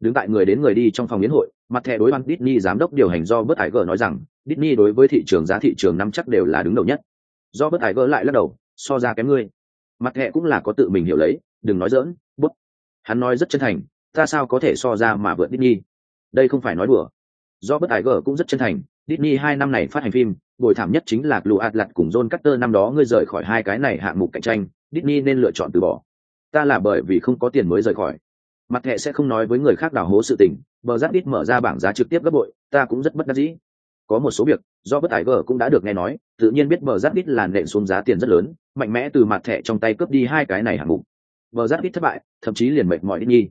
đứng tại người đến người đi trong phòng biến hội, mặt thẻ đối văn Disney giám đốc điều hành do bớt ải gờ nói rằng, Disney đối với thị trường giá thị trường năm chắc đều là đứng đầu nhất. Do bớt ải gờ lại lắc đầu, so ra kém ngươi. Mặt thẻ cũng là có tự mình hiểu lấy, đừng nói dỡn bút. Hắn nói rất chân thành, ta sao có thể so ra mà vượt Disney? Đây không phải nói đùa. Do bớt ải gờ cũng rất chân thành, Disney hai năm này phát hành phim bồi thảm nhất chính là Blue Atlas cùng John Carter năm đó ngươi rời khỏi hai cái này hạng mục cạnh tranh, Disney nên lựa chọn từ bỏ. Ta là bởi vì không có tiền mới rời khỏi mặt thẻ sẽ không nói với người khác đào hố sự tình, bờ giáp ít mở ra bảng giá trực tiếp gấp bội, ta cũng rất bất đắc dĩ. Có một số việc, do bất tài gờ cũng đã được nghe nói, tự nhiên biết bờ giáp ít là nện xuống giá tiền rất lớn, mạnh mẽ từ mặt thẻ trong tay cướp đi hai cái này hạng mục. Bờ giáp ít thất bại, thậm chí liền mệt mỏi Disney.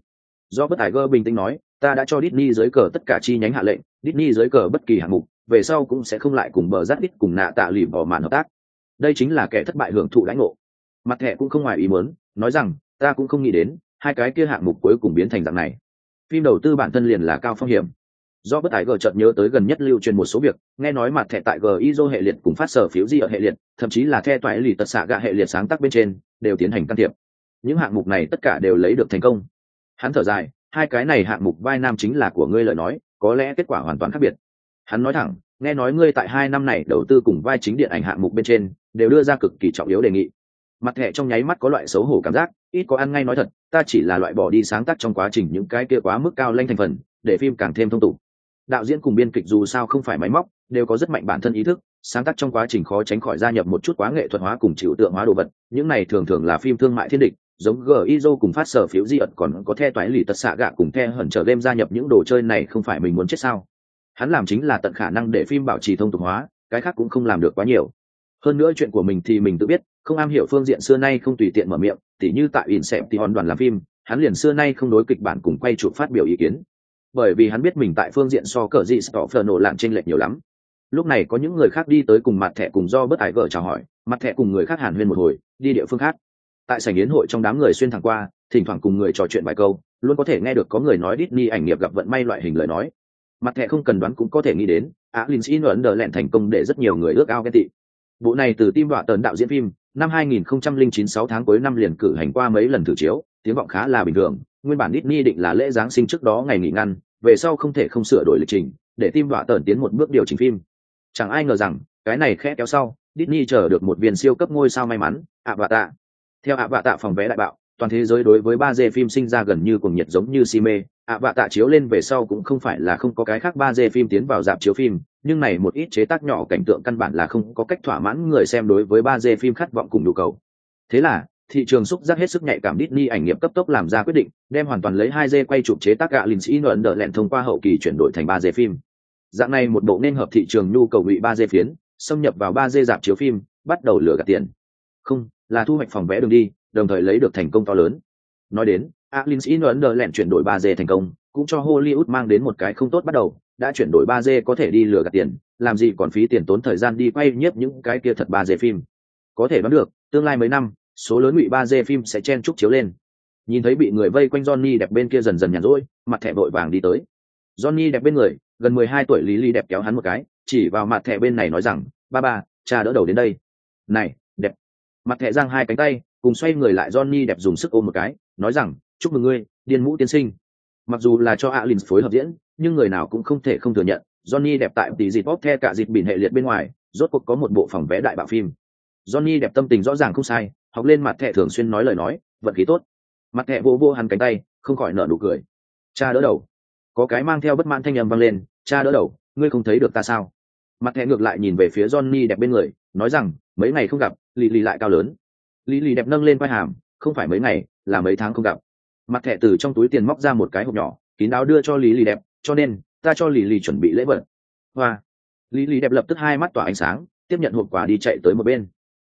Do bất tài gờ bình tĩnh nói, ta đã cho Disney dưới cờ tất cả chi nhánh hạ lệnh, Disney dưới cờ bất kỳ hạng mục, về sau cũng sẽ không lại cùng bờ giáp ít cùng nạ tạ lì bỏ màn hợp tác. Đây chính là kẻ thất bại hưởng thụ lãnh ngộ. Mặt thẻ cũng không ngoài ý muốn, nói rằng, ta cũng không nghĩ đến hai cái kia hạng mục cuối cùng biến thành dạng này. Phim đầu tư bản thân liền là cao phong hiểm. Do bất tài g chợt nhớ tới gần nhất lưu truyền một số việc, nghe nói mặt thẻ tại g iso hệ liệt cùng phát sở phiếu di ở hệ liệt, thậm chí là the toại lì tật xạ gạ hệ liệt sáng tác bên trên, đều tiến hành can thiệp. Những hạng mục này tất cả đều lấy được thành công. Hắn thở dài, hai cái này hạng mục vai nam chính là của ngươi lời nói, có lẽ kết quả hoàn toàn khác biệt. Hắn nói thẳng, nghe nói ngươi tại hai năm này đầu tư cùng vai chính điện ảnh hạng mục bên trên, đều đưa ra cực kỳ trọng yếu đề nghị mặt thẻ trong nháy mắt có loại xấu hổ cảm giác, ít có ăn ngay nói thật, ta chỉ là loại bỏ đi sáng tác trong quá trình những cái kia quá mức cao lanh thành phần, để phim càng thêm thông tục. Đạo diễn cùng biên kịch dù sao không phải máy móc, đều có rất mạnh bản thân ý thức, sáng tác trong quá trình khó tránh khỏi gia nhập một chút quá nghệ thuật hóa cùng chịu tượng hóa đồ vật, những này thường thường là phim thương mại thiên địch, giống gizo cùng phát sở phiếu di còn có the toái lì tật xạ gạ cùng the hẩn trở game gia nhập những đồ chơi này không phải mình muốn chết sao? Hắn làm chính là tận khả năng để phim bảo trì thông tục hóa, cái khác cũng không làm được quá nhiều hơn nữa chuyện của mình thì mình tự biết, không am hiểu phương diện xưa nay không tùy tiện mở miệng, tỉ như tại ỉn xẹp thì hòn đoàn làm phim, hắn liền xưa nay không đối kịch bản cùng quay chụp phát biểu ý kiến. Bởi vì hắn biết mình tại phương diện so cờ dị stọ phờ nổ lạn tranh lệch nhiều lắm. Lúc này có những người khác đi tới cùng mặt thẻ cùng do bất ải vợ chào hỏi, mặt thẻ cùng người khác hàn huyên một hồi, đi địa phương khác. Tại sảnh yến hội trong đám người xuyên thẳng qua, thỉnh thoảng cùng người trò chuyện vài câu, luôn có thể nghe được có người nói Disney ảnh nghiệp gặp vận may loại hình lời nói. Mặt thẻ không cần đoán cũng có thể nghĩ đến á linh sĩ ấn đờ lẹn thành công để rất nhiều người ước ao ghen tị bộ này từ tim đọa tần đạo diễn phim, năm 2009 6 tháng cuối năm liền cử hành qua mấy lần thử chiếu, tiếng vọng khá là bình thường, nguyên bản Disney định là lễ giáng sinh trước đó ngày nghỉ ngăn, về sau không thể không sửa đổi lịch trình, để tim đọa tần tiến một bước điều chỉnh phim. Chẳng ai ngờ rằng, cái này khẽ kéo sau, Disney chờ được một viên siêu cấp ngôi sao may mắn ạ vạ tạ theo ạ vạ tạ phòng vé đại bạo toàn thế giới đối với ba d phim sinh ra gần như cuồng nhiệt giống như si mê à, ạ vạ tạ chiếu lên về sau cũng không phải là không có cái khác ba d phim tiến vào dạp chiếu phim nhưng này một ít chế tác nhỏ cảnh tượng căn bản là không có cách thỏa mãn người xem đối với ba d phim khát vọng cùng nhu cầu thế là thị trường xúc giác hết sức nhạy cảm Disney ảnh nghiệp cấp tốc làm ra quyết định, đem hoàn toàn lấy 2D quay chụp chế tác gạ lìn sĩ ấn đỡ lẹn thông qua hậu kỳ chuyển đổi thành 3D phim. Dạng này một bộ nên hợp thị trường nhu cầu bị 3D phiến, xâm nhập vào 3D dạp chiếu phim, bắt đầu lừa gạt tiền. Không, là thu hoạch phòng vé đường đi, đồng thời lấy được thành công to lớn. Nói đến, alins in lẹn chuyển đổi 3D thành công, cũng cho Hollywood mang đến một cái không tốt bắt đầu, đã chuyển đổi 3D có thể đi lừa gạt tiền, làm gì còn phí tiền tốn thời gian đi quay nhiếp những cái kia thật 3D phim. Có thể đoán được, tương lai mấy năm, số lớn ngụy 3D phim sẽ chen chúc chiếu lên. Nhìn thấy bị người vây quanh Johnny đẹp bên kia dần dần nhàn rỗi, mặt thẻ vội vàng đi tới. Johnny đẹp bên người, gần 12 tuổi Lý Lý đẹp kéo hắn một cái, chỉ vào mặt thẻ bên này nói rằng ba ba cha đỡ đầu đến đây này đẹp mặt thẻ giang hai cánh tay cùng xoay người lại johnny đẹp dùng sức ôm một cái, nói rằng, chúc mừng ngươi, điên mũ tiên sinh. Mặc dù là cho Alins phối hợp diễn, nhưng người nào cũng không thể không thừa nhận, johnny đẹp tại tỷ dịp bóp the cả dịp bỉn hệ liệt bên ngoài, rốt cuộc có một bộ phòng vé đại bạo phim. Johnny đẹp tâm tình rõ ràng không sai, học lên mặt thẻ thường xuyên nói lời nói, vận khí tốt. Mặt thẻ vô vô hắn cánh tay, không khỏi nở nụ cười. Cha đỡ đầu. Có cái mang theo bất mãn thanh âm vang lên, cha đỡ đầu, ngươi không thấy được ta sao? Mặt thẻ ngược lại nhìn về phía johnny đẹp bên người, nói rằng, mấy ngày không gặp, lì lì lại cao lớn. Lý lì đẹp nâng lên vai hàm, không phải mấy ngày, là mấy tháng không gặp. Mặt thẻ từ trong túi tiền móc ra một cái hộp nhỏ, kín đáo đưa cho Lý lì đẹp, cho nên, ta cho lì lì chuẩn bị lễ vật. Hoa. Lý lì đẹp lập tức hai mắt tỏa ánh sáng, tiếp nhận hộp quà đi chạy tới một bên.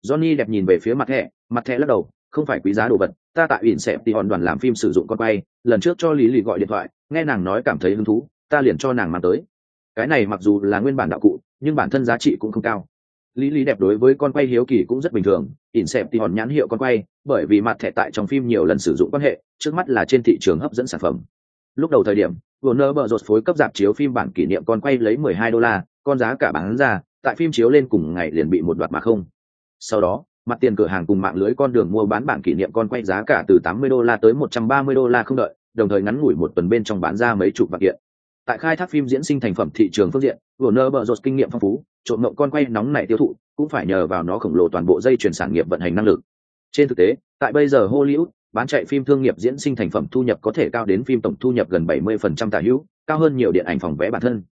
Johnny đẹp nhìn về phía mặt thẻ mặt thẻ lắc đầu, không phải quý giá đồ vật, ta tại ỉn xẹp thì hòn đoàn làm phim sử dụng con quay, lần trước cho lý lì gọi điện thoại, nghe nàng nói cảm thấy hứng thú, ta liền cho nàng mang tới. Cái này mặc dù là nguyên bản đạo cụ, nhưng bản thân giá trị cũng không cao lý lý đẹp đối với con quay hiếu kỳ cũng rất bình thường, ỉn xẹp thì hòn nhãn hiệu con quay, bởi vì mặt thẻ tại trong phim nhiều lần sử dụng quan hệ, trước mắt là trên thị trường hấp dẫn sản phẩm. Lúc đầu thời điểm, Warner bờ rột phối cấp dạp chiếu phim bản kỷ niệm con quay lấy 12 đô la, con giá cả bán ra, tại phim chiếu lên cùng ngày liền bị một đoạt mà không. Sau đó, mặt tiền cửa hàng cùng mạng lưới con đường mua bán bản kỷ niệm con quay giá cả từ 80 đô la tới 130 đô la không đợi, đồng thời ngắn ngủi một tuần bên trong bán ra mấy chục vạn kiện. Tại khai thác phim diễn sinh thành phẩm thị trường phương diện, Warner Bros. kinh nghiệm phong phú trộm mộng con quay nóng này tiêu thụ, cũng phải nhờ vào nó khổng lồ toàn bộ dây chuyển sản nghiệp vận hành năng lực. Trên thực tế, tại bây giờ Hollywood, bán chạy phim thương nghiệp diễn sinh thành phẩm thu nhập có thể cao đến phim tổng thu nhập gần 70% tả hữu, cao hơn nhiều điện ảnh phòng vé bản thân.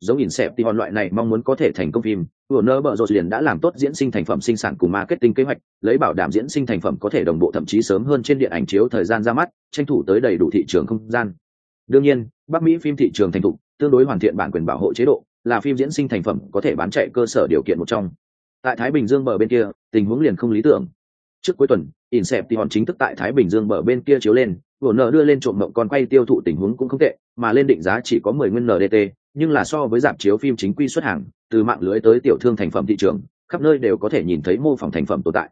Giống nhìn xẹp thì hòn loại này mong muốn có thể thành công phim Warner Bros liền đã làm tốt diễn sinh thành phẩm sinh sản cùng marketing kế hoạch, lấy bảo đảm diễn sinh thành phẩm có thể đồng bộ thậm chí sớm hơn trên điện ảnh chiếu thời gian ra mắt, tranh thủ tới đầy đủ thị trường không gian. Đương nhiên, bắc mỹ phim thị trường thành thục, tương đối hoàn thiện bản quyền bảo hộ chế độ là phim diễn sinh thành phẩm, có thể bán chạy cơ sở điều kiện một trong. Tại thái bình dương bờ bên kia, tình huống liền không lý tưởng. Trước cuối tuần Inception thì hòn chính thức tại thái bình dương bờ bên kia chiếu lên, vừa nợ đưa lên trộm mộng còn quay tiêu thụ tình huống cũng không tệ, mà lên định giá chỉ có mười nguyên ndt nhưng là so với giảm chiếu phim chính quy xuất hàng, từ mạng lưới tới tiểu thương thành phẩm thị trường, khắp nơi đều có thể nhìn thấy mô phỏng thành phẩm tồn tại.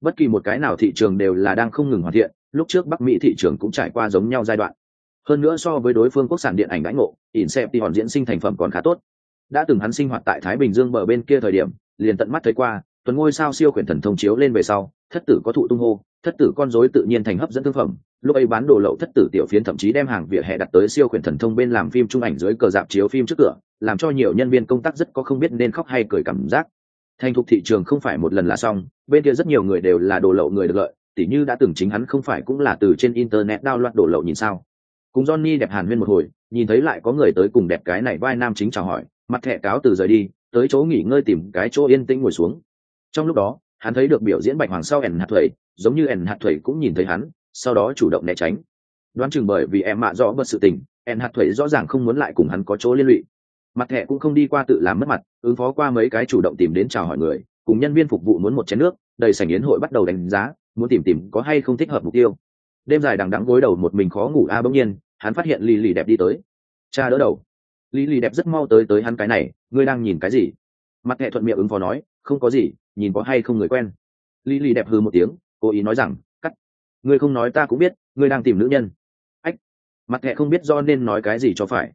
Bất kỳ một cái nào thị trường đều là đang không ngừng hoàn thiện, lúc trước bắc mỹ thị trường cũng trải qua giống nhau giai đoạn. Hơn nữa so với đối phương quốc sản điện ảnh đãi ngộ Inception thì hòn diễn sinh thành phẩm còn khá tốt đã từng hắn sinh hoạt tại thái bình dương bờ bên kia thời điểm, liền tận mắt thấy qua, tuần ngôi sao siêu khuyển thần thông chiếu lên về sau, thất tử có thụ tung hô, thất tử con rối tự nhiên thành hấp dẫn thương phẩm, lúc ấy bán đồ lậu thất tử tiểu phiến thậm chí đem hàng vỉa hè đặt tới siêu khuyển thần thông bên làm phim trung ảnh dưới cờ dạp chiếu phim trước cửa, làm cho nhiều nhân viên công tác rất có không biết nên khóc hay cười cảm giác. Thành thục thị trường không phải một lần là xong, bên kia rất nhiều người đều là đồ lậu người được lợi, tỉ như đã từng chính hắn không phải cũng là từ trên internet đao loạn đồ lậu nhìn sao. Cùng johnny đẹp hàn huyên một hồi, nhìn thấy lại có người tới cùng đẹp cái này vai nam chính chào hỏi mặt thẻ cáo từ rời đi, tới chỗ nghỉ ngơi tìm cái chỗ yên tĩnh ngồi xuống. Trong lúc đó, hắn thấy được biểu diễn bạch hoàng sau ẻn hạt thuẩy giống như ẻn hạt thuẩy cũng nhìn thấy hắn, sau đó chủ động né tránh. Đoán chừng bởi vì em mạ rõ bật sự tình, ẻn hạt thuẩy rõ ràng không muốn lại cùng hắn có chỗ liên lụy. Mặt thẻ cũng không đi qua tự làm mất mặt, ứng phó qua mấy cái chủ động tìm đến chào hỏi người, cùng nhân viên phục vụ muốn một chén nước, đầy sảnh yến hội bắt đầu đánh giá, muốn tìm tìm có hay không thích hợp mục tiêu. Đêm dài đằng đẵng gối đầu một mình khó ngủ a bỗng nhiên, hắn phát hiện lì lì đẹp đi tới. Cha đỡ đầu. Lý lì đẹp rất mau tới tới hắn cái này ngươi đang nhìn cái gì? Mặt hệ thuận miệng ứng phó nói không có gì nhìn có hay không người quen. Lý lì đẹp hư một tiếng cố ý nói rằng cắt. Ngươi không nói ta cũng biết ngươi đang tìm nữ nhân. Ách. Mặt hệ không biết do nên nói cái gì cho phải.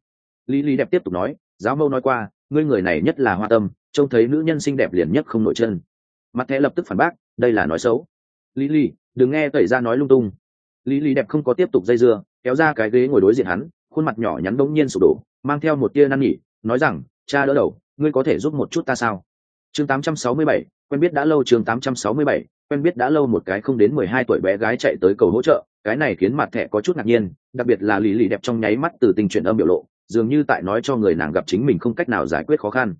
Lý lì đẹp tiếp tục nói giáo mâu nói qua ngươi người này nhất là hoa tâm trông thấy nữ nhân xinh đẹp liền nhất không nổi chân. Mặt hệ lập tức phản bác đây là nói xấu. Lý Lì, đừng nghe tẩy ra nói lung tung. Lý Lì đẹp không có tiếp tục dây dưa kéo ra cái ghế ngồi đối diện hắn khuôn mặt nhỏ nhắn đống nhiên sụp đổ mang theo một tia năn nỉ nói rằng cha đỡ đầu ngươi có thể giúp một chút ta sao? Chương 867, quen biết đã lâu chương 867, quen biết đã lâu một cái không đến mười hai tuổi bé gái chạy tới cầu hỗ trợ cái này khiến mặt thẻ có chút ngạc nhiên đặc biệt là lý lì đẹp trong nháy mắt từ tình chuyển âm biểu lộ dường như tại nói cho người nàng gặp chính mình không cách nào giải quyết khó khăn.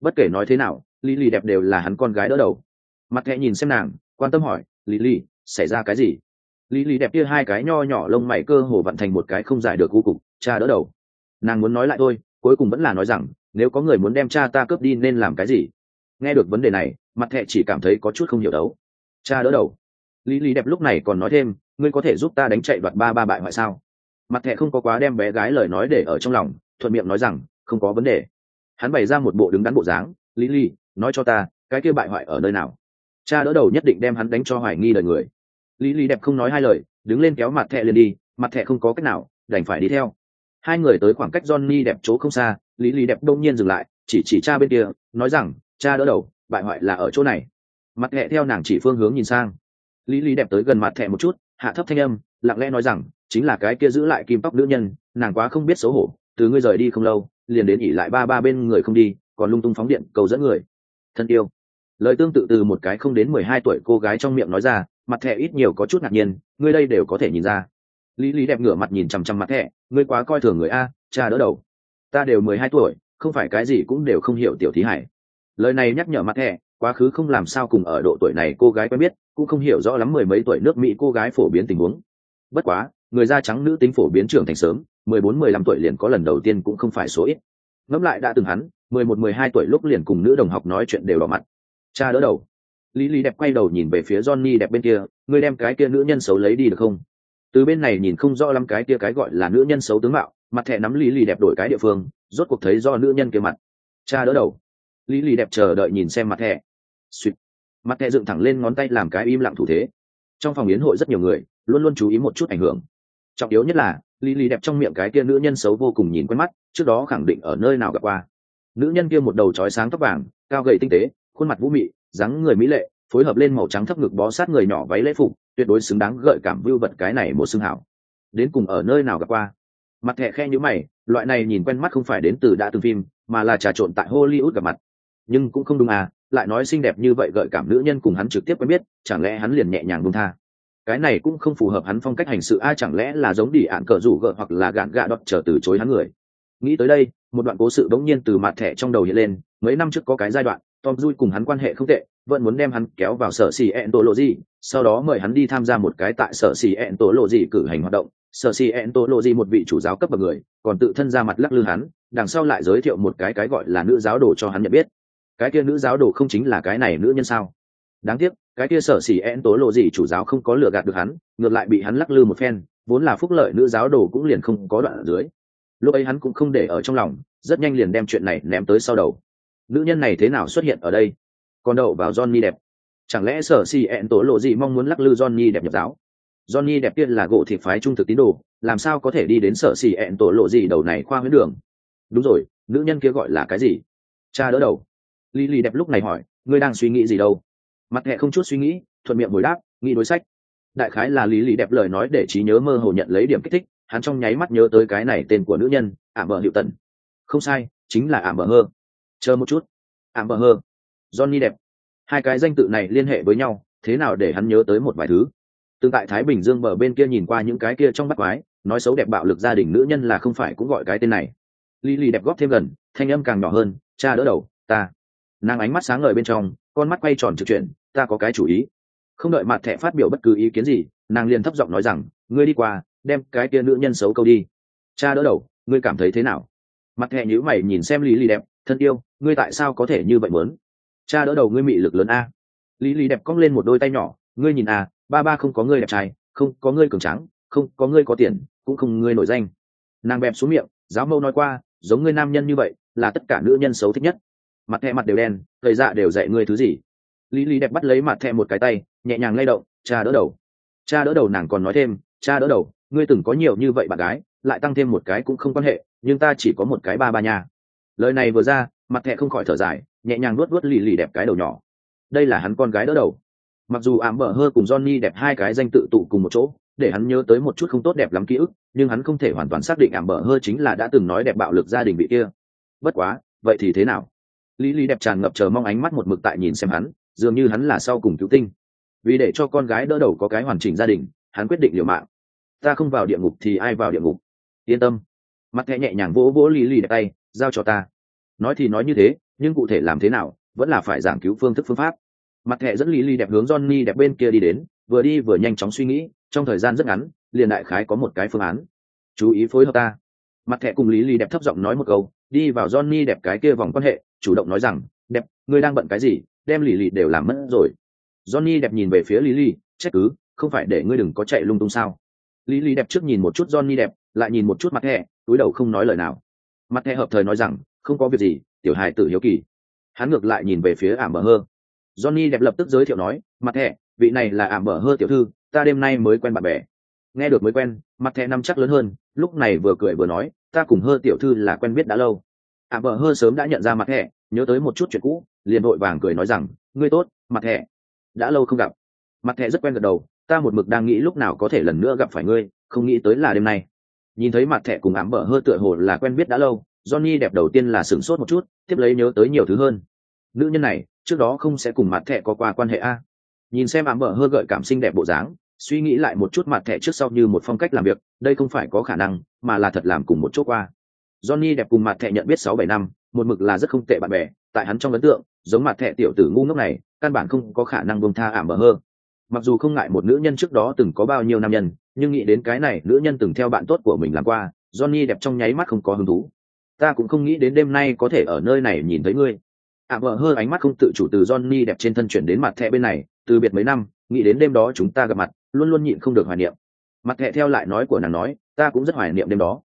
Bất kể nói thế nào lý lì đẹp đều là hắn con gái đỡ đầu. Mặt thẻ nhìn xem nàng quan tâm hỏi lý lì xảy ra cái gì? Lý lì đẹp kia hai cái nho nhỏ lông mày cơ hồ vặn thành một cái không giải được cu cục cha đỡ đầu nàng muốn nói lại thôi, cuối cùng vẫn là nói rằng, nếu có người muốn đem cha ta cướp đi nên làm cái gì? Nghe được vấn đề này, mặt thẹ chỉ cảm thấy có chút không hiểu đấu. Cha đỡ đầu. Lý lý đẹp lúc này còn nói thêm, ngươi có thể giúp ta đánh chạy đoạt ba ba bại hoại sao? Mặt thẹ không có quá đem bé gái lời nói để ở trong lòng, thuận miệng nói rằng, không có vấn đề. Hắn bày ra một bộ đứng đắn bộ dáng, lý lý, nói cho ta, cái kia bại hoại ở nơi nào? Cha đỡ đầu nhất định đem hắn đánh cho hoài nghi đời người. Lý lý đẹp không nói hai lời, đứng lên kéo mặt thẹ liền đi, mặt thẹ không có cách nào, đành phải đi theo hai người tới khoảng cách johnny đẹp chỗ không xa, lý lý đẹp đông nhiên dừng lại, chỉ chỉ cha bên kia, nói rằng, cha đỡ đầu, bại hoại là ở chỗ này. Mặt thẹ theo nàng chỉ phương hướng nhìn sang. Lý lý đẹp tới gần mặt thẹ một chút, hạ thấp thanh âm, lặng lẽ nói rằng, chính là cái kia giữ lại kim tóc nữ nhân, nàng quá không biết xấu hổ, từ ngươi rời đi không lâu, liền đến ỉ lại ba ba bên người không đi, còn lung tung phóng điện, cầu dẫn người. Thân yêu. Lời tương tự từ một cái không đến mười hai tuổi cô gái trong miệng nói ra, mặt thẻ ít nhiều có chút ngạc nhiên, ngươi đây đều có thể nhìn ra lý lý đẹp ngửa mặt nhìn chằm chằm mặt thẻ, ngươi quá coi thường người a, cha đỡ đầu. Ta đều mười hai tuổi, không phải cái gì cũng đều không hiểu tiểu thí hải. Lời này nhắc nhở mặt thẻ, quá khứ không làm sao cùng ở độ tuổi này cô gái quen biết, cũng không hiểu rõ lắm mười mấy tuổi nước mỹ cô gái phổ biến tình huống. Bất quá, người da trắng nữ tính phổ biến trưởng thành sớm, mười bốn, mười lăm tuổi liền có lần đầu tiên cũng không phải số ít. Ngẫm lại đã từng hắn, mười một, mười hai tuổi lúc liền cùng nữ đồng học nói chuyện đều đỏ mặt. Cha đỡ đầu. Lý lý đẹp quay đầu nhìn về phía johnny đẹp bên kia, ngươi đem cái kia nữ nhân xấu lấy đi được không? Từ bên này nhìn không rõ lắm cái kia cái gọi là nữ nhân xấu tướng mạo, mặt thẹ nắm lý lì đẹp đổi cái địa phương, rốt cuộc thấy do nữ nhân kia mặt. Cha đỡ đầu. Lý lì đẹp chờ đợi nhìn xem mặt thẹ suýt mặt thẹ dựng thẳng lên ngón tay làm cái im lặng thủ thế. Trong phòng yến hội rất nhiều người, luôn luôn chú ý một chút ảnh hưởng. Trọng yếu nhất là, lý lì đẹp trong miệng cái kia nữ nhân xấu vô cùng nhìn quen mắt, trước đó khẳng định ở nơi nào gặp qua. Nữ nhân kia một đầu trói sáng tóc vàng, cao gầy tinh tế, khuôn mặt vũ mị, dáng người mỹ lệ phối hợp lên màu trắng thấp ngực bó sát người nhỏ váy lễ phục, tuyệt đối xứng đáng gợi cảm vưu vật cái này một xương hảo. Đến cùng ở nơi nào gặp qua? Mặt thẻ khe nhữ mày, loại này nhìn quen mắt không phải đến từ đã từng phim, mà là trà trộn tại hollywood gặp mặt. Nhưng cũng không đúng à lại nói xinh đẹp như vậy gợi cảm nữ nhân cùng hắn trực tiếp quen biết, chẳng lẽ hắn liền nhẹ nhàng buông tha? Cái này cũng không phù hợp hắn phong cách hành sự ai chẳng lẽ là giống đỉ ạn cờ rủ gợ hoặc là gạn gạ đọt chờ từ chối hắn người? Nghĩ tới đây, một đoạn cố sự bỗng nhiên từ mặt thẻ trong đầu hiện lên, mấy năm trước có cái giai đoạn, tom dui cùng hắn quan hệ không tệ vẫn muốn đem hắn kéo vào sở xì ẹn tổ lộ gì, sau đó mời hắn đi tham gia một cái tại sở xì ẹn tổ lộ gì cử hành hoạt động. Sở xì ẹn tổ lộ gì một vị chủ giáo cấp bậc người, còn tự thân ra mặt lắc lư hắn, đằng sau lại giới thiệu một cái cái gọi là nữ giáo đồ cho hắn nhận biết. Cái kia nữ giáo đồ không chính là cái này nữ nhân sao? Đáng tiếc, cái kia sở xỉ ẹn tố lộ gì chủ giáo không có lừa gạt được hắn, ngược lại bị hắn lắc lư một phen, vốn là phúc lợi nữ giáo đồ cũng liền không có đoạn ở dưới. Lúc ấy hắn cũng không để ở trong lòng, rất nhanh liền đem chuyện này ném tới sau đầu. Nữ nhân này thế nào xuất hiện ở đây? Còn đậu vào johnny đẹp. Chẳng lẽ sở si ẹn tố lộ gì mong muốn lắc lư johnny đẹp nhập giáo? Johnny đẹp tiên là gỗ thịt phái trung thực tín đồ, làm sao có thể đi đến sở si ẹn tố lộ gì đầu này khoa huyễn đường? Đúng rồi, nữ nhân kia gọi là cái gì? Cha đỡ đầu. Lý đẹp lúc này hỏi, ngươi đang suy nghĩ gì đâu? Mặt hệ không chút suy nghĩ, thuận miệng hồi đáp, nghĩ đối sách. Đại khái là lý lý đẹp lời nói để trí nhớ mơ hồ nhận lấy điểm kích thích, hắn trong nháy mắt nhớ tới cái này tên của nữ nhân, ảm mờ hiệu tần. Không sai, chính là ảm mờ hơ. Chờ một chút. Ảm mờ hơ johnny đẹp. Hai cái danh tự này liên hệ với nhau, thế nào để hắn nhớ tới một vài thứ? Tương tại thái bình dương bờ bên kia nhìn qua những cái kia trong bắt quái, nói xấu đẹp bạo lực gia đình nữ nhân là không phải cũng gọi cái tên này. Lý lý đẹp góp thêm gần, thanh âm càng nhỏ hơn, cha đỡ đầu, ta. Nàng ánh mắt sáng ngời bên trong, con mắt quay tròn trực chuyện ta có cái chủ ý. Không đợi mặt thẻ phát biểu bất cứ ý kiến gì, nàng liền thấp giọng nói rằng, ngươi đi qua, đem cái kia nữ nhân xấu câu đi. Cha đỡ đầu, ngươi cảm thấy thế nào? Mặt thẻ nhữ mày nhìn xem lý lý đẹp, thân yêu, ngươi tại sao có thể như vậy mớn cha đỡ đầu ngươi mị lực lớn a. Lý lý đẹp cong lên một đôi tay nhỏ, ngươi nhìn a, ba ba không có ngươi đẹp trai, không có ngươi cường trắng không có ngươi có tiền, cũng không ngươi nổi danh. Nàng bẹp xuống miệng, giáo mâu nói qua, giống ngươi nam nhân như vậy, là tất cả nữ nhân xấu thích nhất. Mặt thẹ mặt đều đen thời dạ đều dạy ngươi thứ gì. Lý lý đẹp bắt lấy mặt thẹ một cái tay, nhẹ nhàng lay động, cha đỡ đầu. Cha đỡ đầu nàng còn nói thêm, cha đỡ đầu, ngươi từng có nhiều như vậy bạn gái, lại tăng thêm một cái cũng không quan hệ, nhưng ta chỉ có một cái ba ba nhà lời này vừa ra, mặt thẹ không khỏi thở dài, nhẹ nhàng nuốt nuốt lì lì đẹp cái đầu nhỏ. Đây là hắn con gái đỡ đầu. Mặc dù ảm bờ hơ cùng johnny đẹp hai cái danh tự tụ cùng một chỗ, để hắn nhớ tới một chút không tốt đẹp lắm ký ức, nhưng hắn không thể hoàn toàn xác định ảm bờ hơ chính là đã từng nói đẹp bạo lực gia đình bị kia. Bất quá, vậy thì thế nào? Lý lý đẹp tràn ngập chờ mong ánh mắt một mực tại nhìn xem hắn, dường như hắn là sau cùng cứu tinh. Vì để cho con gái đỡ đầu có cái hoàn chỉnh gia đình, hắn quyết định liều mạng. Ta không vào địa ngục thì ai vào địa ngục? Yên tâm mặt thẹ nhẹ nhàng vỗ vỗ lý Lì đẹp tay giao cho ta. Nói thì nói như thế nhưng cụ thể làm thế nào vẫn là phải giảng cứu phương thức phương pháp. Mặt thẹ dẫn lý Lì đẹp hướng johnny đẹp bên kia đi đến vừa đi vừa nhanh chóng suy nghĩ trong thời gian rất ngắn liền đại khái có một cái phương án. Chú ý phối hợp ta. Mặt thẹ cùng lý Lì đẹp thấp giọng nói một câu đi vào johnny đẹp cái kia vòng quan hệ chủ động nói rằng đẹp ngươi đang bận cái gì? Đem lì lì đều làm mất rồi. Johnny đẹp nhìn về phía Lý Lì, trách cứ không phải để ngươi đừng có chạy lung tung sao? Lý Lì đẹp trước nhìn một chút johnny đẹp lại nhìn một chút mặt thẻ túi đầu không nói lời nào. Mặt thẻ hợp thời nói rằng, không có việc gì, tiểu hài tử hiếu kỳ. Hắn ngược lại nhìn về phía ảm bờ hơ. Johnny đẹp lập tức giới thiệu nói, mặt thẻ vị này là ảm bờ hơ tiểu thư, ta đêm nay mới quen bạn bè. Nghe được mới quen, mặt thẻ năm chắc lớn hơn, lúc này vừa cười vừa nói, ta cùng hơ tiểu thư là quen biết đã lâu. Ảm bờ hơ sớm đã nhận ra mặt thẻ nhớ tới một chút chuyện cũ, liền vội vàng cười nói rằng, ngươi tốt, mặt thẻ đã lâu không gặp. Mặt thẻ rất quen gật đầu, ta một mực đang nghĩ lúc nào có thể lần nữa gặp phải ngươi, không nghĩ tới là đêm nay nhìn thấy mặt thẻ cùng ám bờ hơ tựa hồ là quen biết đã lâu, johnny đẹp đầu tiên là sửng sốt một chút, tiếp lấy nhớ tới nhiều thứ hơn. Nữ nhân này, trước đó không sẽ cùng mặt thẻ có qua quan hệ a. Nhìn xem ám bờ hơ gợi cảm xinh đẹp bộ dáng, suy nghĩ lại một chút mặt thẻ trước sau như một phong cách làm việc, đây không phải có khả năng, mà là thật làm cùng một chỗ qua. Johnny đẹp cùng mặt thẻ nhận biết sáu bảy năm, một mực là rất không tệ bạn bè, tại hắn trong ấn tượng, giống mặt thẻ tiểu tử ngu ngốc này, căn bản không có khả năng bông tha ảm bờ hơ mặc dù không ngại một nữ nhân trước đó từng có bao nhiêu nam nhân nhưng nghĩ đến cái này, nữ nhân từng theo bạn tốt của mình làm qua, johnny đẹp trong nháy mắt không có hứng thú. Ta cũng không nghĩ đến đêm nay có thể ở nơi này nhìn thấy ngươi. Ạ vợ hơ, ánh mắt không tự chủ từ johnny đẹp trên thân chuyển đến mặt thẻ bên này, từ biệt mấy năm, nghĩ đến đêm đó chúng ta gặp mặt, luôn luôn nhịn không được hoài niệm. Mặt thẻ theo lại nói của nàng nói, ta cũng rất hoài niệm đêm đó.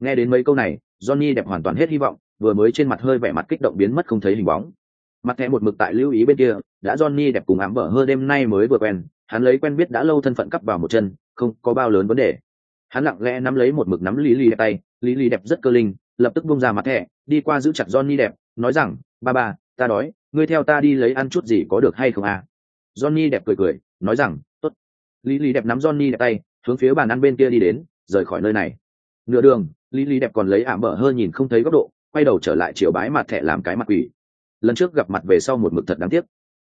Nghe đến mấy câu này, johnny đẹp hoàn toàn hết hy vọng, vừa mới trên mặt hơi vẻ mặt kích động biến mất không thấy hình bóng. Mặt thẻ một mực tại lưu ý bên kia, đã johnny đẹp cùng ám vợ hơ đêm nay mới vừa quen, hắn lấy quen biết đã lâu thân phận cắp vào một chân không có bao lớn vấn đề. Hắn lặng lẽ nắm lấy một mực nắm lý Lì đẹp tay, lý Lì đẹp rất cơ linh, lập tức bung ra mặt thẻ, đi qua giữ chặt johnny đẹp nói rằng, ba ba, ta đói, ngươi theo ta đi lấy ăn chút gì có được hay không à? Johnny đẹp cười cười, nói rằng, tốt. Lý Lì đẹp nắm johnny đẹp tay, hướng phía bàn ăn bên kia đi đến, rời khỏi nơi này. Nửa đường, lý lý đẹp còn lấy ảm mở hơn nhìn không thấy góc độ, quay đầu trở lại chiều bái mặt thẻ làm cái mặt quỷ. Lần trước gặp mặt về sau một mực thật đáng tiếc.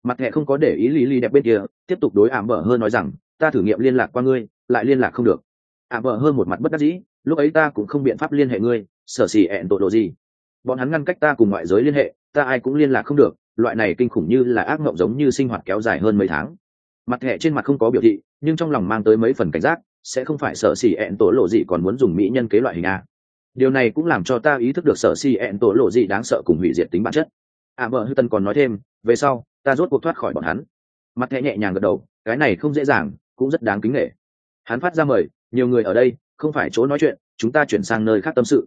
Mặt thẻ không có để ý lý lý đẹp bên kia, tiếp tục đối ảm mở hơn nói rằng, ta thử nghiệm liên lạc qua ngươi lại liên lạc không được. Ảm vợ hơn một mặt bất đắc dĩ, lúc ấy ta cũng không biện pháp liên hệ ngươi, sở xỉ ẹn tội độ gì. Bọn hắn ngăn cách ta cùng ngoại giới liên hệ, ta ai cũng liên lạc không được, loại này kinh khủng như là ác mộng giống như sinh hoạt kéo dài hơn mấy tháng. Mặt thẻ trên mặt không có biểu thị, nhưng trong lòng mang tới mấy phần cảnh giác, sẽ không phải sở xỉ ẹn tổ lộ gì còn muốn dùng mỹ nhân kế loại hình a điều này cũng làm cho ta ý thức được sở xỉ ẹn tổ lộ gì đáng sợ cùng hủy diệt tính bản chất. À vợ hư tân còn nói thêm, về sau, ta rốt cuộc thoát khỏi bọn hắn. Mặt thẻ nhẹ nhàng gật đầu, cái này không dễ dàng, cũng rất đáng kính nghệ hắn phát ra mời, nhiều người ở đây, không phải chỗ nói chuyện, chúng ta chuyển sang nơi khác tâm sự.